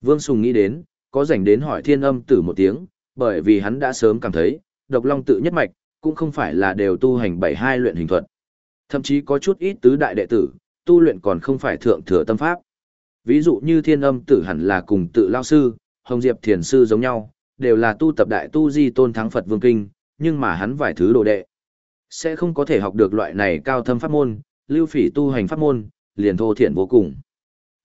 Vương Sùng nghĩ đến, có rảnh đến hỏi thiên âm tử một tiếng, bởi vì hắn đã sớm cảm thấy, độc long tự nhất mạch, cũng không phải là đều tu hành bảy hai luyện hình thuật. Thậm chí có chút ít tứ đại đệ tử, tu luyện còn không phải thượng thừa tâm pháp. Ví dụ như thiên âm tử hẳn là cùng tự lao sư, hồng diệp thiền sư giống nhau, đều là tu tập đại tu di tôn thắng Phật vương kinh, nhưng mà hắn vài thứ đồ đệ. Sẽ không có thể học được loại này cao thâm pháp môn, lưu phỉ tu hành pháp môn, liền thô thiện vô cùng.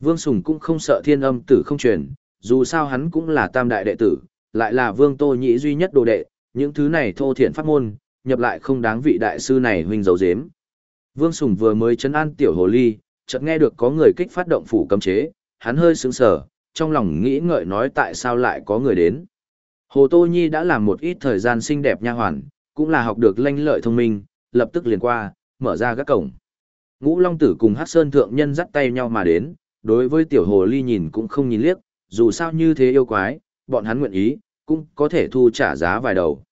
Vương Sùng cũng không sợ thiên âm tử không truyền, dù sao hắn cũng là tam đại đệ tử, lại là vương tô nhĩ duy nhất đồ đệ, những thứ này thô thiện pháp môn, nhập lại không đáng vị đại sư này huynh dấu dếm. Vương Sùng vừa mới chấn an tiểu hồ ly, chợt nghe được có người kích phát động phủ cấm chế, hắn hơi sững sờ, trong lòng nghĩ ngợi nói tại sao lại có người đến. Hồ Tô Nhi đã làm một ít thời gian xinh đẹp nha hoàn, cũng là học được lanh lợi thông minh, lập tức liền qua, mở ra các cổng. Ngũ Long Tử cùng Hắc Sơn Thượng Nhân dắt tay nhau mà đến, đối với tiểu hồ ly nhìn cũng không nhìn liếc, dù sao như thế yêu quái, bọn hắn nguyện ý, cũng có thể thu trả giá vài đầu.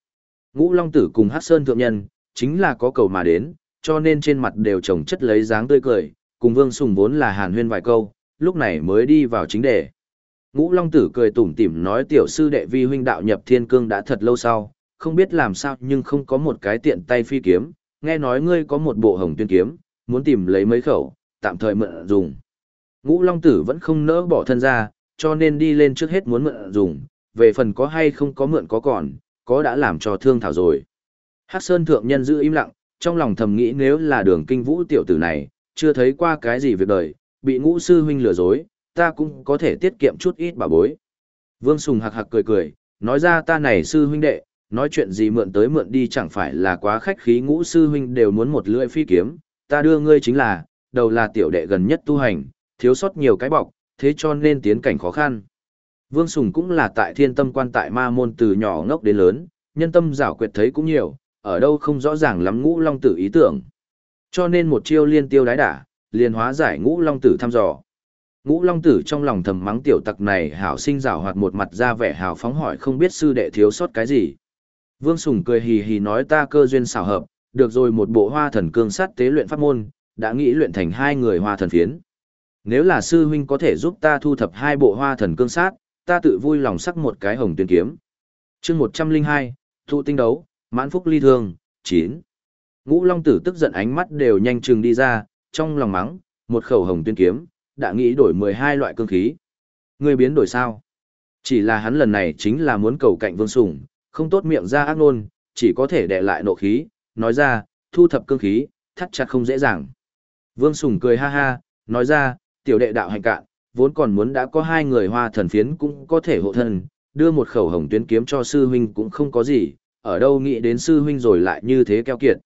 Ngũ Long Tử cùng Hắc Sơn Thượng Nhân, chính là có cầu mà đến, cho nên trên mặt đều trồng chất lấy dáng tươi cười, cùng Vương Sùng vốn là hàn huyên vài câu, lúc này mới đi vào chính đề. Ngũ Long Tử cười tủm tỉm nói tiểu sư đệ vi huynh đạo nhập thiên cương đã thật lâu sau, không biết làm sao nhưng không có một cái tiện tay phi kiếm, nghe nói ngươi có một bộ hồng tuyên kiếm, muốn tìm lấy mấy khẩu, tạm thời mượn dùng. Ngũ Long Tử vẫn không nỡ bỏ thân ra, cho nên đi lên trước hết muốn mượn dùng, về phần có hay không có mượn có còn, có đã làm cho thương thảo rồi. Hắc Sơn Thượng Nhân giữ im lặng, trong lòng thầm nghĩ nếu là đường kinh vũ tiểu tử này, chưa thấy qua cái gì việc đời, bị ngũ sư huynh lừa dối, ta cũng có thể tiết kiệm chút ít bà bối. Vương Sùng hạc hạc cười cười, nói ra ta này sư huynh đệ, nói chuyện gì mượn tới mượn đi chẳng phải là quá khách khí ngũ sư huynh đều muốn một lưỡi phi kiếm, ta đưa ngươi chính là, đầu là tiểu đệ gần nhất tu hành, thiếu sót nhiều cái bọc, thế cho nên tiến cảnh khó khăn. Vương Sùng cũng là tại thiên tâm quan tại ma môn từ nhỏ ngốc đến lớn, nhân tâm giảo quyệt thấy cũng nhiều, ở đâu không rõ ràng lắm ngũ long tử ý tưởng. Cho nên một chiêu liên tiêu đái đả, liền hóa giải ngũ long tử thăm dò. Ngũ long tử trong lòng thầm mắng tiểu tặc này hảo sinh rào hoạt một mặt ra vẻ hào phóng hỏi không biết sư đệ thiếu sót cái gì. Vương Sùng cười hì hì nói ta cơ duyên xảo hợp, được rồi một bộ hoa thần cương sát tế luyện pháp môn, đã nghĩ luyện thành hai người hoa thần phiến. Nếu là sư huynh có thể giúp ta thu thập hai bộ hoa thần cương sát, ta tự vui lòng sắc một cái hồng tuyên kiếm. chương 102, thụ tinh đấu, mãn phúc ly thương, 9. Ngũ Long Tử tức giận ánh mắt đều nhanh chừng đi ra, trong lòng mắng, một khẩu hồng tuyên kiếm, đã nghĩ đổi 12 loại cương khí. Người biến đổi sao? Chỉ là hắn lần này chính là muốn cầu cạnh vương sủng, không tốt miệng ra ác nôn, chỉ có thể đè lại nộ khí, nói ra, thu thập cương khí, thắt chặt không dễ dàng. Vương Sùng cười ha ha, nói ra, tiểu đệ đạo hành cạn, vốn còn muốn đã có hai người hoa thần phiến cũng có thể hộ thân, đưa một khẩu hồng tuyến kiếm cho sư huynh cũng không có gì, ở đâu nghĩ đến sư huynh rồi lại như thế keo kiệt.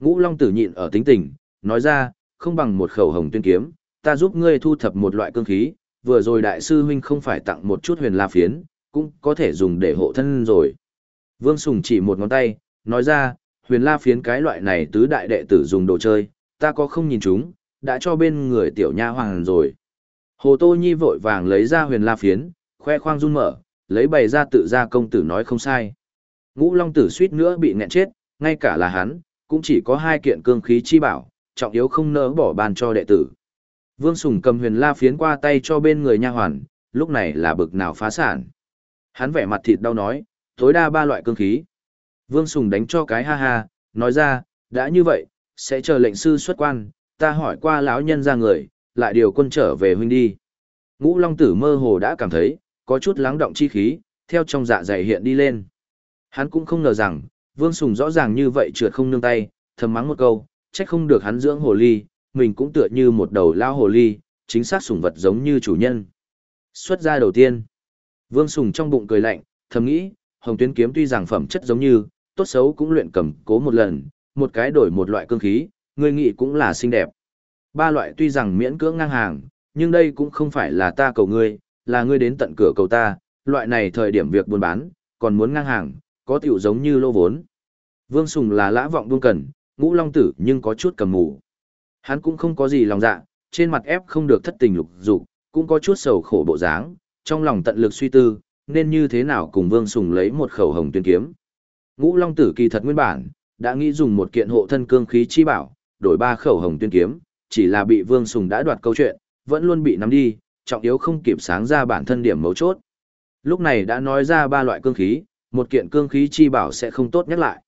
Ngũ Long tử nhịn ở tính tình, nói ra, không bằng một khẩu hồng tuyên kiếm, ta giúp ngươi thu thập một loại cương khí, vừa rồi đại sư huynh không phải tặng một chút huyền la phiến, cũng có thể dùng để hộ thân rồi. Vương Sùng chỉ một ngón tay, nói ra, huyền la phiến cái loại này tứ đại đệ tử dùng đồ chơi, ta có không nhìn chúng, đã cho bên người tiểu nha hoàng rồi. Hồ Tô Nhi vội vàng lấy ra huyền la phiến, khoe khoang run mở, lấy bày ra tự ra công tử nói không sai. Ngũ Long tử suýt nữa bị nghẹn chết, ngay cả là hắn, cũng chỉ có hai kiện cương khí chi bảo, trọng yếu không nỡ bỏ bàn cho đệ tử. Vương Sùng cầm huyền la phiến qua tay cho bên người nha hoàn, lúc này là bực nào phá sản. Hắn vẻ mặt thịt đau nói, tối đa ba loại cương khí. Vương Sùng đánh cho cái ha ha, nói ra, đã như vậy, sẽ chờ lệnh sư xuất quan, ta hỏi qua lão nhân ra người, lại điều quân trở về huynh đi. Ngũ Long Tử mơ hồ đã cảm thấy, có chút lắng động chi khí, theo trong dạ dày hiện đi lên. Hắn cũng không ngờ rằng, Vương Sùng rõ ràng như vậy trượt không nương tay, thầm mắng một câu, trách không được hắn dưỡng hồ ly, mình cũng tựa như một đầu lao hồ ly, chính xác sủng vật giống như chủ nhân. Xuất ra đầu tiên, Vương Sùng trong bụng cười lạnh, thầm nghĩ, Hồng Tuyến kiếm tuy rằng phẩm chất giống như, tốt xấu cũng luyện cầm cố một lần, một cái đổi một loại cương khí, Ngươi nghĩ cũng là xinh đẹp. Ba loại tuy rằng miễn cưỡng ngang hàng, nhưng đây cũng không phải là ta cầu ngươi, là ngươi đến tận cửa cầu ta, loại này thời điểm việc buôn bán, còn muốn ngang hàng, có tiểu giống như lô vốn. Vương Sùng là lã vọng buông cần, ngũ long tử nhưng có chút cầm mù. Hắn cũng không có gì lòng dạ, trên mặt ép không được thất tình lục dục, cũng có chút sầu khổ bộ dáng, trong lòng tận lực suy tư, nên như thế nào cùng Vương Sùng lấy một khẩu hồng tuyên kiếm. Ngũ Long Tử kỳ thật nguyên bản, đã nghĩ dùng một kiện hộ thân cương khí chi bảo, đổi ba khẩu hồng tuyên kiếm, chỉ là bị Vương Sùng đã đoạt câu chuyện, vẫn luôn bị nắm đi, trọng yếu không kịp sáng ra bản thân điểm mấu chốt. Lúc này đã nói ra ba loại cương khí, một kiện cương khí chi bảo sẽ không tốt nhắc lại.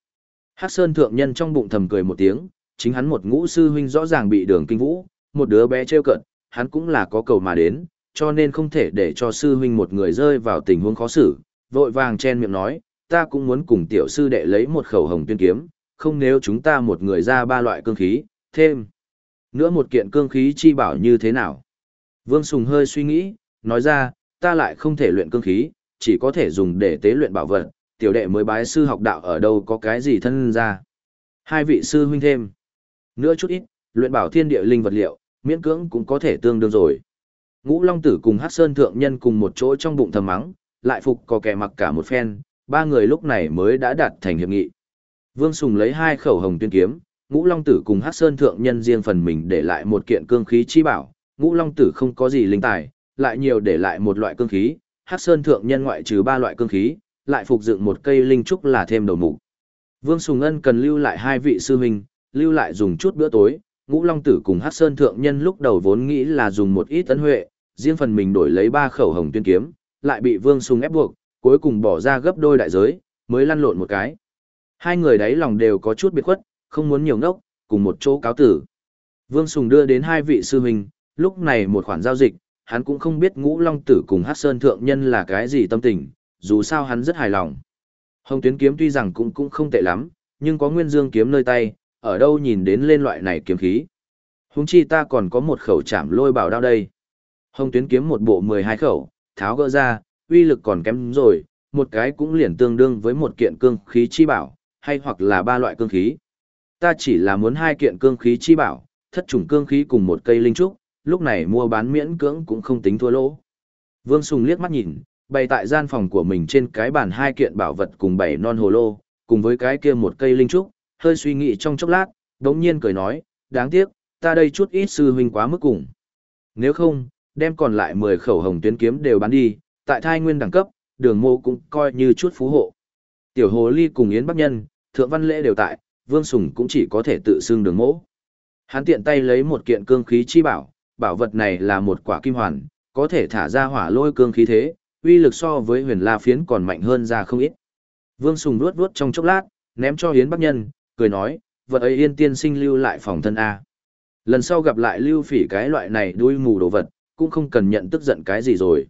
Hắc Sơn thượng nhân trong bụng thầm cười một tiếng, chính hắn một ngũ sư huynh rõ ràng bị đường kinh vũ, một đứa bé trêu cận, hắn cũng là có cầu mà đến, cho nên không thể để cho sư huynh một người rơi vào tình huống khó xử, vội vàng chen miệng nói, ta cũng muốn cùng tiểu sư đệ lấy một khẩu hồng tuyên kiếm, không nếu chúng ta một người ra ba loại cương khí, thêm nữa một kiện cương khí chi bảo như thế nào. Vương Sùng hơi suy nghĩ, nói ra, ta lại không thể luyện cương khí, chỉ có thể dùng để tế luyện bảo vật, tiểu đệ mới bái sư học đạo ở đâu có cái gì thân ra. Hai vị sư huynh thêm. Nữa chút ít, luyện bảo thiên địa linh vật liệu, miễn cưỡng cũng có thể tương đương rồi. Ngũ Long Tử cùng Hắc Sơn Thượng Nhân cùng một chỗ trong bụng thầm mắng, lại phục có kẻ mặc cả một phen, ba người lúc này mới đã đạt thành hiệp nghị. Vương Sùng lấy hai khẩu hồng tuyên kiếm, Ngũ Long Tử cùng Hắc Sơn Thượng Nhân riêng phần mình để lại một kiện cương khí chi bảo, Ngũ Long Tử không có gì linh tài, lại nhiều để lại một loại cương khí, Hắc Sơn Thượng Nhân ngoại trừ ba loại cương khí, lại phục dựng một cây linh trúc là thêm đầu mục. Vương Sùng Ân cần lưu lại hai vị sư huynh, lưu lại dùng chút bữa tối, Ngũ Long Tử cùng Hắc Sơn Thượng Nhân lúc đầu vốn nghĩ là dùng một ít tấn huệ, riêng phần mình đổi lấy ba khẩu hồng tuyên kiếm, lại bị Vương Sùng ép buộc, cuối cùng bỏ ra gấp đôi đại giới, mới lăn lộn một cái. Hai người đấy lòng đều có chút biệt khuất, không muốn nhiều ngốc, cùng một chỗ cáo tử. Vương Sùng đưa đến hai vị sư huynh, lúc này một khoản giao dịch, hắn cũng không biết Ngũ Long Tử cùng Hắc Sơn Thượng Nhân là cái gì tâm tình, dù sao hắn rất hài lòng. Hồng tuyến kiếm tuy rằng cũng cũng không tệ lắm, nhưng có nguyên dương kiếm nơi tay, ở đâu nhìn đến lên loại này kiếm khí. Húng chi ta còn có một khẩu chạm lôi bảo đao đây. Hồng tuyến kiếm một bộ 12 khẩu, tháo gỡ ra, uy lực còn kém rồi, một cái cũng liền tương đương với một kiện cương khí chi bảo, hay hoặc là ba loại cương khí. Ta chỉ là muốn hai kiện cương khí chi bảo, thất chủng cương khí cùng một cây linh trúc, lúc này mua bán miễn cưỡng cũng không tính thua lỗ. Vương Sùng liếc mắt nhìn, bày tại gian phòng của mình trên cái bàn hai kiện bảo vật cùng bảy non hồ lô, cùng với cái kia một cây linh trúc, hơi suy nghĩ trong chốc lát, đống nhiên cười nói, đáng tiếc, ta đây chút ít sư huynh quá mức cùng. Nếu không, đem còn lại 10 khẩu hồng tuyến kiếm đều bán đi, tại thai nguyên đẳng cấp, đường mô cũng coi như chút phú hộ. Tiểu hồ ly cùng Yến Bắc Nhân, Thượng Văn Lễ đều tại, Vương Sùng cũng chỉ có thể tự xưng đường mỗ. Hắn tiện tay lấy một kiện cương khí chi bảo, bảo vật này là một quả kim hoàn, có thể thả ra hỏa lôi cương khí thế, uy lực so với huyền la phiến còn mạnh hơn ra không ít. Vương Sùng nuốt nuốt trong chốc lát, ném cho Yến Bắc Nhân, cười nói, vật ấy yên tiên sinh lưu lại phòng thân A. Lần sau gặp lại lưu phỉ cái loại này đuôi mù đồ vật, cũng không cần nhận tức giận cái gì rồi.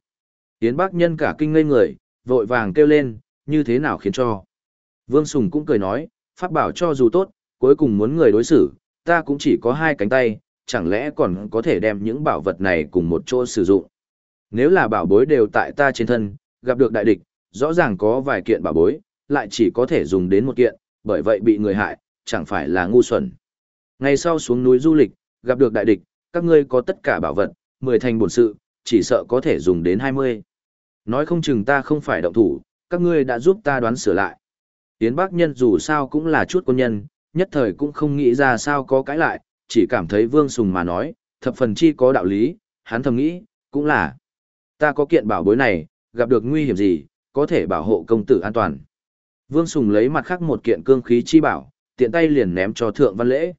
Yến Bắc Nhân cả kinh ngây người, vội vàng kêu lên, như thế nào khiến cho. Vương Sùng cũng cười nói, pháp bảo cho dù tốt, cuối cùng muốn người đối xử, ta cũng chỉ có hai cánh tay, chẳng lẽ còn có thể đem những bảo vật này cùng một chỗ sử dụng. Nếu là bảo bối đều tại ta trên thân, gặp được đại địch, rõ ràng có vài kiện bảo bối, lại chỉ có thể dùng đến một kiện, bởi vậy bị người hại, chẳng phải là ngu xuẩn. Ngày sau xuống núi du lịch, gặp được đại địch, các ngươi có tất cả bảo vật, mười thành bổn sự, chỉ sợ có thể dùng đến hai mươi. Nói không chừng ta không phải động thủ, các ngươi đã giúp ta đoán sửa lại. Yến Bắc Nhân dù sao cũng là chút quân nhân, nhất thời cũng không nghĩ ra sao có cãi lại, chỉ cảm thấy Vương Sùng mà nói, thập phần chi có đạo lý, hắn thầm nghĩ, cũng là. Ta có kiện bảo bối này, gặp được nguy hiểm gì, có thể bảo hộ công tử an toàn. Vương Sùng lấy mặt khác một kiện cương khí chi bảo, tiện tay liền ném cho Thượng Văn Lễ.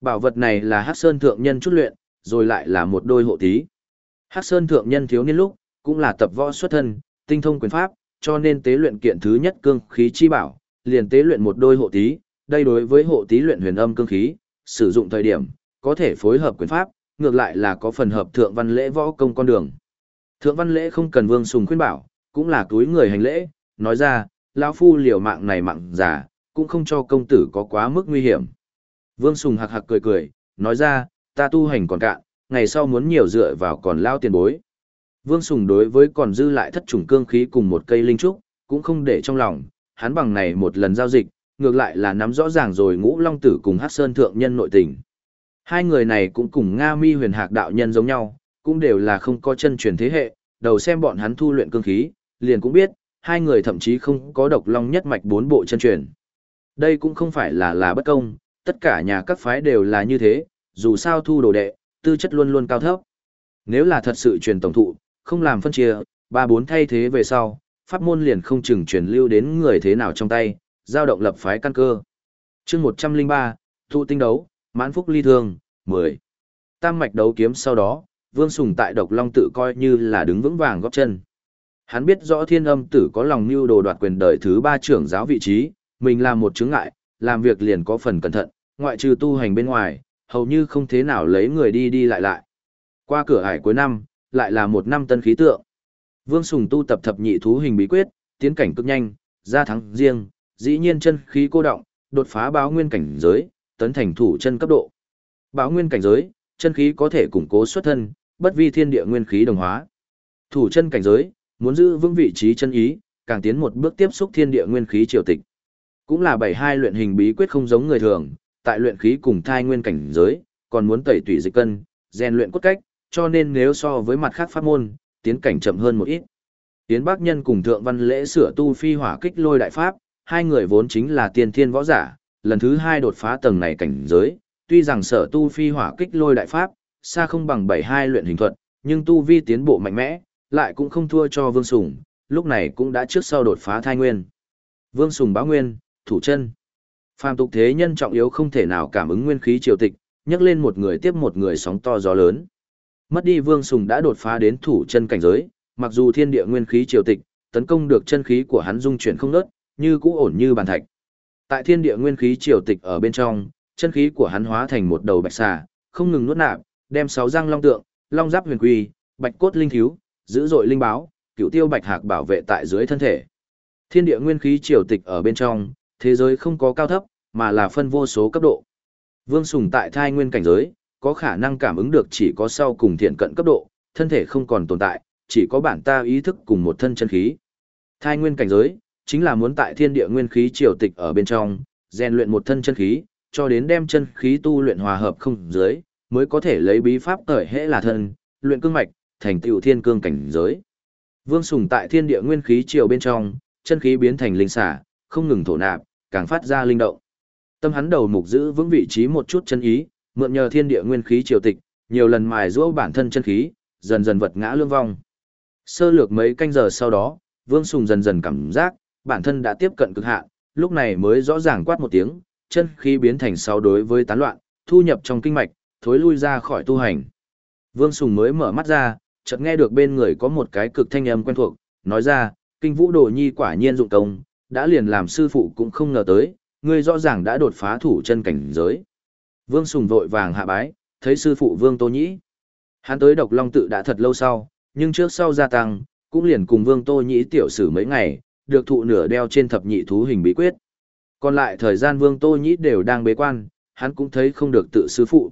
Bảo vật này là Hắc Sơn Thượng Nhân chút luyện, rồi lại là một đôi hộ tí. Hắc Sơn Thượng Nhân thiếu niên lúc, cũng là tập võ xuất thân, tinh thông quyền pháp, cho nên tế luyện kiện thứ nhất cương khí chi bảo, liền tế luyện một đôi hộ tí, đây đối với hộ tí luyện huyền âm cương khí, sử dụng thời điểm, có thể phối hợp quyền pháp, ngược lại là có phần hợp thượng văn lễ võ công con đường. Thượng văn lễ không cần vương sùng khuyên bảo, cũng là túi người hành lễ, nói ra, lão phu liều mạng này mạng giả, cũng không cho công tử có quá mức nguy hiểm. Vương sùng hạc hạc cười cười, nói ra, ta tu hành còn cạn, ngày sau muốn nhiều dựa vào còn lao tiền bối. Vương Sùng đối với còn dư lại thất trùng cương khí cùng một cây linh trúc, cũng không để trong lòng, hắn bằng này một lần giao dịch, ngược lại là nắm rõ ràng rồi ngũ long tử cùng hát sơn thượng nhân nội tình. Hai người này cũng cùng Nga mi huyền hạc đạo nhân giống nhau, cũng đều là không có chân truyền thế hệ, đầu xem bọn hắn thu luyện cương khí, liền cũng biết, hai người thậm chí không có độc long nhất mạch bốn bộ chân truyền. Đây cũng không phải là là bất công, tất cả nhà các phái đều là như thế, dù sao thu đồ đệ, tư chất luôn luôn cao thấp. Nếu là thật sự truyền tổng thụ, không làm phân chia, ba bốn thay thế về sau, pháp môn liền không chừng truyền lưu đến người thế nào trong tay, giao động lập phái căn cơ. chương 103, thụ tinh đấu, mãn phúc ly thương, 10. Tam mạch đấu kiếm sau đó, Vương Sùng tại Độc Long tự coi như là đứng vững vàng góp chân. Hắn biết rõ thiên âm tử có lòng mưu đồ đoạt quyền đời thứ ba trưởng giáo vị trí, mình là một chứng ngại, làm việc liền có phần cẩn thận, ngoại trừ tu hành bên ngoài, hầu như không thế nào lấy người đi đi lại lại. Qua cửa hải cuối năm, lại là một năm tân khí tượng. Vương Sùng tu tập thập nhị thú hình bí quyết, tiến cảnh cực nhanh, ra thắng riêng, dĩ nhiên chân khí cô động, đột phá báo nguyên cảnh giới, tấn thành thủ chân cấp độ. Báo nguyên cảnh giới, chân khí có thể củng cố xuất thân, bất vi thiên địa nguyên khí đồng hóa. Thủ chân cảnh giới, muốn giữ vững vị trí chân ý, càng tiến một bước tiếp xúc thiên địa nguyên khí triều tịch. Cũng là bảy hai luyện hình bí quyết không giống người thường, tại luyện khí cùng thai nguyên cảnh giới, còn muốn tẩy tủy dịch cân, rèn luyện cốt cách, cho nên nếu so với mặt khác pháp môn, tiến cảnh chậm hơn một ít. Tiến Bắc Nhân cùng Thượng Văn Lễ sửa tu phi hỏa kích lôi đại pháp, hai người vốn chính là tiên thiên võ giả, lần thứ hai đột phá tầng này cảnh giới, tuy rằng sở tu phi hỏa kích lôi đại pháp, xa không bằng bảy hai luyện hình thuật, nhưng tu vi tiến bộ mạnh mẽ, lại cũng không thua cho Vương Sùng, lúc này cũng đã trước sau đột phá thai nguyên. Vương Sùng báo nguyên, thủ chân. Phàm tục thế nhân trọng yếu không thể nào cảm ứng nguyên khí triều tịch, nhấc lên một người tiếp một người sóng to gió lớn. Mất đi Vương Sùng đã đột phá đến thủ chân cảnh giới, mặc dù thiên địa nguyên khí triều tịch, tấn công được chân khí của hắn dung chuyển không ngớt, như cũ ổn như bàn thạch. Tại thiên địa nguyên khí triều tịch ở bên trong, chân khí của hắn hóa thành một đầu bạch xà, không ngừng nuốt nạp, đem sáu răng long tượng, long giáp huyền quy, bạch cốt linh thiếu, dữ dội linh báo, cựu tiêu bạch hạc bảo vệ tại dưới thân thể. Thiên địa nguyên khí triều tịch ở bên trong, thế giới không có cao thấp, mà là phân vô số cấp độ. Vương Sùng tại thai nguyên cảnh giới, có khả năng cảm ứng được chỉ có sau cùng thiện cận cấp độ, thân thể không còn tồn tại, chỉ có bản ta ý thức cùng một thân chân khí. Thai nguyên cảnh giới, chính là muốn tại thiên địa nguyên khí triều tịch ở bên trong, rèn luyện một thân chân khí, cho đến đem chân khí tu luyện hòa hợp không dưới, mới có thể lấy bí pháp tởi hệ là thân, luyện cương mạch, thành tựu thiên cương cảnh giới. Vương Sùng tại thiên địa nguyên khí triều bên trong, chân khí biến thành linh xả, không ngừng thổ nạp, càng phát ra linh động. Tâm hắn đầu mục giữ vững vị trí một chút chân ý, mượn nhờ thiên địa nguyên khí triều tịch, nhiều lần mài giũa bản thân chân khí, dần dần vật ngã lương vong. Sơ lược mấy canh giờ sau đó, Vương Sùng dần dần cảm giác, bản thân đã tiếp cận cực hạn, lúc này mới rõ ràng quát một tiếng, chân khí biến thành sáu đối với tán loạn, thu nhập trong kinh mạch, thối lui ra khỏi tu hành. Vương Sùng mới mở mắt ra, chợt nghe được bên người có một cái cực thanh âm quen thuộc, nói ra, kinh vũ đồ nhi quả nhiên dụng công, đã liền làm sư phụ cũng không ngờ tới, ngươi rõ ràng đã đột phá thủ chân cảnh giới. Vương Sùng vội vàng hạ bái, thấy sư phụ Vương Tô Nhĩ. Hắn tới độc long tự đã thật lâu sau, nhưng trước sau gia tăng, cũng liền cùng Vương Tô Nhĩ tiểu sử mấy ngày, được thụ nửa đeo trên thập nhị thú hình bí quyết. Còn lại thời gian Vương Tô Nhĩ đều đang bế quan, hắn cũng thấy không được tự sư phụ.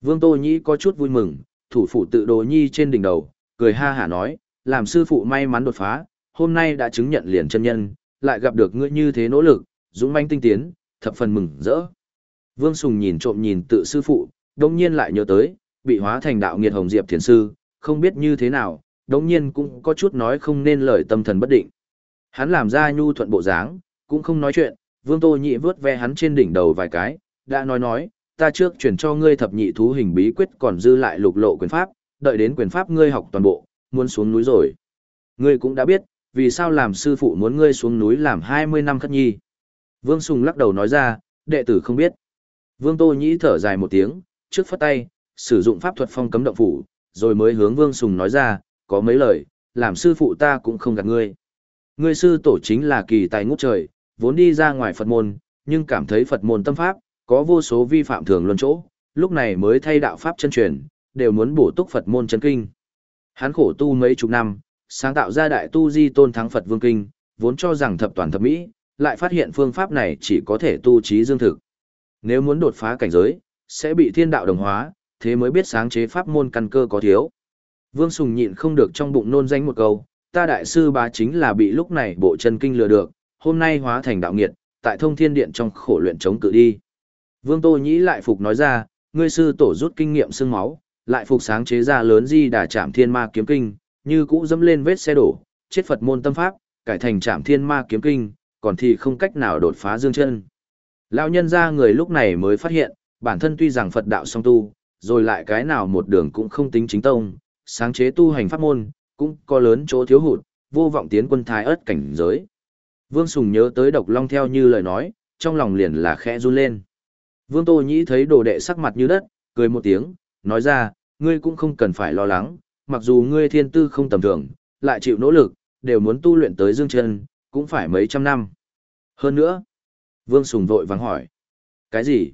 Vương Tô Nhĩ có chút vui mừng, thủ phụ tự đồ nhi trên đỉnh đầu, cười ha hả nói, làm sư phụ may mắn đột phá, hôm nay đã chứng nhận liền chân nhân, lại gặp được ngươi như thế nỗ lực, dũng manh tinh tiến, thập phần mừng rỡ. Vương Sùng nhìn trộm nhìn tự sư phụ, đồng nhiên lại nhớ tới, bị hóa thành đạo nghiệt hồng diệp thiền sư, không biết như thế nào, đồng nhiên cũng có chút nói không nên lời tâm thần bất định. Hắn làm ra nhu thuận bộ dáng, cũng không nói chuyện, Vương Tô Nhị vướt ve hắn trên đỉnh đầu vài cái, đã nói nói, ta trước chuyển cho ngươi thập nhị thú hình bí quyết còn dư lại lục lộ quyền pháp, đợi đến quyền pháp ngươi học toàn bộ, muốn xuống núi rồi. Ngươi cũng đã biết, vì sao làm sư phụ muốn ngươi xuống núi làm 20 năm khất nhi. Vương Sùng lắc đầu nói ra, đệ tử không biết. Vương Tô Nhĩ thở dài một tiếng, trước phất tay, sử dụng pháp thuật phong cấm động phủ, rồi mới hướng Vương Sùng nói ra, có mấy lời, làm sư phụ ta cũng không gạt ngươi. Ngươi sư tổ chính là kỳ tài ngút trời, vốn đi ra ngoài Phật môn, nhưng cảm thấy Phật môn tâm pháp, có vô số vi phạm thường luân chỗ, lúc này mới thay đạo pháp chân truyền, đều muốn bổ túc Phật môn chân kinh. Hán khổ tu mấy chục năm, sáng tạo ra đại tu di tôn thắng Phật vương kinh, vốn cho rằng thập toàn thập mỹ, lại phát hiện phương pháp này chỉ có thể tu trí dương thực. Nếu muốn đột phá cảnh giới, sẽ bị thiên đạo đồng hóa, thế mới biết sáng chế pháp môn căn cơ có thiếu. Vương Sùng nhịn không được trong bụng nôn danh một câu, ta đại sư bá chính là bị lúc này bộ chân kinh lừa được, hôm nay hóa thành đạo nghiệt, tại thông thiên điện trong khổ luyện chống cự đi. Vương Tô Nhĩ lại phục nói ra, ngươi sư tổ rút kinh nghiệm xương máu, lại phục sáng chế ra lớn di đà chạm thiên ma kiếm kinh, như cũ dẫm lên vết xe đổ, chết Phật môn tâm pháp, cải thành chạm thiên ma kiếm kinh, còn thì không cách nào đột phá dương chân. Lão nhân ra người lúc này mới phát hiện, bản thân tuy rằng Phật đạo song tu, rồi lại cái nào một đường cũng không tính chính tông, sáng chế tu hành pháp môn, cũng có lớn chỗ thiếu hụt, vô vọng tiến quân thái ớt cảnh giới. Vương Sùng nhớ tới độc long theo như lời nói, trong lòng liền là khẽ run lên. Vương Tô Nhĩ thấy đồ đệ sắc mặt như đất, cười một tiếng, nói ra, ngươi cũng không cần phải lo lắng, mặc dù ngươi thiên tư không tầm thường, lại chịu nỗ lực, đều muốn tu luyện tới dương chân, cũng phải mấy trăm năm. Hơn nữa, Vương Sùng vội vắng hỏi. Cái gì?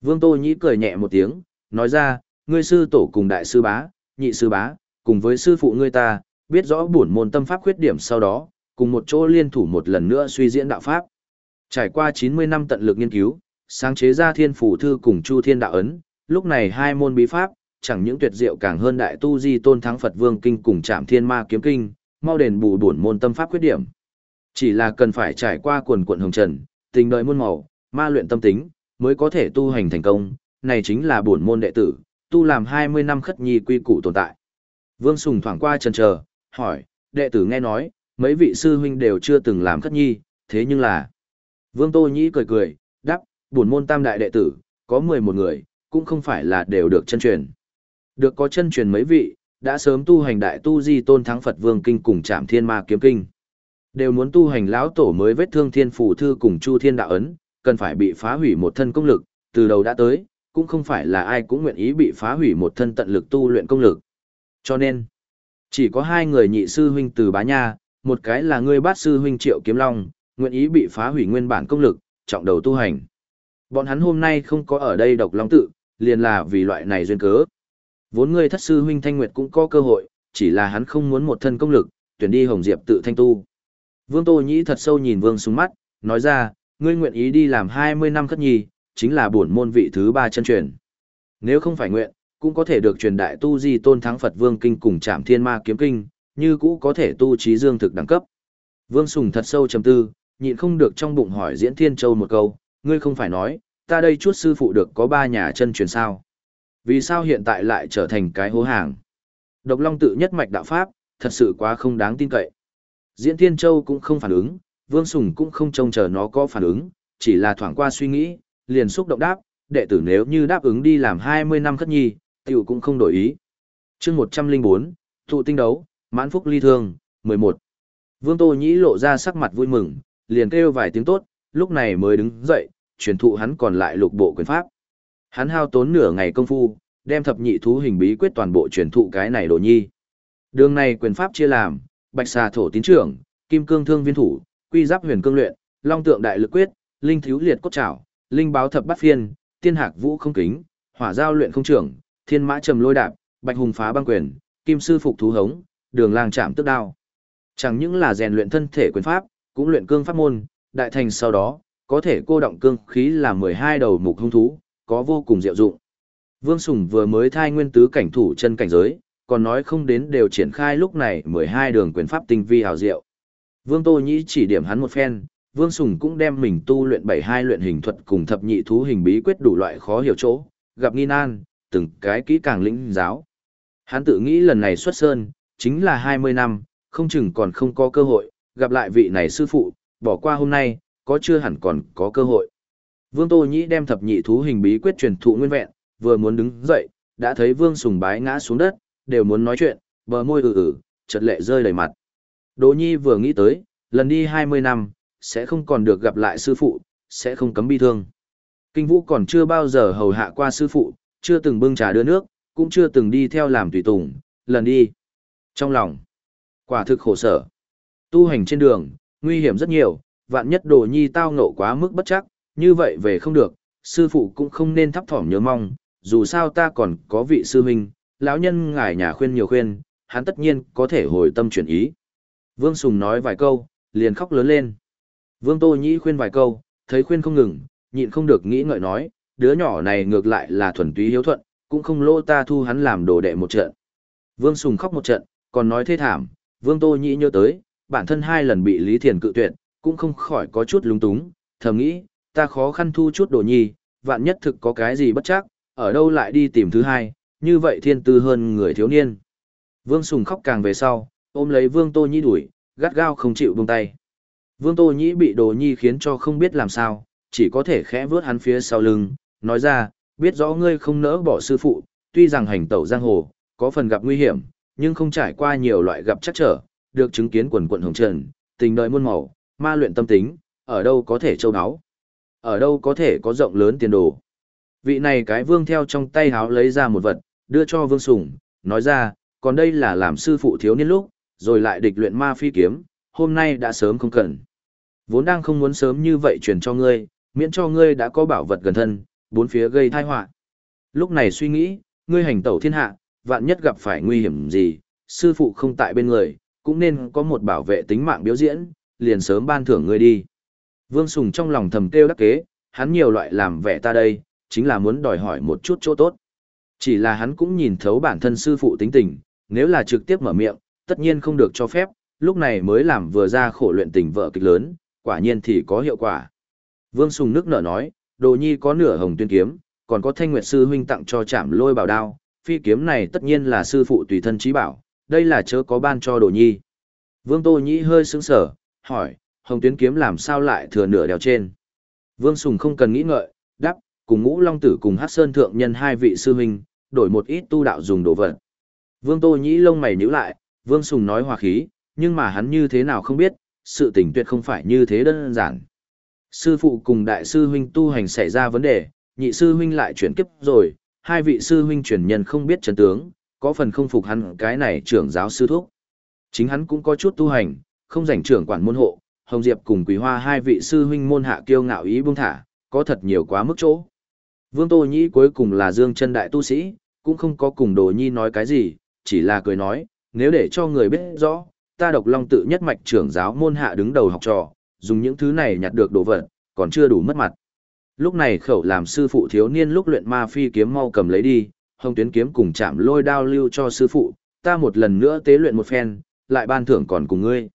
Vương Tô Nhĩ cười nhẹ một tiếng, nói ra, ngươi sư tổ cùng đại sư bá, nhị sư bá, cùng với sư phụ ngươi ta, biết rõ bổn môn tâm pháp khuyết điểm sau đó, cùng một chỗ liên thủ một lần nữa suy diễn đạo pháp. Trải qua 90 năm tận lực nghiên cứu, sáng chế ra thiên phủ thư cùng chu thiên đạo ấn, lúc này hai môn bí pháp, chẳng những tuyệt diệu càng hơn đại tu di tôn thắng Phật vương kinh cùng trạm thiên ma kiếm kinh, mau đền bù bổn môn tâm pháp khuyết điểm. Chỉ là cần phải trải qua quần quận hồng trần, tình đời muôn màu, ma luyện tâm tính, mới có thể tu hành thành công, này chính là bổn môn đệ tử, tu làm 20 năm khất nhi quy củ tồn tại. Vương Sùng thoảng qua chần chờ, hỏi, đệ tử nghe nói, mấy vị sư huynh đều chưa từng làm khất nhi, thế nhưng là... Vương Tô Nhĩ cười cười, đáp, bổn môn tam đại đệ tử, có 11 người, cũng không phải là đều được chân truyền. Được có chân truyền mấy vị, đã sớm tu hành đại tu di tôn thắng Phật Vương Kinh cùng Trạm Thiên Ma Kiếm Kinh. Đều muốn tu hành lão tổ mới vết thương thiên phủ thư cùng Chu Thiên Đạo Ấn, cần phải bị phá hủy một thân công lực, từ đầu đã tới, cũng không phải là ai cũng nguyện ý bị phá hủy một thân tận lực tu luyện công lực. Cho nên, chỉ có hai người nhị sư huynh từ bá nha, một cái là ngươi bát sư huynh triệu kiếm long, nguyện ý bị phá hủy nguyên bản công lực, trọng đầu tu hành. Bọn hắn hôm nay không có ở đây độc long tự, liền là vì loại này duyên cớ. Vốn ngươi thất sư huynh Thanh Nguyệt cũng có cơ hội, chỉ là hắn không muốn một thân công lực, tuyển đi Hồng Diệp tự thanh tu. Vương Tô Nhĩ thật sâu nhìn Vương Sùng mắt, nói ra, ngươi nguyện ý đi làm 20 năm khất nhi, chính là bổn môn vị thứ ba chân truyền. Nếu không phải nguyện, cũng có thể được truyền đại tu di tôn thắng Phật Vương Kinh cùng Trạm Thiên Ma Kiếm Kinh, như cũ có thể tu trí dương thực đẳng cấp. Vương Sùng thật sâu trầm tư, nhịn không được trong bụng hỏi Diễn Thiên Châu một câu, ngươi không phải nói, ta đây chút sư phụ được có ba nhà chân truyền sao. Vì sao hiện tại lại trở thành cái hố hàng? Độc Long tự nhất mạch đạo pháp, thật sự quá không đáng tin cậy. Diễn Thiên Châu cũng không phản ứng, Vương Sùng cũng không trông chờ nó có phản ứng, chỉ là thoảng qua suy nghĩ, liền xúc động đáp, đệ tử nếu như đáp ứng đi làm 20 năm khất nhi, tiểu cũng không đổi ý. chương 104, thụ tinh đấu, mãn phúc ly thương, 11. Vương Tô Nhĩ lộ ra sắc mặt vui mừng, liền kêu vài tiếng tốt, lúc này mới đứng dậy, truyền thụ hắn còn lại lục bộ quyền pháp. Hắn hao tốn nửa ngày công phu, đem thập nhị thú hình bí quyết toàn bộ truyền thụ cái này đồ nhi. Đường này quyền pháp chia làm, bạch xà thổ tín trưởng, kim cương thương viên thủ, quy giáp huyền cương luyện, long tượng đại lực quyết, linh thiếu liệt cốt trảo, linh báo thập bát phiên, tiên hạc vũ không kính, hỏa giao luyện không trưởng, thiên mã trầm lôi đạp, bạch hùng phá băng quyền, kim sư phục thú hống, đường lang chạm tức đao. Chẳng những là rèn luyện thân thể quyền pháp, cũng luyện cương pháp môn, đại thành sau đó, có thể cô động cương khí là 12 đầu mục hung thú, có vô cùng diệu dụng. Vương Sùng vừa mới thai nguyên tứ cảnh thủ chân cảnh giới, còn nói không đến đều triển khai lúc này 12 đường quyền pháp tinh vi hào diệu. Vương Tô Nhĩ chỉ điểm hắn một phen, Vương Sùng cũng đem mình tu luyện 72 luyện hình thuật cùng thập nhị thú hình bí quyết đủ loại khó hiểu chỗ, gặp nghi nan, từng cái kỹ càng lĩnh giáo. Hắn tự nghĩ lần này xuất sơn, chính là 20 năm, không chừng còn không có cơ hội, gặp lại vị này sư phụ, bỏ qua hôm nay, có chưa hẳn còn có cơ hội. Vương Tô Nhĩ đem thập nhị thú hình bí quyết truyền thụ nguyên vẹn, vừa muốn đứng dậy, đã thấy Vương Sùng bái ngã xuống đất, đều muốn nói chuyện, bờ môi ử ử, chợt lệ rơi đầy mặt. Đỗ Nhi vừa nghĩ tới, lần đi 20 năm, sẽ không còn được gặp lại sư phụ, sẽ không cấm bi thương. Kinh Vũ còn chưa bao giờ hầu hạ qua sư phụ, chưa từng bưng trà đưa nước, cũng chưa từng đi theo làm tùy tùng, lần đi. Trong lòng, quả thực khổ sở. Tu hành trên đường, nguy hiểm rất nhiều, vạn nhất Đỗ nhi tao ngộ quá mức bất chắc, như vậy về không được, sư phụ cũng không nên thấp thỏm nhớ mong, dù sao ta còn có vị sư huynh, lão nhân ngài nhà khuyên nhiều khuyên, hắn tất nhiên có thể hồi tâm chuyển ý. Vương Sùng nói vài câu, liền khóc lớn lên. Vương Tô Nhĩ khuyên vài câu, thấy khuyên không ngừng, nhịn không được nghĩ ngợi nói, đứa nhỏ này ngược lại là thuần túy hiếu thuận, cũng không lỗ ta thu hắn làm đồ đệ một trận. Vương Sùng khóc một trận, còn nói thê thảm, Vương Tô Nhĩ nhớ tới, bản thân hai lần bị Lý Thiền cự tuyệt, cũng không khỏi có chút lúng túng, thầm nghĩ, ta khó khăn thu chút đồ nhi, vạn nhất thực có cái gì bất chắc, ở đâu lại đi tìm thứ hai, như vậy thiên tư hơn người thiếu niên. Vương Sùng khóc càng về sau, ôm lấy Vương Tô Nhĩ đuổi, gắt gao không chịu buông tay. Vương Tô Nhĩ bị đồ nhi khiến cho không biết làm sao, chỉ có thể khẽ vướt hắn phía sau lưng, nói ra, biết rõ ngươi không nỡ bỏ sư phụ, tuy rằng hành tẩu giang hồ, có phần gặp nguy hiểm, nhưng không trải qua nhiều loại gặp chắc trở, được chứng kiến quần quận hồng trần, tình đời muôn màu, ma luyện tâm tính, ở đâu có thể châu áo, ở đâu có thể có rộng lớn tiền đồ. Vị này cái vương theo trong tay háo lấy ra một vật, đưa cho Vương Sùng, nói ra, còn đây là làm sư phụ thiếu niên lúc, rồi lại địch luyện ma phi kiếm, hôm nay đã sớm không cần. Vốn đang không muốn sớm như vậy truyền cho ngươi, miễn cho ngươi đã có bảo vật gần thân, bốn phía gây tai họa. Lúc này suy nghĩ, ngươi hành tẩu thiên hạ, vạn nhất gặp phải nguy hiểm gì, sư phụ không tại bên người, cũng nên có một bảo vệ tính mạng biểu diễn, liền sớm ban thưởng ngươi đi. Vương Sùng trong lòng thầm kêu đắc kế, hắn nhiều loại làm vẻ ta đây, chính là muốn đòi hỏi một chút chỗ tốt. Chỉ là hắn cũng nhìn thấu bản thân sư phụ tính tình, nếu là trực tiếp mở miệng, tất nhiên không được cho phép, lúc này mới làm vừa ra khổ luyện tình vợ kịch lớn, quả nhiên thì có hiệu quả. Vương Sùng nước nở nói, đồ nhi có nửa hồng tuyên kiếm, còn có thanh nguyệt sư huynh tặng cho chạm lôi bảo đao, phi kiếm này tất nhiên là sư phụ tùy thân trí bảo, đây là chớ có ban cho đồ nhi. Vương Tô Nhĩ hơi sững sở, hỏi, hồng tuyến kiếm làm sao lại thừa nửa đèo trên. Vương Sùng không cần nghĩ ngợi, đáp, cùng ngũ long tử cùng hát sơn thượng nhân hai vị sư huynh, đổi một ít tu đạo dùng đồ vật. Vương Tô Nhĩ lông mày nhíu lại, Vương Sùng nói hòa khí, nhưng mà hắn như thế nào không biết, sự tình tuyệt không phải như thế đơn giản. Sư phụ cùng đại sư huynh tu hành xảy ra vấn đề, nhị sư huynh lại chuyển kiếp rồi, hai vị sư huynh chuyển nhân không biết chân tướng, có phần không phục hắn cái này trưởng giáo sư thúc. Chính hắn cũng có chút tu hành, không rảnh trưởng quản môn hộ, Hồng Diệp cùng Quý Hoa hai vị sư huynh môn hạ kiêu ngạo ý buông thả, có thật nhiều quá mức chỗ. Vương Tô Nhĩ cuối cùng là dương chân đại tu sĩ, cũng không có cùng đồ nhi nói cái gì, chỉ là cười nói, nếu để cho người biết rõ, ta độc long tự nhất mạch trưởng giáo môn hạ đứng đầu học trò, dùng những thứ này nhặt được đồ vật, còn chưa đủ mất mặt. Lúc này khẩu làm sư phụ thiếu niên lúc luyện ma phi kiếm mau cầm lấy đi, hồng tuyến kiếm cùng chạm lôi đao lưu cho sư phụ, ta một lần nữa tế luyện một phen, lại ban thưởng còn cùng ngươi.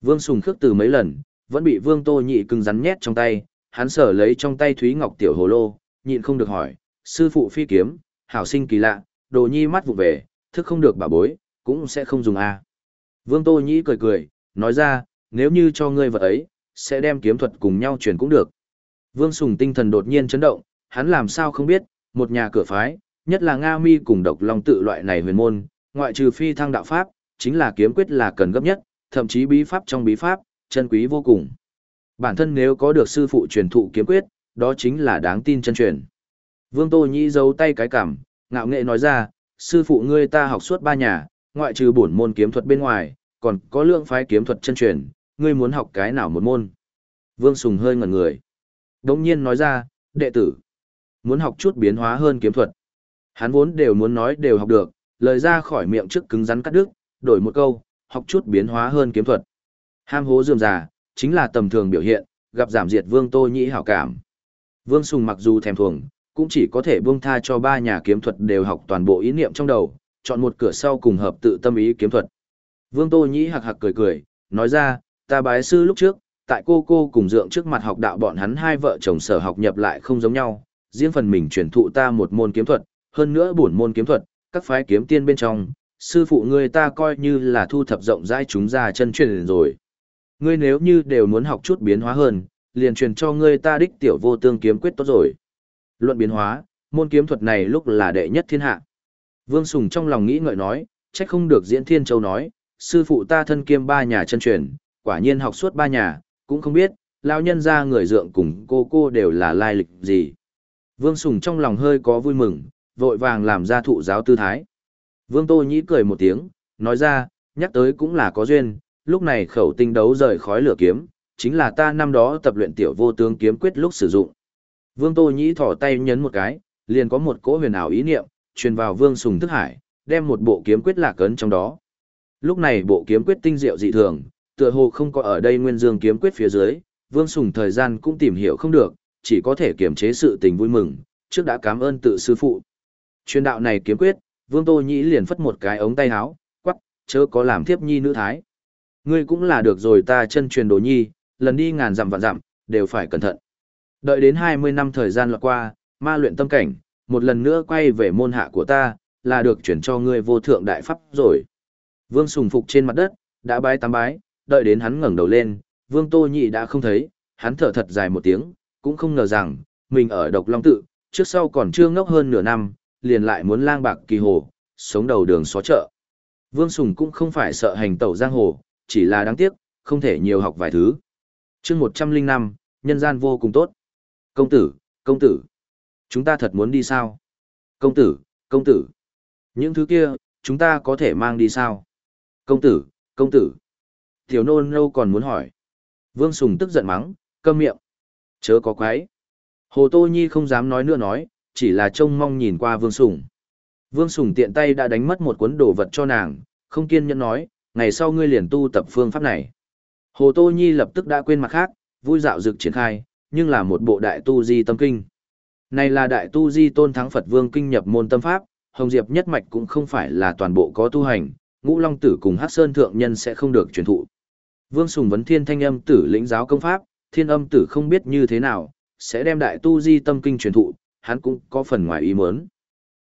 Vương Sùng khước từ mấy lần, vẫn bị Vương Tô Nhị cưng rắn nhét trong tay, hắn sở lấy trong tay Thúy Ngọc tiểu hồ lô, nhịn không được hỏi, sư phụ phi kiếm, hảo sinh kỳ lạ, đồ nhi mắt vụ về, thức không được bà bối, cũng sẽ không dùng a. Vương Tô Nhĩ cười cười, nói ra, nếu như cho ngươi vật ấy, sẽ đem kiếm thuật cùng nhau truyền cũng được. Vương Sùng tinh thần đột nhiên chấn động, hắn làm sao không biết, một nhà cửa phái, nhất là Nga Mi cùng độc long tự loại này huyền môn, ngoại trừ phi thăng đạo pháp, chính là kiếm quyết là cần gấp nhất, thậm chí bí pháp trong bí pháp, chân quý vô cùng. Bản thân nếu có được sư phụ truyền thụ kiếm quyết, đó chính là đáng tin chân truyền. Vương Tô Nhĩ giấu tay cái cảm, ngạo nghệ nói ra, sư phụ ngươi ta học suốt ba nhà, ngoại trừ bổn môn kiếm thuật bên ngoài, còn có lượng phái kiếm thuật chân truyền, ngươi muốn học cái nào một môn. Vương Sùng hơi ngẩn người. Đống nhiên nói ra, đệ tử, muốn học chút biến hóa hơn kiếm thuật. Hắn vốn đều muốn nói đều học được, lời ra khỏi miệng trước cứng rắn cắt đứt, đổi một câu, học chút biến hóa hơn kiếm thuật. Ham hố dườm già, chính là tầm thường biểu hiện, gặp giảm diệt Vương Tô Nhĩ hảo cảm. Vương Sùng mặc dù thèm thuồng, cũng chỉ có thể buông tha cho ba nhà kiếm thuật đều học toàn bộ ý niệm trong đầu, chọn một cửa sau cùng hợp tự tâm ý kiếm thuật. Vương Tô Nhĩ hạc hạc cười cười, nói ra, ta bái sư lúc trước, tại cô cô cùng dượng trước mặt học đạo bọn hắn hai vợ chồng sở học nhập lại không giống nhau, riêng phần mình truyền thụ ta một môn kiếm thuật, hơn nữa bổn môn kiếm thuật, các phái kiếm tiên bên trong, sư phụ ngươi ta coi như là thu thập rộng rãi chúng ra chân truyền rồi. Ngươi nếu như đều muốn học chút biến hóa hơn, liền truyền cho ngươi ta đích tiểu vô tương kiếm quyết tốt rồi. Luận biến hóa, môn kiếm thuật này lúc là đệ nhất thiên hạ. Vương Sùng trong lòng nghĩ ngợi nói, trách không được diễn thiên châu nói, sư phụ ta thân kiêm ba nhà chân truyền, quả nhiên học suốt ba nhà, cũng không biết, lao nhân ra người dượng cùng cô cô đều là lai lịch gì. Vương Sùng trong lòng hơi có vui mừng, vội vàng làm ra thụ giáo tư thái. Vương Tô Nhĩ cười một tiếng, nói ra, nhắc tới cũng là có duyên, lúc này khẩu tinh đấu rời khói lửa kiếm, chính là ta năm đó tập luyện tiểu vô tướng kiếm quyết lúc sử dụng. Vương Tô Nhĩ thỏ tay nhấn một cái, liền có một cỗ huyền ảo ý niệm, truyền vào Vương Sùng Thức Hải, đem một bộ kiếm quyết lạc ấn trong đó. Lúc này bộ kiếm quyết tinh diệu dị thường, tựa hồ không có ở đây nguyên dương kiếm quyết phía dưới, Vương Sùng thời gian cũng tìm hiểu không được, chỉ có thể kiềm chế sự tình vui mừng, trước đã cảm ơn tự sư phụ. Truyền đạo này kiếm quyết, Vương Tô Nhĩ liền phất một cái ống tay áo, quắc, chớ có làm thiếp nhi nữ thái. Ngươi cũng là được rồi ta chân truyền đồ nhi, lần đi ngàn dặm vạn dặm, đều phải cẩn thận. Đợi đến 20 năm thời gian lọt qua, ma luyện tâm cảnh, một lần nữa quay về môn hạ của ta, là được chuyển cho ngươi vô thượng đại pháp rồi. Vương sùng phục trên mặt đất, đã bái tám bái, đợi đến hắn ngẩng đầu lên, vương tô nhị đã không thấy, hắn thở thật dài một tiếng, cũng không ngờ rằng, mình ở độc long tự, trước sau còn chưa ngốc hơn nửa năm, liền lại muốn lang bạc kỳ hồ, sống đầu đường xó chợ. Vương Sùng cũng không phải sợ hành tẩu giang hồ, chỉ là đáng tiếc, không thể nhiều học vài thứ. chương 105, nhân gian vô cùng tốt. Công tử, công tử, chúng ta thật muốn đi sao? Công tử, công tử. Những thứ kia, chúng ta có thể mang đi sao? Công tử, công tử. Tiểu nôn nâu còn muốn hỏi. Vương Sùng tức giận mắng, câm miệng. Chớ có quái. Hồ Tô Nhi không dám nói nữa nói, chỉ là trông mong nhìn qua Vương Sùng. Vương Sùng tiện tay đã đánh mất một cuốn đồ vật cho nàng, không kiên nhẫn nói, ngày sau ngươi liền tu tập phương pháp này. Hồ Tô Nhi lập tức đã quên mặt khác, vui dạo dực triển khai, nhưng là một bộ đại tu di tâm kinh. Này là đại tu di tôn thắng Phật Vương kinh nhập môn tâm pháp, Hồng Diệp nhất mạch cũng không phải là toàn bộ có tu hành, Ngũ Long tử cùng Hắc Sơn thượng nhân sẽ không được truyền thụ. Vương Sùng vấn Thiên Thanh Âm tử lĩnh giáo công pháp, Thiên Âm tử không biết như thế nào, sẽ đem đại tu di tâm kinh truyền thụ, hắn cũng có phần ngoài ý muốn.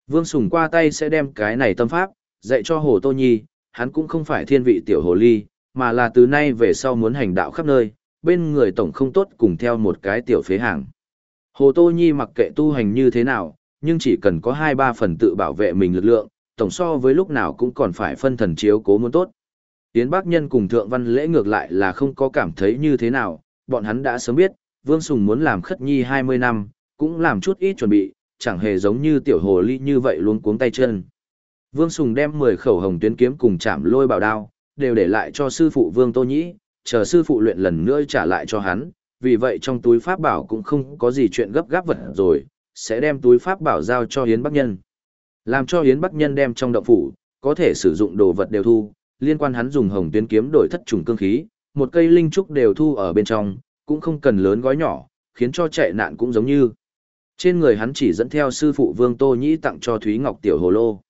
Vương Sùng qua tay sẽ đem cái này tâm pháp, dạy cho Hồ Tô Nhi, hắn cũng không phải thiên vị tiểu hồ ly, mà là từ nay về sau muốn hành đạo khắp nơi, bên người tổng không tốt cùng theo một cái tiểu phế hàng. Hồ Tô Nhi mặc kệ tu hành như thế nào, nhưng chỉ cần có 2-3 phần tự bảo vệ mình lực lượng, tổng so với lúc nào cũng còn phải phân thần chiếu cố muốn tốt. Tiến Bác Nhân cùng Thượng Văn Lễ ngược lại là không có cảm thấy như thế nào, bọn hắn đã sớm biết, Vương Sùng muốn làm khất nhi 20 năm, cũng làm chút ít chuẩn bị, chẳng hề giống như tiểu hồ ly như vậy luôn cuống tay chân. Vương Sùng đem 10 khẩu hồng tuyến kiếm cùng chạm lôi bảo đao, đều để lại cho sư phụ Vương Tô Nhĩ, chờ sư phụ luyện lần nữa trả lại cho hắn, vì vậy trong túi pháp bảo cũng không có gì chuyện gấp gáp vật rồi, sẽ đem túi pháp bảo giao cho Hiến Bắc Nhân. Làm cho Hiến Bắc Nhân đem trong động phủ, có thể sử dụng đồ vật đều thu, liên quan hắn dùng hồng tuyến kiếm đổi thất trùng cương khí, một cây linh trúc đều thu ở bên trong, cũng không cần lớn gói nhỏ, khiến cho chạy nạn cũng giống như. Trên người hắn chỉ dẫn theo sư phụ Vương Tô Nhĩ tặng cho Thúy Ngọc Tiểu Hồ Lô.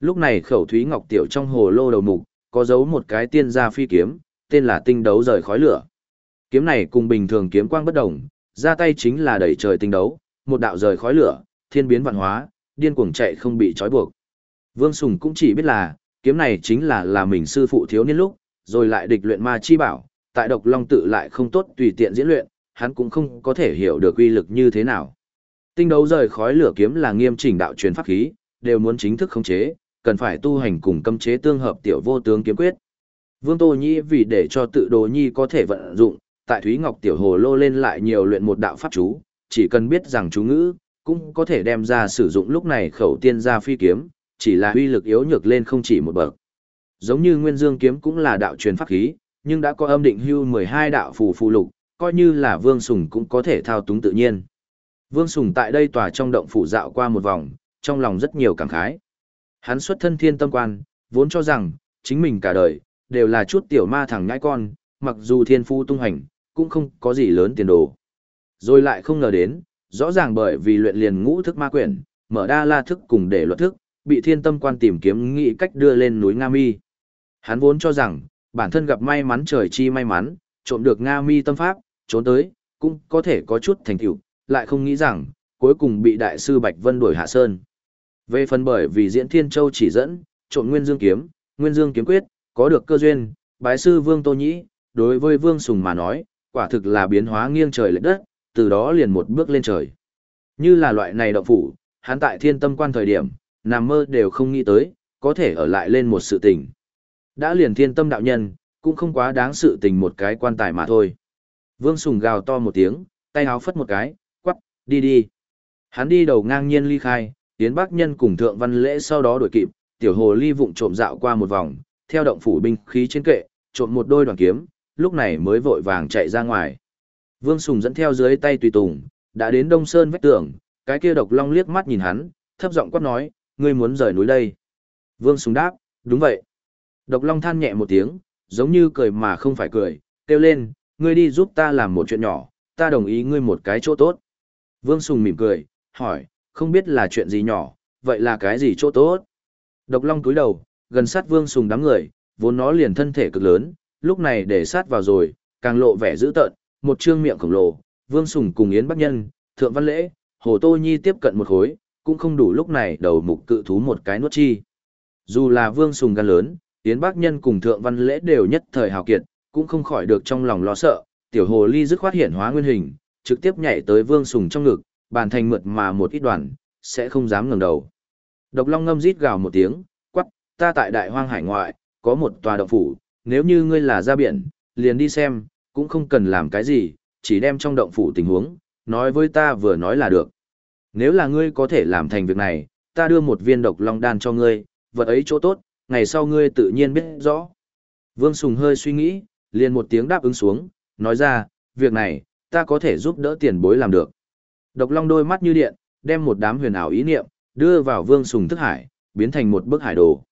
Lúc này khẩu Thúy Ngọc Tiểu trong hồ lô đầu mục, có giấu một cái tiên gia phi kiếm, tên là tinh đấu rời khói lửa. Kiếm này cùng bình thường kiếm quang bất đồng, ra tay chính là đẩy trời tinh đấu, một đạo rời khói lửa, thiên biến vạn hóa, điên cuồng chạy không bị trói buộc. Vương Sùng cũng chỉ biết là, kiếm này chính là là mình sư phụ thiếu niên lúc, rồi lại địch luyện ma chi bảo, tại độc long tự lại không tốt tùy tiện diễn luyện, hắn cũng không có thể hiểu được uy lực như thế nào. Tinh đấu rời khói lửa kiếm là nghiêm chỉnh đạo truyền pháp khí, đều muốn chính thức khống chế, cần phải tu hành cùng cấm chế tương hợp tiểu vô tướng kiếm quyết. Vương Tô Nhi vì để cho tự đồ nhi có thể vận dụng, tại Thúy Ngọc tiểu hồ lô lên lại nhiều luyện một đạo pháp chú, chỉ cần biết rằng chú ngữ, cũng có thể đem ra sử dụng lúc này khẩu tiên ra phi kiếm, chỉ là uy lực yếu nhược lên không chỉ một bậc. Giống như Nguyên Dương kiếm cũng là đạo truyền pháp khí, nhưng đã có âm định hưu 12 đạo phù phù lục, coi như là Vương Sùng cũng có thể thao túng tự nhiên. Vương Sùng tại đây tòa trong động phủ dạo qua một vòng, trong lòng rất nhiều cảm khái. Hắn xuất thân thiên tâm quan, vốn cho rằng, chính mình cả đời, đều là chút tiểu ma thằng nhãi con, mặc dù thiên phu tung hành, cũng không có gì lớn tiền đồ. Rồi lại không ngờ đến, rõ ràng bởi vì luyện liền ngũ thức ma quyển, mở đa la thức cùng để luật thức, bị thiên tâm quan tìm kiếm nghĩ cách đưa lên núi Nga Mi. Hắn vốn cho rằng, bản thân gặp may mắn trời chi may mắn, trộm được Nga Mi tâm pháp, trốn tới, cũng có thể có chút thành tựu, lại không nghĩ rằng, cuối cùng bị đại sư Bạch Vân đuổi hạ sơn. Về phần bởi vì diễn Thiên Châu chỉ dẫn, trộm Nguyên Dương kiếm, Nguyên Dương kiếm quyết, có được cơ duyên, bái sư Vương Tô Nhĩ, đối với Vương Sùng mà nói, quả thực là biến hóa nghiêng trời lệch đất, từ đó liền một bước lên trời. Như là loại này động phủ, hắn tại thiên tâm quan thời điểm, nằm mơ đều không nghĩ tới, có thể ở lại lên một sự tình. Đã liền thiên tâm đạo nhân, cũng không quá đáng sự tình một cái quan tài mà thôi. Vương Sùng gào to một tiếng, tay áo phất một cái, quắc, đi đi. Hắn đi đầu ngang nhiên ly khai, tiến bác nhân cùng thượng văn lễ sau đó đổi kịp, tiểu hồ ly vụng trộm dạo qua một vòng, theo động phủ binh khí trên kệ, trộm một đôi đoàn kiếm, lúc này mới vội vàng chạy ra ngoài. Vương Sùng dẫn theo dưới tay tùy tùng, đã đến Đông Sơn vách tường, cái kia độc long liếc mắt nhìn hắn, thấp giọng quát nói, ngươi muốn rời núi đây. Vương Sùng đáp, đúng vậy. Độc long than nhẹ một tiếng, giống như cười mà không phải cười, kêu lên, ngươi đi giúp ta làm một chuyện nhỏ, ta đồng ý ngươi một cái chỗ tốt. Vương Sùng mỉm cười, hỏi, không biết là chuyện gì nhỏ, vậy là cái gì chỗ tốt? Độc long túi đầu, gần sát Vương Sùng đám người, vốn nó liền thân thể cực lớn, lúc này để sát vào rồi, càng lộ vẻ dữ tợn, một trương miệng khổng lồ, Vương Sùng cùng Yến Bắc Nhân, Thượng Văn Lễ, Hồ Tô Nhi tiếp cận một khối, cũng không đủ lúc này đầu mục cự thú một cái nuốt chi. Dù là Vương Sùng gan lớn, Yến Bắc Nhân cùng Thượng Văn Lễ đều nhất thời hào kiệt, cũng không khỏi được trong lòng lo sợ, tiểu hồ ly dứt khoát hiển hóa nguyên hình, trực tiếp nhảy tới Vương Sùng trong ngực, bàn thành mượt mà một ít đoàn, sẽ không dám ngẩng đầu. Độc Long ngâm rít gào một tiếng, ta tại đại hoang hải ngoại, có một tòa động phủ, nếu như ngươi là ra biển, liền đi xem, cũng không cần làm cái gì, chỉ đem trong động phủ tình huống, nói với ta vừa nói là được. Nếu là ngươi có thể làm thành việc này, ta đưa một viên độc long đan cho ngươi, vật ấy chỗ tốt, ngày sau ngươi tự nhiên biết rõ. Vương Sùng hơi suy nghĩ, liền một tiếng đáp ứng xuống, nói ra, việc này, ta có thể giúp đỡ tiền bối làm được. Độc Long đôi mắt như điện, đem một đám huyền ảo ý niệm, đưa vào Vương Sùng thức hải, biến thành một bức hải đồ.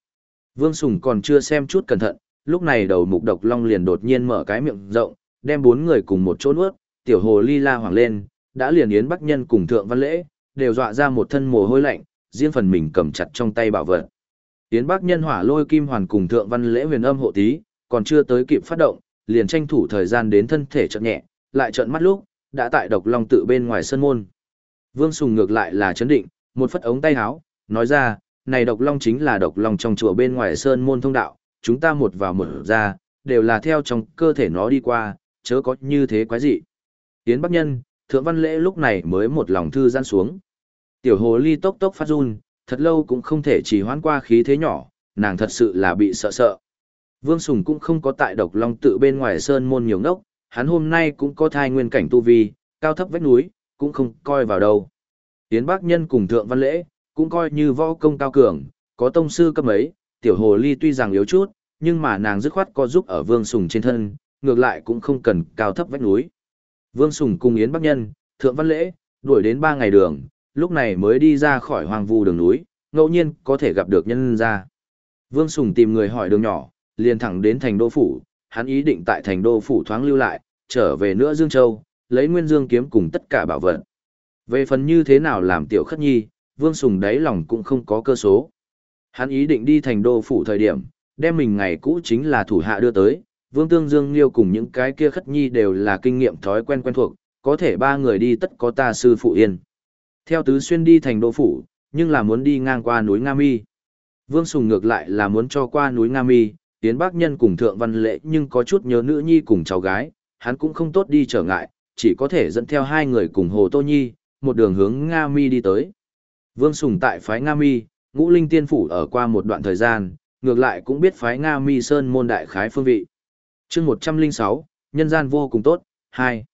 Vương Sùng còn chưa xem chút cẩn thận, lúc này đầu mục Độc Long liền đột nhiên mở cái miệng rộng, đem bốn người cùng một chỗ nuốt, tiểu hồ ly la hoàng lên, đã liền yến bắc nhân cùng thượng văn lễ, đều dọa ra một thân mồ hôi lạnh, riêng phần mình cầm chặt trong tay bảo vật. Yến bắc nhân hỏa lôi kim hoàn cùng thượng văn lễ huyền âm hộ tí, còn chưa tới kịp phát động, liền tranh thủ thời gian đến thân thể chợt nhẹ, lại trợn mắt lúc, đã tại độc long tự bên ngoài sân môn. Vương Sùng ngược lại là chấn định, một phất ống tay áo, nói ra, này độc long chính là độc long trong chùa bên ngoài sơn môn thông đạo, chúng ta một vào một ra, đều là theo trong cơ thể nó đi qua, chớ có như thế quái gì. tiến Bắc Nhân, Thượng Văn Lễ lúc này mới một lòng thư gian xuống. Tiểu hồ ly tốc tốc phát run, thật lâu cũng không thể chỉ hoãn qua khí thế nhỏ, nàng thật sự là bị sợ sợ. Vương Sùng cũng không có tại độc long tự bên ngoài sơn môn nhiều ngốc, hắn hôm nay cũng có thai nguyên cảnh tu vi, cao thấp vách núi, cũng không coi vào đâu. tiến Bắc Nhân cùng Thượng Văn Lễ, cũng coi như võ công cao cường, có tông sư cấp ấy, tiểu hồ ly tuy rằng yếu chút, nhưng mà nàng dứt khoát có giúp ở Vương Sùng trên thân, ngược lại cũng không cần cao thấp vách núi. Vương Sùng cùng Yến Bắc Nhân, Thượng Văn Lễ, đuổi đến 3 ngày đường, lúc này mới đi ra khỏi hoang vu đường núi, ngẫu nhiên có thể gặp được nhân ra. Vương Sùng tìm người hỏi đường nhỏ, liền thẳng đến thành đô phủ, hắn ý định tại thành đô phủ thoáng lưu lại, trở về nữa Dương Châu, lấy Nguyên Dương kiếm cùng tất cả bảo vật. Về phần như thế nào làm tiểu khất nhi, Vương Sùng đáy lòng cũng không có cơ số. Hắn ý định đi thành đô phủ thời điểm, đem mình ngày cũ chính là thủ hạ đưa tới, Vương Tương Dương Liêu cùng những cái kia khất nhi đều là kinh nghiệm thói quen quen thuộc, có thể ba người đi tất có ta sư phụ yên. Theo tứ xuyên đi thành đô phủ, nhưng là muốn đi ngang qua núi Nga Mi. Vương Sùng ngược lại là muốn cho qua núi Nga Mi, tiến bác nhân cùng thượng văn lễ nhưng có chút nhớ nữ nhi cùng cháu gái, hắn cũng không tốt đi trở ngại, chỉ có thể dẫn theo hai người cùng Hồ Tô Nhi, một đường hướng Nga Mi đi tới. Vương Sùng tại phái Nga Mi, ngũ linh tiên phủ ở qua một đoạn thời gian, ngược lại cũng biết phái Nga Mi Sơn môn đại khái phương vị. chương 106, nhân gian vô cùng tốt, 2.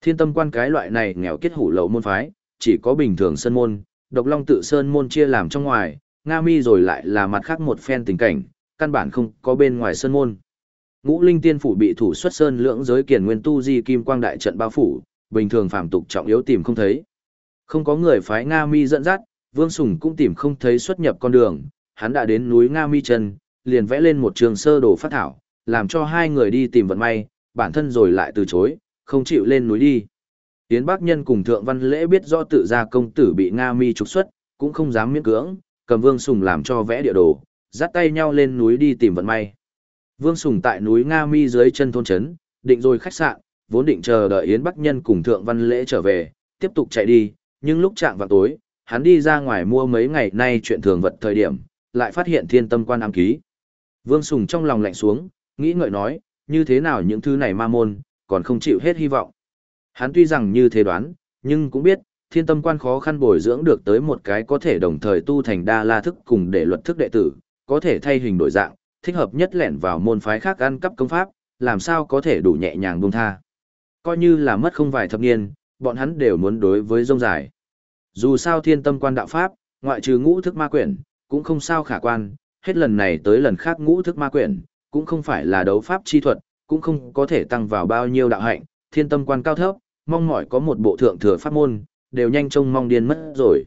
Thiên tâm quan cái loại này nghèo kết hủ lậu môn phái, chỉ có bình thường sơn môn, độc long tự sơn môn chia làm trong ngoài, Nga Mi rồi lại là mặt khác một phen tình cảnh, căn bản không có bên ngoài sơn môn. Ngũ linh tiên phủ bị thủ xuất sơn lưỡng giới kiền nguyên tu di kim quang đại trận bao phủ, bình thường phàm tục trọng yếu tìm không thấy. Không có người phái Nga Mi dẫn dắt, Vương Sùng cũng tìm không thấy xuất nhập con đường, hắn đã đến núi Nga Mi Trần, liền vẽ lên một trường sơ đồ phát thảo, làm cho hai người đi tìm vận may, bản thân rồi lại từ chối, không chịu lên núi đi. Tiến Bắc Nhân cùng Thượng Văn Lễ biết do tự gia công tử bị Nga Mi trục xuất, cũng không dám miễn cưỡng, cầm Vương Sùng làm cho vẽ địa đồ, dắt tay nhau lên núi đi tìm vận may. Vương Sùng tại núi Nga Mi dưới chân thôn trấn, định rồi khách sạn, vốn định chờ đợi Yến Bắc Nhân cùng Thượng Văn Lễ trở về, tiếp tục chạy đi, nhưng lúc chạm vào tối, hắn đi ra ngoài mua mấy ngày nay chuyện thường vật thời điểm, lại phát hiện thiên tâm quan ám ký. Vương Sùng trong lòng lạnh xuống, nghĩ ngợi nói, như thế nào những thứ này ma môn, còn không chịu hết hy vọng. Hắn tuy rằng như thế đoán, nhưng cũng biết, thiên tâm quan khó khăn bồi dưỡng được tới một cái có thể đồng thời tu thành đa la thức cùng để luật thức đệ tử, có thể thay hình đổi dạng, thích hợp nhất lẻn vào môn phái khác ăn cắp công pháp, làm sao có thể đủ nhẹ nhàng buông tha. Coi như là mất không vài thập niên, bọn hắn đều muốn đối với rông dài. Dù sao thiên tâm quan đạo pháp, ngoại trừ ngũ thức ma quyển, cũng không sao khả quan, hết lần này tới lần khác ngũ thức ma quyển, cũng không phải là đấu pháp chi thuật, cũng không có thể tăng vào bao nhiêu đạo hạnh, thiên tâm quan cao thấp, mong mỏi có một bộ thượng thừa pháp môn, đều nhanh trông mong điên mất rồi.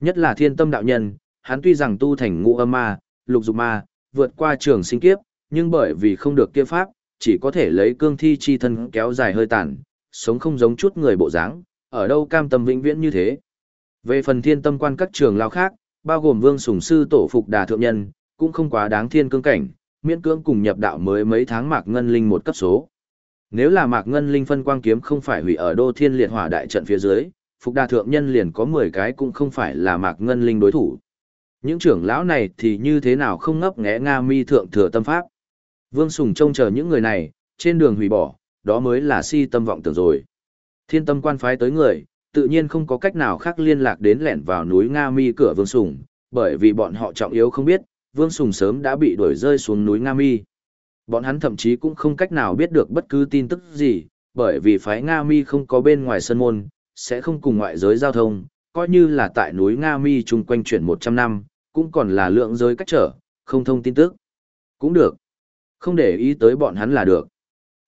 Nhất là thiên tâm đạo nhân, hắn tuy rằng tu thành ngũ âm ma, lục dục ma, vượt qua trường sinh kiếp, nhưng bởi vì không được kia pháp, chỉ có thể lấy cương thi chi thân kéo dài hơi tàn, sống không giống chút người bộ dáng, ở đâu cam tâm vĩnh viễn như thế. Về phần thiên tâm quan các trường lao khác, bao gồm vương sủng sư tổ phục đà thượng nhân, cũng không quá đáng thiên cương cảnh, miễn cưỡng cùng nhập đạo mới mấy tháng mạc ngân linh một cấp số. Nếu là mạc ngân linh phân quang kiếm không phải hủy ở đô thiên liệt hỏa đại trận phía dưới, phục đà thượng nhân liền có 10 cái cũng không phải là mạc ngân linh đối thủ. Những trưởng lão này thì như thế nào không ngấp nghẽ Nga mi thượng thừa tâm pháp. Vương Sùng trông chờ những người này, trên đường hủy bỏ, đó mới là si tâm vọng tưởng rồi. Thiên tâm quan phái tới người, tự nhiên không có cách nào khác liên lạc đến lẻn vào núi Nga Mi cửa Vương Sùng, bởi vì bọn họ trọng yếu không biết, Vương Sùng sớm đã bị đuổi rơi xuống núi Nga Mi. Bọn hắn thậm chí cũng không cách nào biết được bất cứ tin tức gì, bởi vì phái Nga Mi không có bên ngoài sân môn, sẽ không cùng ngoại giới giao thông, coi như là tại núi Nga Mi chung quanh chuyển 100 năm, cũng còn là lượng giới cách trở, không thông tin tức. Cũng được. Không để ý tới bọn hắn là được.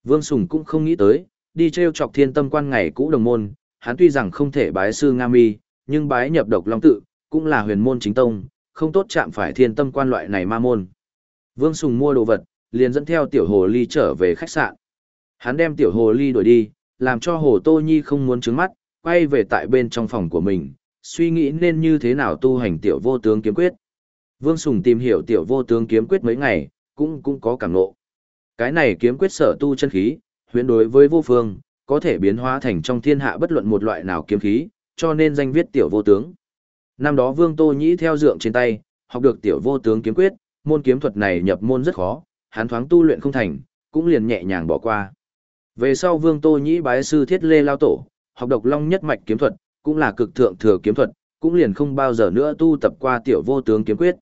Vương Sùng cũng không nghĩ tới, đi treo chọc thiên tâm quan ngày cũ đồng môn, hắn tuy rằng không thể bái sư Nga Mi, nhưng bái nhập độc long tự, cũng là huyền môn chính tông, không tốt chạm phải thiên tâm quan loại này ma môn. Vương Sùng mua đồ vật, liền dẫn theo tiểu hồ ly trở về khách sạn. Hắn đem tiểu hồ ly đuổi đi, làm cho hồ Tô Nhi không muốn trứng mắt, quay về tại bên trong phòng của mình, suy nghĩ nên như thế nào tu hành tiểu vô tướng kiếm quyết. Vương Sùng tìm hiểu tiểu vô tướng kiếm quyết mấy ngày, cũng cũng có cảm ngộ. Cái này kiếm quyết sở tu chân khí, huyến đối với vô phương, có thể biến hóa thành trong thiên hạ bất luận một loại nào kiếm khí, cho nên danh viết tiểu vô tướng. Năm đó Vương Tô Nhĩ theo dượng trên tay, học được tiểu vô tướng kiếm quyết, môn kiếm thuật này nhập môn rất khó, hắn thoáng tu luyện không thành, cũng liền nhẹ nhàng bỏ qua. Về sau Vương Tô Nhĩ bái sư Thiết Lê Lao Tổ, học độc long nhất mạch kiếm thuật, cũng là cực thượng thừa kiếm thuật, cũng liền không bao giờ nữa tu tập qua tiểu vô tướng kiếm quyết.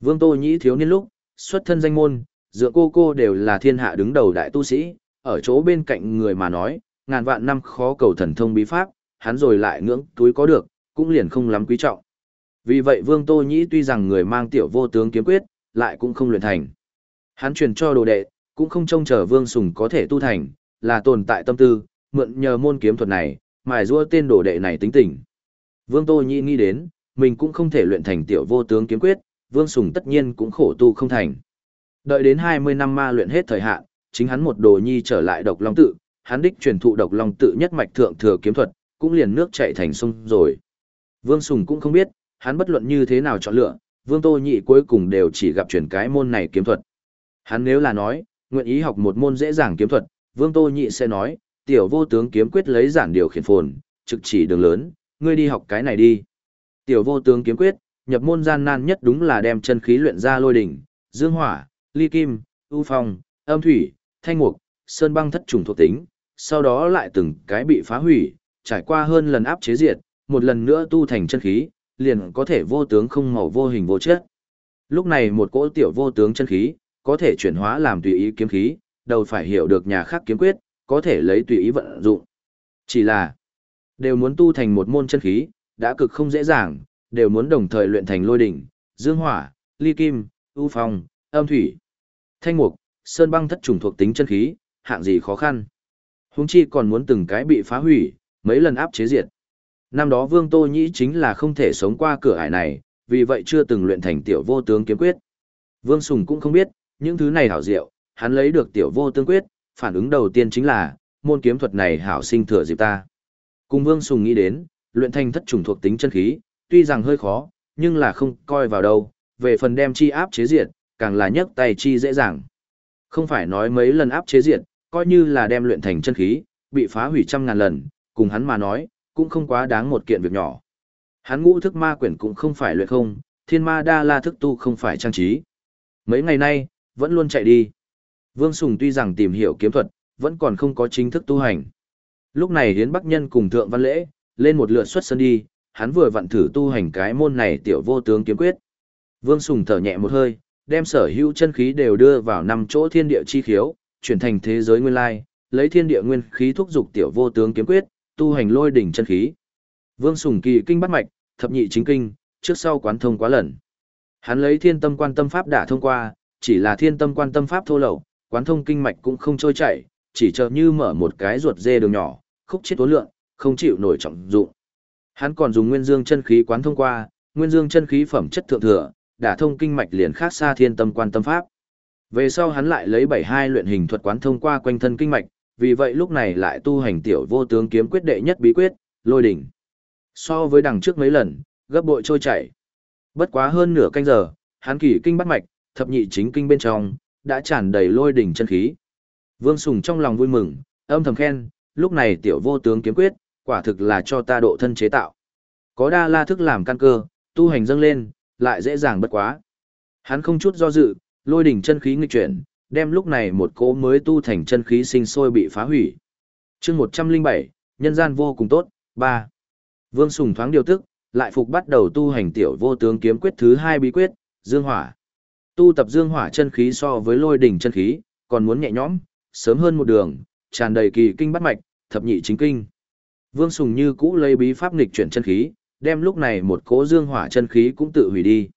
Vương Tô Nhĩ thiếu niên lúc, xuất thân danh môn, dựa cô cô đều là thiên hạ đứng đầu đại tu sĩ, ở chỗ bên cạnh người mà nói, ngàn vạn năm khó cầu thần thông bí pháp, hắn rồi lại ngưỡng túi có được, cũng liền không lắm quý trọng. Vì vậy Vương Tô Nhĩ tuy rằng người mang tiểu vô tướng kiếm quyết, lại cũng không luyện thành. Hắn truyền cho đồ đệ, cũng không trông chờ Vương Sùng có thể tu thành, là tồn tại tâm tư, mượn nhờ môn kiếm thuật này, mài rua tên đồ đệ này tính tình. Vương Tô Nhĩ nghĩ đến, mình cũng không thể luyện thành tiểu vô tướng kiếm quyết, Vương Sùng tất nhiên cũng khổ tu không thành. Đợi đến 20 năm ma luyện hết thời hạn, chính hắn một đồ nhi trở lại độc long tự, hắn đích truyền thụ độc long tự nhất mạch thượng thừa kiếm thuật, cũng liền nước chảy thành sông rồi. Vương Sùng cũng không biết, hắn bất luận như thế nào chọn lựa, Vương Tô Nhị cuối cùng đều chỉ gặp truyền cái môn này kiếm thuật. Hắn nếu là nói, nguyện ý học một môn dễ dàng kiếm thuật, Vương Tô Nhị sẽ nói, tiểu vô tướng kiếm quyết lấy giản điều khiển phồn, trực chỉ đường lớn, ngươi đi học cái này đi. Tiểu vô tướng kiếm quyết, nhập môn gian nan nhất đúng là đem chân khí luyện ra lôi đỉnh, dương hỏa, ly kim, ưu phong, âm thủy, thanh mục, sơn băng thất trùng thuộc tính, sau đó lại từng cái bị phá hủy, trải qua hơn lần áp chế diệt, một lần nữa tu thành chân khí, liền có thể vô tướng không màu vô hình vô chất. Lúc này một cỗ tiểu vô tướng chân khí, có thể chuyển hóa làm tùy ý kiếm khí, đầu phải hiểu được nhà khác kiếm quyết, có thể lấy tùy ý vận dụng. Chỉ là, đều muốn tu thành một môn chân khí, đã cực không dễ dàng, đều muốn đồng thời luyện thành lôi đỉnh, dương hỏa, ly kim, ưu phong, âm thủy, thanh mục, sơn băng thất trùng thuộc tính chân khí, hạng gì khó khăn. Huống chi còn muốn từng cái bị phá hủy, mấy lần áp chế diệt. Năm đó Vương Tô Nhĩ chính là không thể sống qua cửa ải này, vì vậy chưa từng luyện thành tiểu vô tướng kiếm quyết. Vương Sùng cũng không biết, những thứ này hảo diệu, hắn lấy được tiểu vô tướng quyết, phản ứng đầu tiên chính là, môn kiếm thuật này hảo sinh thừa dịp ta. Cùng Vương Sùng nghĩ đến, luyện thành thất trùng thuộc tính chân khí, tuy rằng hơi khó, nhưng là không coi vào đâu, về phần đem chi áp chế diệt, càng là nhấc tay chi dễ dàng. Không phải nói mấy lần áp chế diệt, coi như là đem luyện thành chân khí, bị phá hủy trăm ngàn lần, cùng hắn mà nói, cũng không quá đáng một kiện việc nhỏ. Hắn ngũ thức ma quyển cũng không phải luyện không, thiên ma đa la thức tu không phải trang trí. Mấy ngày nay, vẫn luôn chạy đi. Vương Sùng tuy rằng tìm hiểu kiếm thuật, vẫn còn không có chính thức tu hành. Lúc này Hiến Bắc Nhân cùng Thượng Văn Lễ, lên một lượt xuất sân đi, hắn vừa vặn thử tu hành cái môn này tiểu vô tướng kiếm quyết. Vương Sùng thở nhẹ một hơi, đem sở hữu chân khí đều đưa vào năm chỗ thiên địa chi khiếu, chuyển thành thế giới nguyên lai, lấy thiên địa nguyên khí thúc dục tiểu vô tướng kiếm quyết, tu hành lôi đỉnh chân khí. Vương Sùng Kỳ kinh bắt mạch, thập nhị chính kinh, trước sau quán thông quá lần. Hắn lấy thiên tâm quan tâm pháp đã thông qua, chỉ là thiên tâm quan tâm pháp thô lậu, quán thông kinh mạch cũng không trôi chảy, chỉ chờ như mở một cái ruột dê đường nhỏ, khúc chết tố lượng, không chịu nổi trọng dụng. Hắn còn dùng nguyên dương chân khí quán thông qua, nguyên dương chân khí phẩm chất thượng thừa, đã thông kinh mạch liền khác xa thiên tâm quan tâm pháp. Về sau hắn lại lấy bảy hai luyện hình thuật quán thông qua quanh thân kinh mạch, vì vậy lúc này lại tu hành tiểu vô tướng kiếm quyết đệ nhất bí quyết, lôi đỉnh. So với đằng trước mấy lần, gấp bội trôi chảy. Bất quá hơn nửa canh giờ, hắn kỳ kinh bắt mạch, thập nhị chính kinh bên trong, đã tràn đầy lôi đỉnh chân khí. Vương Sùng trong lòng vui mừng, âm thầm khen, lúc này tiểu vô tướng kiếm quyết, quả thực là cho ta độ thân chế tạo. Có đa la thức làm căn cơ, tu hành dâng lên, lại dễ dàng bất quá. Hắn không chút do dự, lôi đỉnh chân khí nghịch chuyển, đem lúc này một cỗ mới tu thành chân khí sinh sôi bị phá hủy. chương 107, nhân gian vô cùng tốt, 3. Vương Sùng thoáng điều tức, lại phục bắt đầu tu hành tiểu vô tướng kiếm quyết thứ hai bí quyết, dương hỏa. Tu tập dương hỏa chân khí so với lôi đỉnh chân khí, còn muốn nhẹ nhõm, sớm hơn một đường, tràn đầy kỳ kinh bắt mạch, thập nhị chính kinh. Vương Sùng như cũ lấy bí pháp nghịch chuyển chân khí, đem lúc này một cỗ dương hỏa chân khí cũng tự hủy đi.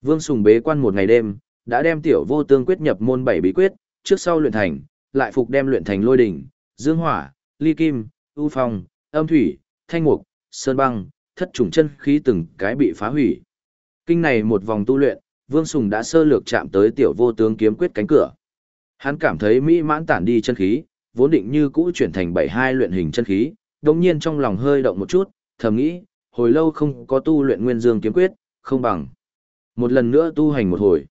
Vương Sùng bế quan một ngày đêm, đã đem tiểu vô tương quyết nhập môn bảy bí quyết, trước sau luyện thành, lại phục đem luyện thành lôi đỉnh, dương hỏa, ly kim, ưu phong, âm thủy, thanh mục, sơn băng, thất trùng chân khí từng cái bị phá hủy. Kinh này một vòng tu luyện, Vương Sùng đã sơ lược chạm tới tiểu vô tướng kiếm quyết cánh cửa. Hắn cảm thấy mỹ mãn tản đi chân khí, vốn định như cũ chuyển thành bảy hai luyện hình chân khí, đồng nhiên trong lòng hơi động một chút, thầm nghĩ, hồi lâu không có tu luyện nguyên dương kiếm quyết, không bằng. Một lần nữa tu hành một hồi.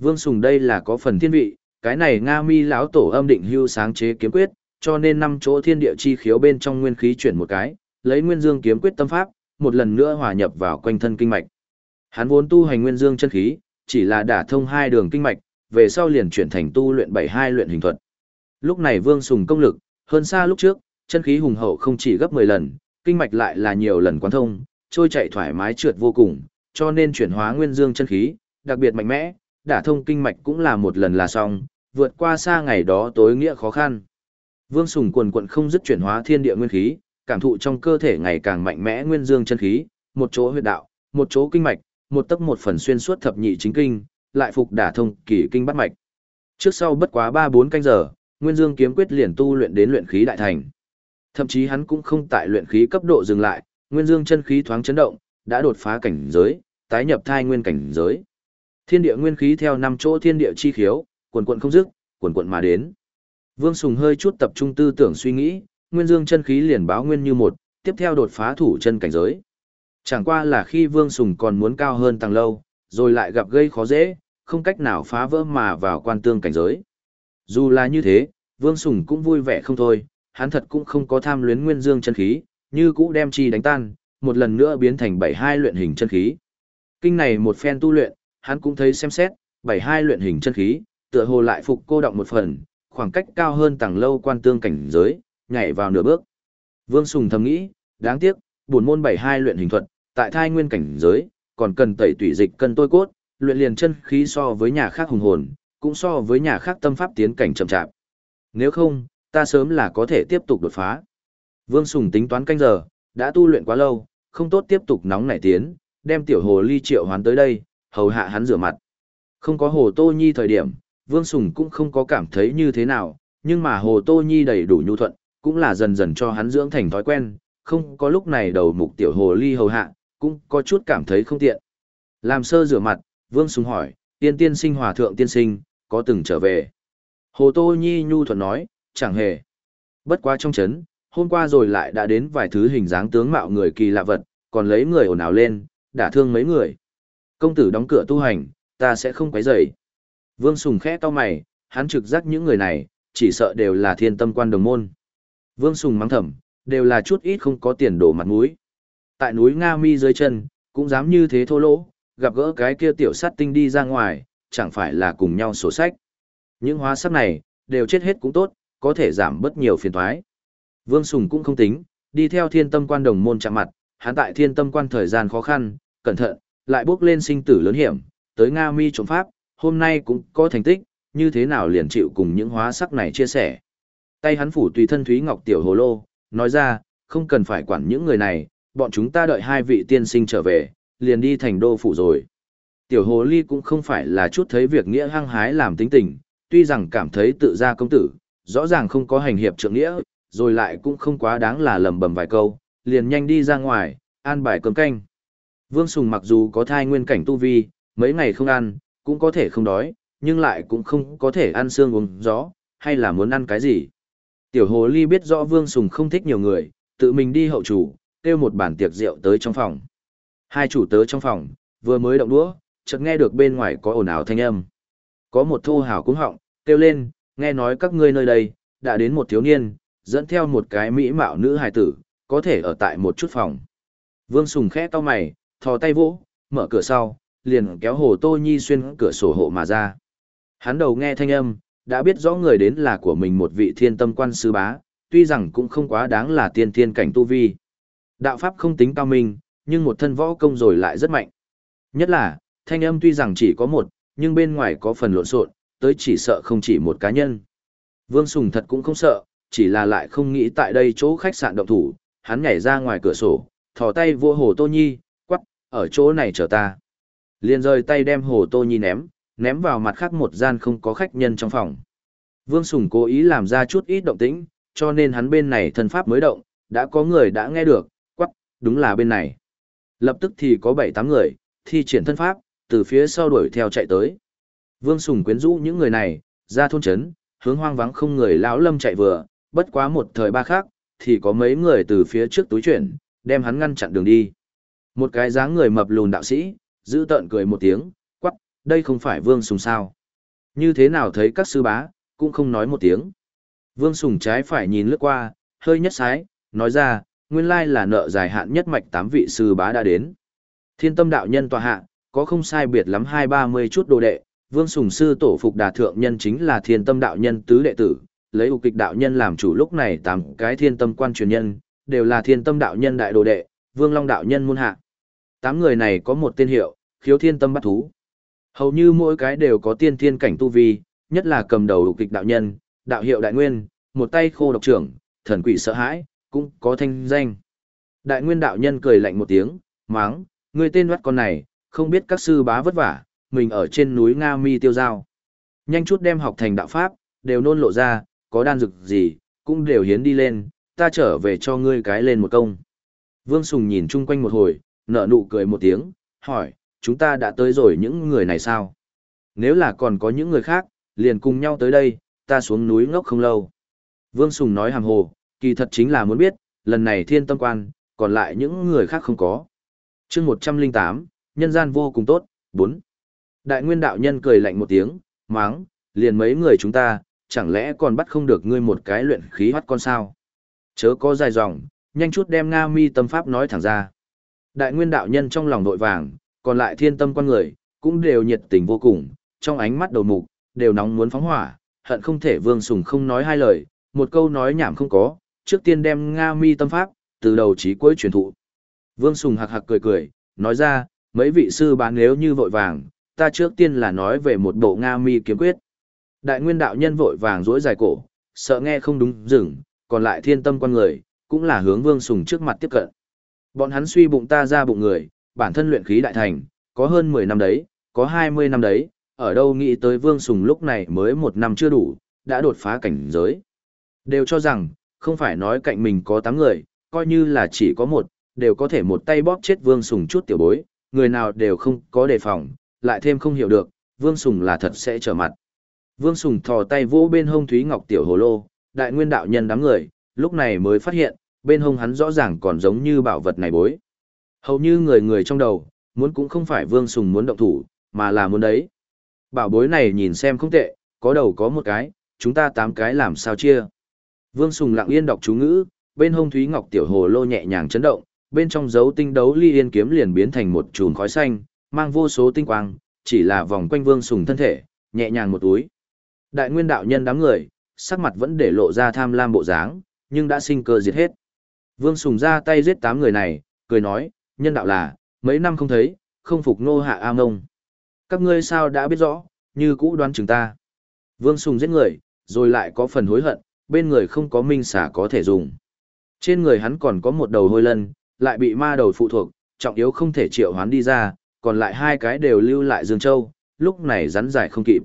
Vương Sùng đây là có phần thiên vị, cái này Nga mi lão tổ âm định hưu sáng chế kiếm quyết, cho nên năm chỗ thiên địa chi khiếu bên trong nguyên khí chuyển một cái, lấy nguyên dương kiếm quyết tâm pháp, một lần nữa hòa nhập vào quanh thân kinh mạch. Hắn vốn tu hành nguyên dương chân khí, chỉ là đả thông hai đường kinh mạch, về sau liền chuyển thành tu luyện bảy hai luyện hình thuật. Lúc này Vương Sùng công lực, hơn xa lúc trước, chân khí hùng hậu không chỉ gấp 10 lần, kinh mạch lại là nhiều lần quán thông, trôi chạy thoải mái trượt vô cùng, cho nên chuyển hóa nguyên dương chân khí, đặc biệt mạnh mẽ, đả thông kinh mạch cũng là một lần là xong, vượt qua xa ngày đó tối nghĩa khó khăn. Vương Sùng quần quận không dứt chuyển hóa thiên địa nguyên khí, cảm thụ trong cơ thể ngày càng mạnh mẽ nguyên dương chân khí, một chỗ huyệt đạo, một chỗ kinh mạch, một tấc một phần xuyên suốt thập nhị chính kinh, lại phục đả thông kỳ kinh bắt mạch. Trước sau bất quá 3-4 canh giờ, Nguyên Dương kiếm quyết liền tu luyện đến luyện khí đại thành. Thậm chí hắn cũng không tại luyện khí cấp độ dừng lại, Nguyên Dương chân khí thoáng chấn động, đã đột phá cảnh giới, tái nhập thai nguyên cảnh giới. Thiên địa nguyên khí theo năm chỗ thiên địa chi khiếu, quần quận không dứt, quần quận mà đến. Vương Sùng hơi chút tập trung tư tưởng suy nghĩ, Nguyên Dương chân khí liền báo nguyên như một, tiếp theo đột phá thủ chân cảnh giới. Chẳng qua là khi Vương Sùng còn muốn cao hơn tăng lâu, rồi lại gặp gây khó dễ, không cách nào phá vỡ mà vào quan tương cảnh giới. Dù là như thế, Vương Sùng cũng vui vẻ không thôi, hắn thật cũng không có tham luyến nguyên dương chân khí, như cũ đem chi đánh tan, một lần nữa biến thành bảy hai luyện hình chân khí. Kinh này một phen tu luyện, hắn cũng thấy xem xét, bảy hai luyện hình chân khí, tựa hồ lại phục cô động một phần, khoảng cách cao hơn tầng lâu quan tương cảnh giới, nhảy vào nửa bước. Vương Sùng thầm nghĩ, đáng tiếc, buồn môn bảy hai luyện hình thuật, tại thai nguyên cảnh giới, còn cần tẩy tủy dịch cân tôi cốt, luyện liền chân khí so với nhà khác hùng hồn, cũng so với nhà khác tâm pháp tiến cảnh chậm chạp. Nếu không, ta sớm là có thể tiếp tục đột phá. Vương Sùng tính toán canh giờ, đã tu luyện quá lâu, không tốt tiếp tục nóng nảy tiến, đem tiểu hồ ly triệu hoán tới đây, hầu hạ hắn rửa mặt. Không có hồ tô nhi thời điểm, Vương Sùng cũng không có cảm thấy như thế nào, nhưng mà hồ tô nhi đầy đủ nhu thuận, cũng là dần dần cho hắn dưỡng thành thói quen, không có lúc này đầu mục tiểu hồ ly hầu hạ, cũng có chút cảm thấy không tiện. Làm sơ rửa mặt, Vương Sùng hỏi, tiên tiên sinh hòa thượng tiên sinh, có từng trở về? Hồ Tô Nhi nhu thuận nói, chẳng hề. Bất quá trong chấn, hôm qua rồi lại đã đến vài thứ hình dáng tướng mạo người kỳ lạ vật, còn lấy người ồn ào lên, đả thương mấy người. Công tử đóng cửa tu hành, ta sẽ không quấy rầy. Vương Sùng khẽ to mày, hắn trực giác những người này, chỉ sợ đều là thiên tâm quan đồng môn. Vương Sùng mắng thầm, đều là chút ít không có tiền đổ mặt mũi. Tại núi Nga Mi dưới chân, cũng dám như thế thô lỗ, gặp gỡ cái kia tiểu sát tinh đi ra ngoài, chẳng phải là cùng nhau sổ sách. Những hóa sắc này, đều chết hết cũng tốt, có thể giảm bớt nhiều phiền thoái. Vương Sùng cũng không tính, đi theo thiên tâm quan đồng môn chạm mặt, hắn tại thiên tâm quan thời gian khó khăn, cẩn thận, lại bước lên sinh tử lớn hiểm, tới Nga mi trộm pháp, hôm nay cũng có thành tích, như thế nào liền chịu cùng những hóa sắc này chia sẻ. Tay hắn phủ tùy thân Thúy Ngọc Tiểu Hồ Lô, nói ra, không cần phải quản những người này, bọn chúng ta đợi hai vị tiên sinh trở về, liền đi thành đô phủ rồi. Tiểu hồ ly cũng không phải là chút thấy việc nghĩa hăng hái làm tính tình, tuy rằng cảm thấy tự ra công tử, rõ ràng không có hành hiệp trượng nghĩa, rồi lại cũng không quá đáng là lầm bầm vài câu, liền nhanh đi ra ngoài, an bài cơm canh. Vương Sùng mặc dù có thai nguyên cảnh tu vi, mấy ngày không ăn, cũng có thể không đói, nhưng lại cũng không có thể ăn xương uống gió, hay là muốn ăn cái gì. Tiểu hồ ly biết rõ Vương Sùng không thích nhiều người, tự mình đi hậu chủ, kêu một bản tiệc rượu tới trong phòng. Hai chủ tớ trong phòng, vừa mới động đũa, chợt nghe được bên ngoài có ồn ào thanh âm. Có một thô hào cũng họng, kêu lên, nghe nói các ngươi nơi đây, đã đến một thiếu niên, dẫn theo một cái mỹ mạo nữ hài tử, có thể ở tại một chút phòng. Vương Sùng khẽ to mày, thò tay vỗ, mở cửa sau, liền kéo hồ tô nhi xuyên cửa sổ hộ mà ra. Hắn đầu nghe thanh âm, đã biết rõ người đến là của mình một vị thiên tâm quan sư bá, tuy rằng cũng không quá đáng là tiên thiên cảnh tu vi. Đạo pháp không tính cao minh, nhưng một thân võ công rồi lại rất mạnh. Nhất là, thanh âm tuy rằng chỉ có một, nhưng bên ngoài có phần lộn xộn, tới chỉ sợ không chỉ một cá nhân. Vương Sùng thật cũng không sợ, chỉ là lại không nghĩ tại đây chỗ khách sạn động thủ, hắn nhảy ra ngoài cửa sổ, thò tay vua hồ Tô Nhi, ở chỗ này chờ ta. Liền rời tay đem hồ tô nhi ném, ném vào mặt khác một gian không có khách nhân trong phòng. Vương Sùng cố ý làm ra chút ít động tĩnh, cho nên hắn bên này thân pháp mới động, đã có người đã nghe được, quắc, đúng là bên này. Lập tức thì có 7-8 người, thi triển thân pháp, từ phía sau đuổi theo chạy tới. Vương Sùng quyến rũ những người này, ra thôn trấn, hướng hoang vắng không người lão lâm chạy vừa, bất quá một thời ba khác, thì có mấy người từ phía trước túi chuyển, đem hắn ngăn chặn đường đi. Một cái dáng người mập lùn đạo sĩ, giữ tợn cười một tiếng, quắc, đây không phải Vương Sùng sao. Như thế nào thấy các sư bá, cũng không nói một tiếng. Vương Sùng trái phải nhìn lướt qua, hơi nhất sái, nói ra, nguyên lai là nợ dài hạn nhất mạch tám vị sư bá đã đến. Thiên tâm đạo nhân tòa hạ, có không sai biệt lắm hai ba mươi chút đồ đệ, Vương Sùng sư tổ phục đà thượng nhân chính là thiên tâm đạo nhân tứ đệ tử, lấy ục kịch đạo nhân làm chủ lúc này tám cái thiên tâm quan truyền nhân, đều là thiên tâm đạo nhân đại đồ đệ, Vương Long đạo nhân môn hạ. Tám người này có một tên hiệu, khiếu thiên tâm bắt thú. Hầu như mỗi cái đều có tiên thiên cảnh tu vi, nhất là cầm đầu ục kịch đạo nhân, đạo hiệu đại nguyên, một tay khô độc trưởng, thần quỷ sợ hãi, cũng có thanh danh. Đại nguyên đạo nhân cười lạnh một tiếng, máng, người tên bắt con này, không biết các sư bá vất vả, mình ở trên núi Nga Mi tiêu giao. Nhanh chút đem học thành đạo pháp, đều nôn lộ ra, có đan dược gì, cũng đều hiến đi lên, ta trở về cho ngươi cái lên một công. Vương Sùng nhìn chung quanh một hồi, nở nụ cười một tiếng, hỏi, chúng ta đã tới rồi những người này sao? Nếu là còn có những người khác, liền cùng nhau tới đây, ta xuống núi ngốc không lâu. Vương Sùng nói hàm hồ, kỳ thật chính là muốn biết, lần này thiên tâm quan, còn lại những người khác không có. chương 108, nhân gian vô cùng tốt, 4. Đại nguyên đạo nhân cười lạnh một tiếng, máng, liền mấy người chúng ta, chẳng lẽ còn bắt không được ngươi một cái luyện khí hoắt con sao? Chớ có dài dòng, nhanh chút đem Nga mi tâm pháp nói thẳng ra. Đại nguyên đạo nhân trong lòng đội vàng, còn lại thiên tâm quan người, cũng đều nhiệt tình vô cùng, trong ánh mắt đầu mục, đều nóng muốn phóng hỏa, hận không thể vương sùng không nói hai lời, một câu nói nhảm không có, trước tiên đem Nga mi tâm pháp, từ đầu chí cuối truyền thụ. Vương Sùng hạc hạc cười cười, nói ra, mấy vị sư bán nếu như vội vàng, ta trước tiên là nói về một bộ Nga mi kiếm quyết. Đại nguyên đạo nhân vội vàng rỗi dài cổ, sợ nghe không đúng dừng, còn lại thiên tâm quan người, cũng là hướng Vương Sùng trước mặt tiếp cận. Bọn hắn suy bụng ta ra bụng người, bản thân luyện khí đại thành, có hơn 10 năm đấy, có 20 năm đấy, ở đâu nghĩ tới Vương Sùng lúc này mới một năm chưa đủ, đã đột phá cảnh giới. Đều cho rằng, không phải nói cạnh mình có 8 người, coi như là chỉ có một, đều có thể một tay bóp chết Vương Sùng chút tiểu bối, người nào đều không có đề phòng, lại thêm không hiểu được, Vương Sùng là thật sẽ trở mặt. Vương Sùng thò tay vỗ bên hông Thúy Ngọc tiểu hồ lô, đại nguyên đạo nhân đám người, lúc này mới phát hiện, bên hông hắn rõ ràng còn giống như bảo vật này bối. Hầu như người người trong đầu, muốn cũng không phải Vương Sùng muốn động thủ, mà là muốn đấy. Bảo bối này nhìn xem không tệ, có đầu có một cái, chúng ta tám cái làm sao chia. Vương Sùng lặng yên đọc chú ngữ, bên hông Thúy Ngọc tiểu hồ lô nhẹ nhàng chấn động, bên trong dấu tinh đấu ly yên kiếm liền biến thành một chùm khói xanh, mang vô số tinh quang, chỉ là vòng quanh Vương Sùng thân thể, nhẹ nhàng một túi. Đại nguyên đạo nhân đám người, sắc mặt vẫn để lộ ra tham lam bộ dáng, nhưng đã sinh cơ diệt hết. Vương Sùng ra tay giết tám người này, cười nói, nhân đạo là, mấy năm không thấy, không phục nô hạ am ông. Các ngươi sao đã biết rõ, như cũ đoán chừng ta. Vương Sùng giết người, rồi lại có phần hối hận, bên người không có minh xả có thể dùng. Trên người hắn còn có một đầu hôi lân, lại bị ma đầu phụ thuộc, trọng yếu không thể triệu hoán đi ra, còn lại hai cái đều lưu lại Dương Châu, lúc này rắn dài không kịp.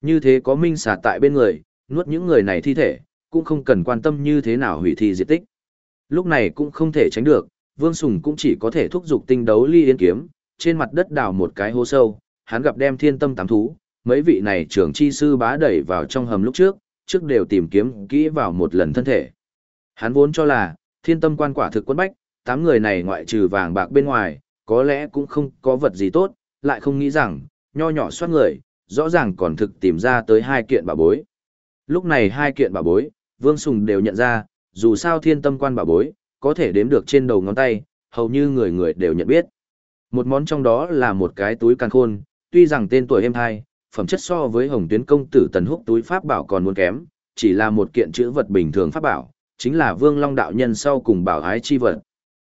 Như thế có minh xả tại bên người, nuốt những người này thi thể, cũng không cần quan tâm như thế nào hủy thi diệt tích. Lúc này cũng không thể tránh được, Vương Sùng cũng chỉ có thể thúc giục tinh đấu ly yên kiếm, trên mặt đất đào một cái hố sâu, hắn gặp đem thiên tâm tám thú, mấy vị này trưởng chi sư bá đẩy vào trong hầm lúc trước, trước đều tìm kiếm kỹ vào một lần thân thể. Hắn vốn cho là, thiên tâm quan quả thực quân bách, tám người này ngoại trừ vàng bạc bên ngoài, có lẽ cũng không có vật gì tốt, lại không nghĩ rằng, nho nhỏ soát người, rõ ràng còn thực tìm ra tới hai kiện bà bối. Lúc này hai kiện bà bối, Vương Sùng đều nhận ra, dù sao thiên tâm quan bảo bối, có thể đếm được trên đầu ngón tay, hầu như người người đều nhận biết. Một món trong đó là một cái túi càng khôn, tuy rằng tên tuổi êm hai, phẩm chất so với hồng tuyến công tử tần húc túi pháp bảo còn muốn kém, chỉ là một kiện chữ vật bình thường pháp bảo, chính là vương long đạo nhân sau cùng bảo ái chi vật.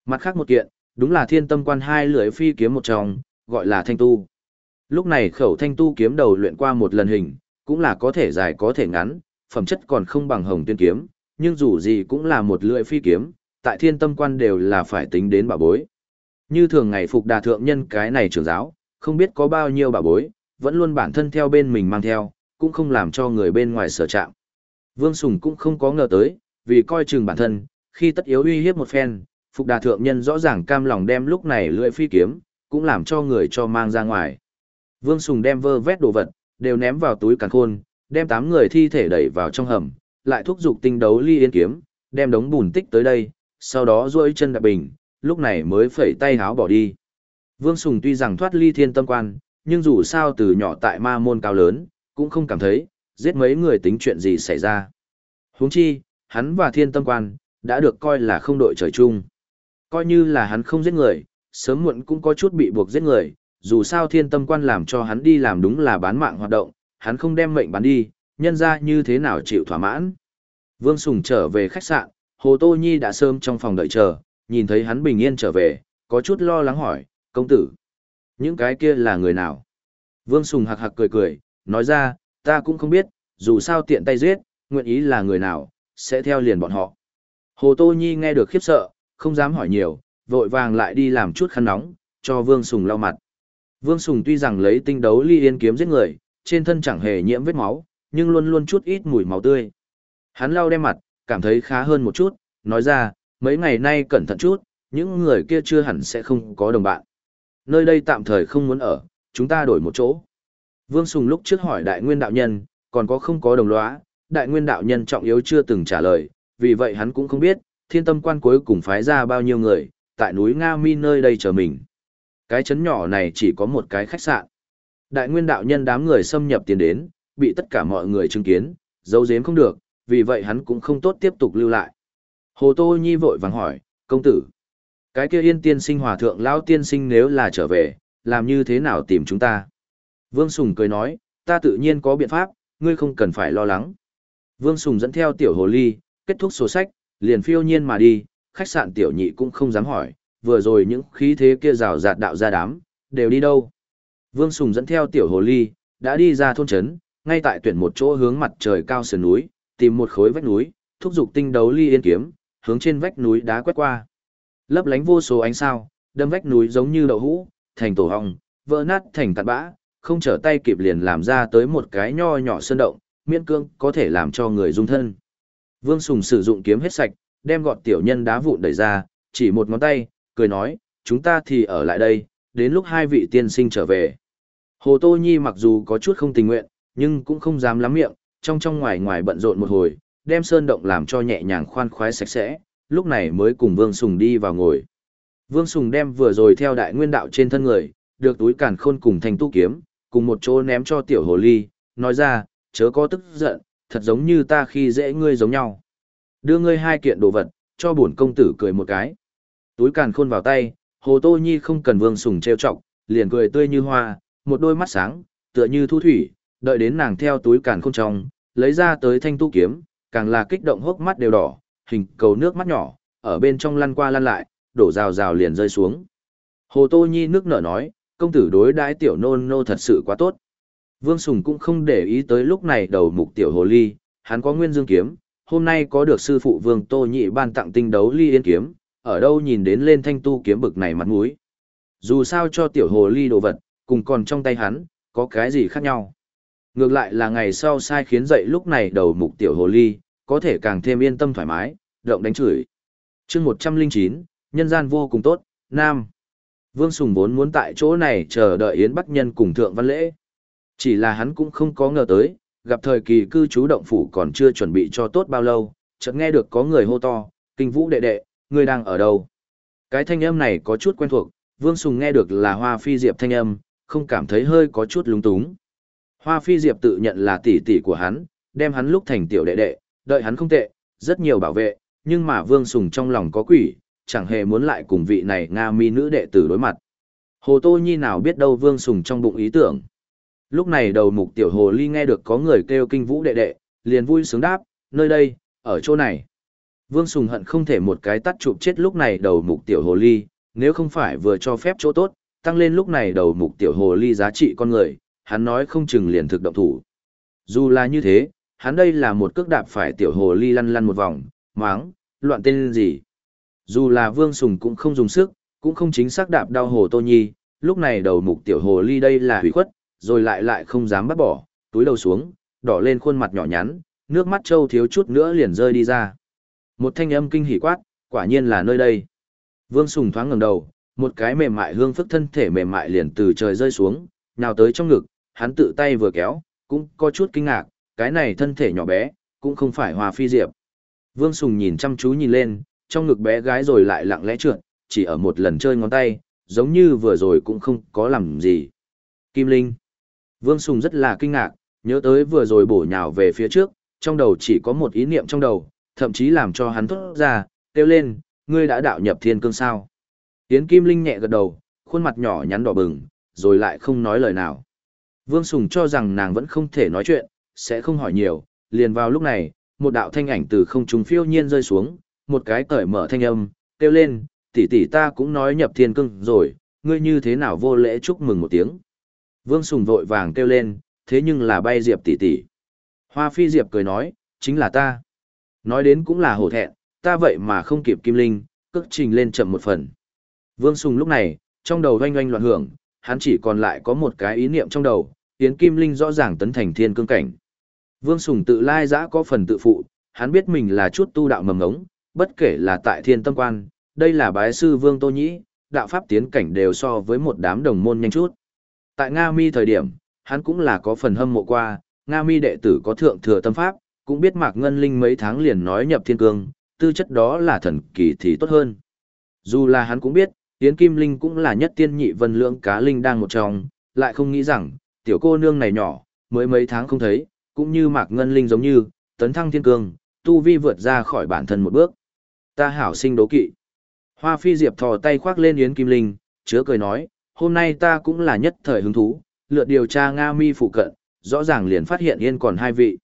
Mặt khác một kiện, đúng là thiên tâm quan hai lưỡi phi kiếm một trong, gọi là thanh tu. Lúc này khẩu thanh tu kiếm đầu luyện qua một lần hình, cũng là có thể dài có thể ngắn, phẩm chất còn không bằng hồng tuyên kiếm, nhưng dù gì cũng là một lưỡi phi kiếm, tại thiên tâm quan đều là phải tính đến bảo bối. Như thường ngày phục đà thượng nhân cái này trưởng giáo, không biết có bao nhiêu bà bối, vẫn luôn bản thân theo bên mình mang theo, cũng không làm cho người bên ngoài sở chạm. Vương Sùng cũng không có ngờ tới, vì coi chừng bản thân, khi tất yếu uy hiếp một phen, Phục Đà Thượng Nhân rõ ràng cam lòng đem lúc này lưỡi phi kiếm, cũng làm cho người cho mang ra ngoài. Vương Sùng đem vơ vét đồ vật, đều ném vào túi càn khôn, đem tám người thi thể đẩy vào trong hầm, lại thúc giục tinh đấu ly yên kiếm, đem đống bùn tích tới đây, sau đó duỗi chân đạp bình, lúc này mới phẩy tay háo bỏ đi. Vương Sùng tuy rằng thoát ly thiên tâm quan, nhưng dù sao từ nhỏ tại ma môn cao lớn, cũng không cảm thấy, giết mấy người tính chuyện gì xảy ra. huống chi, hắn và thiên tâm quan, đã được coi là không đội trời chung. Coi như là hắn không giết người, sớm muộn cũng có chút bị buộc giết người, dù sao thiên tâm quan làm cho hắn đi làm đúng là bán mạng hoạt động, hắn không đem mệnh bán đi, nhân ra như thế nào chịu thỏa mãn. Vương Sùng trở về khách sạn, Hồ Tô Nhi đã sớm trong phòng đợi chờ, nhìn thấy hắn bình yên trở về, có chút lo lắng hỏi, công tử, những cái kia là người nào? Vương Sùng hạc hạc cười cười, nói ra, ta cũng không biết, dù sao tiện tay giết, nguyện ý là người nào, sẽ theo liền bọn họ. Hồ Tô Nhi nghe được khiếp sợ, không dám hỏi nhiều, vội vàng lại đi làm chút khăn nóng, cho Vương Sùng lau mặt. Vương Sùng tuy rằng lấy tinh đấu ly yên kiếm giết người, trên thân chẳng hề nhiễm vết máu, nhưng luôn luôn chút ít mùi máu tươi. Hắn lau đem mặt, cảm thấy khá hơn một chút, nói ra, mấy ngày nay cẩn thận chút, những người kia chưa hẳn sẽ không có đồng bạn. Nơi đây tạm thời không muốn ở, chúng ta đổi một chỗ. Vương Sùng lúc trước hỏi đại nguyên đạo nhân, còn có không có đồng lõa, đại nguyên đạo nhân trọng yếu chưa từng trả lời, vì vậy hắn cũng không biết, thiên tâm quan cuối cùng phái ra bao nhiêu người, tại núi Nga Mi nơi đây chờ mình. Cái chấn nhỏ này chỉ có một cái khách sạn. Đại nguyên đạo nhân đám người xâm nhập tiến đến, bị tất cả mọi người chứng kiến, giấu giếm không được, vì vậy hắn cũng không tốt tiếp tục lưu lại. Hồ Tô Nhi vội vàng hỏi, công tử, cái kia yên tiên sinh hòa thượng lão tiên sinh nếu là trở về, làm như thế nào tìm chúng ta? Vương Sùng cười nói, ta tự nhiên có biện pháp, ngươi không cần phải lo lắng. Vương Sùng dẫn theo tiểu hồ ly, kết thúc sổ sách, liền phiêu nhiên mà đi, khách sạn tiểu nhị cũng không dám hỏi, vừa rồi những khí thế kia rào rạt đạo ra đám, đều đi đâu. Vương Sùng dẫn theo tiểu hồ ly, đã đi ra thôn trấn, ngay tại tuyển một chỗ hướng mặt trời cao sườn núi, tìm một khối vách núi, thúc giục tinh đấu ly yên kiếm, hướng trên vách núi đá quét qua. Lấp lánh vô số ánh sao, đâm vách núi giống như đậu hũ, thành tổ hong, vỡ nát thành tạt bã, không trở tay kịp liền làm ra tới một cái nho nhỏ sơn động, miễn cương có thể làm cho người dung thân. Vương Sùng sử dụng kiếm hết sạch, đem gọn tiểu nhân đá vụn đẩy ra, chỉ một ngón tay, cười nói, chúng ta thì ở lại đây, đến lúc hai vị tiên sinh trở về. Hồ Tô Nhi mặc dù có chút không tình nguyện, nhưng cũng không dám lắm miệng, trong trong ngoài ngoài bận rộn một hồi, đem sơn động làm cho nhẹ nhàng khoan khoái sạch sẽ, lúc này mới cùng Vương Sùng đi vào ngồi. Vương Sùng đem vừa rồi theo đại nguyên đạo trên thân người, được túi càn khôn cùng thành tu kiếm, cùng một chỗ ném cho tiểu hồ ly, nói ra, chớ có tức giận, thật giống như ta khi dễ ngươi giống nhau. Đưa ngươi hai kiện đồ vật, cho bổn công tử cười một cái. Túi càn khôn vào tay, hồ tô nhi không cần vương sùng trêu chọc, liền cười tươi như hoa, một đôi mắt sáng, tựa như thu thủy, đợi đến nàng theo túi càn khôn trong, lấy ra tới thanh tu kiếm, càng là kích động hốc mắt đều đỏ, hình cầu nước mắt nhỏ, ở bên trong lăn qua lăn lại, đổ rào rào liền rơi xuống. Hồ Tô Nhi nước nở nói, công tử đối đãi tiểu nôn nô thật sự quá tốt. Vương Sùng cũng không để ý tới lúc này đầu mục tiểu hồ ly, hắn có nguyên dương kiếm, hôm nay có được sư phụ Vương Tô Nhị ban tặng tinh đấu ly yên kiếm, ở đâu nhìn đến lên thanh tu kiếm bực này mặt mũi. Dù sao cho tiểu hồ ly đồ vật, cùng còn trong tay hắn, có cái gì khác nhau. Ngược lại là ngày sau sai khiến dậy lúc này đầu mục tiểu hồ ly, có thể càng thêm yên tâm thoải mái, động đánh chửi. chương 109, nhân gian vô cùng tốt, Nam. Vương Sùng vốn muốn tại chỗ này chờ đợi Yến Bắc Nhân cùng Thượng Văn Lễ. Chỉ là hắn cũng không có ngờ tới, gặp thời kỳ cư trú động phủ còn chưa chuẩn bị cho tốt bao lâu, chợt nghe được có người hô to, kinh vũ đệ đệ, người đang ở đâu? Cái thanh âm này có chút quen thuộc, Vương Sùng nghe được là Hoa Phi Diệp thanh âm, không cảm thấy hơi có chút lúng túng. Hoa Phi Diệp tự nhận là tỷ tỷ của hắn, đem hắn lúc thành tiểu đệ đệ, đợi hắn không tệ, rất nhiều bảo vệ, nhưng mà Vương Sùng trong lòng có quỷ, chẳng hề muốn lại cùng vị này Nga mi nữ đệ tử đối mặt. Hồ Tô Nhi nào biết đâu Vương Sùng trong bụng ý tưởng. Lúc này đầu mục tiểu hồ ly nghe được có người kêu kinh vũ đệ đệ, liền vui sướng đáp, nơi đây, ở chỗ này. Vương Sùng hận không thể một cái tắt chụp chết lúc này đầu mục tiểu hồ ly, nếu không phải vừa cho phép chỗ tốt, tăng lên lúc này đầu mục tiểu hồ ly giá trị con người, hắn nói không chừng liền thực động thủ. Dù là như thế, hắn đây là một cước đạp phải tiểu hồ ly lăn lăn một vòng, máng, loạn tên gì. Dù là Vương Sùng cũng không dùng sức, cũng không chính xác đạp đau hồ Tô Nhi, lúc này đầu mục tiểu hồ ly đây là hủy khuất, rồi lại lại không dám bắt bỏ, túi đầu xuống, đỏ lên khuôn mặt nhỏ nhắn, nước mắt trâu thiếu chút nữa liền rơi đi ra. Một thanh âm kinh hỉ quát, quả nhiên là nơi đây. Vương Sùng thoáng ngẩng đầu, một cái mềm mại hương phức thân thể mềm mại liền từ trời rơi xuống, nào tới trong ngực, hắn tự tay vừa kéo, cũng có chút kinh ngạc, cái này thân thể nhỏ bé, cũng không phải Hoa Phi Diệp. Vương Sùng nhìn chăm chú nhìn lên, trong ngực bé gái rồi lại lặng lẽ trượt, chỉ ở một lần chơi ngón tay, giống như vừa rồi cũng không có làm gì. Kim Linh. Vương Sùng rất là kinh ngạc, nhớ tới vừa rồi bổ nhào về phía trước, trong đầu chỉ có một ý niệm trong đầu, thậm chí làm cho hắn thốt ra, kêu lên, ngươi đã đạo nhập thiên cương sao. tiến Kim Linh nhẹ gật đầu, khuôn mặt nhỏ nhắn đỏ bừng, rồi lại không nói lời nào. Vương Sùng cho rằng nàng vẫn không thể nói chuyện, sẽ không hỏi nhiều, liền vào lúc này, một đạo thanh ảnh từ không trung phiêu nhiên rơi xuống, một cái cởi mở thanh âm, kêu lên, tỷ tỷ ta cũng nói nhập thiên cưng rồi, ngươi như thế nào vô lễ chúc mừng một tiếng. Vương Sùng vội vàng kêu lên, thế nhưng là bay Diệp tỷ tỷ. Hoa Phi Diệp cười nói, chính là ta. Nói đến cũng là hổ thẹn, ta vậy mà không kịp Kim Linh, cước trình lên chậm một phần. Vương Sùng lúc này, trong đầu oanh oanh loạn hưởng, hắn chỉ còn lại có một cái ý niệm trong đầu, Yến Kim Linh rõ ràng tấn thành thiên cương cảnh. Vương Sùng tự lai giã có phần tự phụ, hắn biết mình là chút tu đạo mầm ngống, bất kể là tại thiên tâm quan, đây là bái sư Vương Tô Nhĩ, đạo pháp tiến cảnh đều so với một đám đồng môn nhanh chút. Tại Nga Mi thời điểm, hắn cũng là có phần hâm mộ qua, Nga Mi đệ tử có thượng thừa tâm pháp, cũng biết Mạc Ngân Linh mấy tháng liền nói nhập thiên cương, tư chất đó là thần kỳ thì tốt hơn. Dù là hắn cũng biết, Yến Kim Linh cũng là nhất tiên nhị vân lượng cá linh đang một trong, lại không nghĩ rằng, tiểu cô nương này nhỏ, mới mấy tháng không thấy, cũng như Mạc Ngân Linh giống như, tấn thăng thiên cương, tu vi vượt ra khỏi bản thân một bước. Ta hảo sinh đố kỵ. Hoa Phi Diệp thò tay khoác lên Yến Kim Linh, chứa cười nói, hôm nay ta cũng là nhất thời hứng thú, lượt điều tra Nga Mi phụ cận, rõ ràng liền phát hiện yên còn hai vị.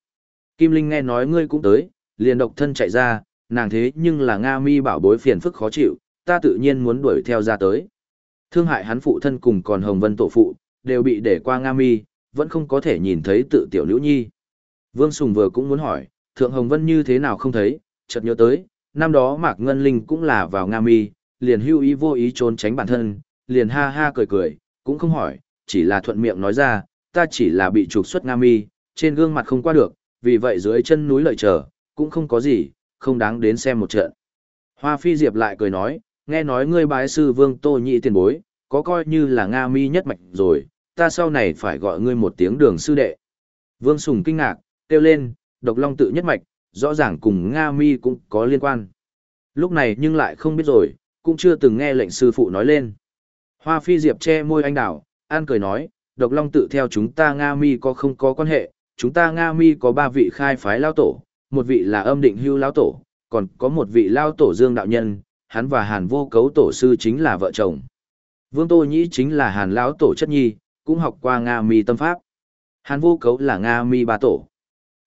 Kim Linh nghe nói ngươi cũng tới, liền độc thân chạy ra, nàng thế nhưng là Nga Mi bảo bối phiền phức khó chịu, ta tự nhiên muốn đuổi theo ra tới. Thương hại hắn phụ thân cùng còn Hồng Vân tổ phụ, đều bị để qua Nga Mi, vẫn không có thể nhìn thấy tự tiểu nữ nhi. Vương Sùng vừa cũng muốn hỏi, Thượng Hồng Vân như thế nào không thấy, chợt nhớ tới, năm đó Mạc Ngân Linh cũng là vào Nga Mi, liền hưu ý vô ý trốn tránh bản thân, liền ha ha cười cười, cũng không hỏi, chỉ là thuận miệng nói ra, ta chỉ là bị trục xuất Nga Mi, trên gương mặt không qua được, vì vậy dưới chân núi lợi chờ, cũng không có gì, không đáng đến xem một trận. Hoa Phi Diệp lại cười nói, nghe nói ngươi bái sư Vương Tô Nhị tiền bối, có coi như là Nga Mi nhất mạch rồi, ta sau này phải gọi ngươi một tiếng đường sư đệ. Vương Sùng kinh ngạc, kêu lên, độc long tự nhất mạch, rõ ràng cùng Nga Mi cũng có liên quan. Lúc này nhưng lại không biết rồi, cũng chưa từng nghe lệnh sư phụ nói lên. Hoa Phi Diệp che môi anh đảo, an cười nói, độc long tự theo chúng ta Nga Mi có không có quan hệ, chúng ta Nga Mi có ba vị khai phái lao tổ, một vị là âm định hưu lao tổ, còn có một vị lao tổ dương đạo nhân, hắn và hàn vô cấu tổ sư chính là vợ chồng. Vương Tô Nhĩ chính là hàn lão tổ chất nhi, cũng học qua Nga Mi tâm pháp. Hàn vô cấu là Nga Mi ba tổ.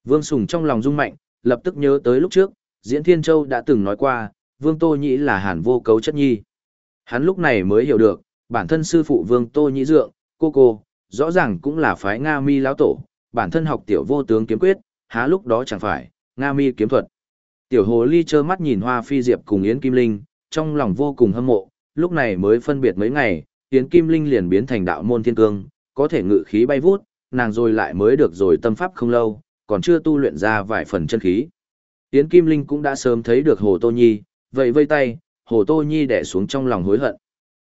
Vương Sùng trong lòng rung mạnh, lập tức nhớ tới lúc trước, Diễn Thiên Châu đã từng nói qua, Vương Tô Nhĩ là hàn vô cấu chất nhi. Hắn lúc này mới hiểu được, bản thân sư phụ Vương Tô Nhĩ Dượng, cô cô, rõ ràng cũng là phái Nga Mi lão tổ, bản thân học tiểu vô tướng kiếm quyết, há lúc đó chẳng phải, Nga Mi kiếm thuật. Tiểu hồ ly trơ mắt nhìn hoa phi diệp cùng Yến Kim Linh, trong lòng vô cùng hâm mộ, lúc này mới phân biệt mấy ngày, Yến Kim Linh liền biến thành đạo môn thiên cương, có thể ngự khí bay vút, nàng rồi lại mới được rồi tâm pháp không lâu, còn chưa tu luyện ra vài phần chân khí. Yến Kim Linh cũng đã sớm thấy được Hồ Tô Nhi, vậy vây tay, Hồ Tô Nhi đẻ xuống trong lòng hối hận.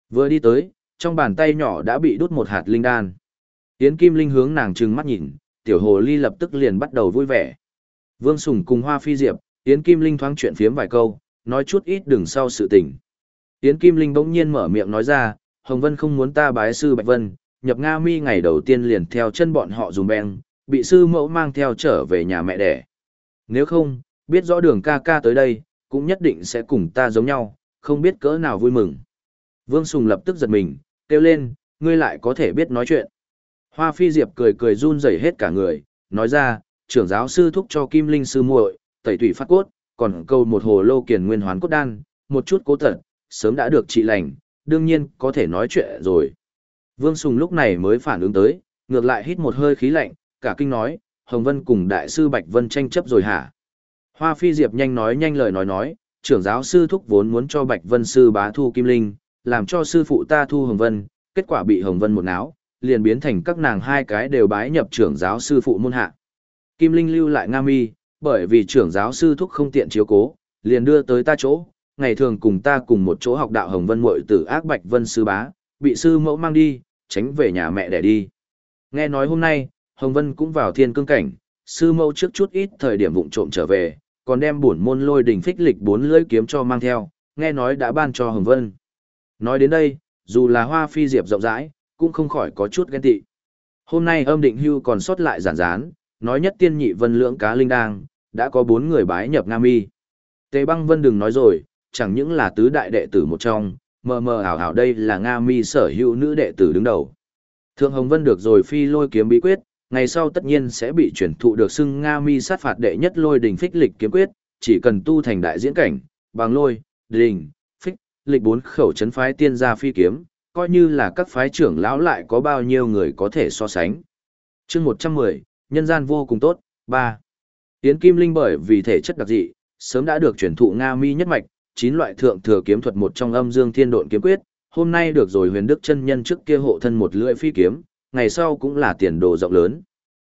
Vừa đi tới, trong bàn tay nhỏ đã bị đút một hạt linh đan. Yến Kim Linh hướng nàng trừng mắt nhìn, tiểu hồ ly lập tức liền bắt đầu vui vẻ. Vương Sùng cùng Hoa Phi Diệp, Yến Kim Linh thoáng chuyện phiếm vài câu, nói chút ít đừng sau sự tình. Yến Kim Linh bỗng nhiên mở miệng nói ra, Hồng Vân không muốn ta bái sư Bạch Vân, nhập Nga Mi ngày đầu tiên liền theo chân bọn họ dùng beng, bị sư mẫu mang theo trở về nhà mẹ đẻ. Nếu không, biết rõ đường ca ca tới đây, cũng nhất định sẽ cùng ta giống nhau, không biết cỡ nào vui mừng. Vương Sùng lập tức giật mình, kêu lên, ngươi lại có thể biết nói chuyện. Hoa Phi Diệp cười cười run rẩy hết cả người, nói ra, trưởng giáo sư thúc cho Kim Linh sư muội, tẩy tủy phát cốt, còn câu một hồ lô kiền nguyên hoán cốt đan, một chút cố tật, sớm đã được trị lành, đương nhiên có thể nói chuyện rồi. Vương Sùng lúc này mới phản ứng tới, ngược lại hít một hơi khí lạnh, cả kinh nói, Hồng Vân cùng đại sư Bạch Vân tranh chấp rồi hả? Hoa Phi Diệp nhanh nói nhanh lời nói nói, trưởng giáo sư thúc vốn muốn cho Bạch Vân sư bá thu Kim Linh, làm cho sư phụ ta thu Hồng Vân, kết quả bị Hồng Vân một náo, liền biến thành các nàng hai cái đều bái nhập trưởng giáo sư phụ môn hạ. Kim Linh lưu lại Nga Mi, bởi vì trưởng giáo sư thúc không tiện chiếu cố, liền đưa tới ta chỗ, ngày thường cùng ta cùng một chỗ học đạo Hồng Vân muội tử ác Bạch Vân sư bá, bị sư mẫu mang đi, tránh về nhà mẹ để đi. Nghe nói hôm nay, Hồng Vân cũng vào thiên cương cảnh, sư mẫu trước chút ít thời điểm vụng trộm trở về, còn đem bổn môn lôi đỉnh phích lịch bốn lưỡi kiếm cho mang theo, nghe nói đã ban cho Hồng Vân. Nói đến đây, dù là hoa phi diệp rộng rãi, cũng không khỏi có chút ghen tị. Hôm nay âm định hưu còn sót lại giản rán, nói nhất tiên nhị vân lưỡng cá linh đang, đã có bốn người bái nhập Nam Mi. Tề băng vân đừng nói rồi, chẳng những là tứ đại đệ tử một trong, mờ mờ ảo ảo đây là Nga Mi sở hữu nữ đệ tử đứng đầu. Thượng Hồng Vân được rồi phi lôi kiếm bí quyết, ngày sau tất nhiên sẽ bị chuyển thụ được xưng Nga Mi sát phạt đệ nhất lôi đỉnh phích lịch kiếm quyết, chỉ cần tu thành đại diễn cảnh, bằng lôi, đỉnh, phích, lịch bốn khẩu chấn phái tiên gia phi kiếm, coi như là các phái trưởng lão lại có bao nhiêu người có thể so sánh. chương 110, nhân gian vô cùng tốt, 3. Yến Kim Linh bởi vì thể chất đặc dị, sớm đã được chuyển thụ Nga Mi nhất mạch, chín loại thượng thừa kiếm thuật một trong âm dương thiên độn kiếm quyết, hôm nay được rồi huyền đức chân nhân trước kia hộ thân một lưỡi phi kiếm, ngày sau cũng là tiền đồ rộng lớn.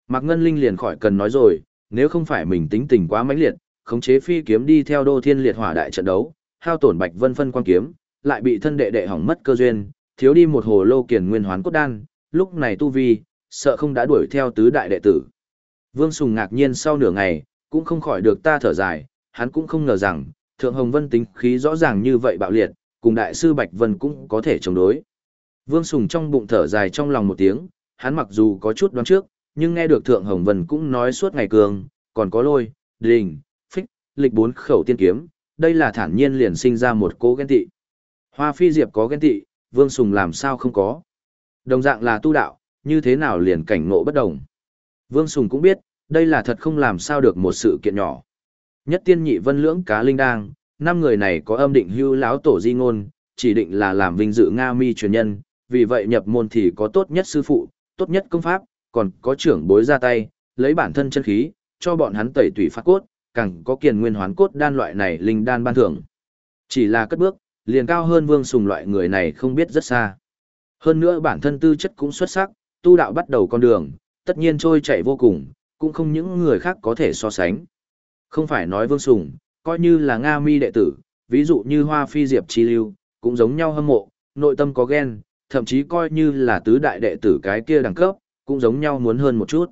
Mạc Ngân Linh liền khỏi cần nói rồi, nếu không phải mình tính tình quá mãnh liệt, khống chế phi kiếm đi theo đô thiên liệt hỏa đại trận đấu, hao tổn bạch vân phân quan kiếm, lại bị thân đệ đệ hỏng mất cơ duyên, thiếu đi một hồ lô kiền nguyên hoán cốt đan, lúc này tu vi, sợ không đã đuổi theo tứ đại đệ tử. Vương Sùng ngạc nhiên sau nửa ngày, cũng không khỏi được ta thở dài, hắn cũng không ngờ rằng, Thượng Hồng Vân tính khí rõ ràng như vậy bạo liệt, cùng đại sư Bạch Vân cũng có thể chống đối. Vương Sùng trong bụng thở dài trong lòng một tiếng, hắn mặc dù có chút đoán trước, nhưng nghe được Thượng Hồng Vân cũng nói suốt ngày cường, còn có lôi, đình, phích, lịch bốn khẩu tiên kiếm, đây là thản nhiên liền sinh ra một cố ghen tị. Hoa phi diệp có ghen tị, Vương Sùng làm sao không có. Đồng dạng là tu đạo, như thế nào liền cảnh ngộ bất đồng. Vương Sùng cũng biết, đây là thật không làm sao được một sự kiện nhỏ. Nhất tiên nhị vân lưỡng cá linh đang, năm người này có âm định hưu láo tổ di ngôn, chỉ định là làm vinh dự Nga mi truyền nhân, vì vậy nhập môn thì có tốt nhất sư phụ, tốt nhất công pháp, còn có trưởng bối ra tay, lấy bản thân chân khí, cho bọn hắn tẩy tủy phát cốt, càng có kiền nguyên hoán cốt đan loại này linh đan ban thưởng. Chỉ là cất bước, liền cao hơn vương sùng loại người này không biết rất xa. Hơn nữa bản thân tư chất cũng xuất sắc, tu đạo bắt đầu con đường, tất nhiên trôi chạy vô cùng, cũng không những người khác có thể so sánh. Không phải nói vương sùng, coi như là Nga mi đệ tử, ví dụ như Hoa Phi Diệp Chi Lưu, cũng giống nhau hâm mộ, nội tâm có ghen, thậm chí coi như là tứ đại đệ tử cái kia đẳng cấp, cũng giống nhau muốn hơn một chút.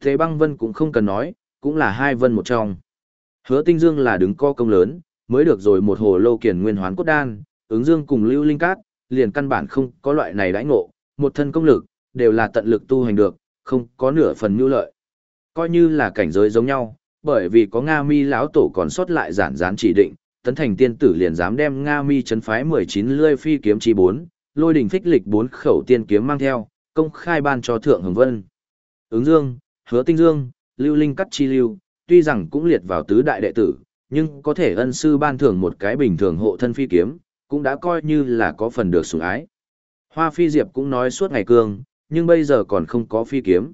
Thế băng vân cũng không cần nói, cũng là hai vân một trong. Hứa tinh dương là đứng co công lớn, mới được rồi một hồ lô kiền nguyên hoán cốt đan, ứng dương cùng lưu linh cát, liền căn bản không có loại này đãi ngộ, một thân công lực, đều là tận lực tu hành được, không có nửa phần nhu lợi. Coi như là cảnh giới giống nhau, bởi vì có Nga Mi lão tổ còn sót lại giản gián chỉ định, tấn thành tiên tử liền dám đem Nga Mi chấn phái 19 lươi phi kiếm chi 4, lôi đỉnh phích lịch 4 khẩu tiên kiếm mang theo, công khai ban cho thượng hồng vân. Ứng Dương, Hứa Tinh Dương, Lưu Linh Cắt Chi Lưu, tuy rằng cũng liệt vào tứ đại đệ tử, nhưng có thể ân sư ban thưởng một cái bình thường hộ thân phi kiếm, cũng đã coi như là có phần được sủng ái. Hoa Phi Diệp cũng nói suốt ngày cương, nhưng bây giờ còn không có phi kiếm.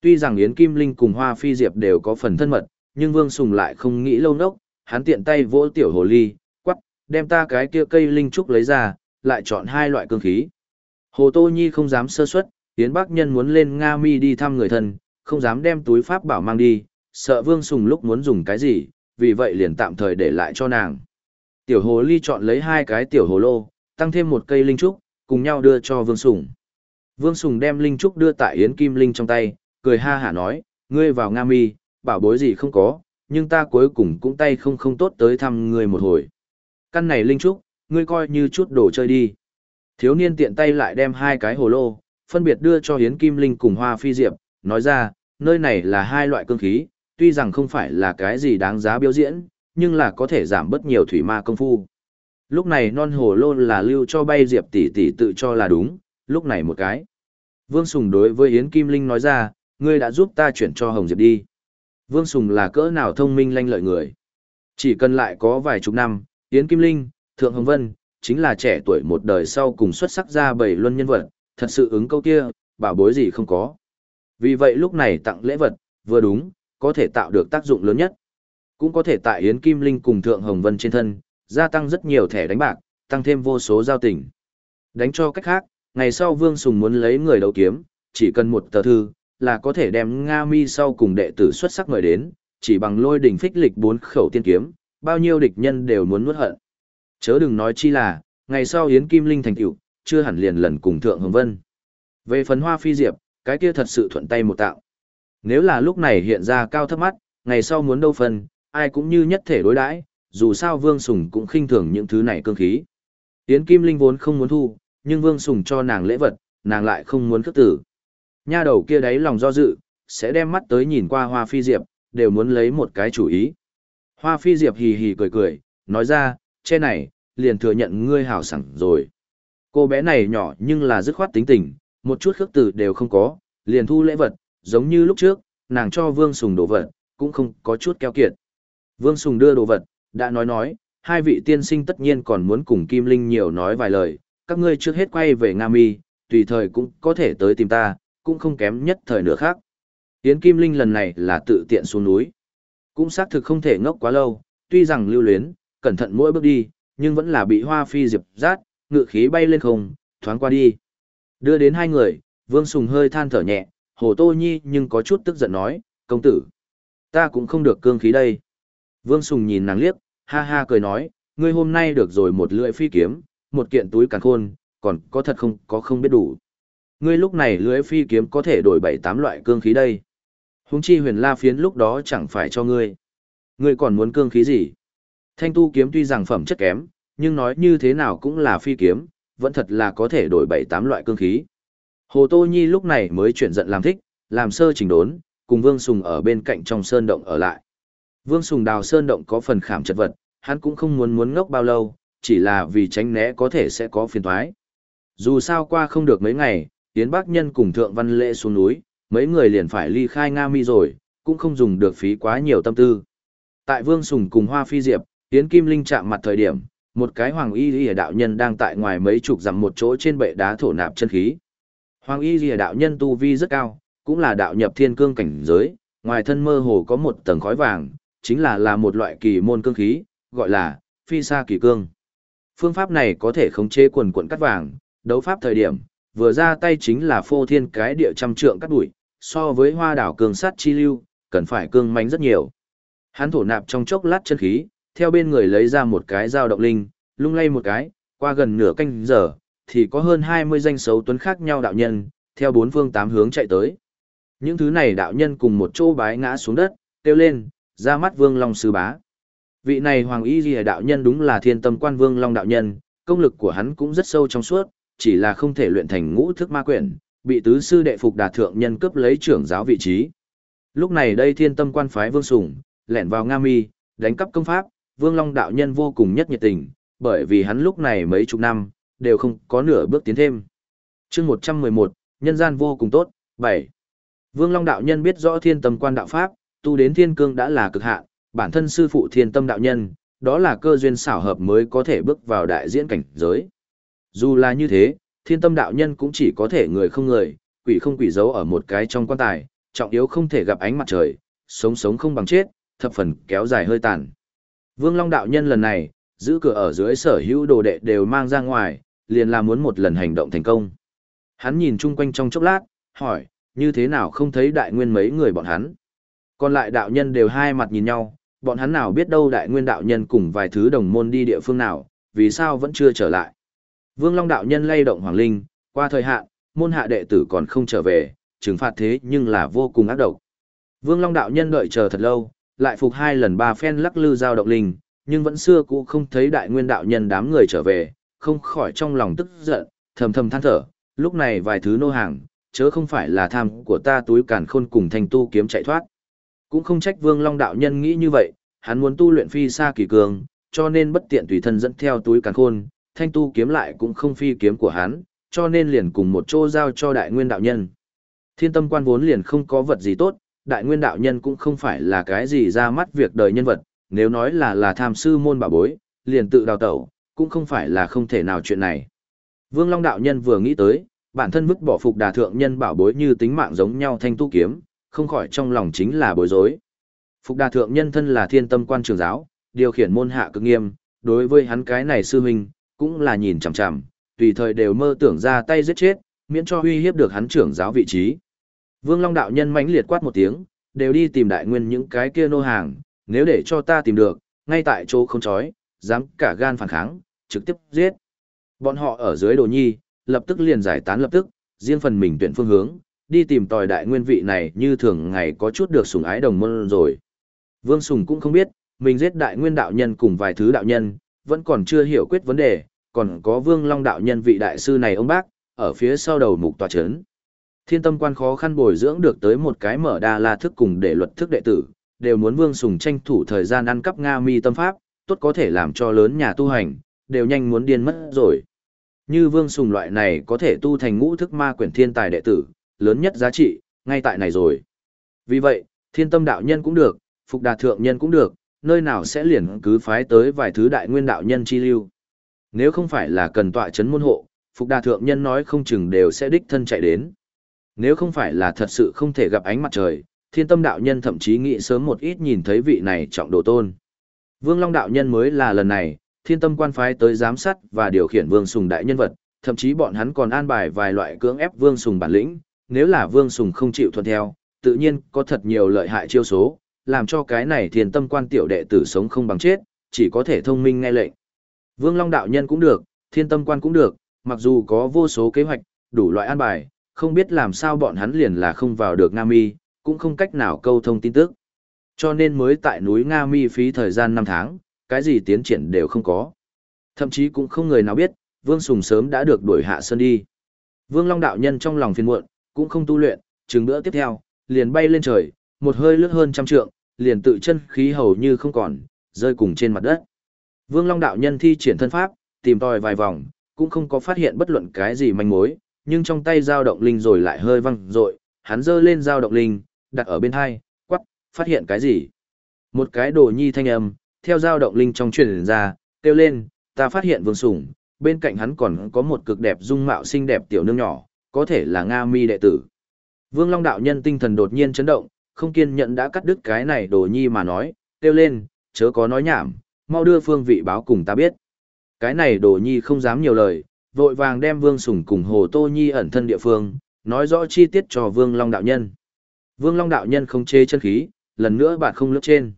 Tuy rằng Yến Kim Linh cùng Hoa Phi Diệp đều có phần thân mật, nhưng Vương Sùng lại không nghĩ lâu nốc, hắn tiện tay vỗ tiểu hồ ly, quắc, đem ta cái kia cây linh trúc lấy ra, lại chọn hai loại cương khí. Hồ Tô Nhi không dám sơ suất, Yến Bắc Nhân muốn lên Nga Mi đi thăm người thân, không dám đem túi pháp bảo mang đi, sợ Vương Sùng lúc muốn dùng cái gì, vì vậy liền tạm thời để lại cho nàng. Tiểu hồ ly chọn lấy hai cái tiểu hồ lô, tăng thêm một cây linh trúc, cùng nhau đưa cho Vương Sùng. Vương Sùng đem linh trúc đưa tại Yến Kim Linh trong tay, cười ha hả nói, ngươi vào Nga Mi, bảo bối gì không có, nhưng ta cuối cùng cũng tay không không tốt tới thăm ngươi một hồi. Căn này linh trúc, ngươi coi như chút đồ chơi đi. Thiếu niên tiện tay lại đem hai cái hồ lô, phân biệt đưa cho Hiến Kim Linh cùng Hoa Phi Diệp, nói ra, nơi này là hai loại cương khí, tuy rằng không phải là cái gì đáng giá biểu diễn, nhưng là có thể giảm bớt nhiều thủy ma công phu. Lúc này non hồ lô là lưu cho bay Diệp tỷ tỷ tự cho là đúng, lúc này một cái. Vương Sùng đối với hiến Kim Linh nói ra, ngươi đã giúp ta chuyển cho Hồng Diệp đi. Vương Sùng là cỡ nào thông minh lanh lợi người. Chỉ cần lại có vài chục năm, Yến Kim Linh, Thượng Hồng Vân, chính là trẻ tuổi một đời sau cùng xuất sắc ra bảy luân nhân vật, thật sự ứng câu kia, bảo bối gì không có. Vì vậy lúc này tặng lễ vật, vừa đúng, có thể tạo được tác dụng lớn nhất. Cũng có thể tại Yến Kim Linh cùng Thượng Hồng Vân trên thân, gia tăng rất nhiều thẻ đánh bạc, tăng thêm vô số giao tình. Đánh cho cách khác, ngày sau Vương Sùng muốn lấy người đấu kiếm, chỉ cần một tờ thư, là có thể đem Nga Mi sau cùng đệ tử xuất sắc mời đến, chỉ bằng lôi đỉnh phích lịch bốn khẩu tiên kiếm, bao nhiêu địch nhân đều muốn nuốt hận. Chớ đừng nói chi là, ngày sau Yến Kim Linh thành tựu, chưa hẳn liền lần cùng Thượng Hồng Vân. Về phần hoa phi diệp, cái kia thật sự thuận tay một tạo. Nếu là lúc này hiện ra cao thấp mắt, ngày sau muốn đâu phần, ai cũng như nhất thể đối đãi, dù sao Vương Sùng cũng khinh thường những thứ này cương khí. Yến Kim Linh vốn không muốn thu, nhưng Vương Sùng cho nàng lễ vật, nàng lại không muốn cất tử. Nha đầu kia đấy lòng do dự, sẽ đem mắt tới nhìn qua Hoa Phi Diệp, đều muốn lấy một cái chủ ý. Hoa Phi Diệp hì hì cười cười, nói ra, che này, liền thừa nhận ngươi hảo sẵn rồi. Cô bé này nhỏ nhưng là dứt khoát tính tình, một chút khước từ đều không có, liền thu lễ vật, giống như lúc trước, nàng cho Vương Sùng đồ vật, cũng không có chút keo kiệt. Vương Sùng đưa đồ vật, đã nói nói, hai vị tiên sinh tất nhiên còn muốn cùng Kim Linh nhiều nói vài lời, các ngươi trước hết quay về Nga Mi, tùy thời cũng có thể tới tìm ta, cũng không kém nhất thời nữa khác. Yến Kim Linh lần này là tự tiện xuống núi. Cũng xác thực không thể ngốc quá lâu, tuy rằng lưu luyến, cẩn thận mỗi bước đi, nhưng vẫn là bị hoa phi diệp rát, ngựa khí bay lên không, thoáng qua đi. Đưa đến hai người, Vương Sùng hơi than thở nhẹ, Hồ Tô Nhi nhưng có chút tức giận nói, công tử. Ta cũng không được cương khí đây. Vương Sùng nhìn nàng liếc, ha ha cười nói, ngươi hôm nay được rồi một lưỡi phi kiếm, một kiện túi càn khôn, còn có thật không có không biết đủ. Ngươi lúc này lưỡi phi kiếm có thể đổi bảy tám loại cương khí đây. Húng chi huyền la phiến lúc đó chẳng phải cho ngươi. Ngươi còn muốn cương khí gì? Thanh tu kiếm tuy rằng phẩm chất kém, nhưng nói như thế nào cũng là phi kiếm, vẫn thật là có thể đổi bảy tám loại cương khí. Hồ Tô Nhi lúc này mới chuyển giận làm thích, làm sơ chỉnh đốn, cùng Vương Sùng ở bên cạnh trong sơn động ở lại. Vương Sùng đào sơn động có phần khảm chật vật, hắn cũng không muốn muốn ngốc bao lâu, chỉ là vì tránh né có thể sẽ có phiền toái. Dù sao qua không được mấy ngày, Yến Bác Nhân cùng Thượng Văn Lễ xuống núi, mấy người liền phải ly khai Nga Mi rồi, cũng không dùng được phí quá nhiều tâm tư. Tại Vương Sùng cùng Hoa Phi Diệp, Yến Kim Linh chạm mặt thời điểm, một cái hoàng y lìa đạo nhân đang tại ngoài mấy chục dặm một chỗ trên bệ đá thổ nạp chân khí. Hoàng y lìa đạo nhân tu vi rất cao, cũng là đạo nhập thiên cương cảnh giới, ngoài thân mơ hồ có một tầng khói vàng, chính là là một loại kỳ môn cương khí, gọi là phi sa kỳ cương. Phương pháp này có thể khống chế quần quần cắt vàng, đấu pháp thời điểm, vừa ra tay chính là phô thiên cái địa trăm trượng cắt đuổi, so với hoa đảo cường sát chi lưu, cần phải cương mánh rất nhiều. Hắn thổ nạp trong chốc lát chân khí, theo bên người lấy ra một cái dao động linh, lung lay một cái, qua gần nửa canh giờ, thì có hơn 20 danh xấu tuấn khác nhau đạo nhân, theo bốn phương tám hướng chạy tới. Những thứ này đạo nhân cùng một chỗ bái ngã xuống đất, kêu lên, ra mắt Vương Long sư bá. Vị này Hoàng Y Ghi đạo nhân đúng là thiên tâm quan Vương Long đạo nhân, công lực của hắn cũng rất sâu trong suốt, chỉ là không thể luyện thành ngũ thức ma quyển, bị tứ sư đệ phục đạt thượng nhân cướp lấy trưởng giáo vị trí. Lúc này đây thiên tâm quan phái Vương Sùng, lẻn vào Nga Mi, đánh cắp công pháp, Vương Long đạo nhân vô cùng nhất nhiệt tình, bởi vì hắn lúc này mấy chục năm, đều không có nửa bước tiến thêm. chương 111, nhân gian vô cùng tốt, 7. Vương Long đạo nhân biết rõ thiên tâm quan đạo pháp, tu đến thiên cương đã là cực hạn, bản thân sư phụ thiên tâm đạo nhân, đó là cơ duyên xảo hợp mới có thể bước vào đại diễn cảnh giới. Dù là như thế, thiên tâm đạo nhân cũng chỉ có thể người không người, quỷ không quỷ giấu ở một cái trong quan tài, trọng yếu không thể gặp ánh mặt trời, sống sống không bằng chết, thập phần kéo dài hơi tàn. Vương Long đạo nhân lần này, giữ cửa ở dưới sở hữu đồ đệ đều mang ra ngoài, liền là muốn một lần hành động thành công. Hắn nhìn chung quanh trong chốc lát, hỏi, như thế nào không thấy đại nguyên mấy người bọn hắn. Còn lại đạo nhân đều hai mặt nhìn nhau, bọn hắn nào biết đâu đại nguyên đạo nhân cùng vài thứ đồng môn đi địa phương nào, vì sao vẫn chưa trở lại. Vương Long đạo nhân lay động hoàng linh, qua thời hạn, môn hạ đệ tử còn không trở về, trừng phạt thế nhưng là vô cùng ác độc. Vương Long đạo nhân đợi chờ thật lâu, lại phục hai lần ba phen lắc lư giao động linh, nhưng vẫn xưa cũ không thấy đại nguyên đạo nhân đám người trở về, không khỏi trong lòng tức giận, thầm thầm than thở, lúc này vài thứ nô hàng, chớ không phải là tham của ta túi càn khôn cùng thành tu kiếm chạy thoát. Cũng không trách Vương Long đạo nhân nghĩ như vậy, hắn muốn tu luyện phi xa kỳ cường, cho nên bất tiện tùy thân dẫn theo túi càn khôn, thanh tu kiếm lại cũng không phi kiếm của hắn, cho nên liền cùng một chỗ giao cho đại nguyên đạo nhân. Thiên tâm quan vốn liền không có vật gì tốt, đại nguyên đạo nhân cũng không phải là cái gì ra mắt việc đời nhân vật, nếu nói là là tham sư môn bảo bối, liền tự đào tẩu, cũng không phải là không thể nào chuyện này. Vương Long đạo nhân vừa nghĩ tới, bản thân vứt bỏ phục đà thượng nhân bảo bối như tính mạng giống nhau thanh tu kiếm, không khỏi trong lòng chính là bối rối. Phục đà thượng nhân thân là thiên tâm quan trường giáo, điều khiển môn hạ cực nghiêm, đối với hắn cái này sư huynh, cũng là nhìn chằm chằm, tùy thời đều mơ tưởng ra tay giết chết, miễn cho uy hiếp được hắn trưởng giáo vị trí. Vương Long đạo nhân mãnh liệt quát một tiếng, đều đi tìm đại nguyên những cái kia nô hàng, nếu để cho ta tìm được, ngay tại chỗ không chói, dám cả gan phản kháng, trực tiếp giết. Bọn họ ở dưới đồ nhi, lập tức liền giải tán lập tức, riêng phần mình tuyển phương hướng, đi tìm tòi đại nguyên vị này như thường ngày có chút được sủng ái đồng môn rồi. Vương Sùng cũng không biết, mình giết đại nguyên đạo nhân cùng vài thứ đạo nhân, vẫn còn chưa hiểu quyết vấn đề, còn có Vương Long đạo nhân vị đại sư này ông bác, ở phía sau đầu mục tòa chấn. Thiên tâm quan khó khăn bồi dưỡng được tới một cái mở đa la thức cùng để luật thức đệ tử, đều muốn Vương Sùng tranh thủ thời gian ăn cắp Nga mi tâm pháp, tốt có thể làm cho lớn nhà tu hành, đều nhanh muốn điên mất rồi. Như Vương Sùng loại này có thể tu thành ngũ thức ma quyển thiên tài đệ tử, lớn nhất giá trị, ngay tại này rồi. Vì vậy, thiên tâm đạo nhân cũng được, phục đà thượng nhân cũng được, nơi nào sẽ liền cứ phái tới vài thứ đại nguyên đạo nhân chi lưu. Nếu không phải là cần tọa chấn môn hộ, phục đà thượng nhân nói không chừng đều sẽ đích thân chạy đến. Nếu không phải là thật sự không thể gặp ánh mặt trời, thiên tâm đạo nhân thậm chí nghĩ sớm một ít nhìn thấy vị này trọng đồ tôn. Vương Long đạo nhân mới là lần này, thiên tâm quan phái tới giám sát và điều khiển vương sùng đại nhân vật, thậm chí bọn hắn còn an bài vài loại cưỡng ép vương sùng bản lĩnh, nếu là vương sùng không chịu thuận theo, tự nhiên có thật nhiều lợi hại chiêu số, làm cho cái này thiên tâm quan tiểu đệ tử sống không bằng chết, chỉ có thể thông minh nghe lệnh. Vương Long đạo nhân cũng được, thiên tâm quan cũng được, mặc dù có vô số kế hoạch, đủ loại an bài, không biết làm sao bọn hắn liền là không vào được Nga Mi, cũng không cách nào câu thông tin tức. Cho nên mới tại núi Nga Mi phí thời gian 5 tháng, cái gì tiến triển đều không có. Thậm chí cũng không người nào biết, Vương Sùng sớm đã được đuổi hạ sơn đi. Vương Long đạo nhân trong lòng phiền muộn, cũng không tu luyện, chừng bữa tiếp theo, liền bay lên trời, một hơi lướt hơn trăm trượng, liền tự chân khí hầu như không còn, rơi cùng trên mặt đất. Vương Long đạo nhân thi triển thân pháp, tìm tòi vài vòng, cũng không có phát hiện bất luận cái gì manh mối, nhưng trong tay dao động linh rồi lại hơi văng rội, hắn giơ lên dao động linh, đặt ở bên hai, quắc, phát hiện cái gì? Một cái đồ nhi thanh âm, theo dao động linh trong truyền ra, kêu lên, ta phát hiện vương sủng, bên cạnh hắn còn có một cực đẹp dung mạo xinh đẹp tiểu nương nhỏ, có thể là Nga mi đệ tử. Vương Long đạo nhân tinh thần đột nhiên chấn động, không kiên nhẫn đã cắt đứt cái này đồ nhi mà nói, kêu lên, chớ có nói nhảm, mau đưa phương vị báo cùng ta biết. Cái này đồ nhi không dám nhiều lời, vội vàng đem Vương Sủng cùng Hồ Tô Nhi ẩn thân địa phương, nói rõ chi tiết cho Vương Long đạo nhân. Vương Long đạo nhân không chê chân khí, lần nữa bạn không lướt trên.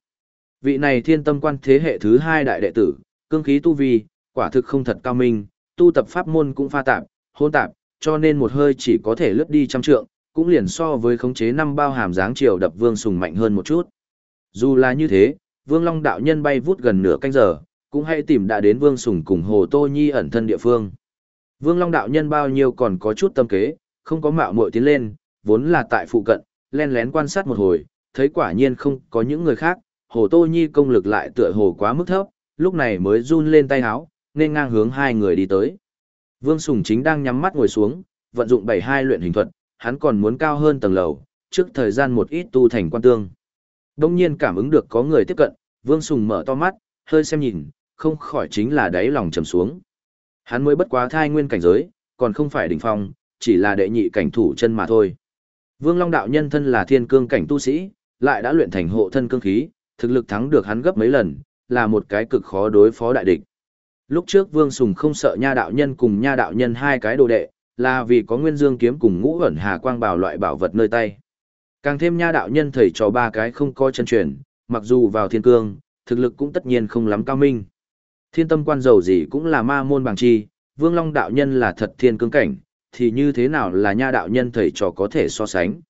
Vị này thiên tâm quan thế hệ thứ hai đại đệ tử, cương khí tu vi, quả thực không thật cao minh, tu tập pháp môn cũng pha tạp, hôn tạp, cho nên một hơi chỉ có thể lướt đi trăm trượng, cũng liền so với khống chế năm bao hàm dáng chiều đập Vương Sùng mạnh hơn một chút. Dù là như thế, Vương Long đạo nhân bay vút gần nửa canh giờ, cũng hay tìm đã đến Vương Sùng cùng Hồ Tô Nhi ẩn thân địa phương. Vương Long đạo nhân bao nhiêu còn có chút tâm kế, không có mạo muội tiến lên, vốn là tại phụ cận, len lén quan sát một hồi, thấy quả nhiên không có những người khác, Hồ Tô Nhi công lực lại tựa hồ quá mức thấp, lúc này mới run lên tay háo, nên ngang hướng hai người đi tới. Vương Sùng chính đang nhắm mắt ngồi xuống, vận dụng bảy hai luyện hình thuật, hắn còn muốn cao hơn tầng lầu, trước thời gian một ít tu thành quan tương. Đông nhiên cảm ứng được có người tiếp cận, Vương Sùng mở to mắt, hơi xem nhìn, không khỏi chính là đáy lòng trầm xuống. Hắn mới bất quá thai nguyên cảnh giới, còn không phải đỉnh phong, chỉ là đệ nhị cảnh thủ chân mà thôi. Vương Long đạo nhân thân là thiên cương cảnh tu sĩ, lại đã luyện thành hộ thân cương khí, thực lực thắng được hắn gấp mấy lần, là một cái cực khó đối phó đại địch. Lúc trước Vương Sùng không sợ nha đạo nhân cùng nha đạo nhân hai cái đồ đệ, là vì có nguyên dương kiếm cùng ngũ ẩn hà quang bảo loại bảo vật nơi tay. Càng thêm nha đạo nhân thầy cho ba cái không coi chân truyền, mặc dù vào thiên cương, thực lực cũng tất nhiên không lắm cao minh. Thiên tâm quan dầu gì cũng là ma môn bằng chi, vương long đạo nhân là thật thiên cương cảnh, thì như thế nào là nha đạo nhân thầy trò có thể so sánh.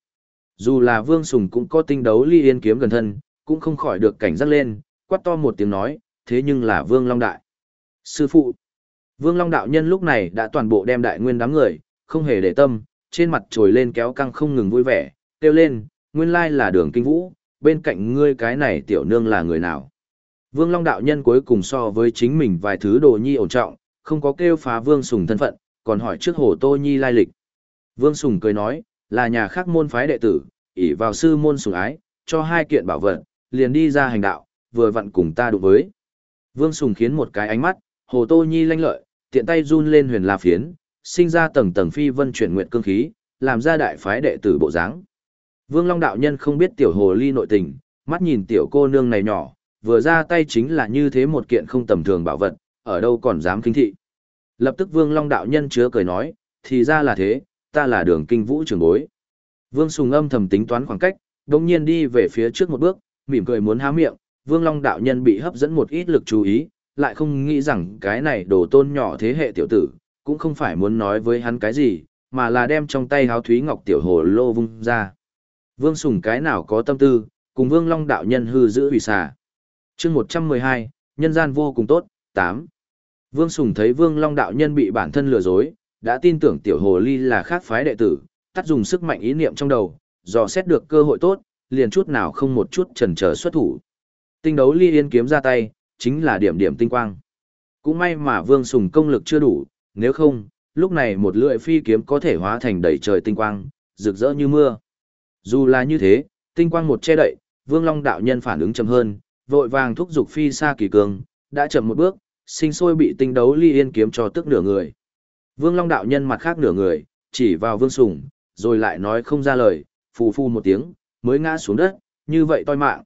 Dù là vương sùng cũng có tinh đấu ly yên kiếm gần thân, cũng không khỏi được cảnh giác lên, quát to một tiếng nói, thế nhưng là vương long đại. Sư phụ, vương long đạo nhân lúc này đã toàn bộ đem đại nguyên đám người, không hề để tâm, trên mặt trồi lên kéo căng không ngừng vui vẻ, kêu lên, nguyên lai là đường kinh vũ, bên cạnh ngươi cái này tiểu nương là người nào. Vương Long đạo nhân cuối cùng so với chính mình vài thứ đồ nhi ổn trọng, không có kêu phá Vương Sùng thân phận, còn hỏi trước Hồ Tô Nhi lai lịch. Vương Sùng cười nói, là nhà khác môn phái đệ tử, ỷ vào sư môn sùng ái, cho hai kiện bảo vật, liền đi ra hành đạo, vừa vặn cùng ta đụng với. Vương Sùng khiến một cái ánh mắt, Hồ Tô Nhi lanh lợi, tiện tay run lên huyền la phiến, sinh ra tầng tầng phi vân chuyển nguyện cương khí, làm ra đại phái đệ tử bộ dáng. Vương Long đạo nhân không biết tiểu hồ ly nội tình, mắt nhìn tiểu cô nương này nhỏ, vừa ra tay chính là như thế một kiện không tầm thường bảo vật, ở đâu còn dám kinh thị. Lập tức Vương Long đạo nhân chứa cười nói, thì ra là thế, ta là đường kinh vũ trường bối. Vương Sùng âm thầm tính toán khoảng cách, đồng nhiên đi về phía trước một bước, mỉm cười muốn há miệng, Vương Long đạo nhân bị hấp dẫn một ít lực chú ý, lại không nghĩ rằng cái này đồ tôn nhỏ thế hệ tiểu tử, cũng không phải muốn nói với hắn cái gì, mà là đem trong tay háo thúy ngọc tiểu hồ lô vung ra. Vương Sùng cái nào có tâm tư, cùng Vương Long đạo nhân hư giữ hủy xà. chương 112, nhân gian vô cùng tốt, 8. Vương Sùng thấy Vương Long đạo nhân bị bản thân lừa dối, đã tin tưởng tiểu hồ ly là khác phái đệ tử, tắt dùng sức mạnh ý niệm trong đầu, dò xét được cơ hội tốt, liền chút nào không một chút chần chờ xuất thủ. Tinh đấu ly yên kiếm ra tay, chính là điểm điểm tinh quang. Cũng may mà Vương Sùng công lực chưa đủ, nếu không, lúc này một lưỡi phi kiếm có thể hóa thành đầy trời tinh quang, rực rỡ như mưa. Dù là như thế, tinh quang một che đậy, Vương Long đạo nhân phản ứng chậm hơn, vội vàng thúc giục phi xa kỳ cường, đã chậm một bước, sinh sôi bị tinh đấu ly yên kiếm cho tức nửa người. Vương Long đạo nhân mặt khác nửa người, chỉ vào Vương Sùng, rồi lại nói không ra lời, phù phu một tiếng, mới ngã xuống đất, như vậy toi mạng.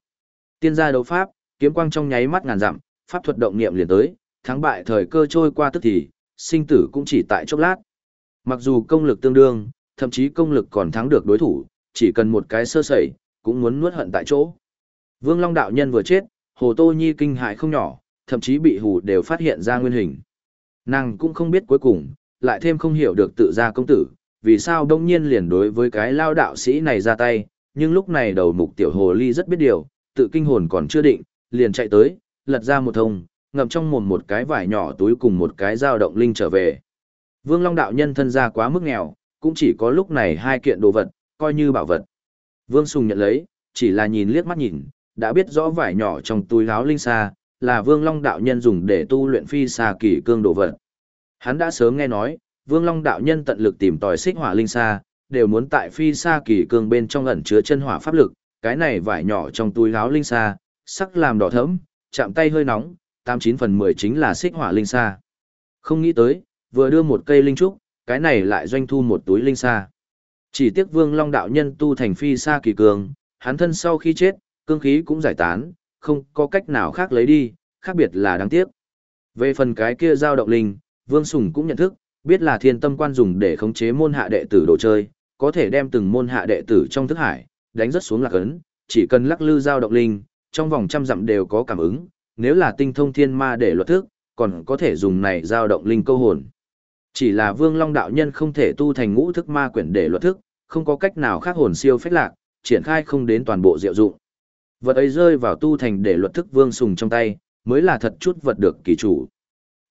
Tiên gia đấu pháp, kiếm quang trong nháy mắt ngàn dặm, pháp thuật động niệm liền tới, thắng bại thời cơ trôi qua tức thì, sinh tử cũng chỉ tại chốc lát. Mặc dù công lực tương đương, thậm chí công lực còn thắng được đối thủ, chỉ cần một cái sơ sẩy, cũng muốn nuốt hận tại chỗ. Vương Long đạo nhân vừa chết, Hồ Tô Nhi kinh hại không nhỏ, thậm chí bị hù đều phát hiện ra nguyên hình. Nàng cũng không biết cuối cùng, lại thêm không hiểu được tự gia công tử, vì sao đông nhiên liền đối với cái lao đạo sĩ này ra tay, nhưng lúc này đầu mục tiểu hồ ly rất biết điều, tự kinh hồn còn chưa định, liền chạy tới, lật ra một thông, ngậm trong mồm một cái vải nhỏ túi cùng một cái dao động linh trở về. Vương Long đạo nhân thân ra quá mức nghèo, cũng chỉ có lúc này hai kiện đồ vật, coi như bảo vật. Vương Sùng nhận lấy, chỉ là nhìn liếc mắt nhìn, đã biết rõ vải nhỏ trong túi áo linh xa, là Vương Long đạo nhân dùng để tu luyện phi xa kỳ cương đồ vật. Hắn đã sớm nghe nói, Vương Long đạo nhân tận lực tìm tòi xích hỏa linh xa, đều muốn tại phi xa kỳ cương bên trong ẩn chứa chân hỏa pháp lực, cái này vải nhỏ trong túi áo linh xa, sắc làm đỏ thẫm, chạm tay hơi nóng, 89 phần 10 chính là xích hỏa linh xa. Không nghĩ tới, vừa đưa một cây linh trúc, cái này lại doanh thu một túi linh xa. Chỉ tiếc Vương Long đạo nhân tu thành phi xa kỳ cường, hắn thân sau khi chết, cương khí cũng giải tán, không có cách nào khác lấy đi, khác biệt là đáng tiếc. Về phần cái kia giao động linh, Vương Sùng cũng nhận thức, biết là thiên tâm quan dùng để khống chế môn hạ đệ tử đồ chơi, có thể đem từng môn hạ đệ tử trong thức hải, đánh rất xuống lạc ấn, chỉ cần lắc lư giao động linh, trong vòng trăm dặm đều có cảm ứng, nếu là tinh thông thiên ma để luật thức, còn có thể dùng này giao động linh câu hồn. Chỉ là Vương Long đạo nhân không thể tu thành ngũ thức ma quyển để luật thức, không có cách nào khác hồn siêu phách lạc, triển khai không đến toàn bộ diệu dụng. Vật ấy rơi vào tu thành để luật thức Vương Sùng trong tay, mới là thật chút vật được kỳ chủ.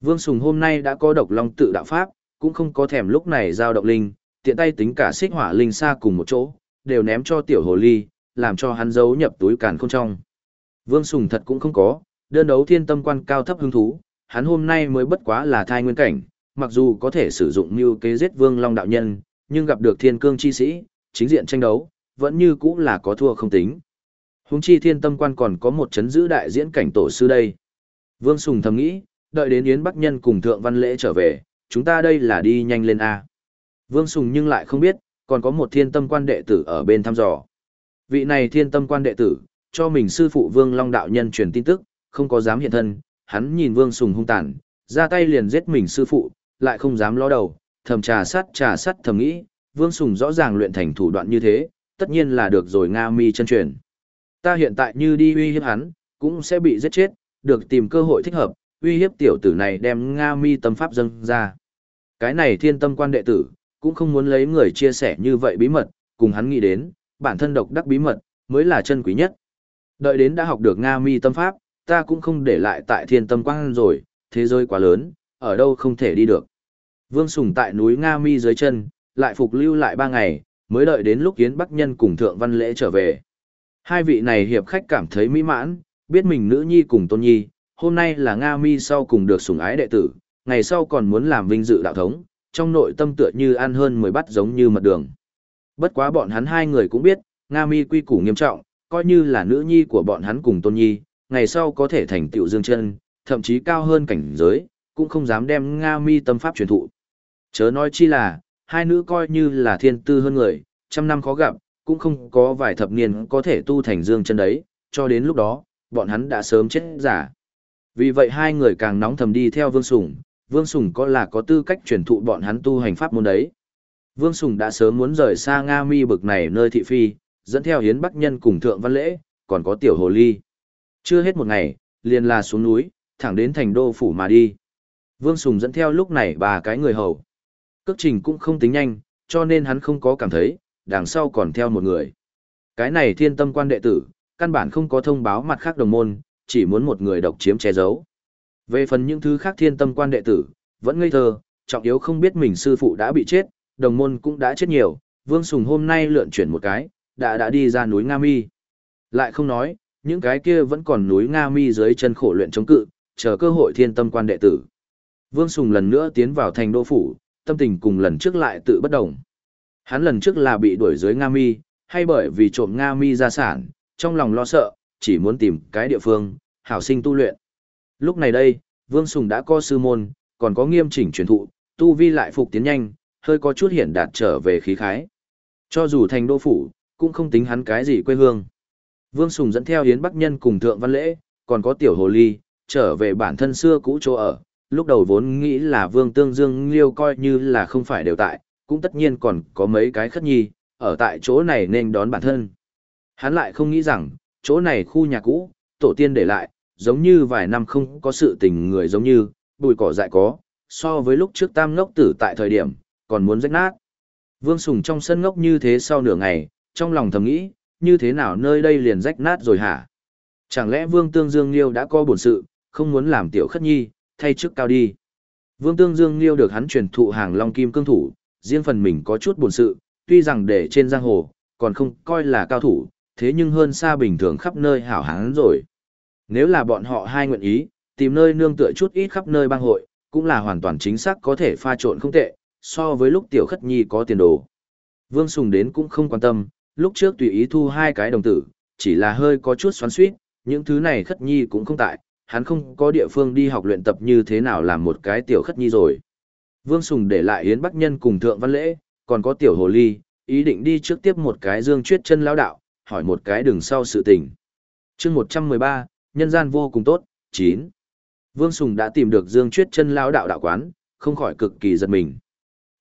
Vương Sùng hôm nay đã có độc long tự đạo pháp, cũng không có thèm lúc này giao động linh, tiện tay tính cả xích hỏa linh xa cùng một chỗ, đều ném cho tiểu hồ ly, làm cho hắn giấu nhập túi càn không trong. Vương Sùng thật cũng không có, đơn đấu thiên tâm quan cao thấp hứng thú, hắn hôm nay mới bất quá là thai nguyên cảnh, mặc dù có thể sử dụng như kế giết Vương Long đạo nhân, nhưng gặp được thiên cương chi sĩ, chính diện tranh đấu, vẫn như cũng là có thua không tính. Húng chi thiên tâm quan còn có một chấn giữ đại diễn cảnh tổ sư đây. Vương Sùng thầm nghĩ, đợi đến Yến Bắc Nhân cùng Thượng Văn Lễ trở về, chúng ta đây là đi nhanh lên A. Vương Sùng nhưng lại không biết, còn có một thiên tâm quan đệ tử ở bên thăm dò. Vị này thiên tâm quan đệ tử, cho mình sư phụ Vương Long đạo nhân truyền tin tức, không có dám hiện thân, hắn nhìn Vương Sùng hung tàn, ra tay liền giết mình sư phụ, lại không dám ló đầu, thầm trà sắt trà sắt thầm nghĩ, Vương Sùng rõ ràng luyện thành thủ đoạn như thế, tất nhiên là được rồi Nga mi chân truyền. Ta hiện tại như đi uy hiếp hắn, cũng sẽ bị giết chết, được tìm cơ hội thích hợp, uy hiếp tiểu tử này đem Nga mi tâm pháp dâng ra. Cái này thiên tâm quan đệ tử, cũng không muốn lấy người chia sẻ như vậy bí mật, cùng hắn nghĩ đến, bản thân độc đắc bí mật, mới là chân quý nhất. Đợi đến đã học được Nga mi tâm pháp, ta cũng không để lại tại thiên tâm Quang rồi, thế giới quá lớn, ở đâu không thể đi được. Vương Sùng tại núi Nga mi dưới chân, lại phục lưu lại ba ngày, mới đợi đến lúc Yến Bắc Nhân cùng Thượng Văn Lễ trở về. Hai vị này hiệp khách cảm thấy mỹ mãn, biết mình nữ nhi cùng tôn nhi, hôm nay là Nga mi sau cùng được sủng ái đệ tử, ngày sau còn muốn làm vinh dự đạo thống, trong nội tâm tựa như ăn hơn mười bát giống như mật đường. Bất quá bọn hắn hai người cũng biết, Nga mi quy củ nghiêm trọng, coi như là nữ nhi của bọn hắn cùng tôn nhi, ngày sau có thể thành tựu dương chân, thậm chí cao hơn cảnh giới, cũng không dám đem Nga mi tâm pháp truyền thụ. Chớ nói chi là, hai nữ coi như là thiên tư hơn người, trăm năm khó gặp, cũng không có vài thập niên có thể tu thành dương chân đấy, cho đến lúc đó, bọn hắn đã sớm chết giả. Vì vậy hai người càng nóng thầm đi theo Vương Sủng, Vương Sùng có là có tư cách truyền thụ bọn hắn tu hành pháp môn đấy. Vương Sùng đã sớm muốn rời xa Nga Mi bực này nơi thị phi, dẫn theo Hiến Bắc Nhân cùng Thượng Văn Lễ, còn có Tiểu Hồ Ly. Chưa hết một ngày, liền là xuống núi, thẳng đến thành đô phủ mà đi. Vương Sùng dẫn theo lúc này ba cái người hầu. Cước trình cũng không tính nhanh, cho nên hắn không có cảm thấy, đằng sau còn theo một người. Cái này thiên tâm quan đệ tử, căn bản không có thông báo mặt khác đồng môn, chỉ muốn một người độc chiếm che giấu. Về phần những thứ khác thiên tâm quan đệ tử, vẫn ngây thơ, trọng yếu không biết mình sư phụ đã bị chết, đồng môn cũng đã chết nhiều, Vương Sùng hôm nay lượn chuyển một cái, đã đã đi ra núi Nga Mi. Lại không nói, những cái kia vẫn còn núi Nga Mi dưới chân khổ luyện chống cự, chờ cơ hội thiên tâm quan đệ tử. Vương Sùng lần nữa tiến vào thành đô phủ, tâm tình cùng lần trước lại tự bất đồng. Hắn lần trước là bị đuổi dưới Nga Mi, hay bởi vì trộm Nga Mi gia sản, trong lòng lo sợ, chỉ muốn tìm cái địa phương, hảo sinh tu luyện. Lúc này đây, Vương Sùng đã có sư môn, còn có nghiêm chỉnh truyền thụ, tu vi lại phục tiến nhanh, hơi có chút hiện đạt trở về khí khái. Cho dù thành đô phủ, cũng không tính hắn cái gì quê hương. Vương Sùng dẫn theo Yến Bắc Nhân cùng Thượng Văn Lễ, còn có Tiểu Hồ Ly, trở về bản thân xưa cũ chỗ ở. Lúc đầu vốn nghĩ là Vương Tương Dương Liêu coi như là không phải đều tại, cũng tất nhiên còn có mấy cái khất nhi, ở tại chỗ này nên đón bản thân. Hắn lại không nghĩ rằng, chỗ này khu nhà cũ, tổ tiên để lại, giống như vài năm không có sự tình người giống như, bụi cỏ dại có, so với lúc trước tam ngốc tử tại thời điểm, còn muốn rách nát. Vương Sùng trong sân ngốc như thế sau nửa ngày, trong lòng thầm nghĩ, như thế nào nơi đây liền rách nát rồi hả? Chẳng lẽ Vương Tương Dương Liêu đã có bổn sự, không muốn làm tiểu khất nhi, thay chức cao đi. Vương Tương Dương Liêu được hắn truyền thụ hàng long kim cương thủ, riêng phần mình có chút bổn sự, tuy rằng để trên giang hồ, còn không coi là cao thủ, thế nhưng hơn xa bình thường khắp nơi hảo hán rồi. Nếu là bọn họ hai nguyện ý, tìm nơi nương tựa chút ít khắp nơi bang hội, cũng là hoàn toàn chính xác có thể pha trộn không tệ, so với lúc tiểu khất nhi có tiền đồ. Vương Sùng đến cũng không quan tâm, lúc trước tùy ý thu hai cái đồng tử, chỉ là hơi có chút xoắn suýt, những thứ này khất nhi cũng không tại, hắn không có địa phương đi học luyện tập như thế nào làm một cái tiểu khất nhi rồi. Vương Sùng để lại Yến Bắc Nhân cùng Thượng Văn Lễ, còn có tiểu hồ ly, ý định đi trước tiếp một cái dương chuyết chân lão đạo, hỏi một cái đường sau sự tình. chương 113, nhân gian vô cùng tốt, 9. Vương Sùng đã tìm được dương chuyết chân lão đạo đạo quán, không khỏi cực kỳ giật mình.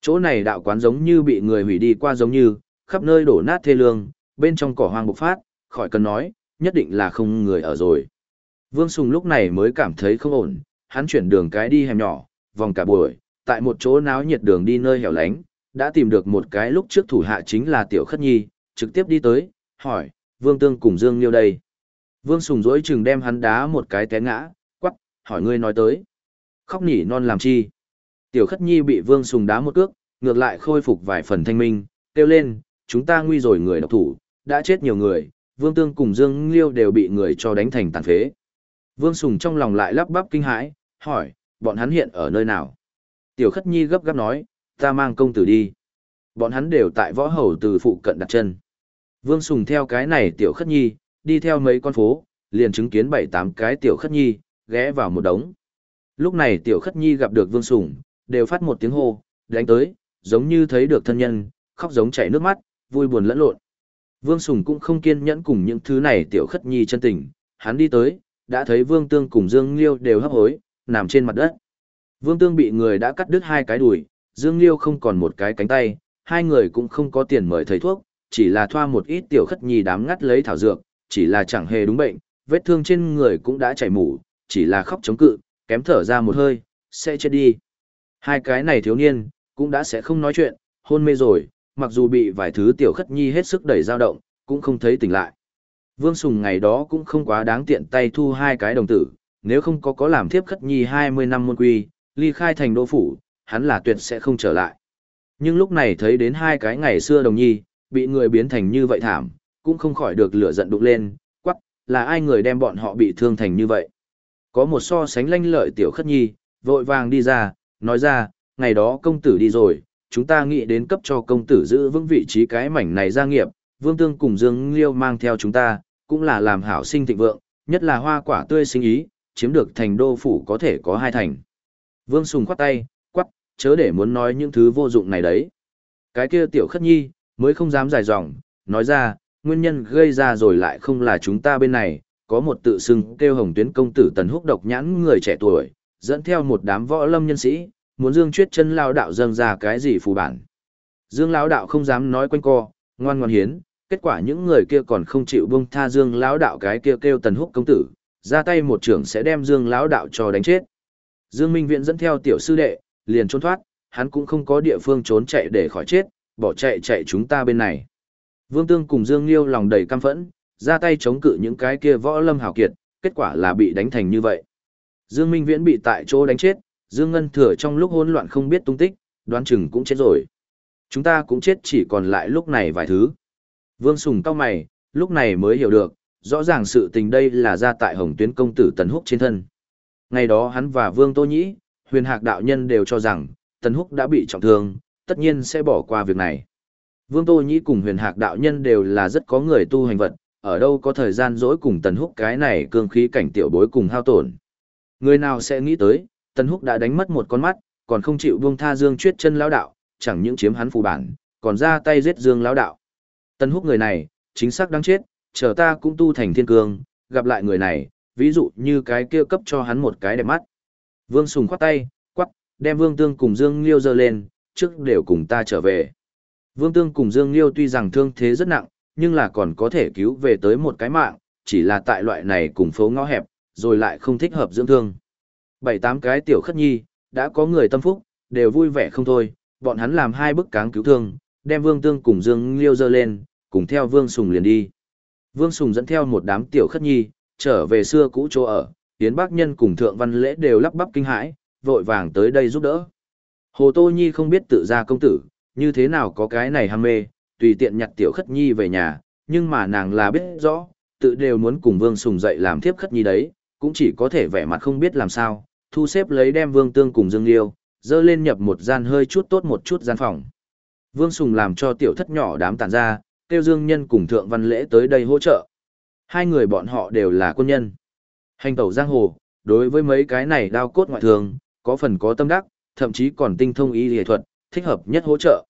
Chỗ này đạo quán giống như bị người hủy đi qua giống như, khắp nơi đổ nát thê lương, bên trong cỏ hoang bộc phát, khỏi cần nói, nhất định là không người ở rồi. Vương Sùng lúc này mới cảm thấy không ổn, hắn chuyển đường cái đi hẻm nhỏ, vòng cả buổi, tại một chỗ náo nhiệt đường đi nơi hẻo lánh, đã tìm được một cái lúc trước thủ hạ chính là Tiểu Khất Nhi, trực tiếp đi tới, hỏi, Vương Tương cùng Dương Liêu đây. Vương Sùng dỗi chừng đem hắn đá một cái té ngã, quắc, hỏi ngươi nói tới. Khóc nỉ non làm chi. Tiểu Khất Nhi bị Vương Sùng đá một cước, ngược lại khôi phục vài phần thanh minh, kêu lên, chúng ta nguy rồi người độc thủ, đã chết nhiều người, Vương Tương cùng Dương Liêu đều bị người cho đánh thành tàn phế. Vương Sùng trong lòng lại lắp bắp kinh hãi, hỏi, bọn hắn hiện ở nơi nào? Tiểu Khất Nhi gấp gáp nói, ta mang công tử đi. Bọn hắn đều tại võ hầu từ phụ cận đặt chân. Vương Sùng theo cái này Tiểu Khất Nhi, đi theo mấy con phố, liền chứng kiến bảy tám cái Tiểu Khất Nhi, ghé vào một đống. Lúc này Tiểu Khất Nhi gặp được Vương Sùng, đều phát một tiếng hô, đánh tới, giống như thấy được thân nhân, khóc giống chảy nước mắt, vui buồn lẫn lộn. Vương Sùng cũng không kiên nhẫn cùng những thứ này tiểu khất nhi chân tình, hắn đi tới, đã thấy Vương Tương cùng Dương Liêu đều hấp hối, nằm trên mặt đất. Vương Tương bị người đã cắt đứt hai cái đùi, Dương Liêu không còn một cái cánh tay, hai người cũng không có tiền mời thầy thuốc, chỉ là thoa một ít tiểu khất nhi đám ngắt lấy thảo dược, chỉ là chẳng hề đúng bệnh, vết thương trên người cũng đã chảy mủ, chỉ là khóc chống cự, kém thở ra một hơi, sẽ chết đi. Hai cái này thiếu niên, cũng đã sẽ không nói chuyện, hôn mê rồi, mặc dù bị vài thứ tiểu khất nhi hết sức đẩy dao động, cũng không thấy tỉnh lại. Vương Sùng ngày đó cũng không quá đáng tiện tay thu hai cái đồng tử, nếu không có có làm thiếp khất nhi 20 năm môn quy, ly khai thành đô phủ, hắn là tuyệt sẽ không trở lại. Nhưng lúc này thấy đến hai cái ngày xưa đồng nhi, bị người biến thành như vậy thảm, cũng không khỏi được lửa giận đụng lên, quắc, là ai người đem bọn họ bị thương thành như vậy. Có một so sánh lanh lợi tiểu khất nhi, vội vàng đi ra, nói ra, ngày đó công tử đi rồi, chúng ta nghĩ đến cấp cho công tử giữ vững vị trí cái mảnh này gia nghiệp, Vương Tương cùng Dương Liêu mang theo chúng ta, cũng là làm hảo sinh thịnh vượng, nhất là hoa quả tươi sinh ý, chiếm được thành đô phủ có thể có hai thành. Vương Sùng khoát tay, quắc, chớ để muốn nói những thứ vô dụng này đấy. Cái kia tiểu khất nhi, mới không dám dài dòng, nói ra, nguyên nhân gây ra rồi lại không là chúng ta bên này, có một tự xưng kêu hồng tuyến công tử tần húc độc nhãn người trẻ tuổi, dẫn theo một đám võ lâm nhân sĩ, muốn Dương Chuyết chân lao đạo dâng ra cái gì phù bản. Dương lão đạo không dám nói quanh co, ngoan ngoan hiến, kết quả những người kia còn không chịu buông tha Dương lão đạo cái kia kêu Tần Húc công tử, ra tay một trưởng sẽ đem Dương lão đạo cho đánh chết. Dương Minh Viễn dẫn theo tiểu sư đệ, liền trốn thoát, hắn cũng không có địa phương trốn chạy để khỏi chết, bỏ chạy chạy chúng ta bên này. Vương Tương cùng Dương Liêu lòng đầy căm phẫn, ra tay chống cự những cái kia võ lâm hào kiệt, kết quả là bị đánh thành như vậy. Dương Minh Viễn bị tại chỗ đánh chết, Dương Ngân Thừa trong lúc hỗn loạn không biết tung tích, đoán chừng cũng chết rồi. Chúng ta cũng chết chỉ còn lại lúc này vài thứ. Vương Sùng cao mày, lúc này mới hiểu được, rõ ràng sự tình đây là ra tại Hồng Tuyến công tử Tần Húc trên thân. Ngày đó hắn và Vương Tô Nhĩ, huyền hạc đạo nhân đều cho rằng, Tần Húc đã bị trọng thương, tất nhiên sẽ bỏ qua việc này. Vương Tô Nhĩ cùng huyền hạc đạo nhân đều là rất có người tu hành vật, ở đâu có thời gian dỗi cùng Tần Húc cái này cương khí cảnh tiểu bối cùng hao tổn. Người nào sẽ nghĩ tới, Tần Húc đã đánh mất một con mắt, còn không chịu buông tha Dương Chuyết chân lão đạo, chẳng những chiếm hắn phù bản, còn ra tay giết Dương lão đạo. Tần Húc người này, chính xác đáng chết, chờ ta cũng tu thành thiên cương, gặp lại người này, ví dụ như cái kia cấp cho hắn một cái đẹp mắt. Vương Sùng khoát tay, quắc, đem Vương Tương cùng Dương Liêu dơ lên, trước đều cùng ta trở về. Vương Tương cùng Dương Liêu tuy rằng thương thế rất nặng, nhưng là còn có thể cứu về tới một cái mạng, chỉ là tại loại này cùng phố ngõ hẹp, rồi lại không thích hợp dưỡng thương. Bảy tám cái tiểu khất nhi, đã có người tâm phúc, đều vui vẻ không thôi, bọn hắn làm hai bức cáng cứu thương, đem Vương Tương cùng Dương Liêu dơ lên, cùng theo Vương Sùng liền đi. Vương Sùng dẫn theo một đám tiểu khất nhi, trở về xưa cũ chỗ ở, Yến Bác Nhân cùng Thượng Văn Lễ đều lắp bắp kinh hãi, vội vàng tới đây giúp đỡ. Hồ Tô Nhi không biết tự ra công tử, như thế nào có cái này ham mê, tùy tiện nhặt tiểu khất nhi về nhà, nhưng mà nàng là biết rõ, tự đều muốn cùng Vương Sùng dậy làm thiếp khất nhi đấy, cũng chỉ có thể vẻ mặt không biết làm sao, thu xếp lấy đem Vương Tương cùng Dương Liêu, dơ lên nhập một gian hơi chút tốt một chút gian phòng. Vương Sùng làm cho tiểu thất nhỏ đám tàn ra, kêu Dương Nhân cùng Thượng Văn Lễ tới đây hỗ trợ. Hai người bọn họ đều là quân nhân. Hành tẩu giang hồ, đối với mấy cái này đao cốt ngoại thường, có phần có tâm đắc, thậm chí còn tinh thông y lý thuật, thích hợp nhất hỗ trợ.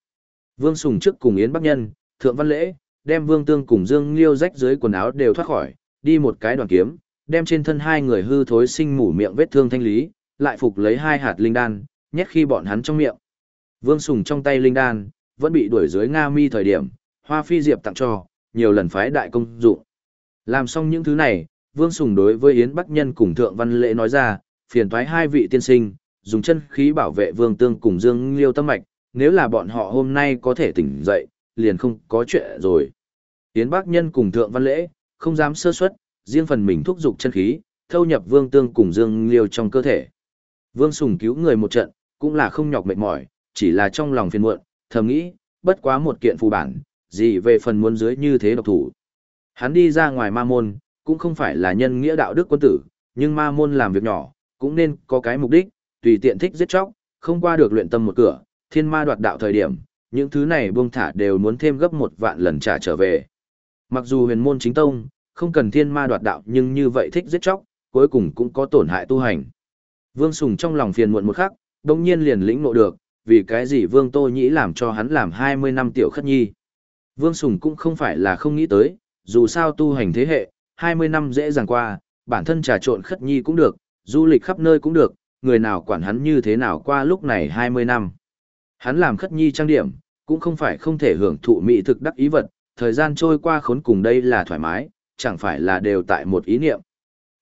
Vương Sùng trước cùng Yến Bắc Nhân, Thượng Văn Lễ, đem Vương Tương cùng Dương Liêu rách dưới quần áo đều thoát khỏi, đi một cái đoàn kiếm, đem trên thân hai người hư thối sinh mủ miệng vết thương thanh lý, lại phục lấy hai hạt linh đan, nhét khi bọn hắn trong miệng. Vương Sùng trong tay linh đan, vẫn bị đuổi dưới Nga Mi thời điểm, Hoa Phi Diệp tặng cho, nhiều lần phái đại công dụng. Làm xong những thứ này, Vương Sùng đối với Yến Bắc Nhân cùng Thượng Văn Lễ nói ra, phiền thoái hai vị tiên sinh, dùng chân khí bảo vệ Vương Tương cùng Dương Liêu tâm mạch, nếu là bọn họ hôm nay có thể tỉnh dậy, liền không có chuyện rồi. Yến Bắc Nhân cùng Thượng Văn Lễ, không dám sơ suất, riêng phần mình thúc giục chân khí, thâu nhập Vương Tương cùng Dương Liêu trong cơ thể. Vương Sùng cứu người một trận, cũng là không nhọc mệt mỏi, chỉ là trong lòng phiền muộn, thầm nghĩ, bất quá một kiện phù bản, gì về phần muốn dưới như thế độc thủ. Hắn đi ra ngoài ma môn, cũng không phải là nhân nghĩa đạo đức quân tử, nhưng ma môn làm việc nhỏ, cũng nên có cái mục đích, tùy tiện thích giết chóc, không qua được luyện tâm một cửa, thiên ma đoạt đạo thời điểm, những thứ này buông thả đều muốn thêm gấp một vạn lần trả trở về. Mặc dù huyền môn chính tông, không cần thiên ma đoạt đạo nhưng như vậy thích giết chóc, cuối cùng cũng có tổn hại tu hành. Vương Sùng trong lòng phiền muộn một khắc, đồng nhiên liền lĩnh ngộ được, vì cái gì Vương Tô Nhĩ làm cho hắn làm 20 năm tiểu khất nhi. Vương Sùng cũng không phải là không nghĩ tới, dù sao tu hành thế hệ, 20 năm dễ dàng qua, bản thân trà trộn khất nhi cũng được, du lịch khắp nơi cũng được, người nào quản hắn như thế nào qua lúc này 20 năm. Hắn làm khất nhi trang điểm, cũng không phải không thể hưởng thụ mỹ thực đắc ý vật, thời gian trôi qua khốn cùng đây là thoải mái, chẳng phải là đều tại một ý niệm.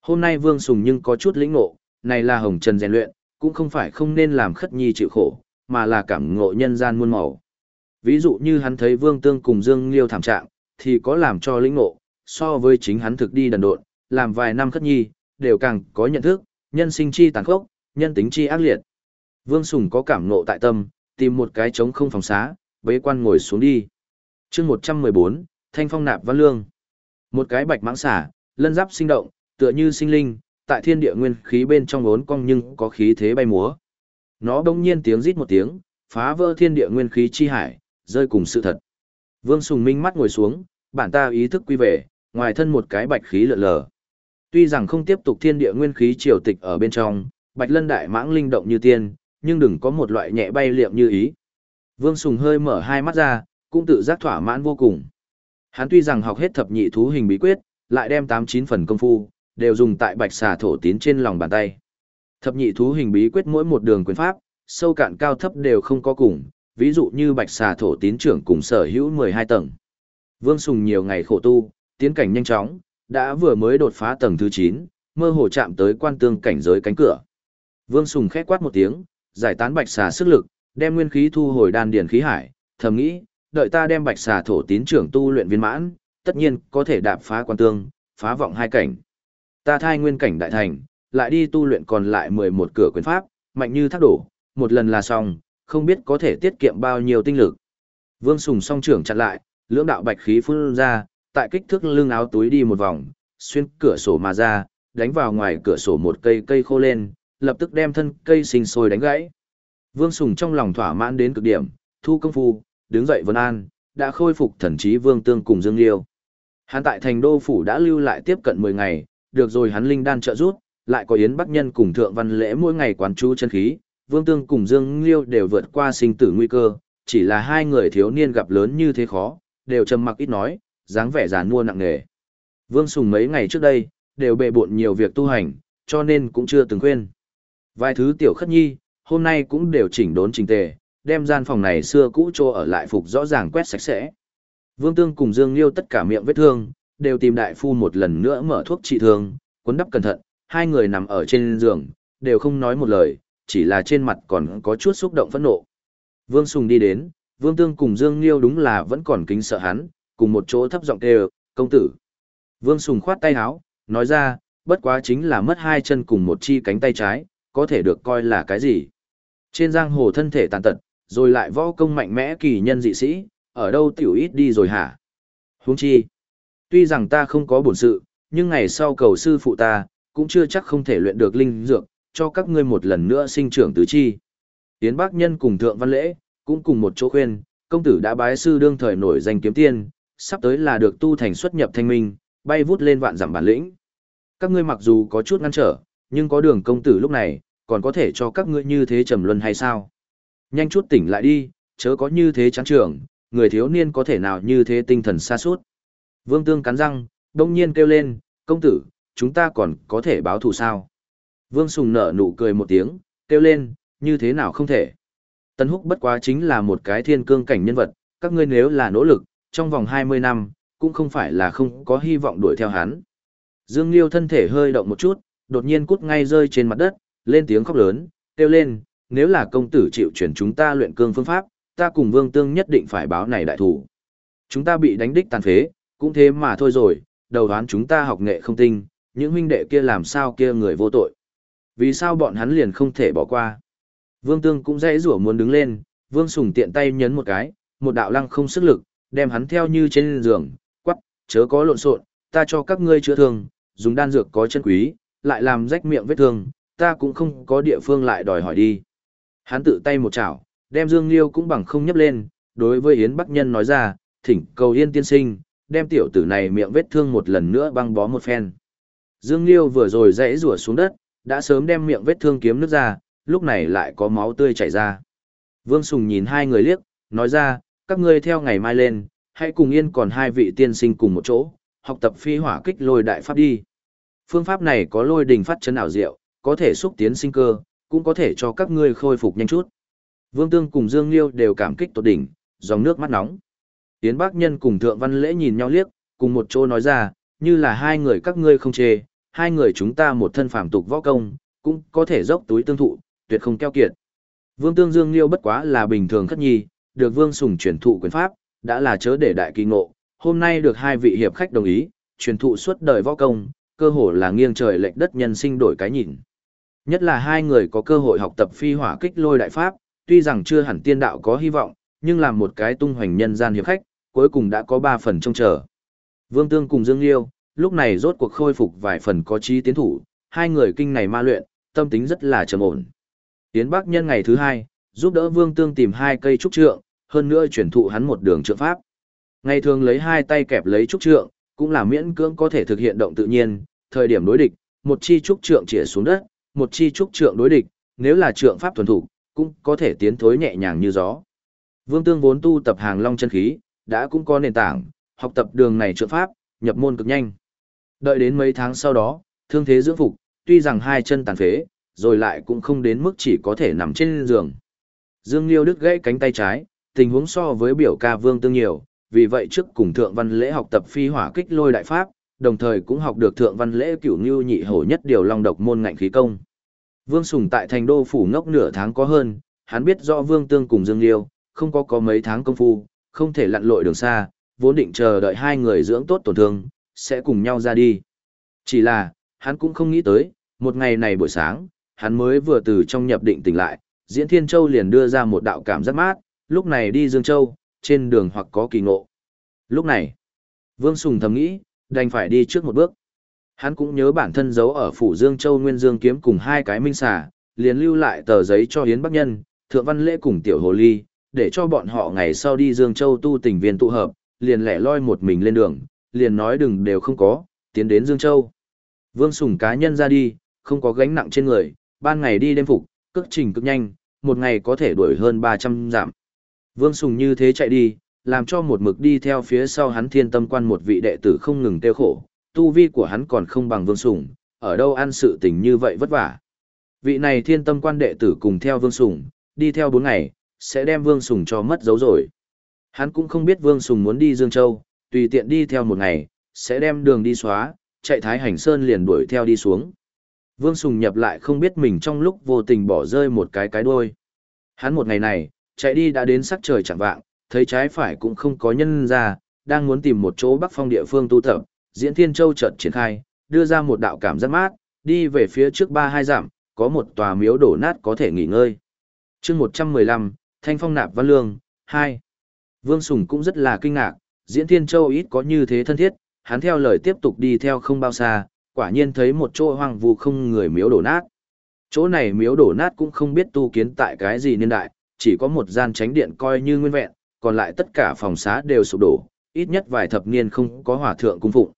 Hôm nay Vương Sùng nhưng có chút lĩnh ngộ, này là hồng trần rèn luyện, cũng không phải không nên làm khất nhi chịu khổ, mà là cảm ngộ nhân gian muôn màu. Ví dụ như hắn thấy Vương Tương cùng Dương Liêu thảm trạng, thì có làm cho lĩnh ngộ, so với chính hắn thực đi đần độn, làm vài năm khất nhi, đều càng có nhận thức, nhân sinh chi tàn khốc, nhân tính chi ác liệt. Vương Sùng có cảm ngộ tại tâm, tìm một cái trống không phòng xá, bế quan ngồi xuống đi. chương 114, Thanh Phong Nạp Văn Lương. Một cái bạch mãng xả, lân giáp sinh động, tựa như sinh linh, tại thiên địa nguyên khí bên trong ốn cong nhưng có khí thế bay múa. Nó bỗng nhiên tiếng rít một tiếng, phá vỡ thiên địa nguyên khí chi hải, rơi cùng sự thật. Vương Sùng Minh mắt ngồi xuống, bản ta ý thức quy về, ngoài thân một cái bạch khí lượn lờ. Tuy rằng không tiếp tục thiên địa nguyên khí triều tịch ở bên trong, bạch lân đại mãng linh động như tiên, nhưng đừng có một loại nhẹ bay liệm như ý. Vương Sùng hơi mở hai mắt ra, cũng tự giác thỏa mãn vô cùng. Hắn tuy rằng học hết thập nhị thú hình bí quyết, lại đem tám chín phần công phu, đều dùng tại bạch xà thổ tín trên lòng bàn tay. Thập nhị thú hình bí quyết mỗi một đường quyền pháp, sâu cạn cao thấp đều không có cùng, ví dụ như bạch xà thổ tín trưởng cùng sở hữu 12 tầng. Vương Sùng nhiều ngày khổ tu, tiến cảnh nhanh chóng, đã vừa mới đột phá tầng thứ 9, mơ hồ chạm tới quan tương cảnh giới cánh cửa. Vương Sùng khẽ quát một tiếng, giải tán bạch xà sức lực, đem nguyên khí thu hồi đan điển khí hải, thầm nghĩ, đợi ta đem bạch xà thổ tín trưởng tu luyện viên mãn, tất nhiên có thể đạp phá quan tương, phá vọng hai cảnh. Ta thai nguyên cảnh đại thành, lại đi tu luyện còn lại 11 cửa quyền pháp, mạnh như thác đổ, một lần là xong, không biết có thể tiết kiệm bao nhiêu tinh lực. Vương Sùng song trưởng chặn lại, lưỡng đạo bạch khí phun ra, tại kích thước lưng áo túi đi một vòng, xuyên cửa sổ mà ra, đánh vào ngoài cửa sổ một cây cây khô lên, lập tức đem thân cây sinh sôi đánh gãy. Vương Sùng trong lòng thỏa mãn đến cực điểm, thu công phu, đứng dậy vân an, đã khôi phục thần trí Vương Tương cùng Dương Liêu. Hắn tại thành đô phủ đã lưu lại tiếp cận 10 ngày, được rồi hắn linh đan trợ rút, lại có Yến Bắc Nhân cùng Thượng Văn Lễ mỗi ngày quán chú chân khí, Vương Tương cùng Dương Liêu đều vượt qua sinh tử nguy cơ, chỉ là hai người thiếu niên gặp lớn như thế khó, đều trầm mặc ít nói, dáng vẻ già nua nặng nề. Vương Sùng mấy ngày trước đây, đều bệ bộn nhiều việc tu hành, cho nên cũng chưa từng khuyên. Vài thứ tiểu khất nhi, hôm nay cũng đều chỉnh đốn chỉnh tề, đem gian phòng này xưa cũ trô ở lại phục rõ ràng quét sạch sẽ. Vương Tương cùng Dương Liêu tất cả miệng vết thương, đều tìm đại phu một lần nữa mở thuốc trị thương, quấn đắp cẩn thận, hai người nằm ở trên giường, đều không nói một lời, chỉ là trên mặt còn có chút xúc động phẫn nộ. Vương Sùng đi đến, Vương Tương cùng Dương Liêu đúng là vẫn còn kính sợ hắn, cùng một chỗ thấp giọng kêu, công tử. Vương Sùng khoát tay áo, nói ra, bất quá chính là mất hai chân cùng một chi cánh tay trái, có thể được coi là cái gì. Trên giang hồ thân thể tàn tật, rồi lại võ công mạnh mẽ kỳ nhân dị sĩ, ở đâu tiểu ít đi rồi hả? Huống chi, tuy rằng ta không có bổn sự, nhưng ngày sau cầu sư phụ ta, cũng chưa chắc không thể luyện được linh dược, cho các ngươi một lần nữa sinh trưởng tứ chi. Tiến Bác Nhân cùng Thượng Văn Lễ, cũng cùng một chỗ khuyên, công tử đã bái sư đương thời nổi danh kiếm tiên, sắp tới là được tu thành xuất nhập thanh minh, bay vút lên vạn dặm bản lĩnh. Các ngươi mặc dù có chút ngăn trở, nhưng có đường công tử lúc này, còn có thể cho các ngươi như thế trầm luân hay sao? Nhanh chút tỉnh lại đi, chớ có như thế chán trường, người thiếu niên có thể nào như thế tinh thần xa suốt. Vương Tương cắn răng, đông nhiên kêu lên, công tử, chúng ta còn có thể báo thù sao? Vương Sùng nở nụ cười một tiếng, kêu lên, như thế nào không thể? Tân Húc bất quá chính là một cái thiên cương cảnh nhân vật, các ngươi nếu là nỗ lực, trong vòng 20 năm, cũng không phải là không có hy vọng đuổi theo hắn. Dương Liêu thân thể hơi động một chút, đột nhiên cút ngay rơi trên mặt đất, lên tiếng khóc lớn, kêu lên, nếu là công tử chịu chuyển chúng ta luyện cương phương pháp, ta cùng Vương Tương nhất định phải báo này đại thủ. Chúng ta bị đánh đích tàn phế, cũng thế mà thôi rồi, đầu đoán chúng ta học nghệ không tinh, những huynh đệ kia làm sao kia người vô tội. Vì sao bọn hắn liền không thể bỏ qua? Vương Tương cũng dễ rủa muốn đứng lên, Vương Sùng tiện tay nhấn một cái, một đạo lăng không sức lực, đem hắn theo như trên giường, quắc, chớ có lộn xộn, ta cho các ngươi chữa thương, dùng đan dược có chân quý, lại làm rách miệng vết thương, ta cũng không có địa phương lại đòi hỏi đi. Hắn tự tay một chảo, đem Dương Liêu cũng bằng không nhấp lên, đối với Yến Bắc Nhân nói ra, thỉnh cầu Yên tiên sinh, đem tiểu tử này miệng vết thương một lần nữa băng bó một phen. Dương Liêu vừa rồi dãy rủa xuống đất, đã sớm đem miệng vết thương kiếm nước ra, lúc này lại có máu tươi chảy ra. Vương Sùng nhìn hai người liếc, nói ra, các ngươi theo ngày mai lên, hãy cùng yên còn hai vị tiên sinh cùng một chỗ, học tập phi hỏa kích lôi đại pháp đi. Phương pháp này có lôi đình phát chân ảo diệu, có thể xúc tiến sinh cơ, cũng có thể cho các ngươi khôi phục nhanh chút. Vương Tương cùng Dương Liêu đều cảm kích tột đỉnh, dòng nước mắt nóng. Tiến Bác Nhân cùng Thượng Văn Lễ nhìn nhau liếc, cùng một chỗ nói ra, như là hai người các ngươi không chê, hai người chúng ta một thân phàm tục võ công, cũng có thể dốc túi tương thụ, tuyệt không keo kiệt. Vương Tương Dương Liêu bất quá là bình thường khất nhi, được Vương Sùng truyền thụ quyền pháp, đã là chớ để đại kỳ ngộ, hôm nay được hai vị hiệp khách đồng ý, truyền thụ suốt đời võ công, cơ hồ là nghiêng trời lệch đất nhân sinh đổi cái nhìn. Nhất là hai người có cơ hội học tập phi hỏa kích lôi đại pháp, tuy rằng chưa hẳn tiên đạo có hy vọng, nhưng làm một cái tung hoành nhân gian hiệp khách, cuối cùng đã có ba phần trông chờ. Vương Tương cùng Dương Liêu, lúc này rốt cuộc khôi phục vài phần có trí tiến thủ, hai người kinh này ma luyện, tâm tính rất là trầm ổn. Tiến Bắc Nhân ngày thứ hai, giúp đỡ Vương Tương tìm hai cây trúc trượng, hơn nữa chuyển thụ hắn một đường trượng pháp. Ngày thường lấy hai tay kẹp lấy trúc trượng, cũng là miễn cưỡng có thể thực hiện động tự nhiên, thời điểm đối địch, một chi trúc trượng chĩa xuống đất, một chi trúc trượng đối địch, nếu là trượng pháp thuần thủ, cũng có thể tiến thối nhẹ nhàng như gió. Vương Tương vốn tu tập hàng long chân khí, đã cũng có nền tảng, học tập đường này trượng pháp, nhập môn cực nhanh. Đợi đến mấy tháng sau đó, thương thế dưỡng phục, tuy rằng hai chân tàn phế, rồi lại cũng không đến mức chỉ có thể nằm trên giường. Dương Liêu Đức gãy cánh tay trái, tình huống so với biểu ca vương tương nhiều, vì vậy trước cùng thượng văn lễ học tập phi hỏa kích lôi đại pháp, đồng thời cũng học được thượng văn lễ cửu ngưu nhị hổ nhất điều long độc môn ngạnh khí công. Vương Sùng tại thành đô phủ ngốc nửa tháng có hơn, hắn biết rõ Vương Tương cùng Dương Liêu, không có có mấy tháng công phu, không thể lặn lội đường xa, vốn định chờ đợi hai người dưỡng tốt tổn thương, sẽ cùng nhau ra đi. Chỉ là, hắn cũng không nghĩ tới, một ngày này buổi sáng, hắn mới vừa từ trong nhập định tỉnh lại, Diễn Thiên Châu liền đưa ra một đạo cảm giác mát, lúc này đi Dương Châu, trên đường hoặc có kỳ ngộ. Lúc này, Vương Sùng thầm nghĩ, đành phải đi trước một bước. Hắn cũng nhớ bản thân giấu ở phủ Dương Châu Nguyên Dương kiếm cùng hai cái minh xà, liền lưu lại tờ giấy cho Hiến Bắc Nhân, Thượng Văn Lễ cùng Tiểu Hồ Ly, để cho bọn họ ngày sau đi Dương Châu tu Tỉnh viên tụ hợp, liền lẻ loi một mình lên đường, liền nói đừng đều không có, tiến đến Dương Châu. Vương Sùng cá nhân ra đi, không có gánh nặng trên người, ban ngày đi đêm phục, cước trình cực nhanh, một ngày có thể đuổi hơn 300 giảm. Vương Sùng như thế chạy đi, làm cho một mực đi theo phía sau hắn thiên tâm quan một vị đệ tử không ngừng tiêu khổ, tu vi của hắn còn không bằng Vương Sùng, ở đâu ăn sự tình như vậy vất vả. Vị này thiên tâm quan đệ tử cùng theo Vương Sùng, đi theo 4 ngày, sẽ đem Vương Sùng cho mất dấu rồi. Hắn cũng không biết Vương Sùng muốn đi Dương Châu, tùy tiện đi theo một ngày, sẽ đem đường đi xóa, chạy Thái Hành Sơn liền đuổi theo đi xuống. Vương Sùng nhập lại không biết mình trong lúc vô tình bỏ rơi một cái cái đuôi. Hắn một ngày này, chạy đi đã đến sắc trời chẳng vạng, thấy trái phải cũng không có nhân ra, đang muốn tìm một chỗ bắc phong địa phương tu tập, diễn thiên châu chợt triển khai, đưa ra một đạo cảm giác mát, đi về phía trước ba hai dặm, có một tòa miếu đổ nát có thể nghỉ ngơi. chương 115, Thanh Phong Nạp Văn Lương, 2. Vương Sùng cũng rất là kinh ngạc, diễn thiên châu ít có như thế thân thiết, hắn theo lời tiếp tục đi theo không bao xa, quả nhiên thấy một chỗ hoang vu không người miếu đổ nát. Chỗ này miếu đổ nát cũng không biết tu kiến tại cái gì niên đại, chỉ có một gian tránh điện coi như nguyên vẹn, còn lại tất cả phòng xá đều sụp đổ, ít nhất vài thập niên không có hỏa thượng cung phụng.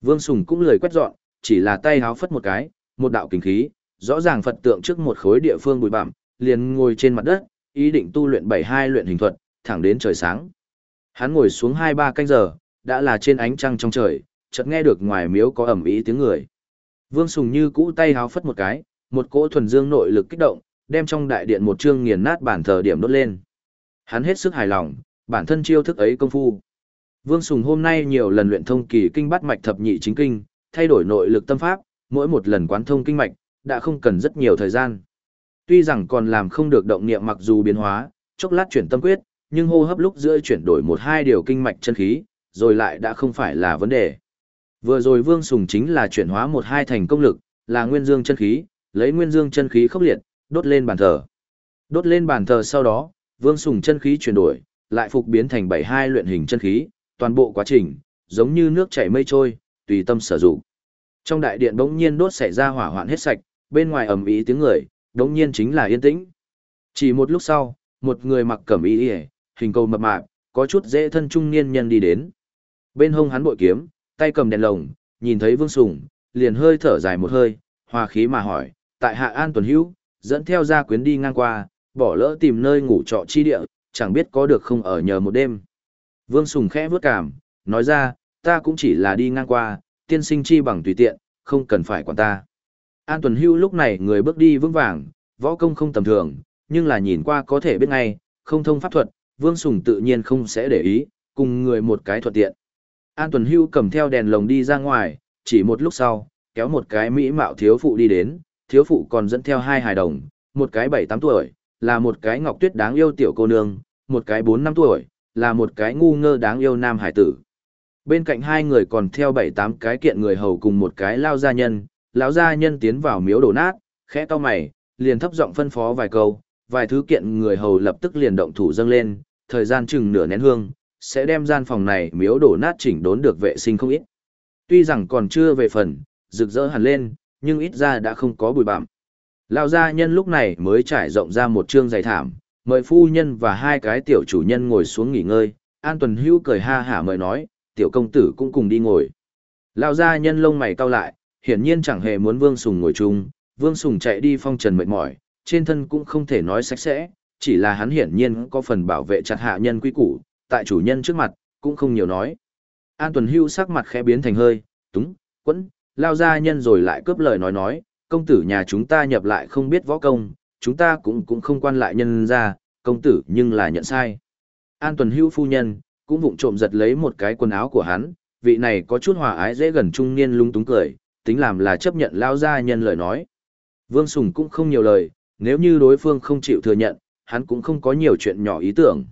Vương Sùng cũng lười quét dọn, chỉ là tay háo phất một cái, một đạo kinh khí, rõ ràng Phật tượng trước một khối địa phương bụi bặm, liền ngồi trên mặt đất, ý định tu luyện bảy hai luyện hình thuật, thẳng đến trời sáng. Hắn ngồi xuống hai ba canh giờ, đã là trên ánh trăng trong trời, chợt nghe được ngoài miếu có ẩm ý tiếng người. Vương Sùng như cũ tay háo phất một cái, một cỗ thuần dương nội lực kích động, đem trong đại điện một chương nghiền nát bản thờ điểm đốt lên. Hắn hết sức hài lòng, bản thân chiêu thức ấy công phu. Vương Sùng hôm nay nhiều lần luyện thông kỳ kinh bắt mạch thập nhị chính kinh, thay đổi nội lực tâm pháp, mỗi một lần quán thông kinh mạch, đã không cần rất nhiều thời gian. Tuy rằng còn làm không được động niệm mặc dù biến hóa, chốc lát chuyển tâm quyết, nhưng hô hấp lúc giữa chuyển đổi một hai điều kinh mạch chân khí, rồi lại đã không phải là vấn đề. Vừa rồi Vương Sùng chính là chuyển hóa một hai thành công lực, là nguyên dương chân khí, lấy nguyên dương chân khí khốc liệt, đốt lên bàn thờ. Đốt lên bàn thờ sau đó, Vương Sùng chân khí chuyển đổi, lại phục biến thành bảy hai luyện hình chân khí, toàn bộ quá trình, giống như nước chảy mây trôi, tùy tâm sử dụng. Trong đại điện bỗng nhiên đốt xảy ra hỏa hoạn hết sạch, bên ngoài ầm ý tiếng người, bỗng nhiên chính là yên tĩnh. Chỉ một lúc sau, một người mặc cẩm y, hình cầu mập mạp, có chút dễ thân trung niên nhân đi đến. Bên hông hắn bội kiếm, tay cầm đèn lồng, nhìn thấy Vương Sùng, liền hơi thở dài một hơi, hòa khí mà hỏi, tại Hạ An Tuần Hữu, dẫn theo gia quyến đi ngang qua, bỏ lỡ tìm nơi ngủ trọ chi địa, chẳng biết có được không ở nhờ một đêm. Vương Sùng khẽ vướt cảm, nói ra, ta cũng chỉ là đi ngang qua, tiên sinh chi bằng tùy tiện, không cần phải quản ta. An Tuần Hưu lúc này người bước đi vững vàng, võ công không tầm thường, nhưng là nhìn qua có thể biết ngay, không thông pháp thuật, Vương Sùng tự nhiên không sẽ để ý, cùng người một cái thuận tiện. An Tuần Hưu cầm theo đèn lồng đi ra ngoài, chỉ một lúc sau, kéo một cái mỹ mạo thiếu phụ đi đến, thiếu phụ còn dẫn theo hai hài đồng, một cái bảy tám tuổi, là một cái ngọc tuyết đáng yêu tiểu cô nương, một cái bốn năm tuổi, là một cái ngu ngơ đáng yêu nam hải tử. Bên cạnh hai người còn theo bảy tám cái kiện người hầu cùng một cái lao gia nhân, lão gia nhân tiến vào miếu đổ nát, khẽ to mày, liền thấp giọng phân phó vài câu, vài thứ kiện người hầu lập tức liền động thủ dâng lên, thời gian chừng nửa nén hương, sẽ đem gian phòng này miếu đổ nát chỉnh đốn được vệ sinh không ít. Tuy rằng còn chưa về phần, rực rỡ hẳn lên, nhưng ít ra đã không có bụi bặm. Lão gia nhân lúc này mới trải rộng ra một trương giày thảm, mời phu nhân và hai cái tiểu chủ nhân ngồi xuống nghỉ ngơi, An Tuần Hữu cười ha hả mời nói, tiểu công tử cũng cùng đi ngồi. Lão gia nhân lông mày cau lại, hiển nhiên chẳng hề muốn Vương Sùng ngồi chung, Vương Sùng chạy đi phong trần mệt mỏi, trên thân cũng không thể nói sạch sẽ, chỉ là hắn hiển nhiên có phần bảo vệ chặt hạ nhân quý củ, tại chủ nhân trước mặt, cũng không nhiều nói. An Tuần Hưu sắc mặt khẽ biến thành hơi, túng, quẫn, lao ra nhân rồi lại cướp lời nói nói, công tử nhà chúng ta nhập lại không biết võ công, chúng ta cũng cũng không quan lại nhân ra, công tử nhưng là nhận sai. An Tuần Hữu phu nhân, cũng vụng trộm giật lấy một cái quần áo của hắn, vị này có chút hòa ái dễ gần trung niên lung túng cười, tính làm là chấp nhận lao gia nhân lời nói. Vương Sùng cũng không nhiều lời, nếu như đối phương không chịu thừa nhận, hắn cũng không có nhiều chuyện nhỏ ý tưởng.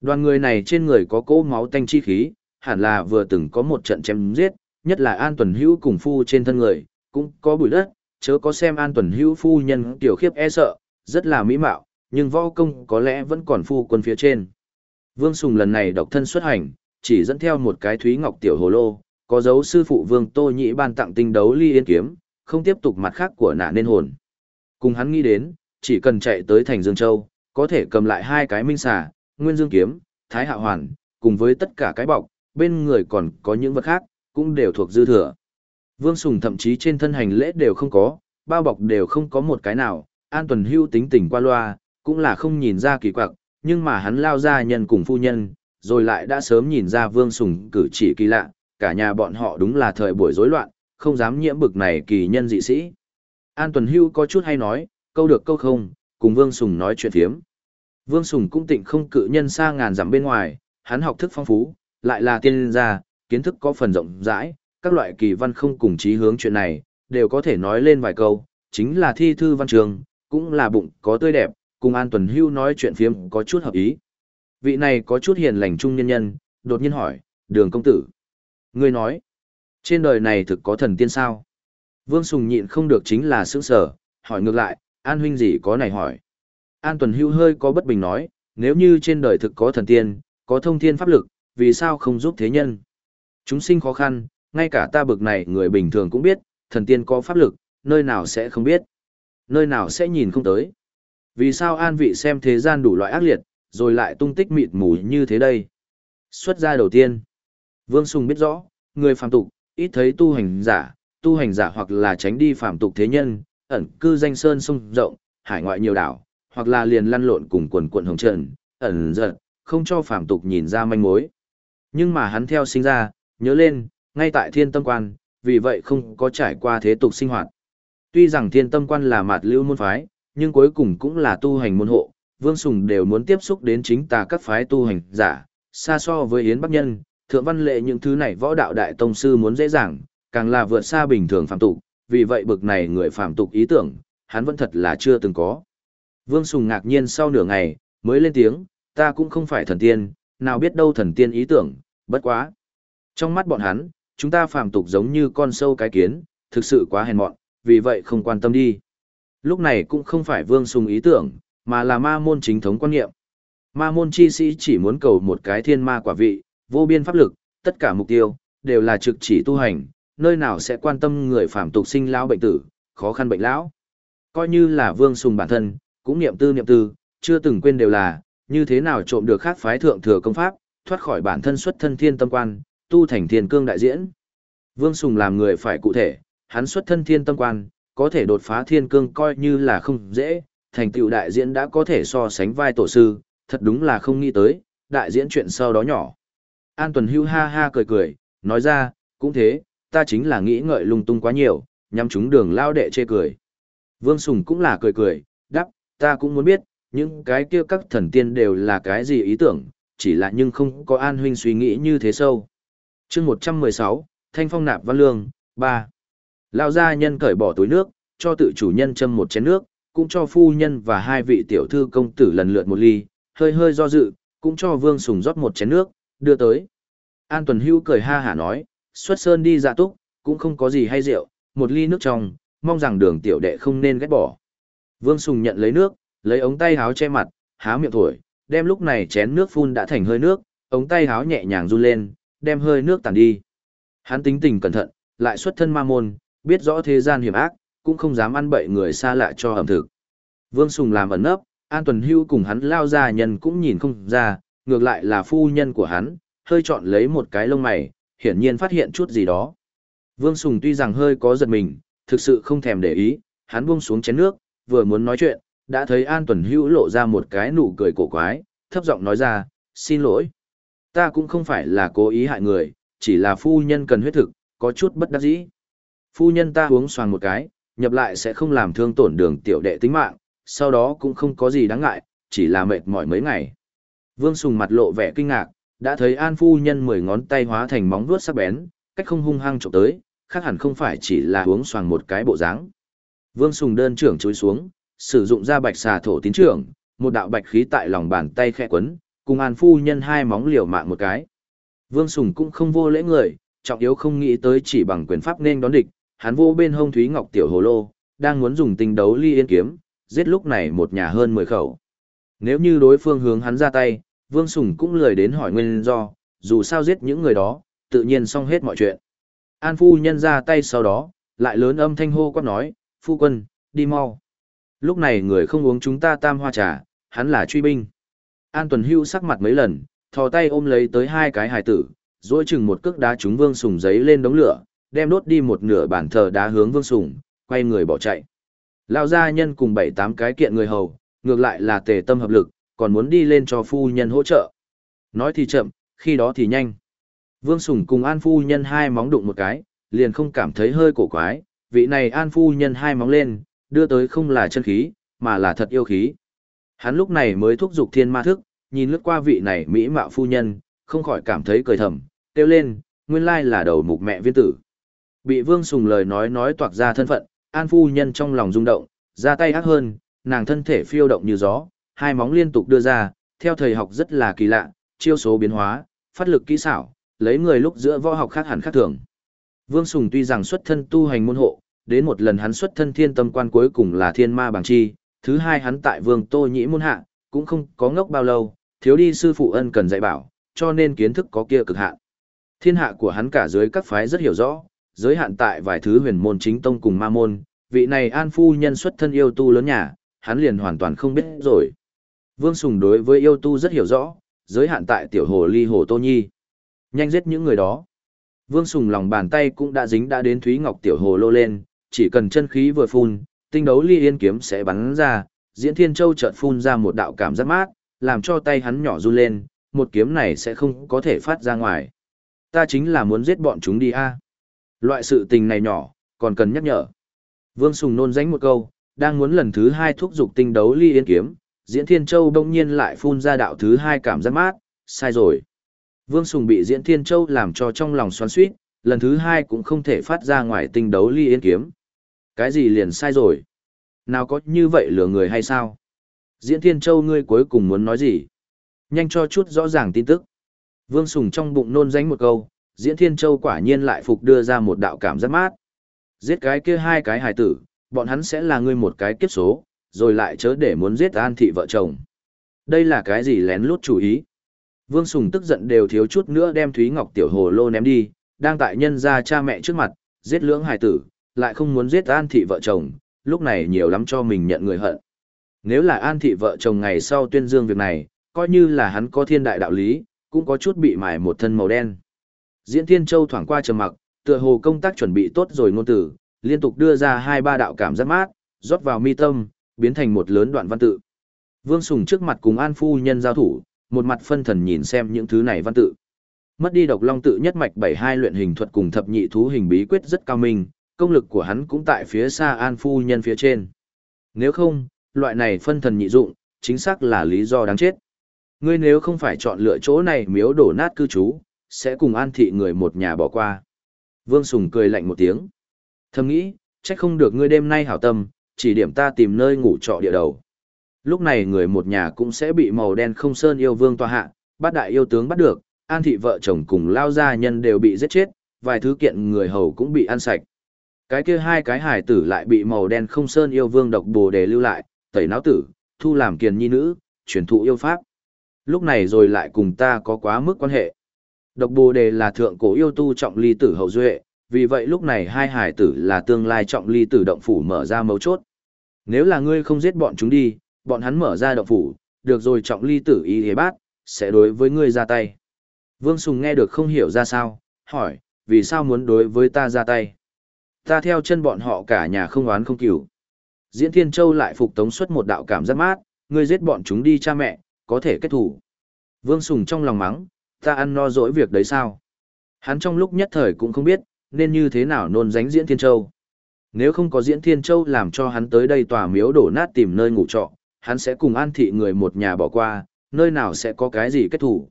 Đoàn người này trên người có cỗ máu tanh chi khí, hẳn là vừa từng có một trận chém giết, nhất là An Tuần Hữu cùng phu trên thân người, cũng có bụi đất, chớ có xem An Tuần Hữu phu nhân tiểu khiếp e sợ, rất là mỹ mạo, nhưng võ công có lẽ vẫn còn phu quân phía trên. Vương Sùng lần này độc thân xuất hành, chỉ dẫn theo một cái thúy ngọc tiểu hồ lô, có dấu sư phụ Vương Tô Nhĩ ban tặng tinh đấu ly yên kiếm, không tiếp tục mặt khác của nạ nên hồn. Cùng hắn nghĩ đến, chỉ cần chạy tới thành Dương Châu, có thể cầm lại hai cái minh xà, nguyên dương kiếm, thái hạ hoàn, cùng với tất cả cái bọc, bên người còn có những vật khác, cũng đều thuộc dư thừa. Vương Sùng thậm chí trên thân hành lễ đều không có, bao bọc đều không có một cái nào, an tuần hưu tính tình qua loa, cũng là không nhìn ra kỳ quặc, nhưng mà hắn lao ra nhân cùng phu nhân, rồi lại đã sớm nhìn ra Vương Sùng cử chỉ kỳ lạ, cả nhà bọn họ đúng là thời buổi rối loạn, không dám nhiễm bực này kỳ nhân dị sĩ. An Tuần Hưu có chút hay nói, câu được câu không, cùng Vương Sùng nói chuyện phiếm. Vương Sùng cũng tịnh không cự nhân xa ngàn dặm bên ngoài, hắn học thức phong phú, lại là tiên gia, kiến thức có phần rộng rãi, các loại kỳ văn không cùng chí hướng chuyện này, đều có thể nói lên vài câu, chính là thi thư văn trường, cũng là bụng có tươi đẹp, cùng An Tuần Hưu nói chuyện phiếm có chút hợp ý. Vị này có chút hiền lành trung nhân nhân, đột nhiên hỏi, đường công tử. Ngươi nói, trên đời này thực có thần tiên sao? Vương Sùng nhịn không được chính là sướng sở, hỏi ngược lại, An huynh gì có này hỏi. An Tuần Hưu hơi có bất bình nói, nếu như trên đời thực có thần tiên, có thông thiên pháp lực, vì sao không giúp thế nhân? Chúng sinh khó khăn, ngay cả ta bực này người bình thường cũng biết, thần tiên có pháp lực, nơi nào sẽ không biết, nơi nào sẽ nhìn không tới. Vì sao an vị xem thế gian đủ loại ác liệt, rồi lại tung tích mịt mù như thế đây? Xuất gia đầu tiên, Vương Sùng biết rõ, người phàm tục, ít thấy tu hành giả, tu hành giả hoặc là tránh đi phàm tục thế nhân, ẩn cư danh sơn sông rộng, hải ngoại nhiều đảo, hoặc là liền lăn lộn cùng quần quận hồng trần, ẩn giật, không cho phàm tục nhìn ra manh mối. Nhưng mà hắn theo sinh ra, nhớ lên, ngay tại thiên tâm quan, vì vậy không có trải qua thế tục sinh hoạt. Tuy rằng thiên tâm quan là mạt lưu môn phái, nhưng cuối cùng cũng là tu hành môn hộ, Vương Sùng đều muốn tiếp xúc đến chính tà các phái tu hành giả, xa so với Yến Bắc Nhân, Thượng Văn Lệ những thứ này võ đạo đại tông sư muốn dễ dàng, càng là vượt xa bình thường phạm tục, vì vậy bực này người phạm tục ý tưởng, hắn vẫn thật là chưa từng có. Vương Sùng ngạc nhiên sau nửa ngày, mới lên tiếng, ta cũng không phải thần tiên, nào biết đâu thần tiên ý tưởng, bất quá. Trong mắt bọn hắn, chúng ta phạm tục giống như con sâu cái kiến, thực sự quá hèn mọn, vì vậy không quan tâm đi. Lúc này cũng không phải Vương Sùng ý tưởng, mà là ma môn chính thống quan niệm. Ma môn chi sĩ chỉ muốn cầu một cái thiên ma quả vị, vô biên pháp lực, tất cả mục tiêu, đều là trực chỉ tu hành, nơi nào sẽ quan tâm người phạm tục sinh lão bệnh tử, khó khăn bệnh lão. Coi như là vương sùng bản thân, cũng niệm tư niệm tư, chưa từng quên đều là, như thế nào trộm được khác phái thượng thừa công pháp, thoát khỏi bản thân xuất thân thiên tâm quan, tu thành thiên cương đại diễn. Vương Sùng làm người phải cụ thể, hắn xuất thân thiên tâm quan, có thể đột phá thiên cương coi như là không dễ, thành tựu đại diễn đã có thể so sánh vai tổ sư, thật đúng là không nghĩ tới, đại diễn chuyện sau đó nhỏ. An Tuần Hưu ha ha cười cười, nói ra, cũng thế, ta chính là nghĩ ngợi lung tung quá nhiều, nhằm chúng đường lao đệ chê cười. Vương Sùng cũng là cười cười, đáp, ta cũng muốn biết, những cái kia các thần tiên đều là cái gì ý tưởng, chỉ là nhưng không có An Huynh suy nghĩ như thế sâu chương 116, Thanh Phong Nạp Văn Lương, 3. Lao gia nhân cởi bỏ túi nước, cho tự chủ nhân châm một chén nước, cũng cho phu nhân và hai vị tiểu thư công tử lần lượt một ly, hơi hơi do dự, cũng cho Vương Sùng rót một chén nước, đưa tới. An Tuần Hữu cười ha hả nói, xuất sơn đi dạ túc, cũng không có gì hay rượu, một ly nước trong, mong rằng đường tiểu đệ không nên ghét bỏ. Vương Sùng nhận lấy nước, lấy ống tay háo che mặt, há miệng thổi, đem lúc này chén nước phun đã thành hơi nước, ống tay háo nhẹ nhàng run lên, đem hơi nước tàn đi. Hắn tính tình cẩn thận, lại xuất thân ma môn, biết rõ thế gian hiểm ác, cũng không dám ăn bậy người xa lạ cho ẩm thực. Vương Sùng làm ẩn nấp, An Tuần Hưu cùng hắn lao ra nhân cũng nhìn không ra, ngược lại là phu nhân của hắn, hơi chọn lấy một cái lông mày, hiển nhiên phát hiện chút gì đó. Vương Sùng tuy rằng hơi có giật mình, thực sự không thèm để ý, hắn buông xuống chén nước, vừa muốn nói chuyện, đã thấy An Tuần Hữu lộ ra một cái nụ cười cổ quái, thấp giọng nói ra, xin lỗi. Ta cũng không phải là cố ý hại người, chỉ là phu nhân cần huyết thực, có chút bất đắc dĩ. Phu nhân ta uống xoàng một cái, nhập lại sẽ không làm thương tổn đường tiểu đệ tính mạng, sau đó cũng không có gì đáng ngại, chỉ là mệt mỏi mấy ngày. Vương Sùng mặt lộ vẻ kinh ngạc, đã thấy An Phu Nhân mười ngón tay hóa thành móng vuốt sắc bén, cách không hung hăng chụp tới, khác hẳn không phải chỉ là uống xoàng một cái bộ dáng. Vương Sùng đơn trưởng chối xuống, sử dụng ra bạch xà thổ tín trưởng, một đạo bạch khí tại lòng bàn tay khẽ quấn, cùng An Phu Nhân hai móng liều mạng một cái. Vương Sùng cũng không vô lễ người, trọng yếu không nghĩ tới chỉ bằng quyền pháp nên đón địch, hắn vô bên hông Thúy Ngọc Tiểu Hồ Lô, đang muốn dùng tinh đấu ly yên kiếm, giết lúc này một nhà hơn 10 khẩu. Nếu như đối phương hướng hắn ra tay, Vương Sùng cũng lười đến hỏi nguyên do, dù sao giết những người đó, tự nhiên xong hết mọi chuyện. An phu nhân ra tay sau đó, lại lớn âm thanh hô quát nói, phu quân, đi mau. Lúc này người không uống chúng ta tam hoa trà, hắn là truy binh. An Tuần Hưu sắc mặt mấy lần, thò tay ôm lấy tới hai cái hài tử, duỗi chừng một cước đá trúng Vương Sùng giấy lên đống lửa, đem đốt đi một nửa bản thờ đá hướng Vương Sùng, quay người bỏ chạy. Lão gia nhân cùng bảy tám cái kiện người hầu, ngược lại là tề tâm hợp lực, còn muốn đi lên cho phu nhân hỗ trợ. Nói thì chậm, khi đó thì nhanh. Vương Sùng cùng An phu nhân hai móng đụng một cái, liền không cảm thấy hơi cổ quái, vị này An phu nhân hai móng lên, đưa tới không là chân khí, mà là thật yêu khí. Hắn lúc này mới thúc giục thiên ma thức, nhìn lướt qua vị này mỹ mạo phu nhân, không khỏi cảm thấy cười thầm, kêu lên, nguyên lai là đầu mục mẹ viên tử. Bị Vương Sùng lời nói nói toạc ra thân phận, An phu nhân trong lòng rung động, ra tay ác hơn, nàng thân thể phiêu động như gió, hai móng liên tục đưa ra, theo thầy học rất là kỳ lạ, chiêu số biến hóa, phát lực kỹ xảo, lấy người lúc giữa võ học khác hẳn khác thường. Vương Sùng tuy rằng xuất thân tu hành môn hộ, đến một lần hắn xuất thân thiên tâm quan cuối cùng là thiên ma bằng chi, thứ hai hắn tại Vương Tô Nhĩ môn hạ, cũng không có ngốc bao lâu, thiếu đi sư phụ ân cần dạy bảo, cho nên kiến thức có kia cực hạn. Thiên hạ của hắn cả dưới các phái rất hiểu rõ, giới hạn tại vài thứ huyền môn chính tông cùng ma môn, vị này an phu nhân xuất thân yêu tu lớn nhà, hắn liền hoàn toàn không biết rồi. Vương Sùng đối với yêu tu rất hiểu rõ, giới hạn tại tiểu hồ ly hồ tô nhi. Nhanh giết những người đó. Vương Sùng lòng bàn tay cũng đã dính đã đến Thúy Ngọc tiểu hồ lô lên, chỉ cần chân khí vừa phun, tinh đấu ly yên kiếm sẽ bắn ra, diễn thiên châu chợt phun ra một đạo cảm giác mát, làm cho tay hắn nhỏ run lên, một kiếm này sẽ không có thể phát ra ngoài. Ta chính là muốn giết bọn chúng đi a. Loại sự tình này nhỏ, còn cần nhắc nhở. Vương Sùng nôn dánh một câu, đang muốn lần thứ hai thúc giục tinh đấu ly yên kiếm, Diễn Thiên Châu đông nhiên lại phun ra đạo thứ hai cảm giác mát, sai rồi. Vương Sùng bị Diễn Thiên Châu làm cho trong lòng xoắn suýt, lần thứ hai cũng không thể phát ra ngoài tinh đấu ly yên kiếm. Cái gì liền sai rồi? Nào có như vậy lừa người hay sao? Diễn Thiên Châu ngươi cuối cùng muốn nói gì? Nhanh cho chút rõ ràng tin tức. Vương Sùng trong bụng nôn dánh một câu, Diễn Thiên Châu quả nhiên lại phục đưa ra một đạo cảm giác mát. Giết cái kia hai cái hài tử, bọn hắn sẽ là ngươi một cái kiếp số, rồi lại chớ để muốn giết An thị vợ chồng. Đây là cái gì lén lút chủ ý? Vương Sùng tức giận đều thiếu chút nữa đem Thúy Ngọc tiểu hồ lô ném đi, đang tại nhân ra cha mẹ trước mặt, giết lưỡng hài tử, lại không muốn giết An thị vợ chồng, lúc này nhiều lắm cho mình nhận người hận. Nếu là An thị vợ chồng ngày sau tuyên dương việc này, coi như là hắn có thiên đại đạo lý, cũng có chút bị mài một thân màu đen. Diễn Thiên Châu thoảng qua trầm mặc, tựa hồ công tác chuẩn bị tốt rồi ngôn tử, liên tục đưa ra hai ba đạo cảm giác mát, rót vào mi tâm, biến thành một lớn đoạn văn tự. Vương Sùng trước mặt cùng An Phu Nhân giao thủ, một mặt phân thần nhìn xem những thứ này văn tự. Mất đi độc long tự nhất mạch 72 luyện hình thuật cùng thập nhị thú hình bí quyết rất cao minh, công lực của hắn cũng tại phía xa An Phu Nhân phía trên. Nếu không, loại này phân thần nhị dụng, chính xác là lý do đáng chết. Ngươi nếu không phải chọn lựa chỗ này miếu đổ nát cư trú, sẽ cùng an thị người một nhà bỏ qua. Vương Sùng cười lạnh một tiếng. Thầm nghĩ, trách không được ngươi đêm nay hảo tâm, chỉ điểm ta tìm nơi ngủ trọ địa đầu. Lúc này người một nhà cũng sẽ bị màu đen không sơn yêu vương tòa hạ, bát đại yêu tướng bắt được, an thị vợ chồng cùng lao gia nhân đều bị giết chết, vài thứ kiện người hầu cũng bị ăn sạch. Cái kia hai cái hải tử lại bị màu đen không sơn yêu vương độc bồ đề lưu lại, tẩy não tử, thu làm kiền nhi nữ, truyền thụ yêu pháp. Lúc này rồi lại cùng ta có quá mức quan hệ. Độc bồ đề là thượng cổ yêu tu trọng ly tử hậu duệ, vì vậy lúc này hai hải tử là tương lai trọng ly tử động phủ mở ra mấu chốt. Nếu là ngươi không giết bọn chúng đi, bọn hắn mở ra động phủ, được rồi trọng ly tử ý hề bát, sẽ đối với ngươi ra tay. Vương Sùng nghe được không hiểu ra sao, hỏi, vì sao muốn đối với ta ra tay? Ta theo chân bọn họ cả nhà không oán không cửu. Diễn Thiên Châu lại phục tống xuất một đạo cảm giác mát, ngươi giết bọn chúng đi cha mẹ, có thể kết thủ. Vương Sùng trong lòng mắng, ta ăn no dỗi việc đấy sao? Hắn trong lúc nhất thời cũng không biết, nên như thế nào nôn dánh diễn Thiên Châu. Nếu không có Diễn Thiên Châu làm cho hắn tới đây tòa miếu đổ nát tìm nơi ngủ trọ, hắn sẽ cùng An Thị người một nhà bỏ qua, nơi nào sẽ có cái gì kết thủ.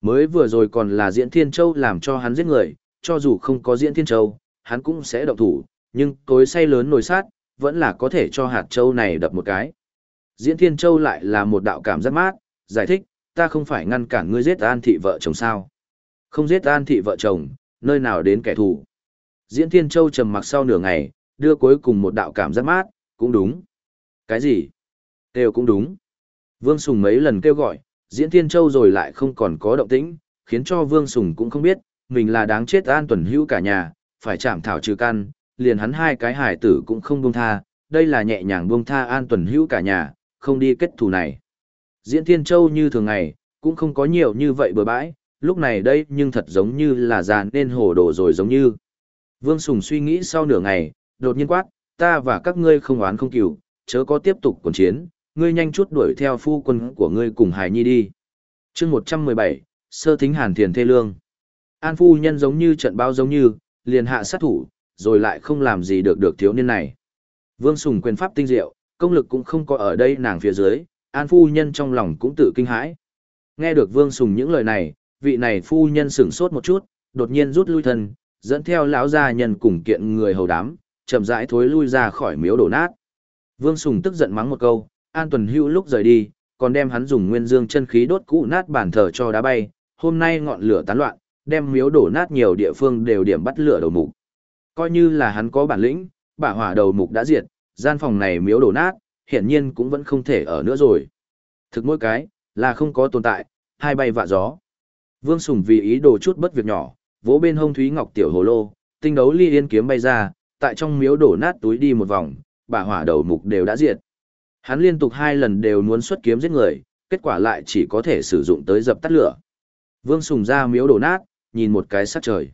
Mới vừa rồi còn là Diễn Thiên Châu làm cho hắn giết người, cho dù không có Diễn Thiên Châu, hắn cũng sẽ động thủ, nhưng cối say lớn nồi sát, vẫn là có thể cho hạt châu này đập một cái. Diễn Thiên Châu lại là một đạo cảm giác mát, giải thích, ta không phải ngăn cản ngươi giết An Thị vợ chồng sao. Không giết An Thị vợ chồng, nơi nào đến kẻ thù. Diễn Thiên Châu trầm mặc sau nửa ngày, đưa cuối cùng một đạo cảm giác mát, cũng đúng. Cái gì? Đều cũng đúng. Vương Sùng mấy lần kêu gọi, Diễn Thiên Châu rồi lại không còn có động tĩnh, khiến cho Vương Sùng cũng không biết, mình là đáng chết an tuần hữu cả nhà, phải chạm thảo trừ căn, liền hắn hai cái hải tử cũng không buông tha, đây là nhẹ nhàng buông tha an tuần hữu cả nhà, không đi kết thù này. Diễn Thiên Châu như thường ngày, cũng không có nhiều như vậy bừa bãi, lúc này đây nhưng thật giống như là già nên hồ đồ rồi giống như. Vương Sùng suy nghĩ sau nửa ngày, đột nhiên quát, ta và các ngươi không oán không cửu, chớ có tiếp tục quần chiến, ngươi nhanh chút đuổi theo phu quân của ngươi cùng Hải Nhi đi. chương 117, Sơ Thính Hàn Thiền Thê Lương. An phu nhân giống như trận bao giống như, liền hạ sát thủ, rồi lại không làm gì được được thiếu niên này. Vương Sùng quyền pháp tinh diệu, công lực cũng không có ở đây nàng phía dưới, An phu nhân trong lòng cũng tự kinh hãi. Nghe được Vương Sùng những lời này, vị này phu nhân sửng sốt một chút, đột nhiên rút lui thân, dẫn theo lão gia nhân cùng kiện người hầu đám, chậm rãi thối lui ra khỏi miếu đổ nát. Vương Sùng tức giận mắng một câu, An Tuần Hữu lúc rời đi, còn đem hắn dùng nguyên dương chân khí đốt cũ nát bàn thờ cho đá bay, hôm nay ngọn lửa tán loạn, đem miếu đổ nát nhiều địa phương đều điểm bắt lửa đầu mục. Coi như là hắn có bản lĩnh, bả hỏa đầu mục đã diệt, gian phòng này miếu đổ nát, hiển nhiên cũng vẫn không thể ở nữa rồi. Thực mỗi cái, là không có tồn tại, hai bay vạ gió. Vương Sùng vì ý đồ chút bất việc nhỏ, vỗ bên hông Thúy Ngọc tiểu hồ lô, tinh đấu ly yên kiếm bay ra, tại trong miếu đổ nát túi đi một vòng, bả hỏa đầu mục đều đã diệt. Hắn liên tục hai lần đều muốn xuất kiếm giết người, kết quả lại chỉ có thể sử dụng tới dập tắt lửa. Vương Sùng ra miếu đổ nát, nhìn một cái sắc trời.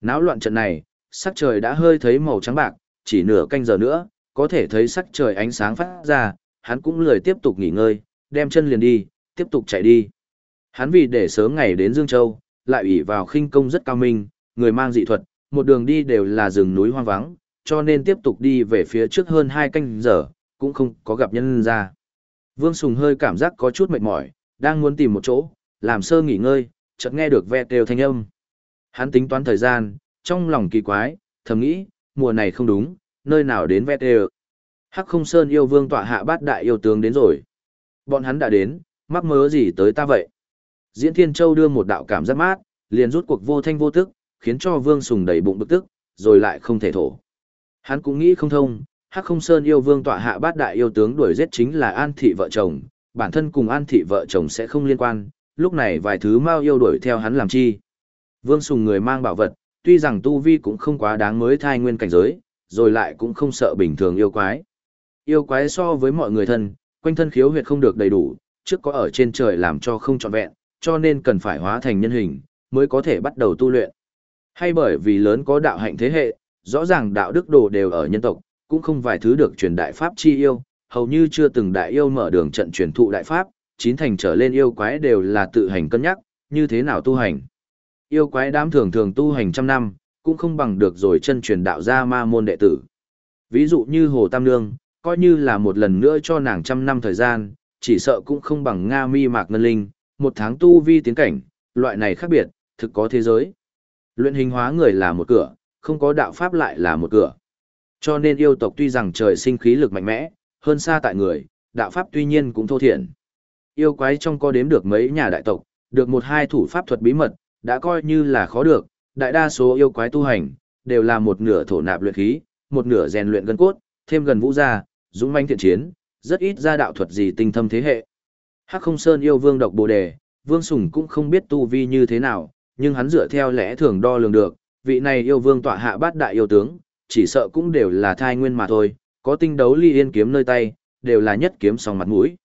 Náo loạn trận này, sắc trời đã hơi thấy màu trắng bạc, chỉ nửa canh giờ nữa, có thể thấy sắc trời ánh sáng phát ra, hắn cũng lười tiếp tục nghỉ ngơi, đem chân liền đi, tiếp tục chạy đi. Hắn vì để sớm ngày đến Dương Châu, lại ủy vào khinh công rất cao minh, người mang dị thuật, một đường đi đều là rừng núi hoang vắng, cho nên tiếp tục đi về phía trước hơn hai canh giờ, cũng không có gặp nhân ra. Vương Sùng hơi cảm giác có chút mệt mỏi, đang muốn tìm một chỗ, làm sơ nghỉ ngơi, chợt nghe được ve kêu thanh âm. Hắn tính toán thời gian, trong lòng kỳ quái, thầm nghĩ, mùa này không đúng, nơi nào đến ve kêu. Hắc không sơn yêu vương tọa hạ bát đại yêu tướng đến rồi. Bọn hắn đã đến, mắc mớ gì tới ta vậy? Diễn Thiên Châu đưa một đạo cảm giác mát, liền rút cuộc vô thanh vô tức, khiến cho Vương Sùng đầy bụng bực tức, rồi lại không thể thổ. Hắn cũng nghĩ không thông, Hắc Không Sơn yêu vương tọa hạ bát đại yêu tướng đuổi giết chính là An thị vợ chồng, bản thân cùng An thị vợ chồng sẽ không liên quan, lúc này vài thứ mau yêu đuổi theo hắn làm chi. Vương Sùng người mang bảo vật, tuy rằng tu vi cũng không quá đáng mới thai nguyên cảnh giới, rồi lại cũng không sợ bình thường yêu quái. Yêu quái so với mọi người thân, quanh thân khiếu huyệt không được đầy đủ, trước có ở trên trời làm cho không trọn vẹn, cho nên cần phải hóa thành nhân hình, mới có thể bắt đầu tu luyện. Hay bởi vì lớn có đạo hạnh thế hệ, rõ ràng đạo đức đồ đều ở nhân tộc, cũng không vài thứ được truyền đại pháp chi yêu, hầu như chưa từng đại yêu mở đường trận truyền thụ đại pháp, chín thành trở lên yêu quái đều là tự hành cân nhắc, như thế nào tu hành. Yêu quái đám thường thường tu hành trăm năm, cũng không bằng được rồi chân truyền đạo ra ma môn đệ tử. Ví dụ như Hồ Tam Nương, coi như là một lần nữa cho nàng trăm năm thời gian, chỉ sợ cũng không bằng Nga mi mạc ngân linh, một tháng tu vi tiến cảnh, loại này khác biệt, thực có thế giới. Luyện hình hóa người là một cửa, không có đạo pháp lại là một cửa. Cho nên yêu tộc tuy rằng trời sinh khí lực mạnh mẽ, hơn xa tại người, đạo pháp tuy nhiên cũng thô thiện. Yêu quái trong có đếm được mấy nhà đại tộc, được một hai thủ pháp thuật bí mật, đã coi như là khó được, đại đa số yêu quái tu hành, đều là một nửa thổ nạp luyện khí, một nửa rèn luyện gân cốt, thêm gần vũ gia, dũng manh thiện chiến, rất ít ra đạo thuật gì tinh thâm thế hệ. Hắc không sơn yêu vương độc bồ đề, vương sùng cũng không biết tu vi như thế nào, nhưng hắn dựa theo lẽ thường đo lường được, vị này yêu vương tọa hạ bát đại yêu tướng, chỉ sợ cũng đều là thai nguyên mà thôi, có tinh đấu ly yên kiếm nơi tay, đều là nhất kiếm song mặt mũi.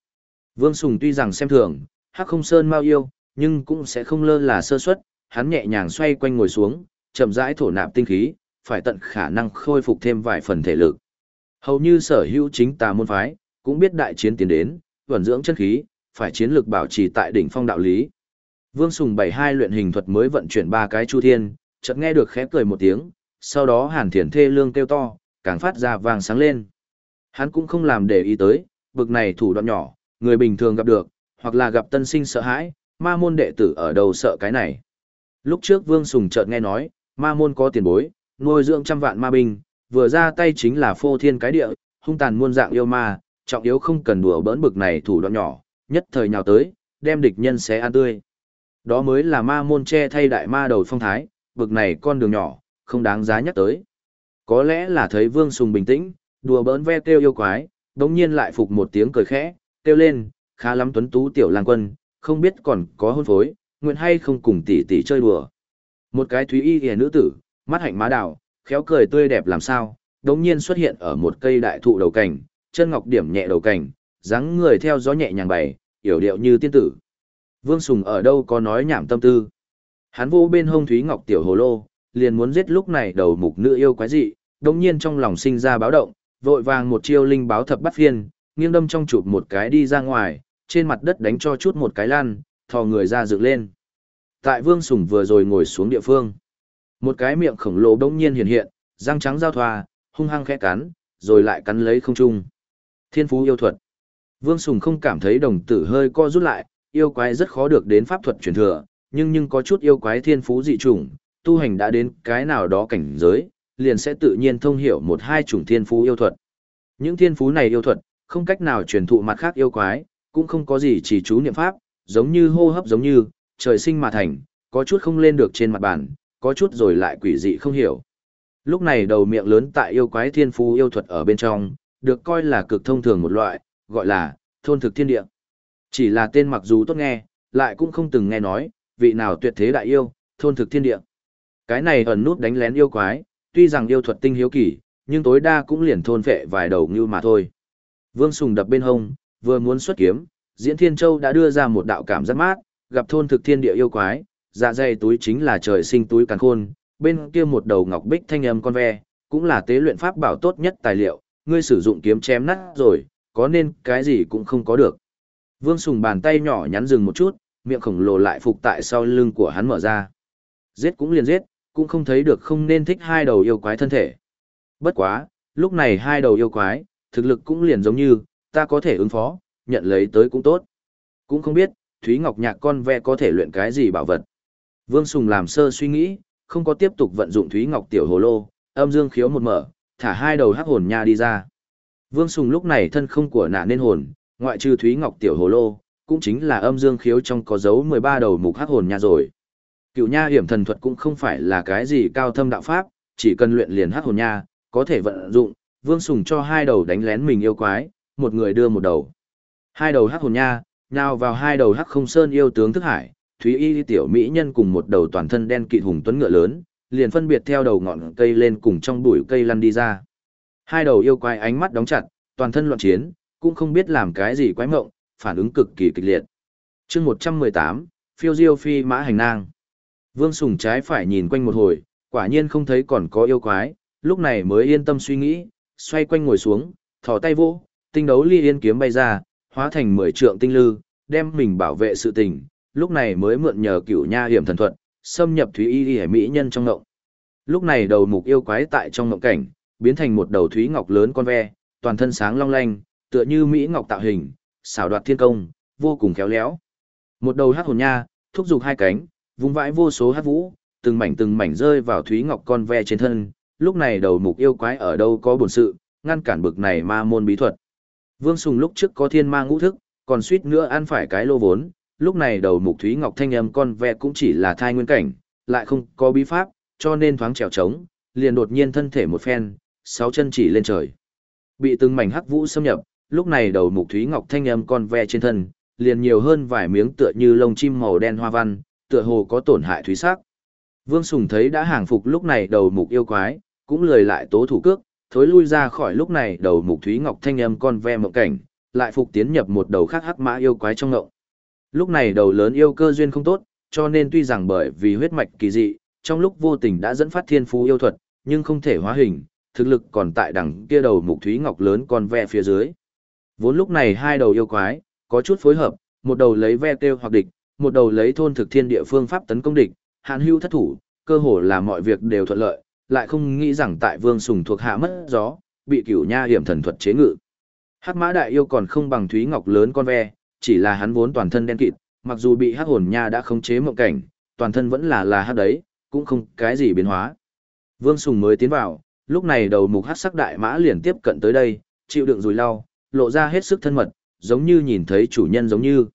Vương Sùng tuy rằng xem thường, hắc không sơn mau yêu, nhưng cũng sẽ không lơ là sơ suất, hắn nhẹ nhàng xoay quanh ngồi xuống, chậm rãi thổ nạp tinh khí, phải tận khả năng khôi phục thêm vài phần thể lực. Hầu như sở hữu chính tà môn phái, cũng biết đại chiến tiến đến, vận dưỡng chân khí, phải chiến lược bảo trì tại đỉnh phong đạo lý. Vương Sùng bảy hai luyện hình thuật mới vận chuyển ba cái chu thiên, chợt nghe được khẽ cười một tiếng, sau đó Hàn Thiển thê lương kêu to, càng phát ra vàng sáng lên. Hắn cũng không làm để ý tới, bực này thủ đoạn nhỏ, người bình thường gặp được, hoặc là gặp tân sinh sợ hãi, ma môn đệ tử ở đầu sợ cái này. Lúc trước Vương Sùng chợt nghe nói, ma môn có tiền bối, nuôi dưỡng trăm vạn ma binh, vừa ra tay chính là phô thiên cái địa, hung tàn muôn dạng yêu ma, trọng yếu không cần đùa bỡn bực này thủ đoạn nhỏ, nhất thời nhào tới, đem địch nhân xé ăn tươi. Đó mới là ma môn che thay đại ma đầu phong thái, bực này con đường nhỏ, không đáng giá nhắc tới. Có lẽ là thấy Vương Sùng bình tĩnh, đùa bỡn ve kêu yêu quái, đống nhiên lại phục một tiếng cười khẽ, kêu lên, khá lắm tuấn tú tiểu lang quân, không biết còn có hôn phối, nguyện hay không cùng tỷ tỷ chơi đùa. Một cái thúy y hề nữ tử, mắt hạnh má đào, khéo cười tươi đẹp làm sao, đống nhiên xuất hiện ở một cây đại thụ đầu cảnh, chân ngọc điểm nhẹ đầu cảnh, dáng người theo gió nhẹ nhàng bày, yểu điệu như tiên tử. Vương Sùng ở đâu có nói nhảm tâm tư. Hắn vô bên hông Thúy Ngọc tiểu hồ lô, liền muốn giết lúc này đầu mục nữ yêu quái dị, đồng nhiên trong lòng sinh ra báo động, vội vàng một chiêu linh báo thập bắt phiên, nghiêng đâm trong chụp một cái đi ra ngoài, trên mặt đất đánh cho chút một cái lan, thò người ra dựng lên. Tại Vương Sùng vừa rồi ngồi xuống địa phương. Một cái miệng khổng lồ đông nhiên hiện hiện, răng trắng giao thoa, hung hăng khẽ cắn, rồi lại cắn lấy không trung. Thiên phú yêu thuật. Vương Sùng không cảm thấy đồng tử hơi co rút lại, yêu quái rất khó được đến pháp thuật truyền thừa, nhưng nhưng có chút yêu quái thiên phú dị chủng, tu hành đã đến cái nào đó cảnh giới, liền sẽ tự nhiên thông hiểu một hai chủng thiên phú yêu thuật. Những thiên phú này yêu thuật, không cách nào truyền thụ mặt khác yêu quái, cũng không có gì chỉ chú niệm pháp, giống như hô hấp giống như, trời sinh mà thành, có chút không lên được trên mặt bàn, có chút rồi lại quỷ dị không hiểu. Lúc này đầu miệng lớn tại yêu quái thiên phú yêu thuật ở bên trong, được coi là cực thông thường một loại, gọi là thôn thực thiên địa. Chỉ là tên mặc dù tốt nghe, lại cũng không từng nghe nói, vị nào tuyệt thế đại yêu, thôn thực thiên địa. Cái này ẩn nút đánh lén yêu quái, tuy rằng yêu thuật tinh hiếu kỳ, nhưng tối đa cũng liền thôn phệ vài đầu như mà thôi. Vương Sùng đập bên hông, vừa muốn xuất kiếm, Diễn Thiên Châu đã đưa ra một đạo cảm giác mát, gặp thôn thực thiên địa yêu quái, dạ dày túi chính là trời sinh túi càn khôn, bên kia một đầu ngọc bích thanh âm con ve, cũng là tế luyện pháp bảo tốt nhất tài liệu, ngươi sử dụng kiếm chém nát rồi, có nên cái gì cũng không có được. Vương Sùng bàn tay nhỏ nhắn dừng một chút, miệng khổng lồ lại phục tại sau lưng của hắn mở ra. Giết cũng liền giết, cũng không thấy được không nên thích hai đầu yêu quái thân thể. Bất quá, lúc này hai đầu yêu quái, thực lực cũng liền giống như, ta có thể ứng phó, nhận lấy tới cũng tốt. Cũng không biết, Thúy Ngọc Nhạc con ve có thể luyện cái gì bảo vật. Vương Sùng làm sơ suy nghĩ, không có tiếp tục vận dụng Thúy Ngọc tiểu hồ lô, âm dương khiếu một mở, thả hai đầu hắc hồn nha đi ra. Vương Sùng lúc này thân không của nạ nên hồn, ngoại trừ Thúy Ngọc tiểu hồ lô, cũng chính là âm dương khiếu trong có dấu 13 đầu mục hắc hồn nha rồi. Cựu nha hiểm thần thuật cũng không phải là cái gì cao thâm đạo pháp, chỉ cần luyện liền hắc hồn nha, có thể vận dụng, Vương Sùng cho hai đầu đánh lén mình yêu quái, một người đưa một đầu. Hai đầu hắc hồn nha, nhào vào hai đầu hắc không sơn yêu tướng thức hải, Thúy Y tiểu mỹ nhân cùng một đầu toàn thân đen kịt hùng tuấn ngựa lớn, liền phân biệt theo đầu ngọn cây lên cùng trong bụi cây lăn đi ra. Hai đầu yêu quái ánh mắt đóng chặt, toàn thân loạn chiến, cũng không biết làm cái gì quái mộng, phản ứng cực kỳ kịch liệt. chương 118, phiêu diêu phi mã hành nang. Vương Sùng trái phải nhìn quanh một hồi, quả nhiên không thấy còn có yêu quái, lúc này mới yên tâm suy nghĩ, xoay quanh ngồi xuống, thò tay vô, tinh đấu ly yên kiếm bay ra, hóa thành 10 trượng tinh lư, đem mình bảo vệ sự tình, lúc này mới mượn nhờ cửu nha hiểm thần thuật, xâm nhập thúy y y mỹ nhân trong ngộng. Lúc này đầu mục yêu quái tại trong ngộng cảnh, biến thành một đầu thúy ngọc lớn con ve, toàn thân sáng long lanh, tựa như mỹ ngọc tạo hình, xảo đoạt thiên công, vô cùng khéo léo. Một đầu hắc hồn nha, thúc giục hai cánh, vung vãi vô số hắc vũ, từng mảnh từng mảnh rơi vào thúy ngọc con ve trên thân. Lúc này đầu mục yêu quái ở đâu có bổn sự, ngăn cản bực này ma môn bí thuật. Vương Sùng lúc trước có thiên ma ngũ thức, còn suýt nữa ăn phải cái lô vốn, lúc này đầu mục thúy ngọc thanh âm con ve cũng chỉ là thai nguyên cảnh, lại không có bí pháp, cho nên thoáng trèo trống, liền đột nhiên thân thể một phen, sáu chân chỉ lên trời. Bị từng mảnh hắc vũ xâm nhập, lúc này đầu mục thúy ngọc thanh âm con ve trên thân, liền nhiều hơn vài miếng tựa như lông chim màu đen hoa văn, tựa hồ có tổn hại thúy sắc. Vương Sùng thấy đã hàng phục lúc này đầu mục yêu quái, cũng lười lại tố thủ cước, thối lui ra khỏi lúc này đầu mục thúy ngọc thanh âm con ve mộng cảnh, lại phục tiến nhập một đầu khác hắc mã yêu quái trong ngộng. Lúc này đầu lớn yêu cơ duyên không tốt, cho nên tuy rằng bởi vì huyết mạch kỳ dị, trong lúc vô tình đã dẫn phát thiên phú yêu thuật, nhưng không thể hóa hình, thực lực còn tại đằng kia đầu mục thúy ngọc lớn con ve phía dưới. Vốn lúc này hai đầu yêu quái, có chút phối hợp, một đầu lấy ve kêu hoặc địch, một đầu lấy thôn thực thiên địa phương pháp tấn công địch, hạn hưu thất thủ, cơ hồ là mọi việc đều thuận lợi, lại không nghĩ rằng tại Vương Sùng thuộc hạ mất gió, bị cửu nha hiểm thần thuật chế ngự. Hắc mã đại yêu còn không bằng Thúy Ngọc lớn con ve, chỉ là hắn vốn toàn thân đen kịt, mặc dù bị hắc hồn nha đã khống chế mộng cảnh, toàn thân vẫn là là hắc đấy, cũng không cái gì biến hóa. Vương Sùng mới tiến vào, lúc này đầu mục hắc sắc đại mã liền tiếp cận tới đây, chịu đựng rùi lau, lộ ra hết sức thân mật, giống như nhìn thấy chủ nhân giống như.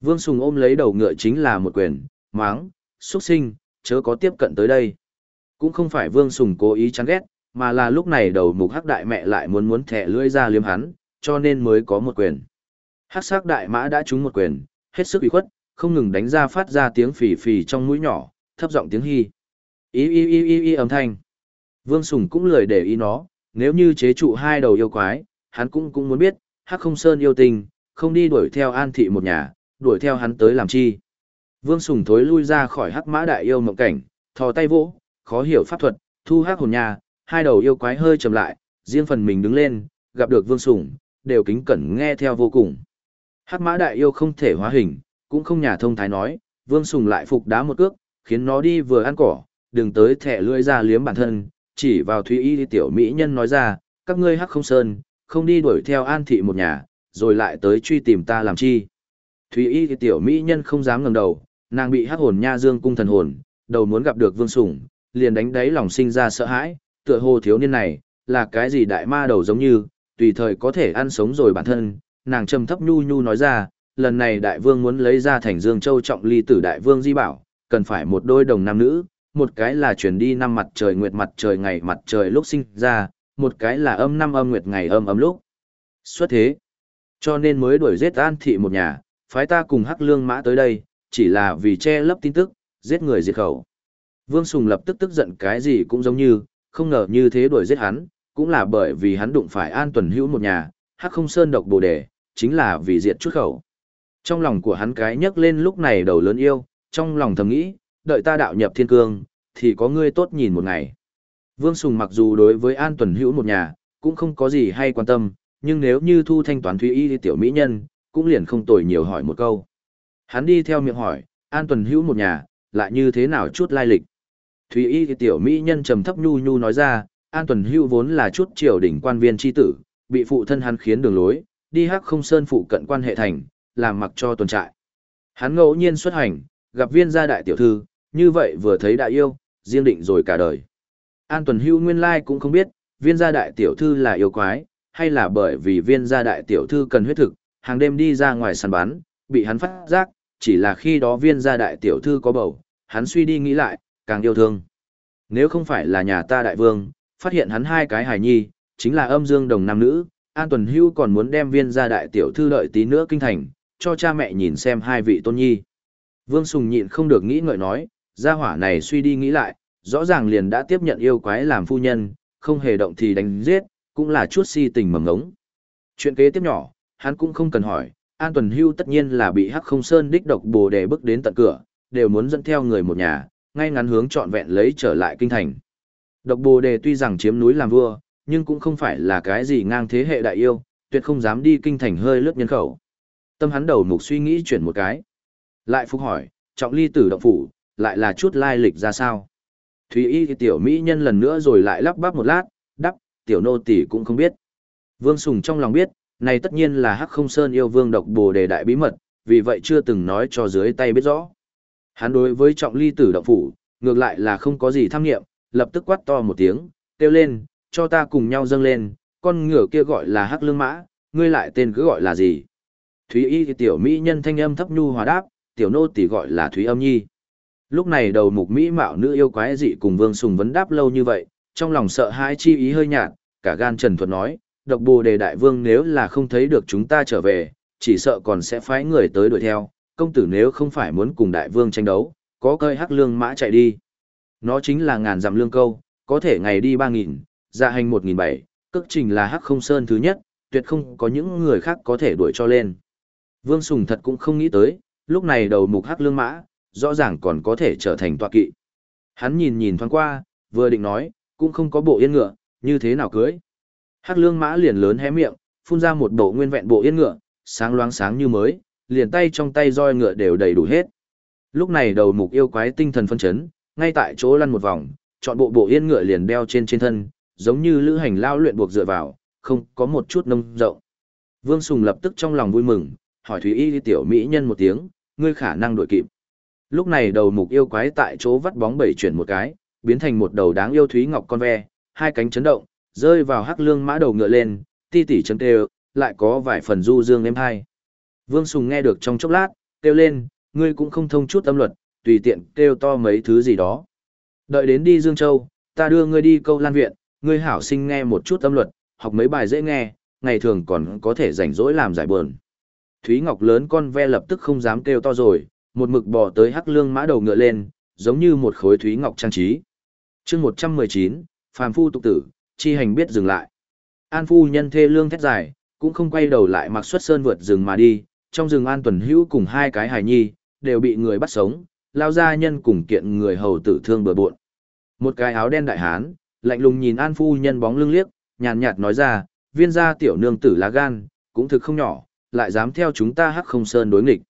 Vương Sùng ôm lấy đầu ngựa chính là một quyền, máng, xuất sinh, chớ có tiếp cận tới đây. Cũng không phải Vương Sùng cố ý chán ghét, mà là lúc này đầu mục hắc đại mẹ lại muốn muốn thẻ lưỡi ra liếm hắn, cho nên mới có một quyền. Hắc sắc đại mã đã trúng một quyền, hết sức ủy khuất, không ngừng đánh ra phát ra tiếng phì phì trong mũi nhỏ, thấp giọng tiếng hy. Ý y y y y âm thanh. Vương Sùng cũng lười để ý nó, nếu như chế trụ hai đầu yêu quái, hắn cũng cũng muốn biết, Hắc Không Sơn yêu tình, không đi đuổi theo An Thị một nhà, đuổi theo hắn tới làm chi. Vương Sùng thối lui ra khỏi Hắc Mã Đại yêu mộng cảnh, thò tay vỗ, khó hiểu pháp thuật, thu Hắc hồn nhà, hai đầu yêu quái hơi chậm lại, riêng phần mình đứng lên, gặp được Vương Sùng, đều kính cẩn nghe theo vô cùng. Hắc Mã Đại yêu không thể hóa hình, cũng không nhà thông thái nói, Vương Sùng lại phục đá một cước, khiến nó đi vừa ăn cỏ, đừng tới thẻ lưỡi ra liếm bản thân, chỉ vào Thúy Y tiểu mỹ nhân nói ra, các ngươi hắc không sơn, không đi đuổi theo an thị một nhà, rồi lại tới truy tìm ta làm chi. Thúy Y tiểu mỹ nhân không dám ngẩng đầu, nàng bị hắc hồn nha dương cung thần hồn, đầu muốn gặp được Vương Sủng, liền đánh đáy lòng sinh ra sợ hãi, tựa hồ thiếu niên này, là cái gì đại ma đầu giống như, tùy thời có thể ăn sống rồi bản thân, nàng trầm thấp nhu nhu nói ra, lần này đại vương muốn lấy ra thành Dương Châu trọng ly tử đại vương di bảo, cần phải một đôi đồng nam nữ, một cái là chuyển đi năm mặt trời nguyệt mặt trời ngày mặt trời lúc sinh ra, một cái là âm năm âm nguyệt ngày âm âm lúc. Xuất thế. Cho nên mới đuổi giết an thị một nhà, phái ta cùng hắc lương mã tới đây, chỉ là vì che lấp tin tức, giết người diệt khẩu. Vương Sùng lập tức tức giận cái gì cũng giống như, không ngờ như thế đuổi giết hắn, cũng là bởi vì hắn đụng phải an tuần hữu một nhà, hắc không sơn độc bồ đề, chính là vì diệt chút khẩu. Trong lòng của hắn cái nhấc lên lúc này đầu lớn yêu, trong lòng thầm nghĩ, đợi ta đạo nhập thiên cương, thì có ngươi tốt nhìn một ngày. Vương Sùng mặc dù đối với An Tuần Hữu một nhà, cũng không có gì hay quan tâm, nhưng nếu như thu thanh toán Thúy Y tiểu mỹ nhân, cũng liền không tồi nhiều hỏi một câu. Hắn đi theo miệng hỏi, An Tuần Hữu một nhà, lại như thế nào chút lai lịch. Thúy Y tiểu mỹ nhân trầm thấp nhu nhu nói ra, An Tuần hưu vốn là chút triều đỉnh quan viên chi tử, bị phụ thân hắn khiến đường lối, đi hắc không sơn phụ cận quan hệ thành, làm mặc cho tuần trại. Hắn ngẫu nhiên xuất hành, gặp viên gia đại tiểu thư, như vậy vừa thấy đại yêu, riêng định rồi cả đời. An Tuần Hưu nguyên lai cũng không biết, viên gia đại tiểu thư là yêu quái, hay là bởi vì viên gia đại tiểu thư cần huyết thực, hàng đêm đi ra ngoài săn bắn, bị hắn phát giác, chỉ là khi đó viên gia đại tiểu thư có bầu, hắn suy đi nghĩ lại, càng yêu thương. Nếu không phải là nhà ta đại vương, phát hiện hắn hai cái hài nhi, chính là âm dương đồng nam nữ, An Tuần Hưu còn muốn đem viên gia đại tiểu thư đợi tí nữa kinh thành, cho cha mẹ nhìn xem hai vị tôn nhi. Vương Sùng nhịn không được nghĩ ngợi nói, gia hỏa này suy đi nghĩ lại, rõ ràng liền đã tiếp nhận yêu quái làm phu nhân, không hề động thì đánh giết, cũng là chút si tình mầm ngống. Chuyện kế tiếp nhỏ, hắn cũng không cần hỏi, An Tuần Hưu tất nhiên là bị Hắc Không Sơn đích độc bồ đề bước đến tận cửa, đều muốn dẫn theo người một nhà, ngay ngắn hướng trọn vẹn lấy trở lại kinh thành. Độc bồ đề tuy rằng chiếm núi làm vua, nhưng cũng không phải là cái gì ngang thế hệ đại yêu, tuyệt không dám đi kinh thành hơi lướt nhân khẩu. Tâm hắn đầu mục suy nghĩ chuyển một cái. Lại phục hỏi, trọng ly tử động phủ, lại là chút lai lịch ra sao? Thúy y thì tiểu mỹ nhân lần nữa rồi lại lắp bắp một lát, đắp, tiểu nô tỷ cũng không biết. Vương Sùng trong lòng biết, này tất nhiên là Hắc Không Sơn yêu vương độc bồ đề đại bí mật, vì vậy chưa từng nói cho dưới tay biết rõ. Hắn đối với trọng ly tử động phủ, ngược lại là không có gì tham nghiệm, lập tức quát to một tiếng, kêu lên, cho ta cùng nhau dâng lên, con ngựa kia gọi là Hắc Lương Mã, ngươi lại tên cứ gọi là gì? Thúy y thì tiểu mỹ nhân thanh âm thấp nhu hòa đáp, tiểu nô tỷ gọi là Thúy âm nhi. Lúc này đầu mục mỹ mạo nữ yêu quái dị cùng Vương Sùng vấn đáp lâu như vậy, trong lòng sợ hãi chi ý hơi nhạt, cả gan Trần Thuật nói, độc bồ đề đại vương nếu là không thấy được chúng ta trở về, chỉ sợ còn sẽ phái người tới đuổi theo, công tử nếu không phải muốn cùng đại vương tranh đấu, có cơi hắc lương mã chạy đi. Nó chính là ngàn dặm lương câu, có thể ngày đi ba nghìn, dạ hành một nghìn bảy, cước trình là hắc không sơn thứ nhất, tuyệt không có những người khác có thể đuổi cho lên. Vương Sùng thật cũng không nghĩ tới, lúc này đầu mục hắc lương mã, rõ ràng còn có thể trở thành tọa kỵ. Hắn nhìn nhìn thoáng qua, vừa định nói, cũng không có bộ yên ngựa, như thế nào cưới. Hắc lương mã liền lớn hé miệng, phun ra một bộ nguyên vẹn bộ yên ngựa, sáng loáng sáng như mới, liền tay trong tay roi ngựa đều đầy đủ hết. Lúc này đầu mục yêu quái tinh thần phân chấn, ngay tại chỗ lăn một vòng, chọn bộ bộ yên ngựa liền đeo trên trên thân, giống như lữ hành lao luyện buộc dựa vào, không có một chút nông rộng. Vương Sùng lập tức trong lòng vui mừng, hỏi Thúy Y tiểu mỹ nhân một tiếng, ngươi khả năng đổi kịp. Lúc này đầu mục yêu quái tại chỗ vắt bóng bảy chuyển một cái, biến thành một đầu đáng yêu Thúy Ngọc con ve, hai cánh chấn động, rơi vào hắc lương mã đầu ngựa lên, ti tỉ chấn kêu, lại có vài phần du dương êm hai. Vương Sùng nghe được trong chốc lát, kêu lên, ngươi cũng không thông chút âm luật, tùy tiện kêu to mấy thứ gì đó. Đợi đến đi Dương Châu, ta đưa ngươi đi câu lan viện, ngươi hảo sinh nghe một chút âm luật, học mấy bài dễ nghe, ngày thường còn có thể rảnh rỗi làm giải buồn. Thúy Ngọc lớn con ve lập tức không dám kêu to rồi, một mực bò tới hắc lương mã đầu ngựa lên, giống như một khối Thúy Ngọc trang trí. chương 119, phàm phu tục tử, chi hành biết dừng lại. An phu nhân thê lương thét dài, cũng không quay đầu lại mặc xuất sơn vượt rừng mà đi, trong rừng an tuần hữu cùng hai cái hài nhi, đều bị người bắt sống, lao ra nhân cùng kiện người hầu tử thương bừa bộn. Một cái áo đen đại hán, lạnh lùng nhìn an phu nhân bóng lưng liếc, nhàn nhạt nói ra, viên gia tiểu nương tử lá gan, cũng thực không nhỏ, lại dám theo chúng ta hắc không sơn đối nghịch.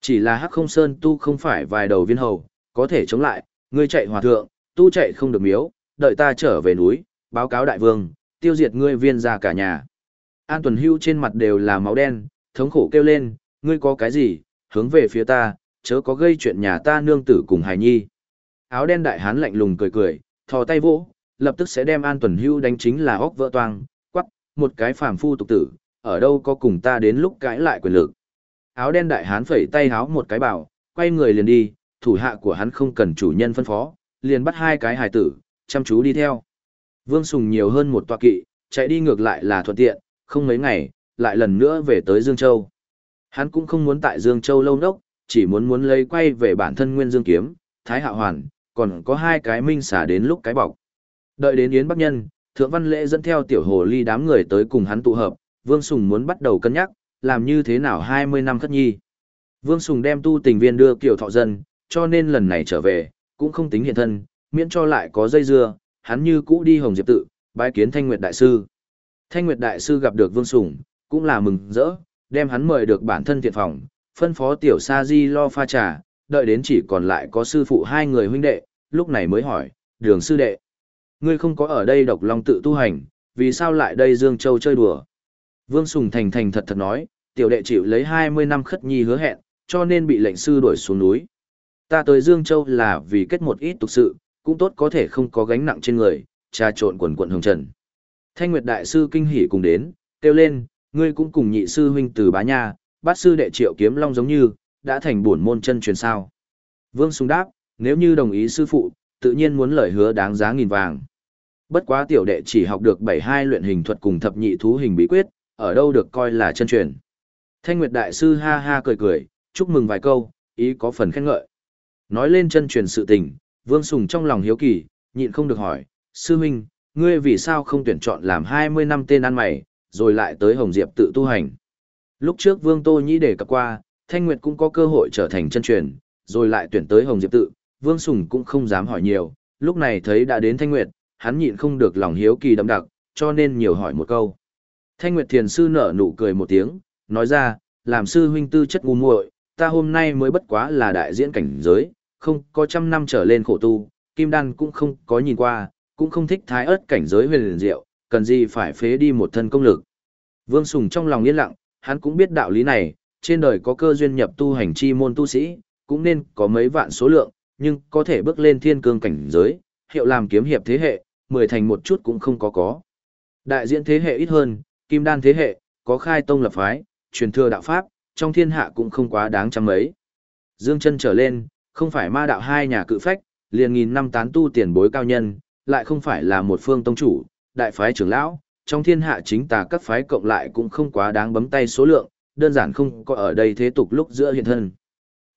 Chỉ là hắc không sơn tu không phải vài đầu viên hầu, có thể chống lại, ngươi chạy hòa thượng, tu chạy không được miếu, đợi ta trở về núi, báo cáo đại vương, tiêu diệt ngươi viên gia cả nhà. An tuần hưu trên mặt đều là máu đen, thống khổ kêu lên, ngươi có cái gì, hướng về phía ta, chớ có gây chuyện nhà ta nương tử cùng hài nhi. Áo đen đại hán lạnh lùng cười cười, thò tay vỗ, lập tức sẽ đem An Tuần Hưu đánh chính là óc vỡ toang, quắc, một cái phàm phu tục tử, ở đâu có cùng ta đến lúc cãi lại quyền lực. Áo đen đại hán phẩy tay háo một cái bảo, quay người liền đi, thủ hạ của hắn không cần chủ nhân phân phó, liền bắt hai cái hài tử, chăm chú đi theo. Vương Sùng nhiều hơn một tọa kỵ, chạy đi ngược lại là thuận tiện, không mấy ngày, lại lần nữa về tới Dương Châu. Hắn cũng không muốn tại Dương Châu lâu nốc, chỉ muốn muốn lấy quay về bản thân Nguyên Dương Kiếm, Thái Hạ Hoàn, còn có hai cái minh xả đến lúc cái bọc. Đợi đến Yến Bắc Nhân, Thượng Văn Lễ dẫn theo tiểu hồ ly đám người tới cùng hắn tụ hợp, Vương Sùng muốn bắt đầu cân nhắc, làm như thế nào 20 năm khất nhi. Vương Sùng đem tu tình viên đưa kiểu thọ dân, cho nên lần này trở về, cũng không tính hiện thân, miễn cho lại có dây dưa, hắn như cũ đi Hồng Diệp tự, bái kiến Thanh Nguyệt Đại Sư. Thanh Nguyệt Đại Sư gặp được Vương Sùng, cũng là mừng rỡ, đem hắn mời được bản thân thiện phòng, phân phó tiểu sa di lo pha trà, đợi đến chỉ còn lại có sư phụ hai người huynh đệ, lúc này mới hỏi, đường sư đệ. Ngươi không có ở đây độc long tự tu hành, vì sao lại đây Dương Châu chơi đùa? Vương Sùng thành thành thật thật nói, tiểu đệ chịu lấy 20 năm khất nhi hứa hẹn, cho nên bị lệnh sư đuổi xuống núi. Ta tới Dương Châu là vì kết một ít tục sự, cũng tốt có thể không có gánh nặng trên người, trà trộn quần quần hồng trần. Thanh Nguyệt Đại Sư kinh hỉ cùng đến, kêu lên, ngươi cũng cùng nhị sư huynh từ bá nha, bát sư đệ triệu kiếm long giống như, đã thành bổn môn chân truyền sao. Vương Sùng đáp, nếu như đồng ý sư phụ, tự nhiên muốn lời hứa đáng giá nghìn vàng. Bất quá tiểu đệ chỉ học được 72 luyện hình thuật cùng thập nhị thú hình bí quyết, ở đâu được coi là chân truyền. Thanh Nguyệt Đại Sư ha ha cười cười, chúc mừng vài câu, ý có phần khen ngợi. Nói lên chân truyền sự tình, Vương Sùng trong lòng hiếu kỳ, nhịn không được hỏi, Sư huynh, ngươi vì sao không tuyển chọn làm 20 năm tên ăn mày, rồi lại tới Hồng Diệp tự tu hành. Lúc trước Vương Tô Nhĩ đề cập qua, Thanh Nguyệt cũng có cơ hội trở thành chân truyền, rồi lại tuyển tới Hồng Diệp tự, Vương Sùng cũng không dám hỏi nhiều, lúc này thấy đã đến Thanh Nguyệt, hắn nhịn không được lòng hiếu kỳ đậm đặc, cho nên nhiều hỏi một câu. Thanh Nguyệt Thiền Sư nở nụ cười một tiếng, nói ra, làm sư huynh tư chất ngu muội, ta hôm nay mới bất quá là đại diễn cảnh giới, không có trăm năm trở lên khổ tu, kim đan cũng không có nhìn qua, cũng không thích thái ớt cảnh giới huyền liền diệu, cần gì phải phế đi một thân công lực. Vương Sùng trong lòng yên lặng, hắn cũng biết đạo lý này, trên đời có cơ duyên nhập tu hành chi môn tu sĩ, cũng nên có mấy vạn số lượng, nhưng có thể bước lên thiên cương cảnh giới, hiệu làm kiếm hiệp thế hệ, mười thành một chút cũng không có có. Đại diện thế hệ ít hơn, kim đan thế hệ, có khai tông lập phái, truyền thừa đạo pháp, trong thiên hạ cũng không quá đáng trăm mấy. Dương chân trở lên, không phải ma đạo hai nhà cự phách, liền nghìn năm tán tu tiền bối cao nhân, lại không phải là một phương tông chủ, đại phái trưởng lão, trong thiên hạ chính tà các phái cộng lại cũng không quá đáng bấm tay số lượng, đơn giản không có ở đây thế tục lúc giữa hiện thân.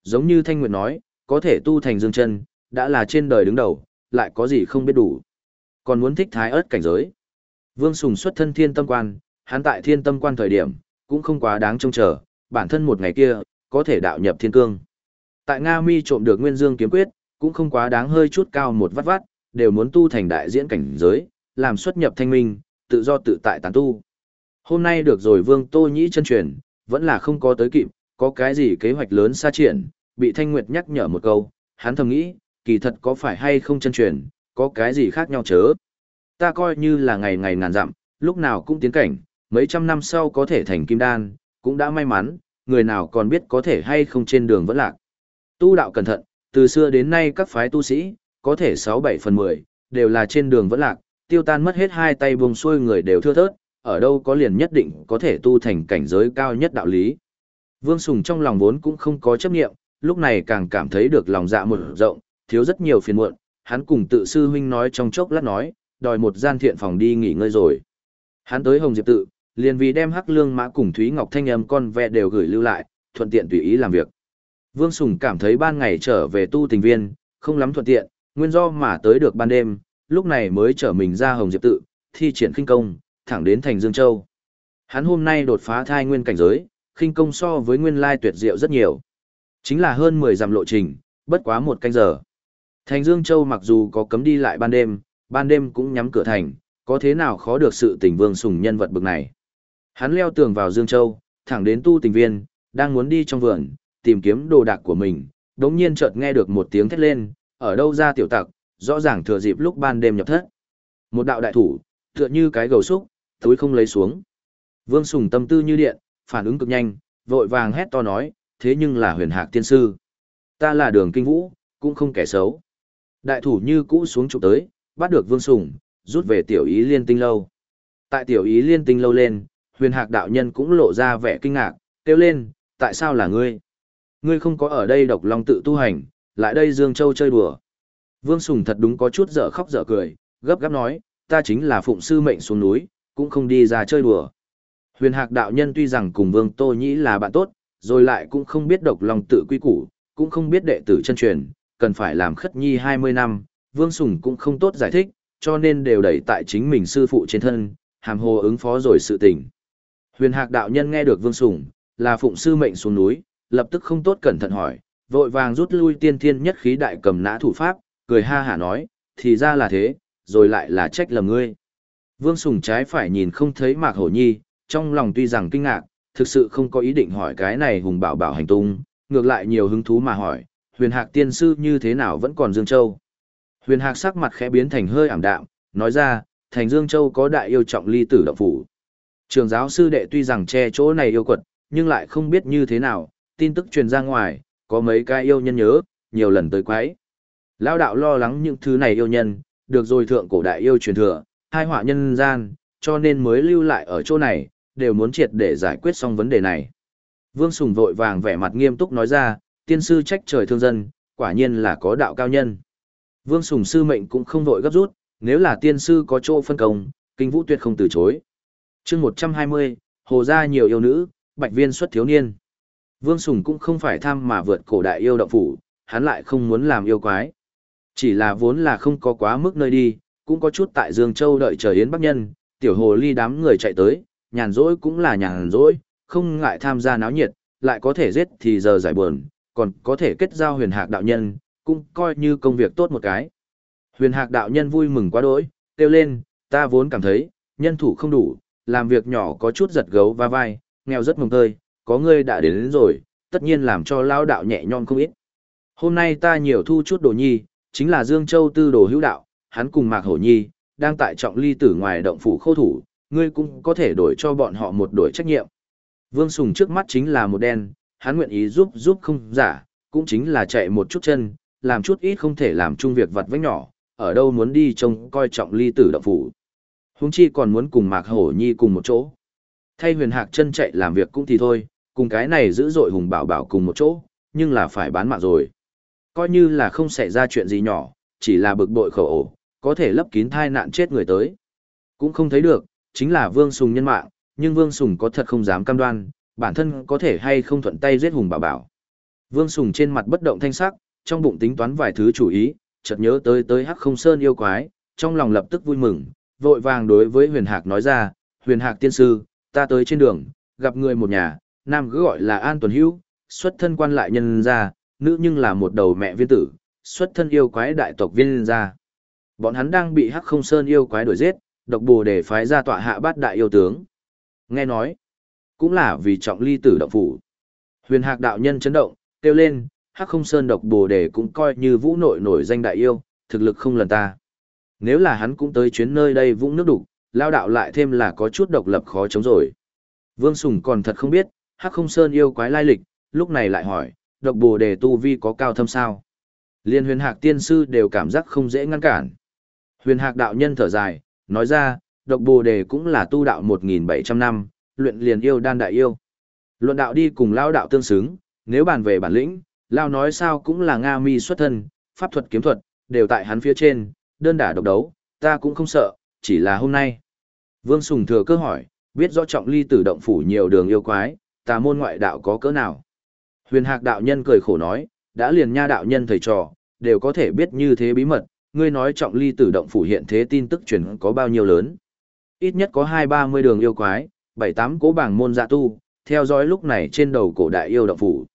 Giống như Thanh Nguyệt nói, có thể tu thành dương chân, đã là trên đời đứng đầu, lại có gì không biết đủ. Còn muốn thích thái ớt cảnh giới. Vương Sùng xuất thân thiên tâm quan, hắn tại thiên tâm quan thời điểm, cũng không quá đáng trông chờ, bản thân một ngày kia, có thể đạo nhập thiên cương. Tại Nga Mi trộm được Nguyên Dương kiếm quyết, cũng không quá đáng hơi chút cao một vắt vắt, đều muốn tu thành đại diễn cảnh giới, làm xuất nhập thanh minh, tự do tự tại tán tu. Hôm nay được rồi Vương Tô Nhĩ chân truyền, vẫn là không có tới kịp, có cái gì kế hoạch lớn xa triển, bị Thanh Nguyệt nhắc nhở một câu, hắn thầm nghĩ, kỳ thật có phải hay không chân truyền, có cái gì khác nhau chớ. Ta coi như là ngày ngày ngàn dặm, lúc nào cũng tiến cảnh, mấy trăm năm sau có thể thành kim đan, cũng đã may mắn, người nào còn biết có thể hay không trên đường vẫn lạc. Tu đạo cẩn thận, từ xưa đến nay các phái tu sĩ, có thể 6-7 phần 10, đều là trên đường vẫn lạc, tiêu tan mất hết hai tay buông xuôi người đều thưa thớt, ở đâu có liền nhất định có thể tu thành cảnh giới cao nhất đạo lý. Vương Sùng trong lòng vốn cũng không có chấp nghiệm, lúc này càng cảm thấy được lòng dạ một rộng, thiếu rất nhiều phiền muộn, hắn cùng tự sư huynh nói trong chốc lát nói, đòi một gian thiện phòng đi nghỉ ngơi rồi. Hắn tới Hồng Diệp tự, liền vì đem Hắc Lương Mã cùng Thúy Ngọc Thanh âm con vẹ đều gửi lưu lại, thuận tiện tùy ý làm việc. Vương Sùng cảm thấy ban ngày trở về tu tình viên, không lắm thuận tiện, nguyên do mà tới được ban đêm, lúc này mới trở mình ra Hồng Diệp tự, thi triển khinh công, thẳng đến thành Dương Châu. Hắn hôm nay đột phá thai nguyên cảnh giới, khinh công so với nguyên lai tuyệt diệu rất nhiều. Chính là hơn 10 dặm lộ trình, bất quá một canh giờ. Thành Dương Châu mặc dù có cấm đi lại ban đêm, ban đêm cũng nhắm cửa thành, có thế nào khó được sự tình vương sùng nhân vật bực này. Hắn leo tường vào Dương Châu, thẳng đến tu tình viên, đang muốn đi trong vườn, tìm kiếm đồ đạc của mình, đống nhiên chợt nghe được một tiếng thét lên, ở đâu ra tiểu tặc, rõ ràng thừa dịp lúc ban đêm nhập thất. Một đạo đại thủ, tựa như cái gầu xúc, túi không lấy xuống. Vương Sùng tâm tư như điện, phản ứng cực nhanh, vội vàng hét to nói, thế nhưng là huyền hạc tiên sư. Ta là đường kinh vũ, cũng không kẻ xấu. Đại thủ như cũ xuống trụ tới, bắt được Vương Sùng, rút về tiểu ý liên tinh lâu. Tại tiểu ý liên tinh lâu lên, huyền hạc đạo nhân cũng lộ ra vẻ kinh ngạc, kêu lên, tại sao là ngươi? Ngươi không có ở đây độc long tự tu hành, lại đây Dương Châu chơi đùa. Vương Sùng thật đúng có chút dở khóc dở cười, gấp gáp nói, ta chính là phụng sư mệnh xuống núi, cũng không đi ra chơi đùa. Huyền hạc đạo nhân tuy rằng cùng Vương Tô Nhĩ là bạn tốt, rồi lại cũng không biết độc lòng tự quy củ, cũng không biết đệ tử chân truyền, cần phải làm khất nhi 20 năm, Vương Sùng cũng không tốt giải thích, cho nên đều đẩy tại chính mình sư phụ trên thân, hàm hồ ứng phó rồi sự tình. Huyền hạc đạo nhân nghe được Vương Sùng, là phụng sư mệnh xuống núi, lập tức không tốt cẩn thận hỏi, vội vàng rút lui tiên thiên nhất khí đại cầm nã thủ pháp, cười ha hả nói, thì ra là thế, rồi lại là trách lầm ngươi. Vương Sùng trái phải nhìn không thấy Mạc Hổ Nhi, trong lòng tuy rằng kinh ngạc, thực sự không có ý định hỏi cái này hùng bảo bảo hành tung, ngược lại nhiều hứng thú mà hỏi, huyền hạc tiên sư như thế nào vẫn còn Dương Châu. Huyền hạc sắc mặt khẽ biến thành hơi ảm đạm, nói ra, thành Dương Châu có đại yêu trọng ly tử động phủ. Trường giáo sư đệ tuy rằng che chỗ này yêu quật, nhưng lại không biết như thế nào, tin tức truyền ra ngoài, có mấy cái yêu nhân nhớ, nhiều lần tới quái. Lao đạo lo lắng những thứ này yêu nhân, được rồi thượng cổ đại yêu truyền thừa, hai họa nhân gian, cho nên mới lưu lại ở chỗ này, đều muốn triệt để giải quyết xong vấn đề này. Vương Sùng vội vàng vẻ mặt nghiêm túc nói ra, tiên sư trách trời thương dân, quả nhiên là có đạo cao nhân. Vương Sùng sư mệnh cũng không vội gấp rút, nếu là tiên sư có chỗ phân công, kinh vũ tuyệt không từ chối. chương 120, hồ ra nhiều yêu nữ, bạch viên xuất thiếu niên. Vương Sùng cũng không phải tham mà vượt cổ đại yêu động phủ, hắn lại không muốn làm yêu quái. Chỉ là vốn là không có quá mức nơi đi, cũng có chút tại Dương Châu đợi chờ Yến Bắc Nhân, tiểu hồ ly đám người chạy tới, nhàn rỗi cũng là nhàn rỗi, không ngại tham gia náo nhiệt, lại có thể giết thì giờ giải buồn, còn có thể kết giao huyền hạc đạo nhân, cũng coi như công việc tốt một cái. Huyền hạc đạo nhân vui mừng quá đỗi, kêu lên, ta vốn cảm thấy, nhân thủ không đủ, làm việc nhỏ có chút giật gấu va vai, nghèo rất mồng tơi, có ngươi đã đến, đến rồi, tất nhiên làm cho lao đạo nhẹ nhõm không ít. Hôm nay ta nhiều thu chút đồ nhi, chính là Dương Châu tư đồ hữu đạo, hắn cùng Mạc Hổ Nhi, đang tại trọng ly tử ngoài động phủ khâu thủ, ngươi cũng có thể đổi cho bọn họ một đổi trách nhiệm. Vương Sùng trước mắt chính là một đen, hắn nguyện ý giúp giúp không giả, cũng chính là chạy một chút chân, làm chút ít không thể làm chung việc vặt vách nhỏ, ở đâu muốn đi trông coi trọng ly tử động phủ. Húng chi còn muốn cùng Mạc Hổ Nhi cùng một chỗ. Thay huyền hạc chân chạy làm việc cũng thì thôi, cùng cái này giữ dội hùng bảo bảo cùng một chỗ, nhưng là phải bán mạng rồi. Coi như là không xảy ra chuyện gì nhỏ, chỉ là bực bội khẩu ổ, có thể lấp kín thai nạn chết người tới. Cũng không thấy được, chính là Vương Sùng nhân mạng, nhưng Vương Sùng có thật không dám cam đoan, bản thân có thể hay không thuận tay giết hùng bảo bảo. Vương Sùng trên mặt bất động thanh sắc, trong bụng tính toán vài thứ chủ ý, chợt nhớ tới tới Hắc Không Sơn yêu quái, trong lòng lập tức vui mừng, vội vàng đối với Huyền Hạc nói ra, "Huyền Hạc tiên sư, ta tới trên đường, gặp người một nhà, nam cứ gọi là An Tuần Hữu, xuất thân quan lại nhân gia, nữ nhưng là một đầu mẹ viên tử, xuất thân yêu quái đại tộc viên gia. Bọn hắn đang bị Hắc Không Sơn yêu quái đuổi giết, độc bồ để phái ra tọa hạ bát đại yêu tướng. Nghe nói, cũng là vì trọng ly tử động phủ. Huyền Hạc đạo nhân chấn động, kêu lên, Hắc Không Sơn độc bồ đề cũng coi như vũ nội nổi danh đại yêu, thực lực không lần ta. Nếu là hắn cũng tới chuyến nơi đây vũng nước đục, lao đạo lại thêm là có chút độc lập khó chống rồi. Vương Sùng còn thật không biết, Hắc Không Sơn yêu quái lai lịch, lúc này lại hỏi, độc bồ đề tu vi có cao thâm sao? Liên huyền hạc tiên sư đều cảm giác không dễ ngăn cản. Huyền hạc đạo nhân thở dài, nói ra, độc bồ đề cũng là tu đạo 1.700 năm, luyện liền yêu đan đại yêu. Luận đạo đi cùng lao đạo tương xứng, nếu bàn về bản lĩnh, lao nói sao cũng là Nga mi xuất thân, pháp thuật kiếm thuật, đều tại hắn phía trên, đơn đả độc đấu, ta cũng không sợ, chỉ là hôm nay. Vương Sùng thừa cơ hỏi, biết rõ trọng ly tử động phủ nhiều đường yêu quái, tà môn ngoại đạo có cỡ nào. Huyền hạc đạo nhân cười khổ nói, đã liền nha đạo nhân thầy trò, đều có thể biết như thế bí mật, ngươi nói trọng ly tử động phủ hiện thế tin tức truyền có bao nhiêu lớn. Ít nhất có hai ba mươi đường yêu quái, bảy tám cố bảng môn dạ tu, theo dõi lúc này trên đầu cổ đại yêu động phủ.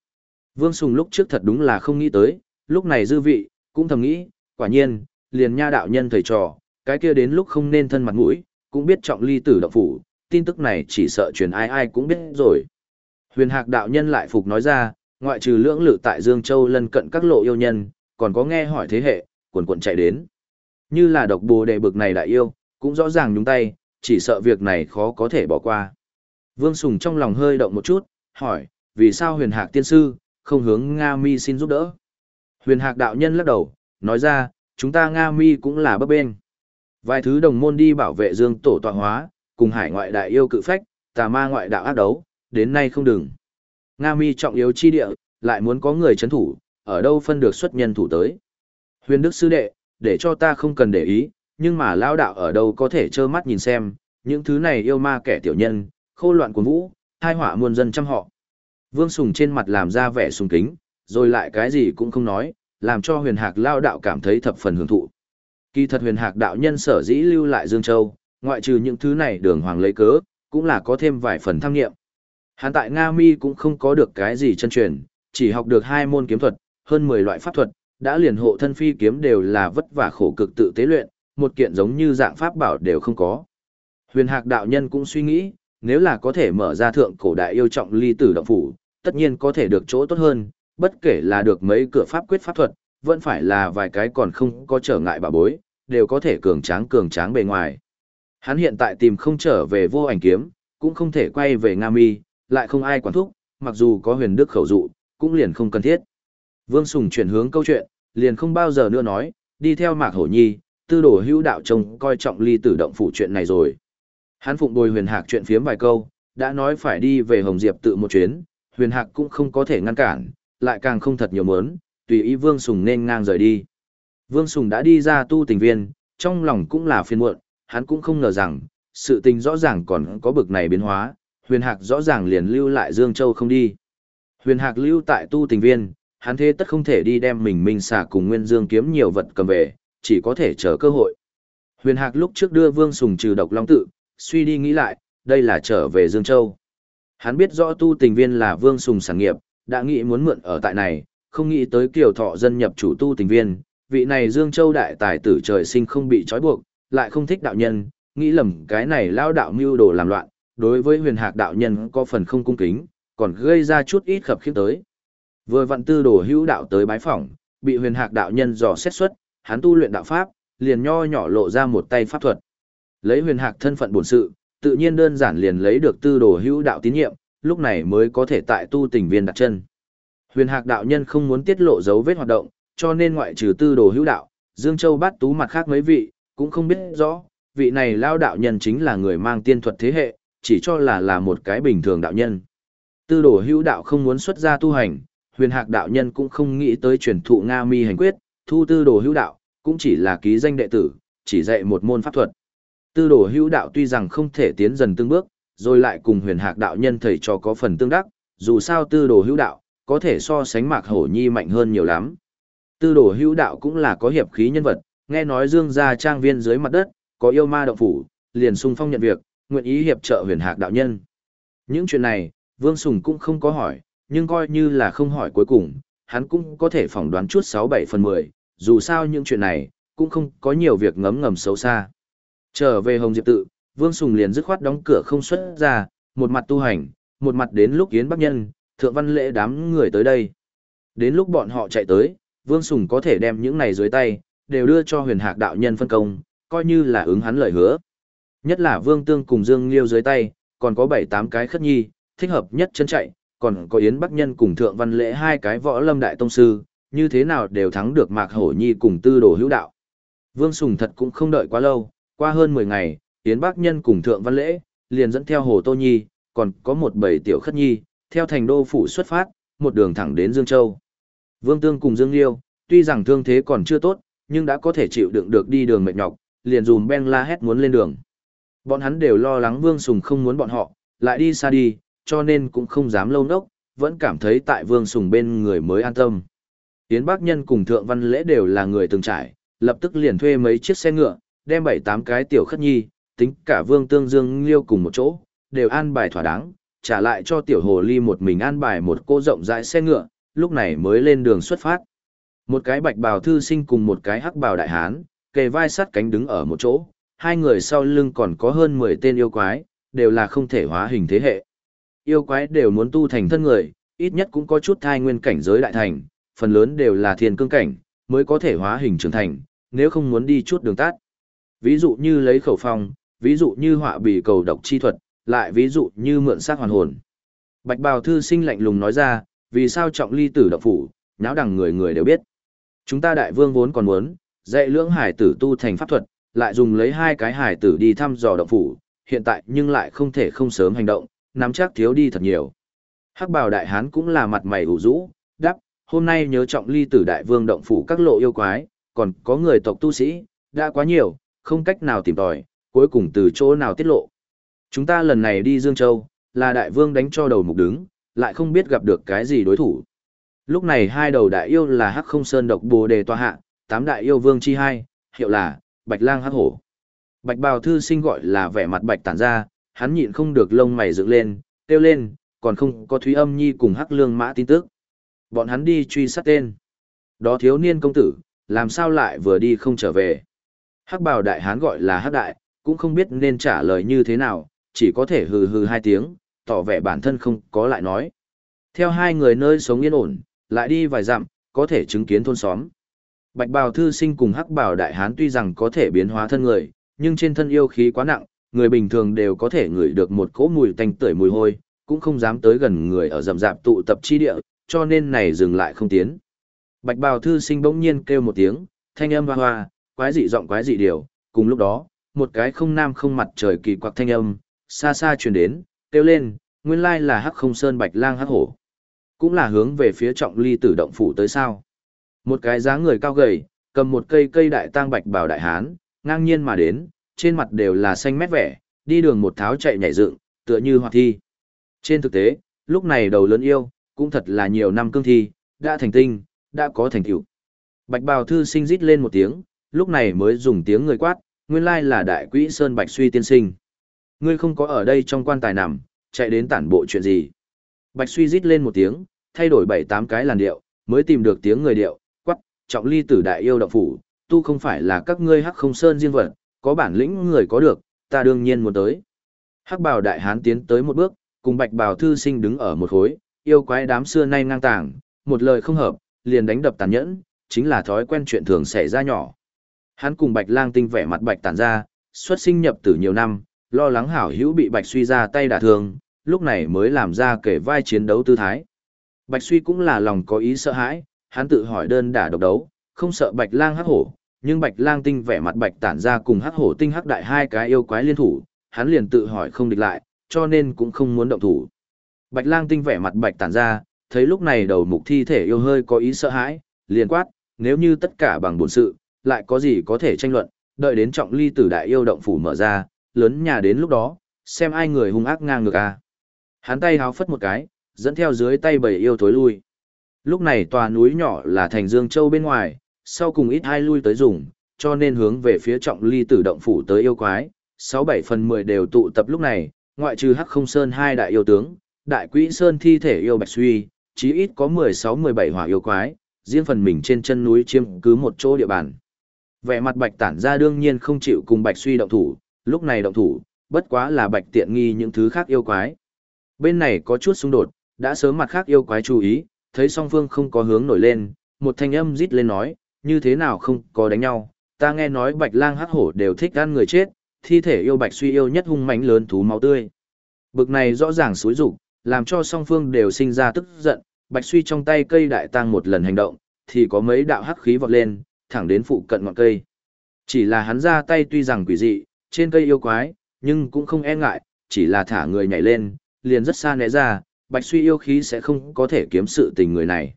Vương Sùng lúc trước thật đúng là không nghĩ tới, lúc này dư vị, cũng thầm nghĩ, quả nhiên, liền nha đạo nhân thầy trò, cái kia đến lúc không nên thân mặt mũi, cũng biết trọng ly tử động phủ, tin tức này chỉ sợ truyền ai ai cũng biết rồi. Huyền Hạc đạo nhân lại phục nói ra, ngoại trừ lưỡng lự tại Dương Châu lân cận các lộ yêu nhân, còn có nghe hỏi thế hệ, quần quần chạy đến. Như là độc bồ đề bực này đại yêu, cũng rõ ràng nhúng tay, chỉ sợ việc này khó có thể bỏ qua. Vương Sùng trong lòng hơi động một chút, hỏi, vì sao huyền hạc tiên sư, không hướng Nga mi xin giúp đỡ? Huyền hạc đạo nhân lắc đầu, nói ra, chúng ta Nga mi cũng là bấp bên. Vài thứ đồng môn đi bảo vệ dương tổ tọa hóa, cùng hải ngoại đại yêu cự phách, tà ma ngoại đạo ác đấu, đến nay không đừng. Nga mi trọng yếu chi địa, lại muốn có người chấn thủ, ở đâu phân được xuất nhân thủ tới. Huyền Đức sư đệ, để cho ta không cần để ý, nhưng mà lao đạo ở đâu có thể trơ mắt nhìn xem, những thứ này yêu ma kẻ tiểu nhân, khô loạn của vũ, hai họa muôn dân trăm họ. Vương Sùng trên mặt làm ra vẻ sùng kính, rồi lại cái gì cũng không nói, làm cho huyền hạc lao đạo cảm thấy thập phần hưởng thụ. Kỳ thật huyền hạc đạo nhân sở dĩ lưu lại Dương Châu, ngoại trừ những thứ này đường hoàng lấy cớ, cũng là có thêm vài phần tham nghiệm. Hắn tại Nga Mi cũng không có được cái gì chân truyền, chỉ học được hai môn kiếm thuật, hơn 10 loại pháp thuật, đã liền hộ thân phi kiếm đều là vất vả khổ cực tự tế luyện, một kiện giống như dạng pháp bảo đều không có. Huyền Hạc đạo nhân cũng suy nghĩ, nếu là có thể mở ra thượng cổ đại yêu trọng ly tử động phủ, tất nhiên có thể được chỗ tốt hơn, bất kể là được mấy cửa pháp quyết pháp thuật, vẫn phải là vài cái còn không có trở ngại bà bối, đều có thể cường tráng cường tráng bề ngoài. Hắn hiện tại tìm không trở về vô ảnh kiếm, cũng không thể quay về Nga Mi, lại không ai quản thúc, mặc dù có huyền đức khẩu dụ, cũng liền không cần thiết. Vương Sùng chuyển hướng câu chuyện, liền không bao giờ nữa nói, đi theo Mạc Hổ Nhi, tư đồ hữu đạo trông coi trọng ly tử động phủ chuyện này rồi. Hắn phụng bồi huyền hạc chuyện phiếm vài câu, đã nói phải đi về Hồng Diệp tự một chuyến, huyền hạc cũng không có thể ngăn cản, lại càng không thật nhiều mớn, tùy ý Vương Sùng nên ngang rời đi. Vương Sùng đã đi ra tu tình viên, trong lòng cũng là phiền muộn, hắn cũng không ngờ rằng, sự tình rõ ràng còn có bực này biến hóa, huyền hạc rõ ràng liền lưu lại Dương Châu không đi. Huyền hạc lưu tại tu tình viên, hắn thế tất không thể đi đem mình minh xả cùng Nguyên Dương kiếm nhiều vật cầm về, chỉ có thể chờ cơ hội. Huyền hạc lúc trước đưa Vương Sùng trừ độc long tự, suy đi nghĩ lại, đây là trở về Dương Châu. Hắn biết rõ tu tình viên là Vương Sùng sản nghiệp, đã nghĩ muốn mượn ở tại này, không nghĩ tới kiều thọ dân nhập chủ tu tình viên, vị này Dương Châu đại tài tử trời sinh không bị trói buộc, lại không thích đạo nhân, nghĩ lầm cái này lao đạo mưu đồ làm loạn, đối với huyền hạc đạo nhân có phần không cung kính, còn gây ra chút ít khập khiếp tới. Vừa vặn tư đồ hữu đạo tới bái phỏng, bị huyền hạc đạo nhân dò xét xuất, hắn tu luyện đạo pháp, liền nho nhỏ lộ ra một tay pháp thuật. Lấy huyền hạc thân phận bổn sự, tự nhiên đơn giản liền lấy được tư đồ hữu đạo tín nhiệm, lúc này mới có thể tại tu tình viên đặt chân. Huyền hạc đạo nhân không muốn tiết lộ dấu vết hoạt động, cho nên ngoại trừ tư đồ hữu đạo, Dương Châu bắt tú mặt khác mấy vị, cũng không biết rõ, vị này lao đạo nhân chính là người mang tiên thuật thế hệ, chỉ cho là là một cái bình thường đạo nhân. Tư đồ hữu đạo không muốn xuất gia tu hành, huyền hạc đạo nhân cũng không nghĩ tới truyền thụ Nga mi hành quyết, thu tư đồ hữu đạo, cũng chỉ là ký danh đệ tử, chỉ dạy một môn pháp thuật. Tư đồ hữu đạo tuy rằng không thể tiến dần từng bước, rồi lại cùng huyền hạc đạo nhân thầy cho có phần tương đắc, dù sao tư đồ hữu đạo, có thể so sánh mạc hổ nhi mạnh hơn nhiều lắm. Tư đồ hữu đạo cũng là có hiệp khí nhân vật, nghe nói dương gia trang viên dưới mặt đất, có yêu ma động phủ, liền sung phong nhận việc, nguyện ý hiệp trợ huyền hạc đạo nhân. Những chuyện này, Vương Sùng cũng không có hỏi, nhưng coi như là không hỏi cuối cùng, hắn cũng có thể phỏng đoán chút 6-7 phần 10, dù sao những chuyện này, cũng không có nhiều việc ngấm ngầm xấu xa. Trở về Hồng Diệp tự, Vương Sùng liền dứt khoát đóng cửa không xuất ra, một mặt tu hành, một mặt đến lúc Yến Bắc Nhân, Thượng Văn Lễ đám người tới đây. Đến lúc bọn họ chạy tới, Vương Sùng có thể đem những này dưới tay, đều đưa cho huyền hạc đạo nhân phân công, coi như là ứng hắn lời hứa. Nhất là Vương Tương cùng Dương Liêu dưới tay, còn có 7-8 cái khất nhi, thích hợp nhất chân chạy, còn có Yến Bắc Nhân cùng Thượng Văn Lễ hai cái võ lâm đại tông sư, như thế nào đều thắng được Mạc Hổ Nhi cùng Tư Đồ Hữu Đạo. Vương Sùng thật cũng không đợi quá lâu, qua hơn 10 ngày, Yến Bắc Nhân cùng Thượng Văn Lễ, liền dẫn theo Hồ Tô Nhi, còn có một bảy tiểu khất nhi, theo thành đô phủ xuất phát, một đường thẳng đến Dương Châu. Vương Tương cùng Dương Liêu, tuy rằng thương thế còn chưa tốt, nhưng đã có thể chịu đựng được đi đường mệt nhọc, liền dùm Ben la hét muốn lên đường. Bọn hắn đều lo lắng Vương Sùng không muốn bọn họ, lại đi xa đi, cho nên cũng không dám lâu nốc, vẫn cảm thấy tại Vương Sùng bên người mới an tâm. Yến Bác Nhân cùng Thượng Văn Lễ đều là người từng trải, lập tức liền thuê mấy chiếc xe ngựa, đem bảy tám cái tiểu khất nhi, tính cả Vương Tương Dương Liêu cùng một chỗ, đều an bài thỏa đáng, trả lại cho tiểu hồ ly một mình an bài một cô rộng rãi xe ngựa, lúc này mới lên đường xuất phát. Một cái bạch bào thư sinh cùng một cái hắc bào đại hán, kề vai sắt cánh đứng ở một chỗ, hai người sau lưng còn có hơn 10 tên yêu quái, đều là không thể hóa hình thế hệ. Yêu quái đều muốn tu thành thân người, ít nhất cũng có chút thai nguyên cảnh giới đại thành, phần lớn đều là thiên cương cảnh, mới có thể hóa hình trưởng thành, nếu không muốn đi chút đường tắt. Ví dụ như lấy khẩu phong, ví dụ như họa bì cầu độc chi thuật, lại ví dụ như mượn xác hoàn hồn. Bạch bào thư sinh lạnh lùng nói ra, vì sao trọng ly tử độc phủ, nháo đằng người người đều biết. Chúng ta đại vương vốn còn muốn, dạy lưỡng hải tử tu thành pháp thuật, lại dùng lấy hai cái hải tử đi thăm dò động phủ, hiện tại nhưng lại không thể không sớm hành động, nắm chắc thiếu đi thật nhiều. Hắc bào đại hán cũng là mặt mày ủ rũ, đáp hôm nay nhớ trọng ly tử đại vương động phủ các lộ yêu quái, còn có người tộc tu sĩ, đã quá nhiều, không cách nào tìm tòi, cuối cùng từ chỗ nào tiết lộ. Chúng ta lần này đi Dương Châu, là đại vương đánh cho đầu mục đứng, lại không biết gặp được cái gì đối thủ. Lúc này hai đầu đại yêu là Hắc Không Sơn độc bồ đề tòa hạ, tám đại yêu vương chi hai, hiệu là Bạch Lang Hắc Hổ. Bạch Bào thư sinh gọi là vẻ mặt bạch tản ra, hắn nhịn không được lông mày dựng lên, kêu lên, còn không có Thúy Âm Nhi cùng Hắc Lương Mã tin tức. Bọn hắn đi truy sát tên. Đó thiếu niên công tử, làm sao lại vừa đi không trở về. Hắc Bào đại hán gọi là Hắc Đại, cũng không biết nên trả lời như thế nào, chỉ có thể hừ hừ hai tiếng, tỏ vẻ bản thân không có lại nói. Theo hai người nơi sống yên ổn, lại đi vài dặm, có thể chứng kiến thôn xóm. Bạch bào thư sinh cùng hắc bào đại hán tuy rằng có thể biến hóa thân người, nhưng trên thân yêu khí quá nặng, người bình thường đều có thể ngửi được một cỗ mùi tanh tưởi mùi hôi, cũng không dám tới gần người ở rầm rạp tụ tập chi địa, cho nên này dừng lại không tiến. Bạch bào thư sinh bỗng nhiên kêu một tiếng, thanh âm hoa hoa, quái dị giọng quái dị điều, cùng lúc đó, một cái không nam không mặt trời kỳ quặc thanh âm, xa xa truyền đến, kêu lên, nguyên lai là hắc không sơn bạch lang hắc hổ. Cũng là hướng về phía trọng ly tử động phủ tới sao. Một cái dáng người cao gầy, cầm một cây cây đại tang bạch bảo đại hán, ngang nhiên mà đến, trên mặt đều là xanh mét vẻ, đi đường một tháo chạy nhảy dựng, tựa như hoạt thi. Trên thực tế, lúc này đầu lớn yêu, cũng thật là nhiều năm cương thi, đã thành tinh, đã có thành tựu. Bạch bào thư sinh rít lên một tiếng, lúc này mới dùng tiếng người quát, nguyên lai là đại quỹ Sơn Bạch Suy tiên sinh. Ngươi không có ở đây trong quan tài nằm, chạy đến tản bộ chuyện gì. Bạch Suy rít lên một tiếng, thay đổi bảy tám cái làn điệu, mới tìm được tiếng người điệu, trọng ly tử đại yêu động phủ, tu không phải là các ngươi hắc không sơn riêng vật, có bản lĩnh người có được, ta đương nhiên muốn tới. Hắc bào đại hán tiến tới một bước, cùng bạch bào thư sinh đứng ở một khối, yêu quái đám xưa nay ngang tàng, một lời không hợp, liền đánh đập tàn nhẫn, chính là thói quen chuyện thường xảy ra nhỏ. Hắn cùng bạch lang tinh vẻ mặt bạch tàn ra, xuất sinh nhập tử nhiều năm, lo lắng hảo hữu bị bạch suy ra tay đả thương, lúc này mới làm ra kể vai chiến đấu tư thái. Bạch suy cũng là lòng có ý sợ hãi, hắn tự hỏi đơn đả độc đấu, không sợ bạch lang hắc hổ, nhưng bạch lang tinh vẻ mặt bạch tản ra cùng hắc hổ tinh hắc đại hai cái yêu quái liên thủ, hắn liền tự hỏi không địch lại, cho nên cũng không muốn động thủ. Bạch lang tinh vẻ mặt bạch tản ra, thấy lúc này đầu mục thi thể yêu hơi có ý sợ hãi, liền quát, nếu như tất cả bằng bổn sự, lại có gì có thể tranh luận, đợi đến trọng ly tử đại yêu động phủ mở ra, lớn nhà đến lúc đó, xem ai người hung ác ngang ngược à. Hắn tay háo phất một cái, dẫn theo dưới tay bầy yêu thối lui. Lúc này tòa núi nhỏ là thành Dương Châu bên ngoài, sau cùng ít hai lui tới dùng, cho nên hướng về phía trọng ly tử động phủ tới yêu quái, sáu bảy phần mười đều tụ tập lúc này, ngoại trừ Hắc Không Sơn hai đại yêu tướng, đại quỹ Sơn thi thể yêu Bạch Suy, chí ít có mười sáu mười bảy hỏa yêu quái, riêng phần mình trên chân núi chiếm cứ một chỗ địa bàn. Vẻ mặt Bạch Tản ra đương nhiên không chịu cùng Bạch Suy động thủ, lúc này động thủ, bất quá là Bạch tiện nghi những thứ khác yêu quái. Bên này có chút xung đột, đã sớm mặt khác yêu quái chú ý, thấy song phương không có hướng nổi lên, một thanh âm rít lên nói, như thế nào không có đánh nhau, ta nghe nói bạch lang hắc hổ đều thích ăn người chết, thi thể yêu bạch suy yêu nhất hung mãnh lớn thú máu tươi. Bực này rõ ràng xúi rục, làm cho song phương đều sinh ra tức giận, bạch suy trong tay cây đại tăng một lần hành động, thì có mấy đạo hắc khí vọt lên, thẳng đến phụ cận ngọn cây. Chỉ là hắn ra tay tuy rằng quỷ dị, trên cây yêu quái, nhưng cũng không e ngại, chỉ là thả người nhảy lên, liền rất xa né ra, bạch suy yêu khí sẽ không có thể kiếm sự tình người này.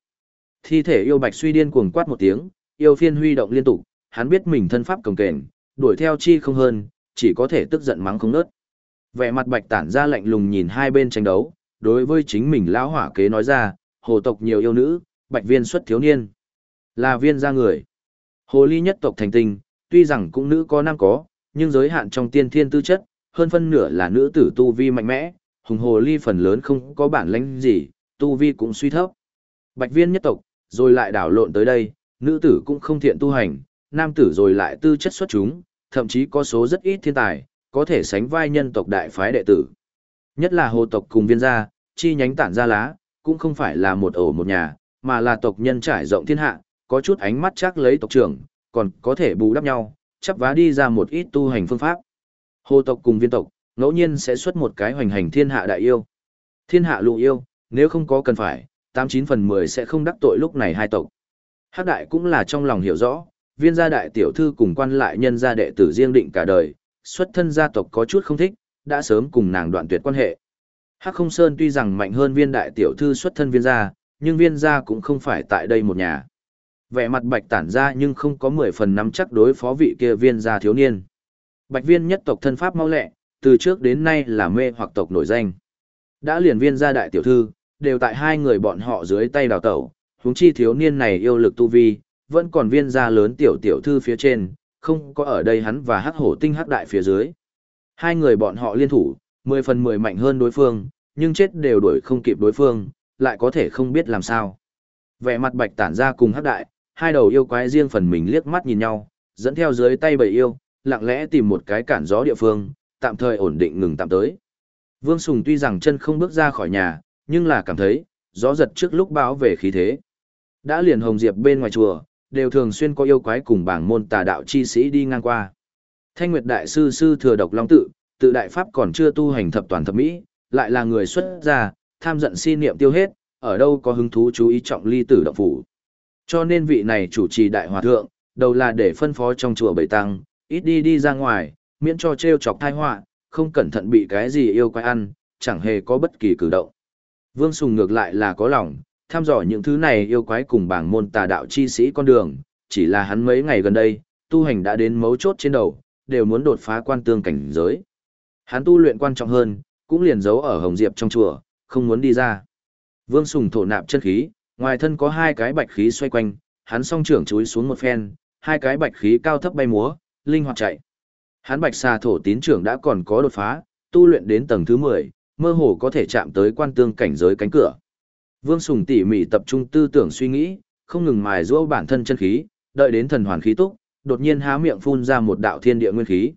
Thi thể yêu bạch suy điên cuồng quát một tiếng, yêu phiên huy động liên tục, hắn biết mình thân pháp cồng kềnh, đuổi theo chi không hơn, chỉ có thể tức giận mắng không nớt. Vẻ mặt bạch tản ra lạnh lùng nhìn hai bên tranh đấu, đối với chính mình lão hỏa kế nói ra, hồ tộc nhiều yêu nữ, bạch viên xuất thiếu niên. Là viên gia người. Hồ ly nhất tộc thành tinh, tuy rằng cũng nữ có nam có, nhưng giới hạn trong tiên thiên tư chất, hơn phân nửa là nữ tử tu vi mạnh mẽ, hùng hồ ly phần lớn không có bản lãnh gì, tu vi cũng suy thấp. Bạch viên nhất tộc, rồi lại đảo lộn tới đây, nữ tử cũng không thiện tu hành, nam tử rồi lại tư chất xuất chúng, thậm chí có số rất ít thiên tài, có thể sánh vai nhân tộc đại phái đệ tử. Nhất là hồ tộc cùng viên gia, chi nhánh tản ra lá, cũng không phải là một ổ một nhà, mà là tộc nhân trải rộng thiên hạ, có chút ánh mắt chắc lấy tộc trưởng, còn có thể bù đắp nhau, chắp vá đi ra một ít tu hành phương pháp. Hồ tộc cùng viên tộc, ngẫu nhiên sẽ xuất một cái hoành hành thiên hạ đại yêu. Thiên hạ lụ yêu, nếu không có cần phải, 89 phần 10 sẽ không đắc tội lúc này hai tộc. Hắc đại cũng là trong lòng hiểu rõ, viên gia đại tiểu thư cùng quan lại nhân gia đệ tử riêng định cả đời, xuất thân gia tộc có chút không thích, đã sớm cùng nàng đoạn tuyệt quan hệ. Hắc không sơn tuy rằng mạnh hơn viên đại tiểu thư xuất thân viên gia, nhưng viên gia cũng không phải tại đây một nhà. Vẻ mặt bạch tản ra nhưng không có 10 phần nắm chắc đối phó vị kia viên gia thiếu niên. Bạch viên nhất tộc thân pháp mau lẹ, từ trước đến nay là mê hoặc tộc nổi danh. Đã liền viên gia đại tiểu thư, đều tại hai người bọn họ dưới tay đào tẩu, huống chi thiếu niên này yêu lực tu vi, vẫn còn viên gia lớn tiểu tiểu thư phía trên, không có ở đây hắn và hắc hổ tinh hắc đại phía dưới. Hai người bọn họ liên thủ, 10 phần 10 mạnh hơn đối phương, nhưng chết đều đuổi không kịp đối phương, lại có thể không biết làm sao. Vẻ mặt bạch tản ra cùng hắc đại, hai đầu yêu quái riêng phần mình liếc mắt nhìn nhau, dẫn theo dưới tay bầy yêu, lặng lẽ tìm một cái cản gió địa phương, tạm thời ổn định ngừng tạm tới. Vương Sùng tuy rằng chân không bước ra khỏi nhà, nhưng là cảm thấy, gió giật trước lúc báo về khí thế. Đã liền hồng diệp bên ngoài chùa, đều thường xuyên có yêu quái cùng bảng môn tà đạo chi sĩ đi ngang qua. Thanh Nguyệt Đại Sư Sư Thừa Độc Long Tự, tự đại pháp còn chưa tu hành thập toàn thập mỹ, lại là người xuất gia, tham giận si niệm tiêu hết, ở đâu có hứng thú chú ý trọng ly tử động phủ. Cho nên vị này chủ trì đại hòa thượng, đầu là để phân phó trong chùa bảy tăng, ít đi đi ra ngoài, miễn cho treo chọc thai họa, không cẩn thận bị cái gì yêu quái ăn, chẳng hề có bất kỳ cử động. Vương Sùng ngược lại là có lòng, tham dò những thứ này yêu quái cùng bảng môn tà đạo chi sĩ con đường, chỉ là hắn mấy ngày gần đây, tu hành đã đến mấu chốt trên đầu, đều muốn đột phá quan tương cảnh giới. Hắn tu luyện quan trọng hơn, cũng liền giấu ở Hồng Diệp trong chùa, không muốn đi ra. Vương Sùng thổ nạp chân khí, ngoài thân có hai cái bạch khí xoay quanh, hắn song trưởng chúi xuống một phen, hai cái bạch khí cao thấp bay múa, linh hoạt chạy. Hắn bạch xà thổ tín trưởng đã còn có đột phá, tu luyện đến tầng thứ 10, mơ hồ có thể chạm tới quan tương cảnh giới cánh cửa. Vương Sùng tỉ mỉ tập trung tư tưởng suy nghĩ, không ngừng mài giũa bản thân chân khí, đợi đến thần hoàn khí túc, đột nhiên há miệng phun ra một đạo thiên địa nguyên khí.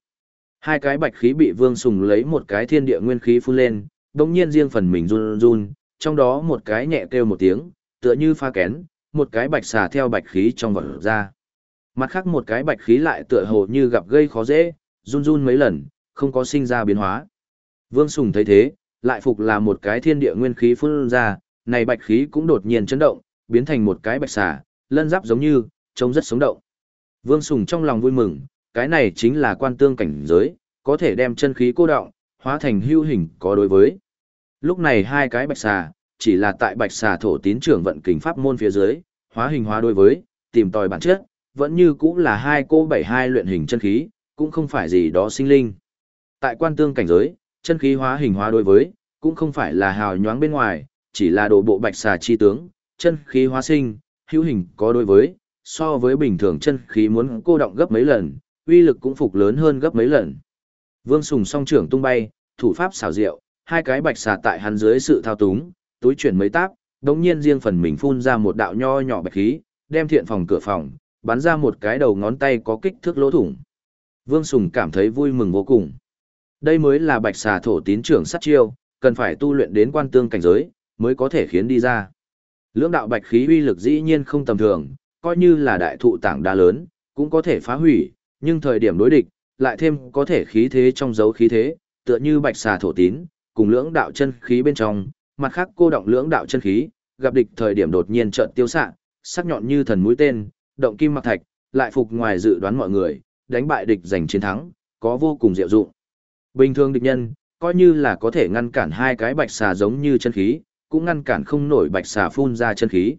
Hai cái bạch khí bị Vương Sùng lấy một cái thiên địa nguyên khí phun lên, đột nhiên riêng phần mình run run, trong đó một cái nhẹ kêu một tiếng, tựa như pha kén, một cái bạch xà theo bạch khí trong vật ra. Mặt khác một cái bạch khí lại tựa hồ như gặp gây khó dễ, run run mấy lần, không có sinh ra biến hóa. Vương Sùng thấy thế, lại phục là một cái thiên địa nguyên khí phun ra, này bạch khí cũng đột nhiên chấn động, biến thành một cái bạch xà, lân giáp giống như, trông rất sống động. Vương Sùng trong lòng vui mừng, cái này chính là quan tương cảnh giới, có thể đem chân khí cô động, hóa thành hưu hình có đối với. Lúc này hai cái bạch xà, chỉ là tại bạch xà thổ tín trưởng vận kình pháp môn phía dưới, hóa hình hóa đối với, tìm tòi bản chất, vẫn như cũng là hai cô bảy hai luyện hình chân khí, cũng không phải gì đó sinh linh. Tại quan tương cảnh giới, chân khí hóa hình hóa đối với, cũng không phải là hào nhoáng bên ngoài, chỉ là đồ bộ bạch xà chi tướng, chân khí hóa sinh, hữu hình có đối với, so với bình thường chân khí muốn cô động gấp mấy lần, uy lực cũng phục lớn hơn gấp mấy lần. Vương Sùng song trưởng tung bay, thủ pháp xảo diệu, hai cái bạch xà tại hắn dưới sự thao túng, túi chuyển mấy táp, đống nhiên riêng phần mình phun ra một đạo nho nhỏ bạch khí, đem thiện phòng cửa phòng, bắn ra một cái đầu ngón tay có kích thước lỗ thủng. Vương Sùng cảm thấy vui mừng vô cùng. Đây mới là bạch xà thổ tín trưởng sát chiêu, cần phải tu luyện đến quan tương cảnh giới, mới có thể khiến đi ra. Lưỡng đạo bạch khí uy lực dĩ nhiên không tầm thường, coi như là đại thụ tảng đá lớn, cũng có thể phá hủy, nhưng thời điểm đối địch, lại thêm có thể khí thế trong dấu khí thế, tựa như bạch xà thổ tín, cùng lưỡng đạo chân khí bên trong, mặt khác cô động lưỡng đạo chân khí, gặp địch thời điểm đột nhiên chợt tiêu xạ, sắc nhọn như thần mũi tên, động kim mặc thạch, lại phục ngoài dự đoán mọi người, đánh bại địch giành chiến thắng, có vô cùng diệu dụng. Bình thường địch nhân, coi như là có thể ngăn cản hai cái bạch xà giống như chân khí, cũng ngăn cản không nổi bạch xà phun ra chân khí.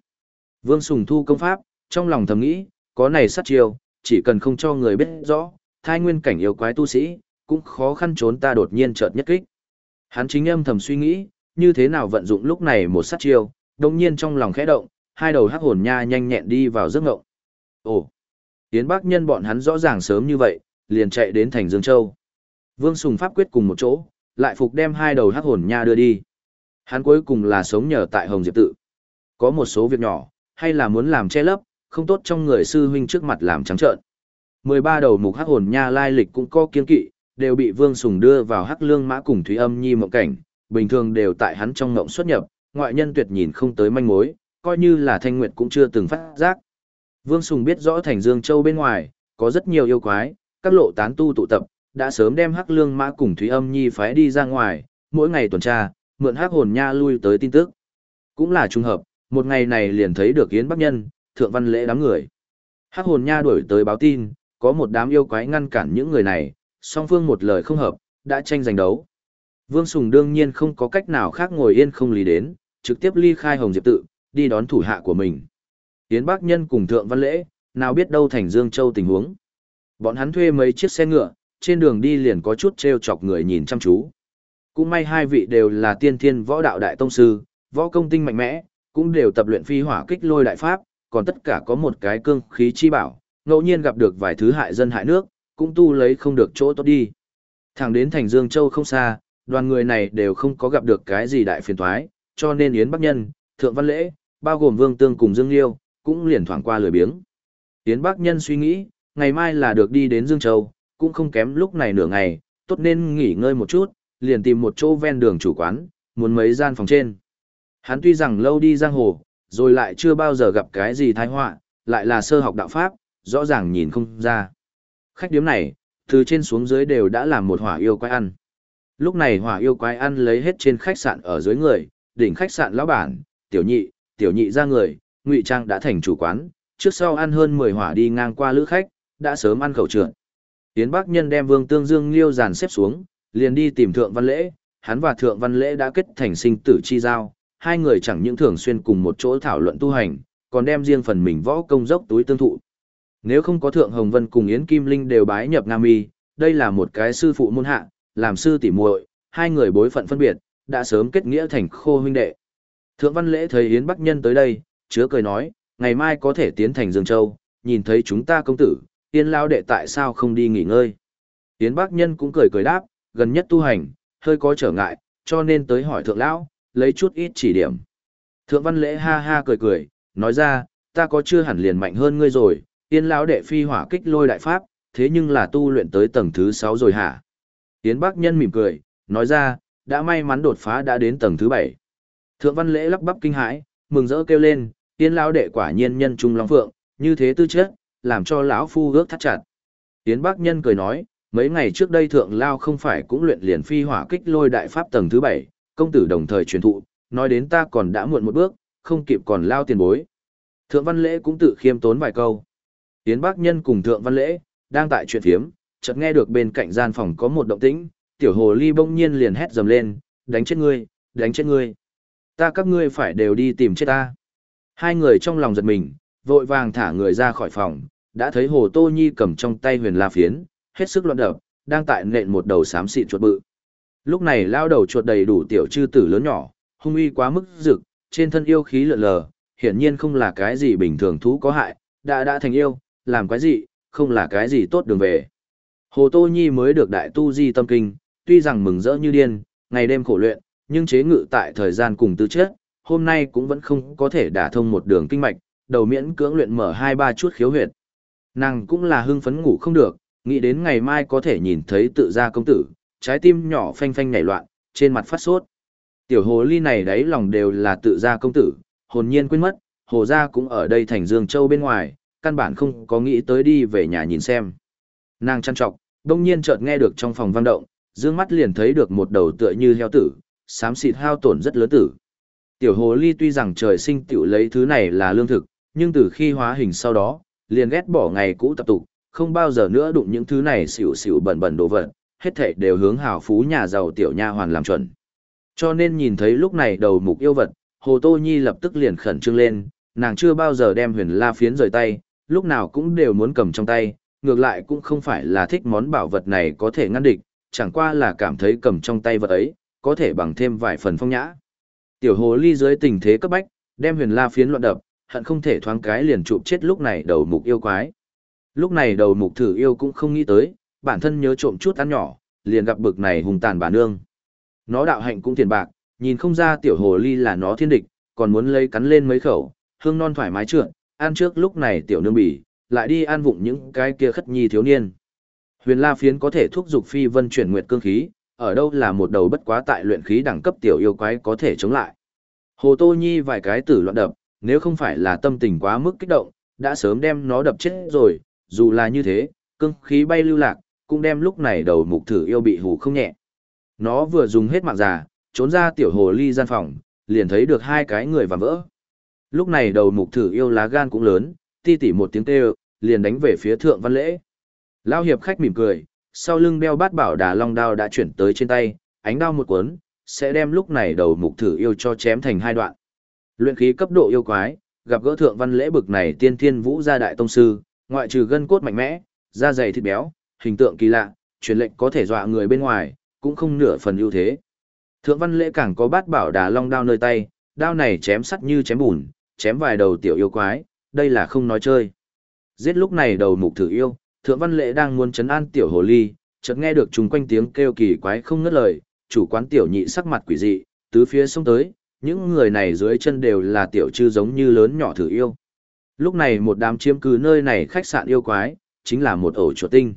Vương Sùng thu công pháp, trong lòng thầm nghĩ, có này sát chiêu, chỉ cần không cho người biết rõ, thai nguyên cảnh yêu quái tu sĩ, cũng khó khăn trốn ta đột nhiên chợt nhất kích. Hắn chính âm thầm suy nghĩ, như thế nào vận dụng lúc này một sát chiêu, đồng nhiên trong lòng khẽ động, hai đầu hắc hồn nha nhanh nhẹn đi vào giấc ngộng. Ồ, Yến Bắc nhân bọn hắn rõ ràng sớm như vậy, liền chạy đến thành Dương Châu. Vương Sùng Pháp quyết cùng một chỗ, lại phục đem hai đầu hắc hồn nha đưa đi. Hắn cuối cùng là sống nhờ tại Hồng Diệp tự. Có một số việc nhỏ, hay là muốn làm che lấp, không tốt trong người sư huynh trước mặt làm trắng trợn. 13 đầu mục hắc hồn nha lai lịch cũng có kiên kỵ, đều bị Vương Sùng đưa vào hắc lương mã cùng Thúy Âm Nhi mộng cảnh, bình thường đều tại hắn trong ngộng xuất nhập, ngoại nhân tuyệt nhìn không tới manh mối, coi như là Thanh Nguyệt cũng chưa từng phát giác. Vương Sùng biết rõ thành Dương Châu bên ngoài, có rất nhiều yêu quái, các lộ tán tu tụ tập, đã sớm đem hắc lương mã cùng Thúy Âm Nhi phái đi ra ngoài, mỗi ngày tuần tra, mượn hắc hồn nha lui tới tin tức. Cũng là trùng hợp, một ngày này liền thấy được Yến Bắc Nhân, Thượng Văn Lễ đám người. Hắc hồn nha đuổi tới báo tin, có một đám yêu quái ngăn cản những người này, song phương một lời không hợp, đã tranh giành đấu. Vương Sùng đương nhiên không có cách nào khác ngồi yên không lý đến, trực tiếp ly khai Hồng Diệp tự, đi đón thủ hạ của mình. Yến Bắc Nhân cùng Thượng Văn Lễ, nào biết đâu thành Dương Châu tình huống. Bọn hắn thuê mấy chiếc xe ngựa, trên đường đi liền có chút treo chọc người nhìn chăm chú. Cũng may hai vị đều là tiên thiên võ đạo đại tông sư, võ công tinh mạnh mẽ, cũng đều tập luyện phi hỏa kích lôi đại pháp, còn tất cả có một cái cương khí chi bảo, ngẫu nhiên gặp được vài thứ hại dân hại nước, cũng tu lấy không được chỗ tốt đi. Thẳng đến thành Dương Châu không xa, đoàn người này đều không có gặp được cái gì đại phiền toái, cho nên Yến Bắc Nhân, Thượng Văn Lễ, bao gồm Vương Tương cùng Dương Liêu, cũng liền thoảng qua lười biếng. Tiến Bắc Nhân suy nghĩ, ngày mai là được đi đến Dương Châu, cũng không kém lúc này nửa ngày, tốt nên nghỉ ngơi một chút, liền tìm một chỗ ven đường chủ quán, muốn mấy gian phòng trên. Hắn tuy rằng lâu đi giang hồ, rồi lại chưa bao giờ gặp cái gì tai họa, lại là sơ học đạo pháp, rõ ràng nhìn không ra. Khách điếm này, từ trên xuống dưới đều đã làm một hỏa yêu quái ăn. Lúc này hỏa yêu quái ăn lấy hết trên khách sạn ở dưới người, đỉnh khách sạn lão bản, tiểu nhị, tiểu nhị ra người, ngụy trang đã thành chủ quán, trước sau ăn hơn 10 hỏa đi ngang qua lữ khách, đã sớm ăn khẩu trượt. Tiến Bắc Nhân đem Vương Tương Dương Liêu dàn xếp xuống, liền đi tìm Thượng Văn Lễ, hắn và Thượng Văn Lễ đã kết thành sinh tử chi giao, hai người chẳng những thường xuyên cùng một chỗ thảo luận tu hành, còn đem riêng phần mình võ công dốc túi tương thụ. Nếu không có Thượng Hồng Vân cùng Yến Kim Linh đều bái nhập Nga Mi, đây là một cái sư phụ môn hạ, làm sư tỉ muội, hai người bối phận phân biệt, đã sớm kết nghĩa thành khô huynh đệ. Thượng Văn Lễ thấy Yến Bắc Nhân tới đây, chứa cười nói, ngày mai có thể tiến thành Dương Châu, nhìn thấy chúng ta công tử, tiên lao đệ tại sao không đi nghỉ ngơi. Tiến Bắc Nhân cũng cười cười đáp, gần nhất tu hành, hơi có trở ngại, cho nên tới hỏi thượng lão, lấy chút ít chỉ điểm. Thượng Văn Lễ ha ha cười cười, nói ra, ta có chưa hẳn liền mạnh hơn ngươi rồi, tiên lão đệ phi hỏa kích lôi đại pháp, thế nhưng là tu luyện tới tầng thứ 6 rồi hả? Tiến Bắc Nhân mỉm cười, nói ra, đã may mắn đột phá đã đến tầng thứ 7. Thượng Văn Lễ lắp bắp kinh hãi, mừng rỡ kêu lên, Yến lão đệ quả nhiên nhân trung long phượng, như thế tư chất, làm cho lão phu ước thắt chặt. Yến Bác Nhân cười nói, mấy ngày trước đây thượng lao không phải cũng luyện liền phi hỏa kích lôi đại pháp tầng thứ 7, công tử đồng thời truyền thụ, nói đến ta còn đã muộn một bước, không kịp còn lao tiền bối. Thượng Văn Lễ cũng tự khiêm tốn vài câu. Yến Bác Nhân cùng Thượng Văn Lễ, đang tại chuyện phiếm, chợt nghe được bên cạnh gian phòng có một động tĩnh, tiểu hồ ly bỗng nhiên liền hét dầm lên, đánh chết ngươi, đánh chết ngươi. Ta các ngươi phải đều đi tìm chết ta. Hai người trong lòng giật mình, vội vàng thả người ra khỏi phòng, đã thấy hồ tô nhi cầm trong tay huyền la phiến, hết sức loạn đập, đang tại nện một đầu xám xịn chuột bự. Lúc này lao đầu chuột đầy đủ tiểu chư tử lớn nhỏ, hung uy quá mức rực, trên thân yêu khí lượn lờ, hiển nhiên không là cái gì bình thường thú có hại, đã đã thành yêu, làm cái gì, không là cái gì tốt đường về. Hồ Tô Nhi mới được đại tu di tâm kinh, tuy rằng mừng rỡ như điên, ngày đêm khổ luyện, nhưng chế ngự tại thời gian cùng tư chất, hôm nay cũng vẫn không có thể đả thông một đường kinh mạch, đầu miễn cưỡng luyện mở hai ba chút khiếu huyệt. Nàng cũng là hưng phấn ngủ không được, nghĩ đến ngày mai có thể nhìn thấy tự gia công tử, trái tim nhỏ phanh phanh nhảy loạn, trên mặt phát sốt. Tiểu hồ ly này đáy lòng đều là tự gia công tử, hồn nhiên quên mất, hồ gia cũng ở đây thành Dương Châu bên ngoài, căn bản không có nghĩ tới đi về nhà nhìn xem. Nàng chăn trọc, đông nhiên chợt nghe được trong phòng vang động, dương mắt liền thấy được một đầu tựa như heo tử, xám xịt hao tổn rất lớn tử. Tiểu hồ ly tuy rằng trời sinh tiểu lấy thứ này là lương thực, nhưng từ khi hóa hình sau đó, liền ghét bỏ ngày cũ tập tục, không bao giờ nữa đụng những thứ này xỉu xỉu bẩn bẩn đồ vật, hết thảy đều hướng hào phú nhà giàu tiểu nha hoàn làm chuẩn. Cho nên nhìn thấy lúc này đầu mục yêu vật, Hồ Tô Nhi lập tức liền khẩn trương lên, nàng chưa bao giờ đem huyền la phiến rời tay, lúc nào cũng đều muốn cầm trong tay, ngược lại cũng không phải là thích món bảo vật này có thể ngăn địch, chẳng qua là cảm thấy cầm trong tay vật ấy, có thể bằng thêm vài phần phong nhã. Tiểu hồ ly dưới tình thế cấp bách, đem huyền la phiến loạn đập, hận không thể thoáng cái liền chụp chết lúc này đầu mục yêu quái. Lúc này đầu mục thử yêu cũng không nghĩ tới, bản thân nhớ trộm chút ăn nhỏ, liền gặp bực này hùng tàn bà nương. Nó đạo hạnh cũng tiền bạc, nhìn không ra tiểu hồ ly là nó thiên địch, còn muốn lấy cắn lên mấy khẩu, hương non thoải mái trượt, ăn trước lúc này tiểu nương bỉ, lại đi ăn vụng những cái kia khất nhi thiếu niên. Huyền La Phiến có thể thúc dục phi vân chuyển nguyệt cương khí, ở đâu là một đầu bất quá tại luyện khí đẳng cấp tiểu yêu quái có thể chống lại. Hồ Tô Nhi vài cái tử loạn đập, nếu không phải là tâm tình quá mức kích động, đã sớm đem nó đập chết rồi, dù là như thế, cương khí bay lưu lạc, cũng đem lúc này đầu mục thử yêu bị hù không nhẹ. Nó vừa dùng hết mạng già, trốn ra tiểu hồ ly gian phòng, liền thấy được hai cái người và vỡ. Lúc này đầu mục thử yêu lá gan cũng lớn, ti tỉ một tiếng kêu, liền đánh về phía thượng văn lễ. Lao hiệp khách mỉm cười, sau lưng đeo bát bảo đà long đao đã chuyển tới trên tay, ánh đao một cuốn, sẽ đem lúc này đầu mục thử yêu cho chém thành hai đoạn. Luyện khí cấp độ yêu quái, gặp gỡ thượng văn lễ bực này tiên thiên vũ gia đại tông sư, ngoại trừ gân cốt mạnh mẽ, da dày thịt béo, hình tượng kỳ lạ, truyền lệnh có thể dọa người bên ngoài, cũng không nửa phần ưu thế. Thượng văn lễ càng có bát bảo đà long đao nơi tay, đao này chém sắt như chém bùn, chém vài đầu tiểu yêu quái, đây là không nói chơi. Giết lúc này đầu mục thử yêu, thượng văn lễ đang muốn chấn an tiểu hồ ly, chợt nghe được chúng quanh tiếng kêu kỳ quái không ngớt lời, chủ quán tiểu nhị sắc mặt quỷ dị, tứ phía xông tới, những người này dưới chân đều là tiểu chư giống như lớn nhỏ thử yêu. Lúc này một đám chiếm cứ nơi này khách sạn yêu quái, chính là một ổ chuột tinh.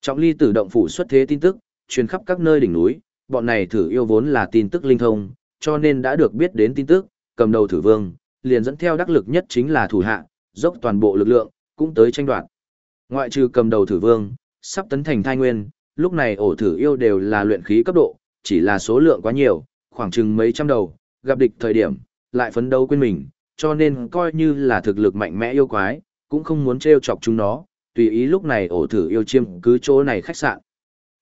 Trọng ly tự động phủ xuất thế tin tức, truyền khắp các nơi đỉnh núi, bọn này thử yêu vốn là tin tức linh thông, cho nên đã được biết đến tin tức, cầm đầu thử vương, liền dẫn theo đắc lực nhất chính là thủ hạ, dốc toàn bộ lực lượng, cũng tới tranh đoạt. Ngoại trừ cầm đầu thử vương, sắp tấn thành thai nguyên, lúc này ổ thử yêu đều là luyện khí cấp độ, chỉ là số lượng quá nhiều, khoảng chừng mấy trăm đầu, gặp địch thời điểm, lại phấn đấu quên mình, cho nên coi như là thực lực mạnh mẽ yêu quái, cũng không muốn trêu chọc chúng nó, tùy ý lúc này ổ thử yêu chiêm cứ chỗ này khách sạn.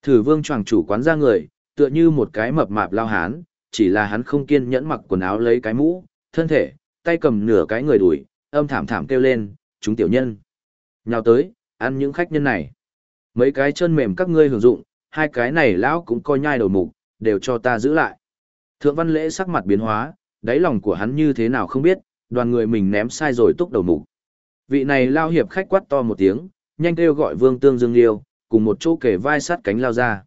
Thử vương choàng chủ quán ra người, tựa như một cái mập mạp lao hán, chỉ là hắn không kiên nhẫn mặc quần áo lấy cái mũ, thân thể, tay cầm nửa cái người đuổi, âm thảm thảm kêu lên, chúng tiểu nhân. Nhào tới, ăn những khách nhân này. Mấy cái chân mềm các ngươi hưởng dụng, hai cái này lão cũng coi nhai đầu mục, đều cho ta giữ lại. Thượng văn lễ sắc mặt biến hóa, đáy lòng của hắn như thế nào không biết, đoàn người mình ném sai rồi túc đầu mục. Vị này lao hiệp khách quát to một tiếng, nhanh kêu gọi vương tương dương liêu, cùng một chỗ kể vai sát cánh lao ra.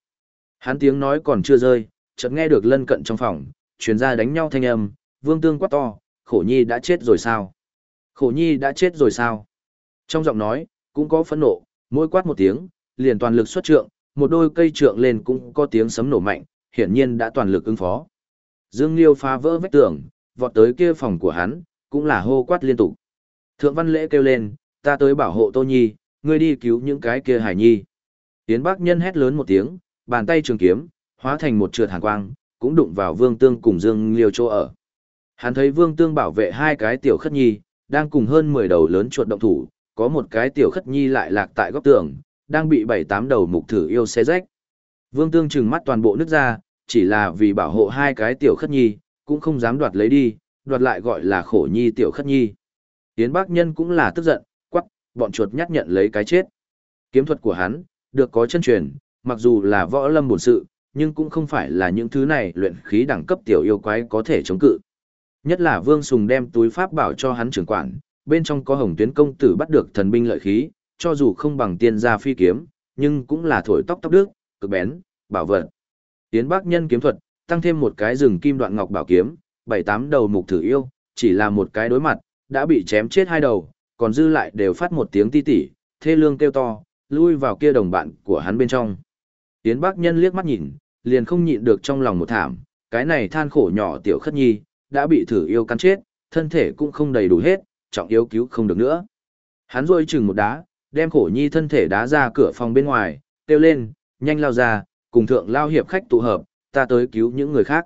Hắn tiếng nói còn chưa rơi, chợt nghe được lân cận trong phòng, truyền ra đánh nhau thanh âm, vương tương quát to, khổ nhi đã chết rồi sao? Khổ nhi đã chết rồi sao? Trong giọng nói, cũng có phẫn nộ, mỗi quát một tiếng, liền toàn lực xuất trượng, một đôi cây trượng lên cũng có tiếng sấm nổ mạnh, hiển nhiên đã toàn lực ứng phó. Dương Liêu phá vỡ vách tường, vọt tới kia phòng của hắn, cũng là hô quát liên tục. Thượng văn lễ kêu lên, ta tới bảo hộ Tô Nhi, ngươi đi cứu những cái kia hải nhi. Yến Bác Nhân hét lớn một tiếng, bàn tay trường kiếm, hóa thành một trượt hàn quang, cũng đụng vào Vương Tương cùng Dương Liêu chỗ ở. Hắn thấy Vương Tương bảo vệ hai cái tiểu khất nhi, đang cùng hơn 10 đầu lớn chuột động thủ, có một cái tiểu khất nhi lại lạc tại góc tường, đang bị bảy tám đầu mục thử yêu xé rách. Vương Tương trừng mắt toàn bộ nước ra, chỉ là vì bảo hộ hai cái tiểu khất nhi, cũng không dám đoạt lấy đi, đoạt lại gọi là khổ nhi tiểu khất nhi. Yến Bác Nhân cũng là tức giận, quắc, bọn chuột nhắc nhận lấy cái chết. Kiếm thuật của hắn, được có chân truyền, mặc dù là võ lâm bổn sự, nhưng cũng không phải là những thứ này luyện khí đẳng cấp tiểu yêu quái có thể chống cự. Nhất là Vương Sùng đem túi pháp bảo cho hắn trưởng quản, bên trong có Hồng Tuyến công tử bắt được thần binh lợi khí, cho dù không bằng tiên gia phi kiếm, nhưng cũng là thổi tóc tóc đức, cực bén, bảo vật. Tiến Bắc Nhân kiếm thuật, tăng thêm một cái rừng kim đoạn ngọc bảo kiếm, bảy tám đầu mục thử yêu, chỉ là một cái đối mặt, đã bị chém chết hai đầu, còn dư lại đều phát một tiếng ti tỉ, thê lương kêu to, lui vào kia đồng bạn của hắn bên trong. Tiến Bắc Nhân liếc mắt nhìn, liền không nhịn được trong lòng một thảm, cái này than khổ nhỏ tiểu khất nhi, đã bị thử yêu cắn chết, thân thể cũng không đầy đủ hết, trọng yếu cứu không được nữa. Hắn rôi chừng một đá, đem khổ nhi thân thể đá ra cửa phòng bên ngoài, kêu lên, nhanh lao ra, cùng thượng lao hiệp khách tụ hợp, ta tới cứu những người khác.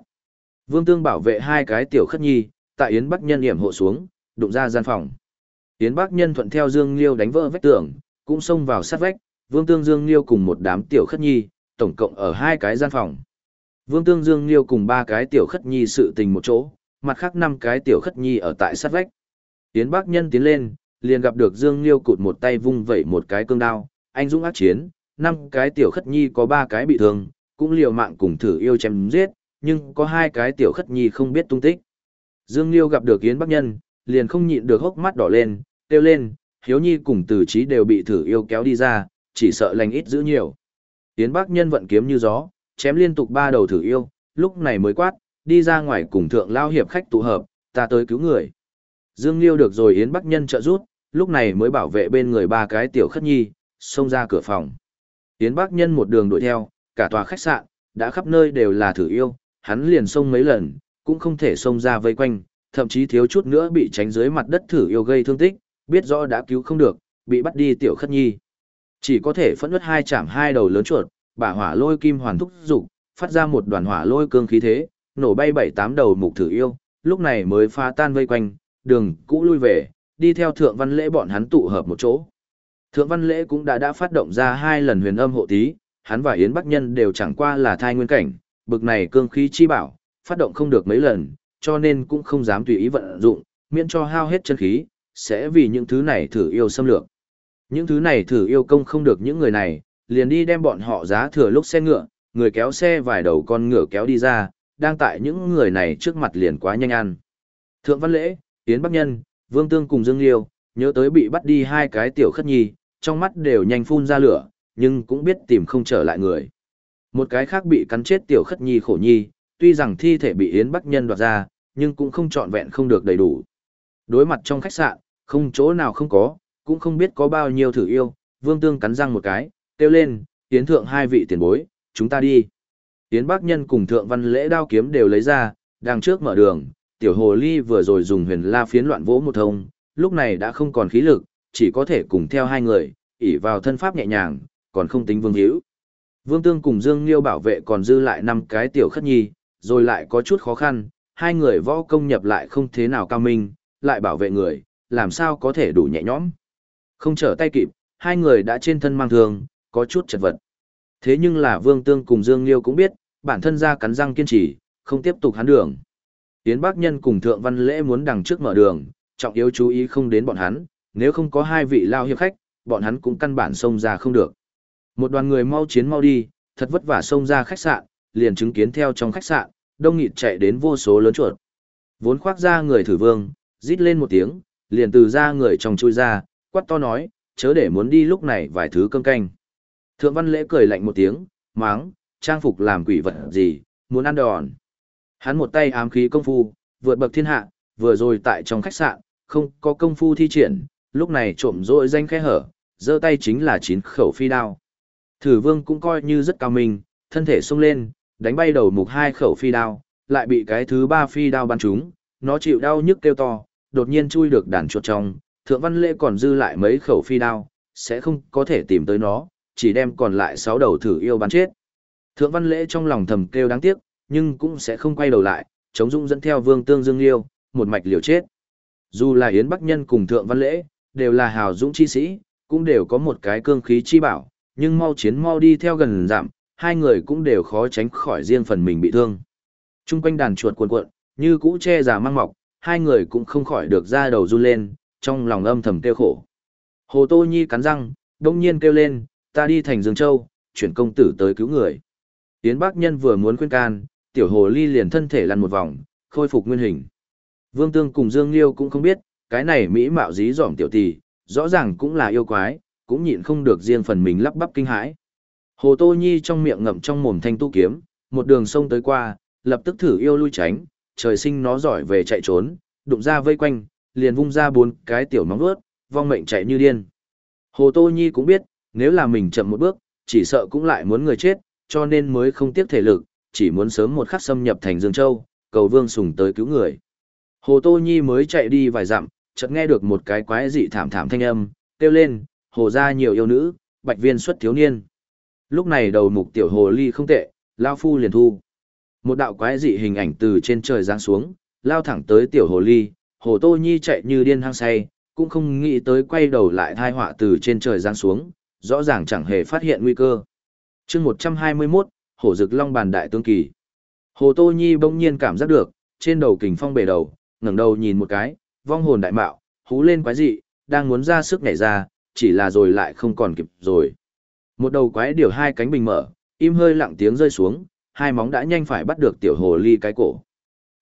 Vương Tương bảo vệ hai cái tiểu khất nhi, tại Yến Bắc Nhân hiểm hộ xuống, đụng ra gian phòng. Yến Bắc Nhân thuận theo Dương Liêu đánh vỡ vách tường, cũng xông vào sát vách, Vương Tương Dương Liêu cùng một đám tiểu khất nhi, tổng cộng ở hai cái gian phòng. Vương Tương Dương Liêu cùng ba cái tiểu khất nhi sự tình một chỗ, mặt khác năm cái tiểu khất nhi ở tại sát vách. Yến Bắc Nhân tiến lên, liền gặp được Dương Liêu cụt một tay vung vẩy một cái cương đao, anh dũng ác chiến, năm cái tiểu khất nhi có ba cái bị thương, cũng liều mạng cùng thử yêu chém giết, nhưng có hai cái tiểu khất nhi không biết tung tích. Dương Liêu gặp được Yến Bắc Nhân, liền không nhịn được hốc mắt đỏ lên, kêu lên, Hiếu Nhi cùng tử trí đều bị thử yêu kéo đi ra, chỉ sợ lành ít giữ nhiều. Yến Bắc Nhân vận kiếm như gió, chém liên tục ba đầu thử yêu, lúc này mới quát, đi ra ngoài cùng thượng lao hiệp khách tụ hợp, ta tới cứu người. Dương Liêu được rồi Yến Bắc Nhân trợ giúp, lúc này mới bảo vệ bên người ba cái tiểu khất nhi, xông ra cửa phòng. Yến Bắc Nhân một đường đuổi theo, cả tòa khách sạn, đã khắp nơi đều là thử yêu, hắn liền xông mấy lần, cũng không thể xông ra vây quanh, thậm chí thiếu chút nữa bị tránh dưới mặt đất thử yêu gây thương tích, biết rõ đã cứu không được, bị bắt đi tiểu khất nhi. Chỉ có thể phẫn nứt hai chạm hai đầu lớn chuột, bả hỏa lôi kim hoàn thúc dục, phát ra một đoàn hỏa lôi cương khí thế, nổ bay bảy tám đầu mục thử yêu, lúc này mới phá tan vây quanh, đường cũ lui về, đi theo thượng văn lễ bọn hắn tụ hợp một chỗ. Thượng văn lễ cũng đã đã phát động ra hai lần huyền âm hộ tí, hắn và Yến Bắc Nhân đều chẳng qua là thai nguyên cảnh, bực này cương khí chi bảo, phát động không được mấy lần, cho nên cũng không dám tùy ý vận dụng, miễn cho hao hết chân khí, sẽ vì những thứ này thử yêu xâm lược. Những thứ này thử yêu công không được những người này, liền đi đem bọn họ giá thừa lúc xe ngựa, người kéo xe vài đầu con ngựa kéo đi ra, đang tại những người này trước mặt liền quá nhanh ăn. Thượng Văn Lễ, Yến Bắc Nhân, Vương Tương cùng Dương Liêu, nhớ tới bị bắt đi hai cái tiểu khất nhi, trong mắt đều nhanh phun ra lửa, nhưng cũng biết tìm không trở lại người. Một cái khác bị cắn chết tiểu khất nhi khổ nhi, tuy rằng thi thể bị Yến Bắc Nhân đoạt ra, nhưng cũng không trọn vẹn không được đầy đủ. Đối mặt trong khách sạn, không chỗ nào không có, cũng không biết có bao nhiêu thử yêu, Vương Tương cắn răng một cái, kêu lên, Yến Thượng hai vị tiền bối, chúng ta đi. Yến Bắc Nhân cùng Thượng Văn Lễ đao kiếm đều lấy ra, đang trước mở đường, tiểu hồ ly vừa rồi dùng huyền la phiến loạn vỗ một thông, lúc này đã không còn khí lực, chỉ có thể cùng theo hai người, ỉ vào thân pháp nhẹ nhàng, còn không tính vương hữu. Vương Tương cùng Dương Liêu bảo vệ còn dư lại năm cái tiểu khất nhi, rồi lại có chút khó khăn, hai người võ công nhập lại không thế nào cao minh, lại bảo vệ người, làm sao có thể đủ nhẹ nhõm. Không trở tay kịp, hai người đã trên thân mang thương, có chút chật vật. Thế nhưng là Vương Tương cùng Dương Liêu cũng biết, bản thân ra cắn răng kiên trì, không tiếp tục hắn đường. Tiến Bác Nhân cùng Thượng Văn Lễ muốn đằng trước mở đường, trọng yếu chú ý không đến bọn hắn, nếu không có hai vị lao hiệp khách, bọn hắn cũng căn bản xông ra không được. Một đoàn người mau chiến mau đi, thật vất vả xông ra khách sạn, liền chứng kiến theo trong khách sạn, đông nghịt chạy đến vô số lớn chuột. Vốn khoác ra người thử vương, rít lên một tiếng, liền từ ra người trong chui ra, quát to nói, chớ để muốn đi lúc này vài thứ cơm canh. Thượng văn lễ cười lạnh một tiếng, máng, trang phục làm quỷ vật gì, muốn ăn đòn. Hắn một tay ám khí công phu, vượt bậc thiên hạ, vừa rồi tại trong khách sạn, không có công phu thi triển, lúc này trộm rỗi danh khẽ hở, giơ tay chính là chín khẩu phi đao. Thử vương cũng coi như rất cao minh, thân thể xông lên, đánh bay đầu mục hai khẩu phi đao, lại bị cái thứ ba phi đao bắn trúng, nó chịu đau nhức kêu to, đột nhiên chui được đàn chuột trong, thượng văn lễ còn dư lại mấy khẩu phi đao, sẽ không có thể tìm tới nó, chỉ đem còn lại sáu đầu thử yêu bắn chết. Thượng văn lễ trong lòng thầm kêu đáng tiếc, nhưng cũng sẽ không quay đầu lại, chống dũng dẫn theo vương tương dương liêu, một mạch liều chết. Dù là Yến Bắc Nhân cùng Thượng Văn Lễ, đều là hào dũng chi sĩ, cũng đều có một cái cương khí chi bảo, nhưng mau chiến mau đi theo gần giảm, hai người cũng đều khó tránh khỏi riêng phần mình bị thương. Trung quanh đàn chuột cuộn cuộn, như cũ che giả mang mọc, hai người cũng không khỏi được ra đầu run lên, trong lòng âm thầm kêu khổ. Hồ Tô Nhi cắn răng, đông nhiên kêu lên, ta đi thành Dương Châu, chuyển công tử tới cứu người. Yến Bác Nhân vừa muốn khuyên can, tiểu hồ ly liền thân thể lăn một vòng, khôi phục nguyên hình. Vương Tương cùng Dương Liêu cũng không biết, cái này mỹ mạo dí dỏm tiểu tỷ, rõ ràng cũng là yêu quái, cũng nhịn không được riêng phần mình lắp bắp kinh hãi. Hồ Tô Nhi trong miệng ngậm trong mồm thanh tu kiếm, một đường sông tới qua, lập tức thử yêu lui tránh, trời sinh nó giỏi về chạy trốn, đụng ra vây quanh, liền vung ra bốn cái tiểu móng vuốt, vong mệnh chạy như điên. Hồ Tô Nhi cũng biết, nếu là mình chậm một bước, chỉ sợ cũng lại muốn người chết, cho nên mới không tiếc thể lực, chỉ muốn sớm một khắc xâm nhập thành Dương Châu, cầu Vương Sùng tới cứu người. Hồ Tô Nhi mới chạy đi vài dặm, chợt nghe được một cái quái dị thảm thảm thanh âm, kêu lên, hồ gia nhiều yêu nữ, bạch viên xuất thiếu niên. Lúc này đầu mục tiểu hồ ly không tệ, lao phu liền thu. Một đạo quái dị hình ảnh từ trên trời giáng xuống, lao thẳng tới tiểu hồ ly, hồ tô nhi chạy như điên hăng say, cũng không nghĩ tới quay đầu lại thai họa từ trên trời giáng xuống, rõ ràng chẳng hề phát hiện nguy cơ. chương 121, hổ rực long bàn đại tương kỳ. Hồ tô nhi bỗng nhiên cảm giác được, trên đầu kình phong bể đầu, ngẩng đầu nhìn một cái, vong hồn đại mạo, hú lên quái dị, đang muốn ra sức nhảy ra, chỉ là rồi lại không còn kịp rồi. Một đầu quái điều hai cánh bình mở, im hơi lặng tiếng rơi xuống, hai móng đã nhanh phải bắt được tiểu hồ ly cái cổ.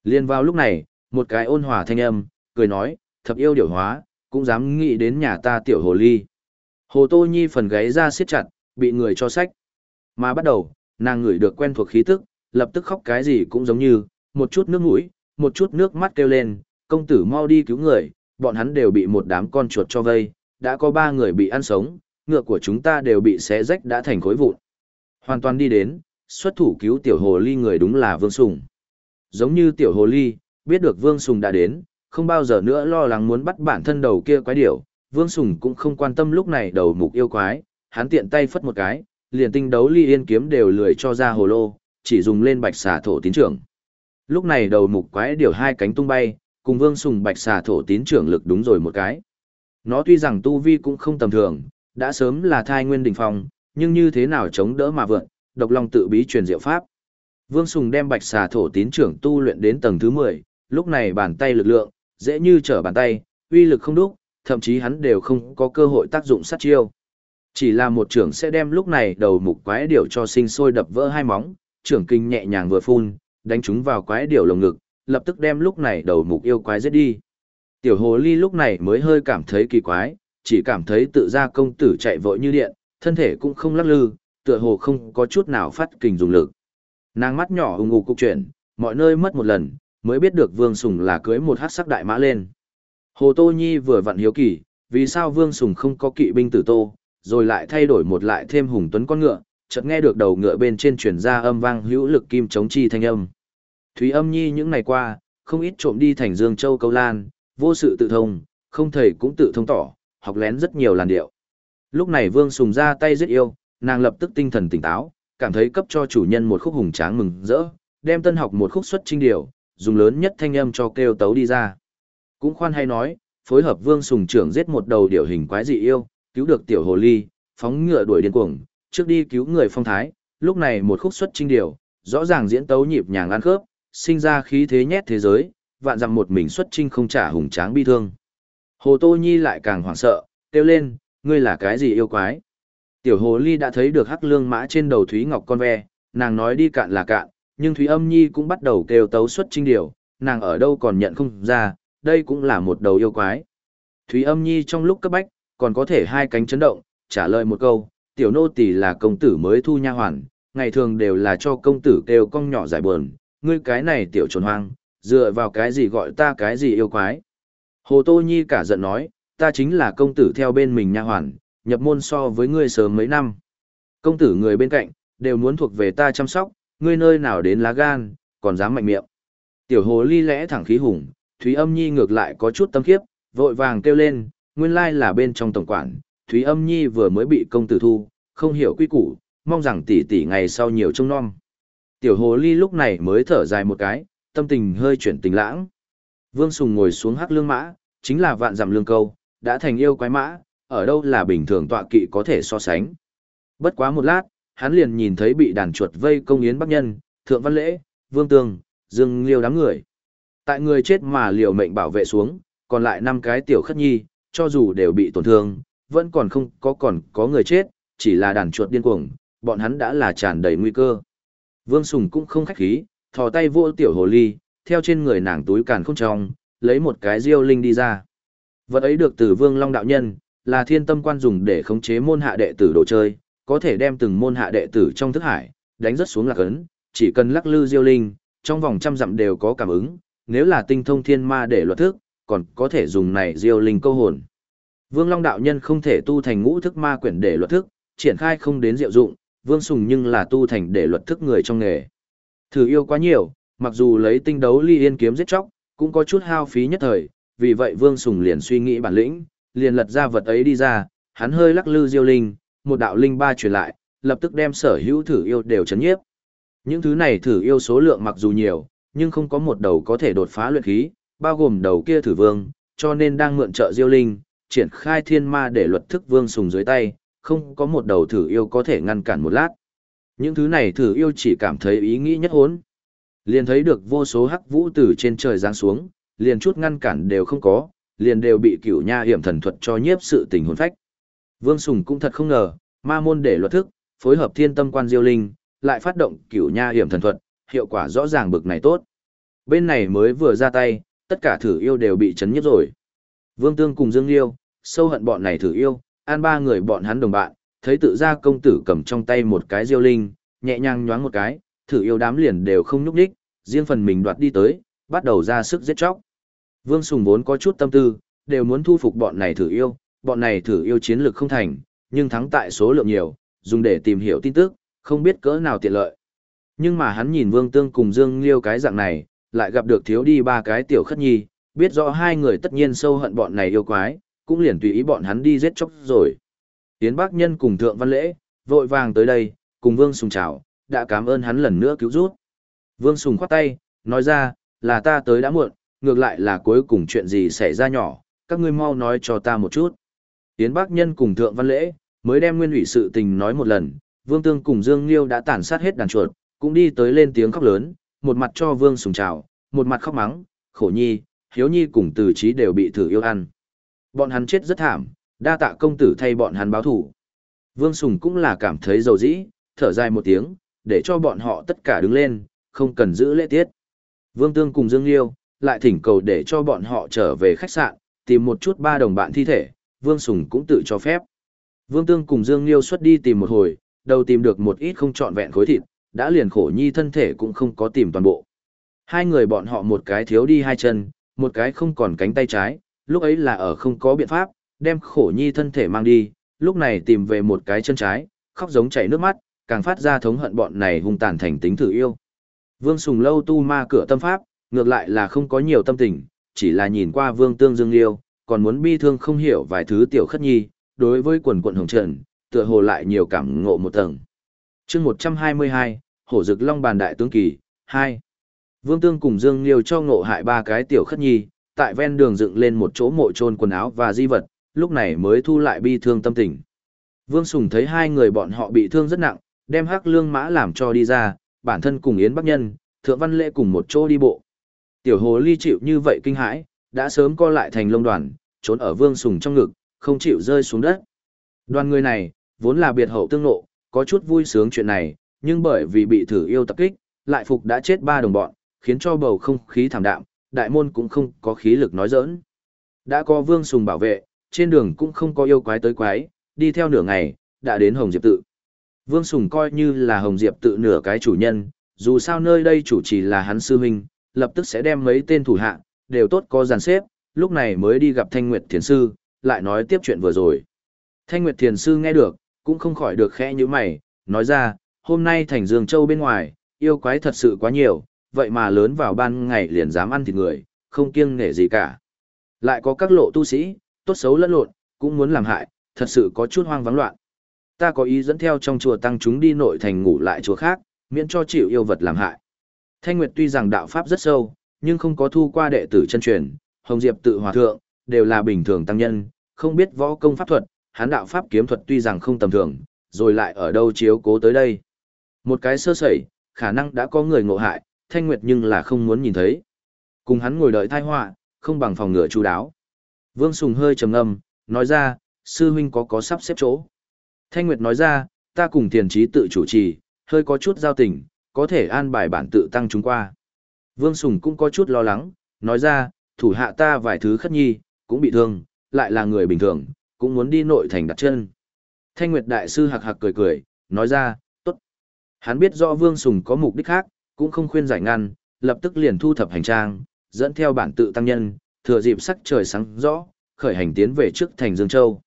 Liên vào lúc này, một cái ôn hòa thanh âm, cười nói, thập yêu điều hóa, cũng dám nghĩ đến nhà ta tiểu hồ ly. Hồ Tô Nhi phần gáy ra siết chặt, bị người cho sách. Mà bắt đầu, nàng ngửi được quen thuộc khí tức, lập tức khóc cái gì cũng giống như, một chút nước mũi, một chút nước mắt kêu lên, công tử mau đi cứu người, bọn hắn đều bị một đám con chuột cho vây, đã có ba người bị ăn sống, ngựa của chúng ta đều bị xé rách đã thành khối vụn. Hoàn toàn đi đến, xuất thủ cứu tiểu hồ ly người đúng là Vương Sùng. Giống như tiểu hồ ly, biết được Vương Sùng đã đến, không bao giờ nữa lo lắng muốn bắt bản thân đầu kia quái điểu, Vương Sùng cũng không quan tâm lúc này đầu mục yêu quái, hắn tiện tay phất một cái, liền tinh đấu ly yên kiếm đều lười cho ra hồ lô, chỉ dùng lên bạch xà thổ tín trưởng. Lúc này đầu mục quái điều hai cánh tung bay, cùng Vương Sùng bạch xà thổ tín trưởng lực đúng rồi một cái. Nó tuy rằng tu vi cũng không tầm thường, đã sớm là thai nguyên đỉnh phong, nhưng như thế nào chống đỡ mà vượn, độc long tự bí truyền diệu pháp. Vương Sùng đem bạch xà thổ tín trưởng tu luyện đến tầng thứ 10, lúc này bàn tay lực lượng, dễ như trở bàn tay, uy lực không đúc, thậm chí hắn đều không có cơ hội tác dụng sát chiêu. Chỉ là một trưởng sẽ đem lúc này đầu mục quái điểu cho sinh sôi đập vỡ hai móng, trưởng kinh nhẹ nhàng vừa phun, đánh chúng vào quái điểu lồng ngực, lập tức đem lúc này đầu mục yêu quái giết đi. Tiểu hồ ly lúc này mới hơi cảm thấy kỳ quái, chỉ cảm thấy tự ra công tử chạy vội như điện, thân thể cũng không lắc lư, tựa hồ không có chút nào phát kình dùng lực. Nàng mắt nhỏ ung ung cục chuyển, mọi nơi mất một lần, mới biết được Vương Sùng là cưới một hát sắc đại mã lên. Hồ Tô Nhi vừa vặn hiếu kỳ, vì sao Vương Sùng không có kỵ binh tử tô, rồi lại thay đổi một lại thêm hùng tuấn con ngựa, chợt nghe được đầu ngựa bên trên truyền ra âm vang hữu lực kim chống chi thanh âm. Thúy Âm Nhi những ngày qua, không ít trộm đi thành Dương Châu Câu Lan, vô sự tự thông, không thầy cũng tự thông tỏ, học lén rất nhiều làn điệu. Lúc này Vương Sùng ra tay giết yêu, nàng lập tức tinh thần tỉnh táo, cảm thấy cấp cho chủ nhân một khúc hùng tráng mừng rỡ, đem tân học một khúc xuất trinh điều, dùng lớn nhất thanh âm cho kêu tấu đi ra. Cũng khoan hay nói, phối hợp Vương Sùng trưởng giết một đầu điểu hình quái dị yêu, cứu được tiểu hồ ly, phóng ngựa đuổi điên cuồng, trước đi cứu người phong thái, lúc này một khúc xuất trinh điều, rõ ràng diễn tấu nhịp nhàng ăn khớp, sinh ra khí thế nhét thế giới, vạn dặm một mình xuất trinh không trả hùng tráng bi thương. Hồ Tô Nhi lại càng hoảng sợ, kêu lên, ngươi là cái gì yêu quái? Tiểu hồ ly đã thấy được hắc lương mã trên đầu Thúy Ngọc con ve, nàng nói đi cạn là cạn, nhưng Thúy âm nhi cũng bắt đầu kêu tấu xuất trinh điều, nàng ở đâu còn nhận không ra, đây cũng là một đầu yêu quái. Thúy âm nhi trong lúc cấp bách, còn có thể hai cánh chấn động, trả lời một câu, tiểu nô tỳ là công tử mới thu nha hoàn, ngày thường đều là cho công tử kêu cong nhỏ giải buồn, ngươi cái này tiểu trồn hoang, dựa vào cái gì gọi ta cái gì yêu quái. Hồ Tô Nhi cả giận nói, ta chính là công tử theo bên mình nha hoàn, nhập môn so với ngươi sớm mấy năm. Công tử người bên cạnh, đều muốn thuộc về ta chăm sóc, ngươi nơi nào đến lá gan, còn dám mạnh miệng. Tiểu hồ ly lẽ thẳng khí hùng, Thúy âm nhi ngược lại có chút tâm khiếp, vội vàng kêu lên, nguyên lai là bên trong tổng quản, Thúy âm nhi vừa mới bị công tử thu, không hiểu quy củ, mong rằng tỷ tỷ ngày sau nhiều trông nom. Tiểu hồ ly lúc này mới thở dài một cái, tâm tình hơi chuyển tình lãng. Vương Sùng ngồi xuống hắc lương mã, chính là vạn dặm lương câu, đã thành yêu quái mã, ở đâu là bình thường tọa kỵ có thể so sánh. Bất quá một lát, hắn liền nhìn thấy bị đàn chuột vây công yến bắc nhân, thượng văn lễ, vương tường, dương liêu đám người. Tại người chết mà liều mệnh bảo vệ xuống, còn lại năm cái tiểu khất nhi, cho dù đều bị tổn thương, vẫn còn không có còn có người chết, chỉ là đàn chuột điên cuồng, bọn hắn đã là tràn đầy nguy cơ. Vương Sùng cũng không khách khí, thò tay vô tiểu hồ ly, theo trên người nàng túi càn không trong, lấy một cái diêu linh đi ra. Vật ấy được từ Vương Long đạo nhân, là thiên tâm quan dùng để khống chế môn hạ đệ tử đồ chơi, có thể đem từng môn hạ đệ tử trong thức hải, đánh rất xuống lạc ấn, chỉ cần lắc lư diêu linh, trong vòng trăm dặm đều có cảm ứng, nếu là tinh thông thiên ma để luật thức, còn có thể dùng này diêu linh câu hồn. Vương Long đạo nhân không thể tu thành ngũ thức ma quyển để luật thức, triển khai không đến diệu dụng, Vương Sùng nhưng là tu thành để luật thức người trong nghề. Thử yêu quá nhiều, mặc dù lấy tinh đấu ly yên kiếm giết chóc, cũng có chút hao phí nhất thời, vì vậy Vương Sùng liền suy nghĩ bản lĩnh, liền lật ra vật ấy đi ra, hắn hơi lắc lư diêu linh, một đạo linh ba truyền lại, lập tức đem sở hữu thử yêu đều chấn nhiếp. Những thứ này thử yêu số lượng mặc dù nhiều, nhưng không có một đầu có thể đột phá luyện khí, bao gồm đầu kia thử vương, cho nên đang mượn trợ diêu linh, triển khai thiên ma để luật thức vương sùng dưới tay, không có một đầu thử yêu có thể ngăn cản một lát. Những thứ này thử yêu chỉ cảm thấy ý nghĩ nhất hốn. Liền thấy được vô số hắc vũ từ trên trời giáng xuống, liền chút ngăn cản đều không có, liền đều bị cửu nha hiểm thần thuật cho nhiếp sự tình hồn phách. Vương Sùng cũng thật không ngờ, ma môn để luật thức, phối hợp thiên tâm quan diêu linh, lại phát động cửu nha hiểm thần thuật, hiệu quả rõ ràng bực này tốt. Bên này mới vừa ra tay, tất cả thử yêu đều bị chấn nhiếp rồi. Vương Tương cùng Dương Liêu, sâu hận bọn này thử yêu, an ba người bọn hắn đồng bạn, thấy tự ra công tử cầm trong tay một cái diêu linh, nhẹ nhàng nhoáng một cái, thử yêu đám liền đều không nhúc đích, riêng phần mình đoạt đi tới, bắt đầu ra sức giết chóc. Vương Sùng vốn có chút tâm tư, đều muốn thu phục bọn này thử yêu, bọn này thử yêu chiến lược không thành, nhưng thắng tại số lượng nhiều, dùng để tìm hiểu tin tức, không biết cỡ nào tiện lợi. Nhưng mà hắn nhìn Vương Tương cùng Dương Liêu cái dạng này, lại gặp được thiếu đi ba cái tiểu khất nhi, biết rõ hai người tất nhiên sâu hận bọn này yêu quái, cũng liền tùy ý bọn hắn đi giết chóc rồi. Yến Bác Nhân cùng Thượng Văn Lễ, vội vàng tới đây, cùng Vương Sùng chào, đã cảm ơn hắn lần nữa cứu rút. Vương Sùng khoát tay, nói ra, là ta tới đã muộn, ngược lại là cuối cùng chuyện gì xảy ra nhỏ, các ngươi mau nói cho ta một chút. Yến Bác Nhân cùng Thượng Văn Lễ, mới đem nguyên ủy sự tình nói một lần, Vương Tương cùng Dương Liêu đã tàn sát hết đàn chuột, cũng đi tới lên tiếng khóc lớn, một mặt cho Vương Sùng chào, một mặt khóc mắng, khổ nhi, hiếu nhi cùng từ trí đều bị thử yêu ăn. Bọn hắn chết rất thảm, đa tạ công tử thay bọn hắn báo thủ. Vương Sùng cũng là cảm thấy dầu dĩ, thở dài một tiếng, để cho bọn họ tất cả đứng lên, không cần giữ lễ tiết. Vương Tương cùng Dương Liêu, lại thỉnh cầu để cho bọn họ trở về khách sạn, tìm một chút ba đồng bạn thi thể, Vương Sùng cũng tự cho phép. Vương Tương cùng Dương Liêu xuất đi tìm một hồi, đầu tìm được một ít không trọn vẹn khối thịt, đã liền khổ nhi thân thể cũng không có tìm toàn bộ. Hai người bọn họ một cái thiếu đi hai chân, một cái không còn cánh tay trái, lúc ấy là ở không có biện pháp, đem khổ nhi thân thể mang đi, lúc này tìm về một cái chân trái, khóc giống chảy nước mắt, càng phát ra thống hận bọn này hung tàn thành tính thử yêu. Vương Sùng lâu tu ma cửa tâm pháp, ngược lại là không có nhiều tâm tình, chỉ là nhìn qua Vương Tương Dương Liêu, còn muốn bi thương không hiểu vài thứ tiểu khất nhi, đối với quần quận hồng trần, tựa hồ lại nhiều cảm ngộ một tầng chương 122, Hổ Dực Long Bàn Đại Tướng Kỳ, 2. Vương Tương cùng Dương Liêu cho ngộ hại ba cái tiểu khất nhi, tại ven đường dựng lên một chỗ mộ trôn quần áo và di vật, lúc này mới thu lại bi thương tâm tình. Vương Sùng thấy hai người bọn họ bị thương rất nặng, đem hắc lương mã làm cho đi ra, bản thân cùng Yến Bắc Nhân, Thượng Văn Lễ cùng một chỗ đi bộ. Tiểu hồ ly chịu như vậy kinh hãi, đã sớm co lại thành lông đoàn, trốn ở Vương Sùng trong ngực, không chịu rơi xuống đất. Đoàn người này, vốn là biệt hậu tương nộ, có chút vui sướng chuyện này, nhưng bởi vì bị thử yêu tập kích, lại phục đã chết ba đồng bọn, khiến cho bầu không khí thảm đạm, đại môn cũng không có khí lực nói giỡn. Đã có Vương Sùng bảo vệ, trên đường cũng không có yêu quái tới quái, đi theo nửa ngày, đã đến Hồng Diệp tự. Vương Sùng coi như là Hồng Diệp tự nửa cái chủ nhân, dù sao nơi đây chủ trì là hắn sư huynh, lập tức sẽ đem mấy tên thủ hạ, đều tốt có dàn xếp, lúc này mới đi gặp Thanh Nguyệt Thiền Sư, lại nói tiếp chuyện vừa rồi. Thanh Nguyệt Thiền Sư nghe được, cũng không khỏi được khẽ như mày, nói ra, hôm nay thành Dương Châu bên ngoài, yêu quái thật sự quá nhiều, vậy mà lớn vào ban ngày liền dám ăn thịt người, không kiêng nể gì cả. Lại có các lộ tu sĩ, tốt xấu lẫn lộn, cũng muốn làm hại, thật sự có chút hoang vắng loạn. Ta có ý dẫn theo trong chùa tăng chúng đi nội thành ngủ lại chùa khác, miễn cho chịu yêu vật làm hại. Thanh Nguyệt tuy rằng đạo pháp rất sâu, nhưng không có thu qua đệ tử chân truyền, Hồng Diệp tự hòa thượng, đều là bình thường tăng nhân, không biết võ công pháp thuật, hắn đạo pháp kiếm thuật tuy rằng không tầm thường, rồi lại ở đâu chiếu cố tới đây. Một cái sơ sẩy, khả năng đã có người ngộ hại, Thanh Nguyệt nhưng là không muốn nhìn thấy. Cùng hắn ngồi đợi tai họa, không bằng phòng ngừa chú đáo. Vương Sùng hơi trầm ngâm, nói ra, sư huynh có có sắp xếp chỗ. Thanh Nguyệt nói ra, ta cùng tiền trí tự chủ trì, hơi có chút giao tình, có thể an bài bản tự tăng chúng qua. Vương Sùng cũng có chút lo lắng, nói ra, thủ hạ ta vài thứ khất nhi, cũng bị thương, lại là người bình thường, cũng muốn đi nội thành đặt chân. Thanh Nguyệt Đại Sư hạc hạc cười cười, nói ra, tốt. Hắn biết rõ Vương Sùng có mục đích khác, cũng không khuyên giải ngăn, lập tức liền thu thập hành trang, dẫn theo bản tự tăng nhân, thừa dịp sắc trời sáng rõ, khởi hành tiến về trước thành Dương Châu.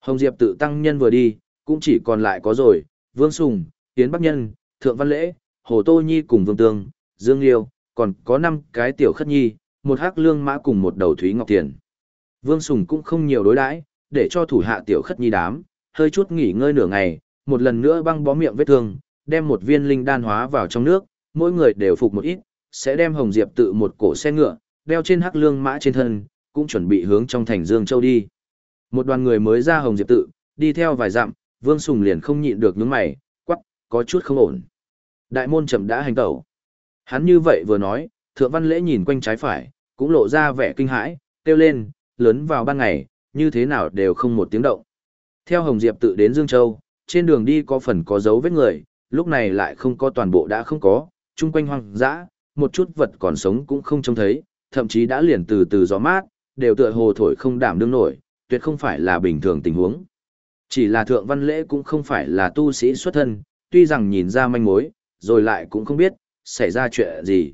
Hồng Diệp tự tăng nhân vừa đi, cũng chỉ còn lại có rồi, Vương Sùng, Tiến Bắc Nhân, Thượng Văn Lễ, Hồ Tô Nhi cùng Vương Tương, Dương Liêu, còn có 5 cái tiểu khất nhi, một hắc lương mã cùng một đầu Thúy Ngọc Tiền. Vương Sùng cũng không nhiều đối đãi, để cho thủ hạ tiểu khất nhi đám, hơi chút nghỉ ngơi nửa ngày, một lần nữa băng bó miệng vết thương, đem một viên linh đan hóa vào trong nước, mỗi người đều phục một ít, sẽ đem Hồng Diệp tự một cổ xe ngựa, đeo trên hắc lương mã trên thân, cũng chuẩn bị hướng trong thành Dương Châu đi. Một đoàn người mới ra Hồng Diệp tự, đi theo vài dặm, Vương Sùng liền không nhịn được nhướng mày, quắc, có chút không ổn. Đại môn chậm đã hành tẩu. Hắn như vậy vừa nói, Thượng Văn Lễ nhìn quanh trái phải, cũng lộ ra vẻ kinh hãi, kêu lên, lớn vào ban ngày, như thế nào đều không một tiếng động. Theo Hồng Diệp tự đến Dương Châu, trên đường đi có phần có dấu vết người, lúc này lại không có toàn bộ đã không có, chung quanh hoang dã, một chút vật còn sống cũng không trông thấy, thậm chí đã liền từ từ gió mát, đều tựa hồ thổi không đảm đương nổi, tuyệt không phải là bình thường tình huống. Chỉ là thượng văn lễ cũng không phải là tu sĩ xuất thân, tuy rằng nhìn ra manh mối, rồi lại cũng không biết, xảy ra chuyện gì.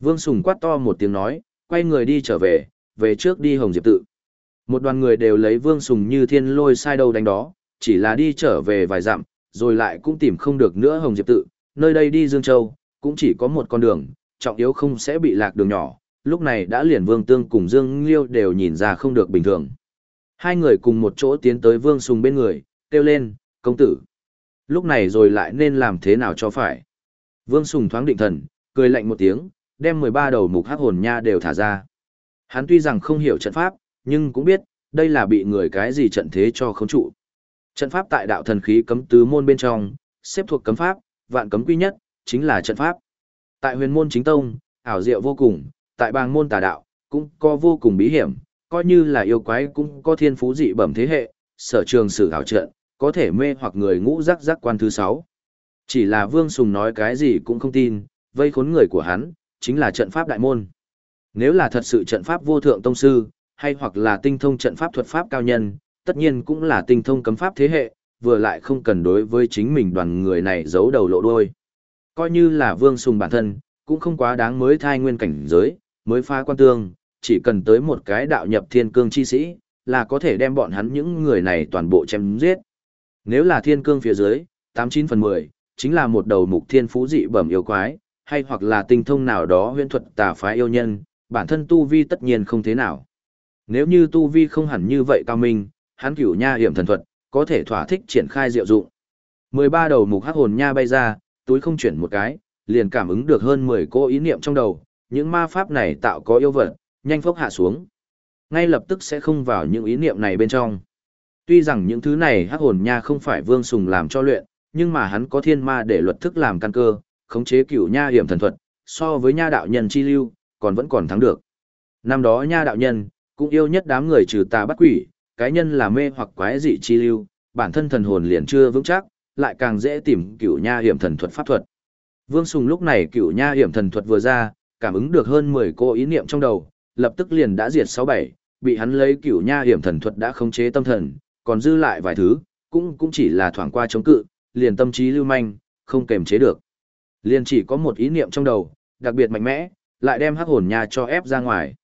Vương Sùng quát to một tiếng nói, quay người đi trở về, về trước đi Hồng Diệp tự. Một đoàn người đều lấy Vương Sùng như thiên lôi sai đầu đánh đó, chỉ là đi trở về vài dặm, rồi lại cũng tìm không được nữa Hồng Diệp tự, nơi đây đi Dương Châu, cũng chỉ có một con đường, trọng yếu không sẽ bị lạc đường nhỏ, lúc này đã liền Vương Tương cùng Dương Liêu đều nhìn ra không được bình thường. Hai người cùng một chỗ tiến tới Vương Sùng bên người, kêu lên, công tử. Lúc này rồi lại nên làm thế nào cho phải. Vương Sùng thoáng định thần, cười lạnh một tiếng, đem 13 đầu mục hắc hồn nha đều thả ra. Hắn tuy rằng không hiểu trận pháp, nhưng cũng biết, đây là bị người cái gì trận thế cho khống trụ. Trận pháp tại đạo thần khí cấm tứ môn bên trong, xếp thuộc cấm pháp, vạn cấm quy nhất, chính là trận pháp. Tại huyền môn chính tông, ảo diệu vô cùng, tại bang môn tà đạo, cũng có vô cùng bí hiểm, coi như là yêu quái cũng có thiên phú dị bẩm thế hệ, sở trường sử thảo trận, có thể mê hoặc người ngũ giác giác quan thứ sáu. Chỉ là Vương Sùng nói cái gì cũng không tin, vây khốn người của hắn, chính là trận pháp đại môn. Nếu là thật sự trận pháp vô thượng tông sư, hay hoặc là tinh thông trận pháp thuật pháp cao nhân, tất nhiên cũng là tinh thông cấm pháp thế hệ, vừa lại không cần đối với chính mình đoàn người này giấu đầu lộ đuôi. Coi như là Vương Sùng bản thân, cũng không quá đáng mới thai nguyên cảnh giới, mới phá quan tương, chỉ cần tới một cái đạo nhập thiên cương chi sĩ, là có thể đem bọn hắn những người này toàn bộ chém giết. Nếu là thiên cương phía dưới, 89 phần 10, chính là một đầu mục thiên phú dị bẩm yêu quái, hay hoặc là tinh thông nào đó huyễn thuật tà phái yêu nhân, bản thân tu vi tất nhiên không thế nào. Nếu như tu vi không hẳn như vậy cao minh, hắn cửu nha hiểm thần thuật, có thể thỏa thích triển khai diệu dụng. 13 đầu mục hắc hồn nha bay ra, túi không chuyển một cái, liền cảm ứng được hơn 10 cô ý niệm trong đầu, những ma pháp này tạo có yêu vật, nhanh phốc hạ xuống. Ngay lập tức sẽ không vào những ý niệm này bên trong. Tuy rằng những thứ này hắc hồn nha không phải vương sùng làm cho luyện, nhưng mà hắn có thiên ma để luật thức làm căn cơ, khống chế cửu nha hiểm thần thuật, so với nha đạo nhân chi lưu, còn vẫn còn thắng được. Năm đó nha đạo nhân, cũng yêu nhất đám người trừ tà bắt quỷ, cái nhân là mê hoặc quái dị chi lưu, bản thân thần hồn liền chưa vững chắc, lại càng dễ tìm cửu nha hiểm thần thuật pháp thuật. Vương Sùng lúc này cửu nha hiểm thần thuật vừa ra, cảm ứng được hơn 10 cô ý niệm trong đầu, lập tức liền đã diệt 67, bị hắn lấy cửu nha hiểm thần thuật đã khống chế tâm thần, còn dư lại vài thứ, cũng cũng chỉ là thoảng qua chống cự, liền tâm trí lưu manh, không kềm chế được. Liền chỉ có một ý niệm trong đầu, đặc biệt mạnh mẽ, lại đem hắc hồn nha cho ép ra ngoài.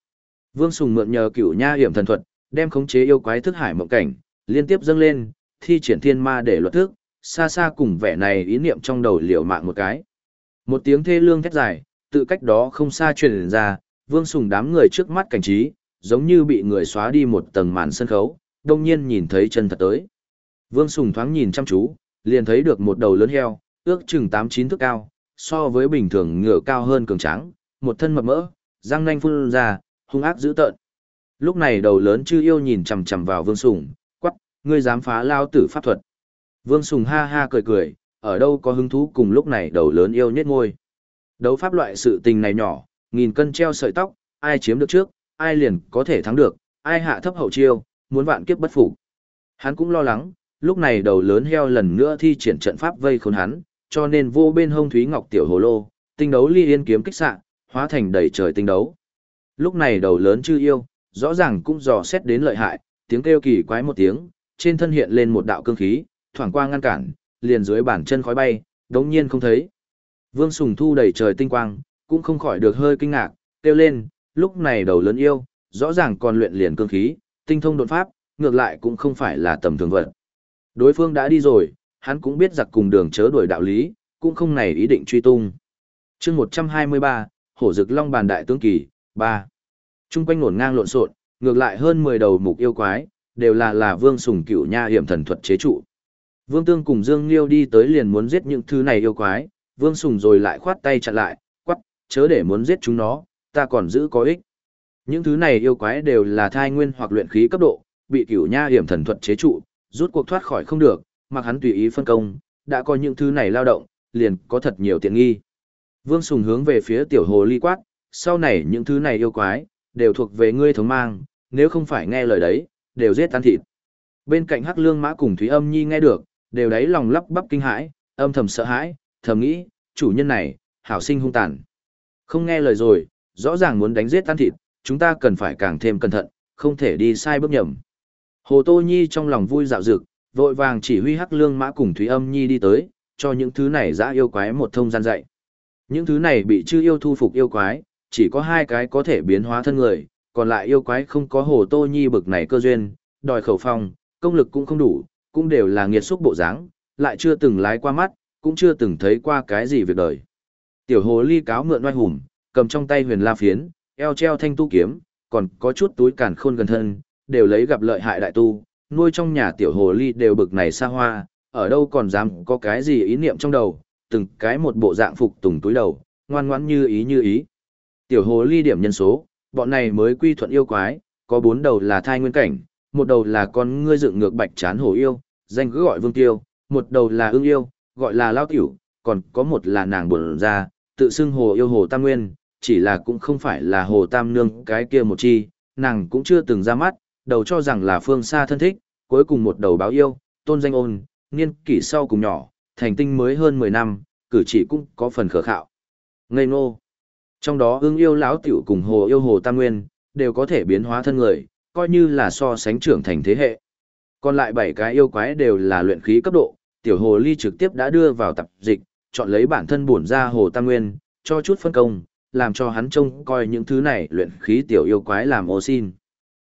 Vương Sùng mượn nhờ cửu nha hiểm thần thuật, đem khống chế yêu quái thức hải mộng cảnh, liên tiếp dâng lên, thi triển thiên ma để luật thức, xa xa cùng vẻ này ý niệm trong đầu liều mạng một cái. Một tiếng thê lương thét dài, tự cách đó không xa truyền ra, Vương Sùng đám người trước mắt cảnh trí, giống như bị người xóa đi một tầng màn sân khấu, đông nhiên nhìn thấy chân thật tới. Vương Sùng thoáng nhìn chăm chú, liền thấy được một đầu lớn heo, ước chừng 8-9 thước cao, so với bình thường ngựa cao hơn cường tráng, một thân mập mỡ, răng nanh phun ra, hung ác dữ tợn. Lúc này đầu lớn chư yêu nhìn chằm chằm vào Vương Sùng, quắc, ngươi dám phá lao tử pháp thuật. Vương Sùng ha ha cười cười, ở đâu có hứng thú cùng lúc này đầu lớn yêu nhét ngôi. Đấu pháp loại sự tình này nhỏ, nghìn cân treo sợi tóc, ai chiếm được trước, ai liền có thể thắng được, ai hạ thấp hậu chiêu, muốn vạn kiếp bất phục. Hắn cũng lo lắng, lúc này đầu lớn heo lần nữa thi triển trận pháp vây khốn hắn, cho nên vô bên hông Thúy Ngọc tiểu hồ lô, tinh đấu ly yên kiếm kích xạ, hóa thành đầy trời tinh đấu. Lúc này đầu lớn chưa yêu, rõ ràng cũng dò xét đến lợi hại, tiếng kêu kỳ quái một tiếng, trên thân hiện lên một đạo cương khí, thoảng qua ngăn cản, liền dưới bàn chân khói bay, đống nhiên không thấy. Vương Sùng thu đầy trời tinh quang, cũng không khỏi được hơi kinh ngạc, kêu lên, lúc này đầu lớn yêu, rõ ràng còn luyện liền cương khí, tinh thông đột pháp, ngược lại cũng không phải là tầm thường vật. Đối phương đã đi rồi, hắn cũng biết giặc cùng đường chớ đuổi đạo lý, cũng không này ý định truy tung. chương 123, Hổ Dực Long Bàn Đại Tướng Kỳ, ba, Trung quanh nổn ngang lộn xộn, ngược lại hơn 10 đầu mục yêu quái, đều là là Vương Sùng cựu nha hiểm thần thuật chế trụ. Vương Tương cùng Dương Liêu đi tới liền muốn giết những thứ này yêu quái, Vương Sùng rồi lại khoát tay chặn lại, quắc, chớ để muốn giết chúng nó, ta còn giữ có ích. Những thứ này yêu quái đều là thai nguyên hoặc luyện khí cấp độ, bị cửu nha hiểm thần thuật chế trụ, rút cuộc thoát khỏi không được, mặc hắn tùy ý phân công, đã có những thứ này lao động, liền có thật nhiều tiện nghi. Vương Sùng hướng về phía tiểu hồ ly quát, sau này những thứ này yêu quái, đều thuộc về ngươi thống mang, nếu không phải nghe lời đấy, đều giết tan thịt. Bên cạnh Hắc Lương Mã cùng Thúy Âm Nhi nghe được, đều đáy lòng lắp bắp kinh hãi, âm thầm sợ hãi, thầm nghĩ, chủ nhân này, hảo sinh hung tàn. Không nghe lời rồi, rõ ràng muốn đánh giết tan thịt, chúng ta cần phải càng thêm cẩn thận, không thể đi sai bước nhầm. Hồ Tô Nhi trong lòng vui dạo dực, vội vàng chỉ huy Hắc Lương Mã cùng Thúy Âm Nhi đi tới, cho những thứ này dã yêu quái một thông gian dạy. Những thứ này bị chư yêu thu phục yêu quái, chỉ có hai cái có thể biến hóa thân người, còn lại yêu quái không có Hồ Tô Nhi bực này cơ duyên, đòi khẩu phong, công lực cũng không đủ, cũng đều là nghiệt xúc bộ dáng, lại chưa từng lái qua mắt, cũng chưa từng thấy qua cái gì việc đời. Tiểu hồ ly cáo mượn oai hùng, cầm trong tay huyền la phiến, eo treo thanh tu kiếm, còn có chút túi càn khôn gần thân, đều lấy gặp lợi hại đại tu, nuôi trong nhà tiểu hồ ly đều bực này xa hoa, ở đâu còn dám có cái gì ý niệm trong đầu, từng cái một bộ dạng phục tùng túi đầu, ngoan ngoãn như ý như ý. Tiểu hồ ly điểm nhân số, bọn này mới quy thuận yêu quái, có bốn đầu là thai nguyên cảnh, một đầu là con ngươi dựng ngược bạch chán hồ yêu, danh cứ gọi vương tiêu, một đầu là ưng yêu, gọi là lao tiểu, còn có một là nàng buồn ra, tự xưng hồ yêu hồ tam nguyên, chỉ là cũng không phải là hồ tam nương cái kia một chi, nàng cũng chưa từng ra mắt, đầu cho rằng là phương xa thân thích, cuối cùng một đầu báo yêu, tôn danh ôn, niên kỷ sau cùng nhỏ, thành tinh mới hơn 10 năm, cử chỉ cũng có phần khờ khạo. Ngây ngô. Trong đó ưng yêu lão tiểu cùng hồ yêu hồ tam nguyên, đều có thể biến hóa thân người, coi như là so sánh trưởng thành thế hệ. Còn lại bảy cái yêu quái đều là luyện khí cấp độ, tiểu hồ ly trực tiếp đã đưa vào tập dịch, chọn lấy bản thân bổn ra hồ tam nguyên, cho chút phân công, làm cho hắn trông coi những thứ này luyện khí tiểu yêu quái làm ô xin.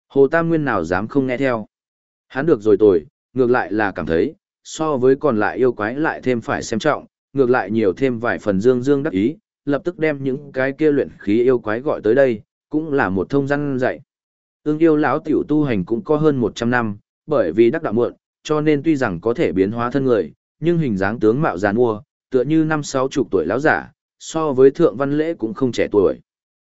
Hồ tam nguyên nào dám không nghe theo. Hắn được rồi tồi, ngược lại là cảm thấy, so với còn lại yêu quái lại thêm phải xem trọng, ngược lại nhiều thêm vài phần dương dương đắc ý, lập tức đem những cái kia luyện khí yêu quái gọi tới đây, cũng là một thông răn dạy. Ưng yêu lão tiểu tu hành cũng có hơn 100 năm, bởi vì đắc đạo muộn, cho nên tuy rằng có thể biến hóa thân người, nhưng hình dáng tướng mạo giàn nua tựa như năm sáu chục tuổi lão giả, so với thượng văn lễ cũng không trẻ tuổi.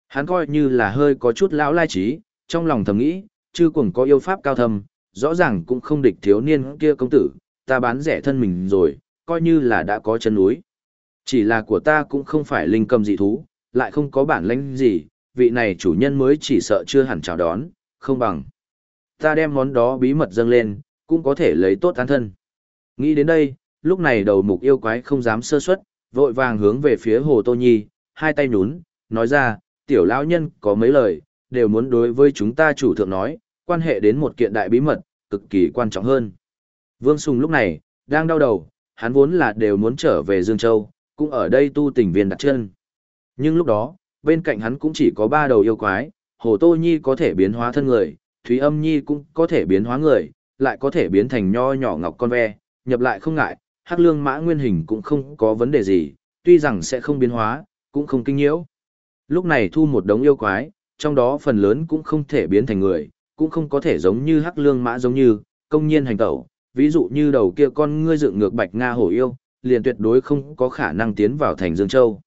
Hắn coi như là hơi có chút lão lai trí, trong lòng thầm nghĩ, chư cùng có yêu pháp cao thâm, rõ ràng cũng không địch thiếu niên kia công tử, ta bán rẻ thân mình rồi, coi như là đã có chân núi. Chỉ là của ta cũng không phải linh cầm dị thú, lại không có bản lãnh gì, vị này chủ nhân mới chỉ sợ chưa hẳn chào đón, không bằng. Ta đem món đó bí mật dâng lên, cũng có thể lấy tốt an thân. Nghĩ đến đây, lúc này đầu mục yêu quái không dám sơ suất, vội vàng hướng về phía Hồ Tô Nhi, hai tay nhún, nói ra, tiểu lão nhân có mấy lời, đều muốn đối với chúng ta chủ thượng nói, quan hệ đến một kiện đại bí mật, cực kỳ quan trọng hơn. Vương Sùng lúc này, đang đau đầu, hắn vốn là đều muốn trở về Dương Châu, cũng ở đây tu tình viên đặt chân. Nhưng lúc đó, bên cạnh hắn cũng chỉ có ba đầu yêu quái, Hồ Tô Nhi có thể biến hóa thân người, Thúy Âm Nhi cũng có thể biến hóa người, lại có thể biến thành nho nhỏ ngọc con ve, nhập lại không ngại, Hắc Lương Mã nguyên hình cũng không có vấn đề gì, tuy rằng sẽ không biến hóa, cũng không kinh nhiễu. Lúc này thu một đống yêu quái, trong đó phần lớn cũng không thể biến thành người, cũng không có thể giống như Hắc Lương Mã giống như công nhiên hành tẩu, ví dụ như đầu kia con ngươi dựng ngược Bạch Nga hổ yêu, liền tuyệt đối không có khả năng tiến vào thành Dương Châu.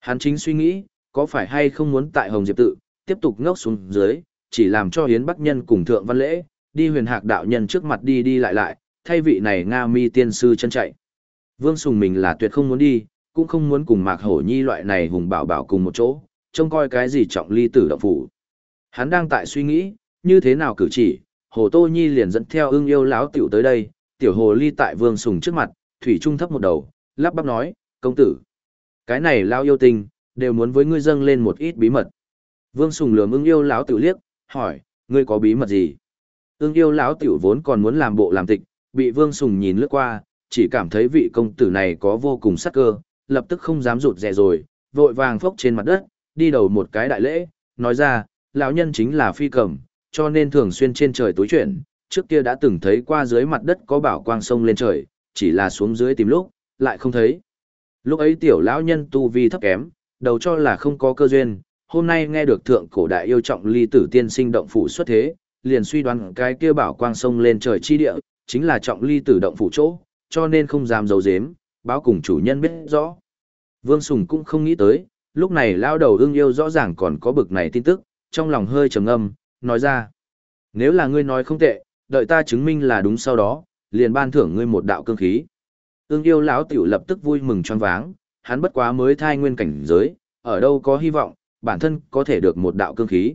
Hắn chính suy nghĩ, có phải hay không muốn tại Hồng Diệp tự, tiếp tục ngốc xuống dưới, chỉ làm cho Hiến Bắc Nhân cùng Thượng Văn Lễ, đi huyền hạc đạo nhân trước mặt đi đi lại lại, thay vị này Nga mi tiên sư chân chạy. Vương Sùng mình là tuyệt không muốn đi, cũng không muốn cùng Mạc Hổ Nhi loại này hùng bảo bảo cùng một chỗ, trông coi cái gì trọng ly tử động phủ. Hắn đang tại suy nghĩ, như thế nào cử chỉ, Hồ Tô Nhi liền dẫn theo ưng yêu lão tiểu tới đây, tiểu hồ ly tại Vương Sùng trước mặt, thủy trung thấp một đầu, lắp bắp nói, công tử. Cái này lao yêu tinh đều muốn với ngươi dâng lên một ít bí mật. Vương Sùng lườm ưng yêu lão tiểu liếc, hỏi, ngươi có bí mật gì? Ưng yêu lão tiểu vốn còn muốn làm bộ làm tịch, bị Vương Sùng nhìn lướt qua, chỉ cảm thấy vị công tử này có vô cùng sắc cơ, lập tức không dám rụt rè rồi, vội vàng phốc trên mặt đất, đi đầu một cái đại lễ, nói ra, lão nhân chính là phi cầm, cho nên thường xuyên trên trời tối chuyển, trước kia đã từng thấy qua dưới mặt đất có bảo quang sông lên trời, chỉ là xuống dưới tìm lúc, lại không thấy. Lúc ấy tiểu lão nhân tu vi thấp kém, đầu cho là không có cơ duyên, hôm nay nghe được thượng cổ đại yêu trọng ly tử tiên sinh động phủ xuất thế, liền suy đoán cái kia bảo quang sông lên trời chi địa, chính là trọng ly tử động phủ chỗ, cho nên không dám giấu giếm, báo cùng chủ nhân biết rõ. Vương Sùng cũng không nghĩ tới, lúc này lao đầu ưng yêu rõ ràng còn có bực này tin tức, trong lòng hơi trầm âm, nói ra. Nếu là ngươi nói không tệ, đợi ta chứng minh là đúng sau đó, liền ban thưởng ngươi một đạo cương khí. Ưng yêu lão tiểu lập tức vui mừng choáng váng, hắn bất quá mới thai nguyên cảnh giới, ở đâu có hy vọng, bản thân có thể được một đạo cương khí.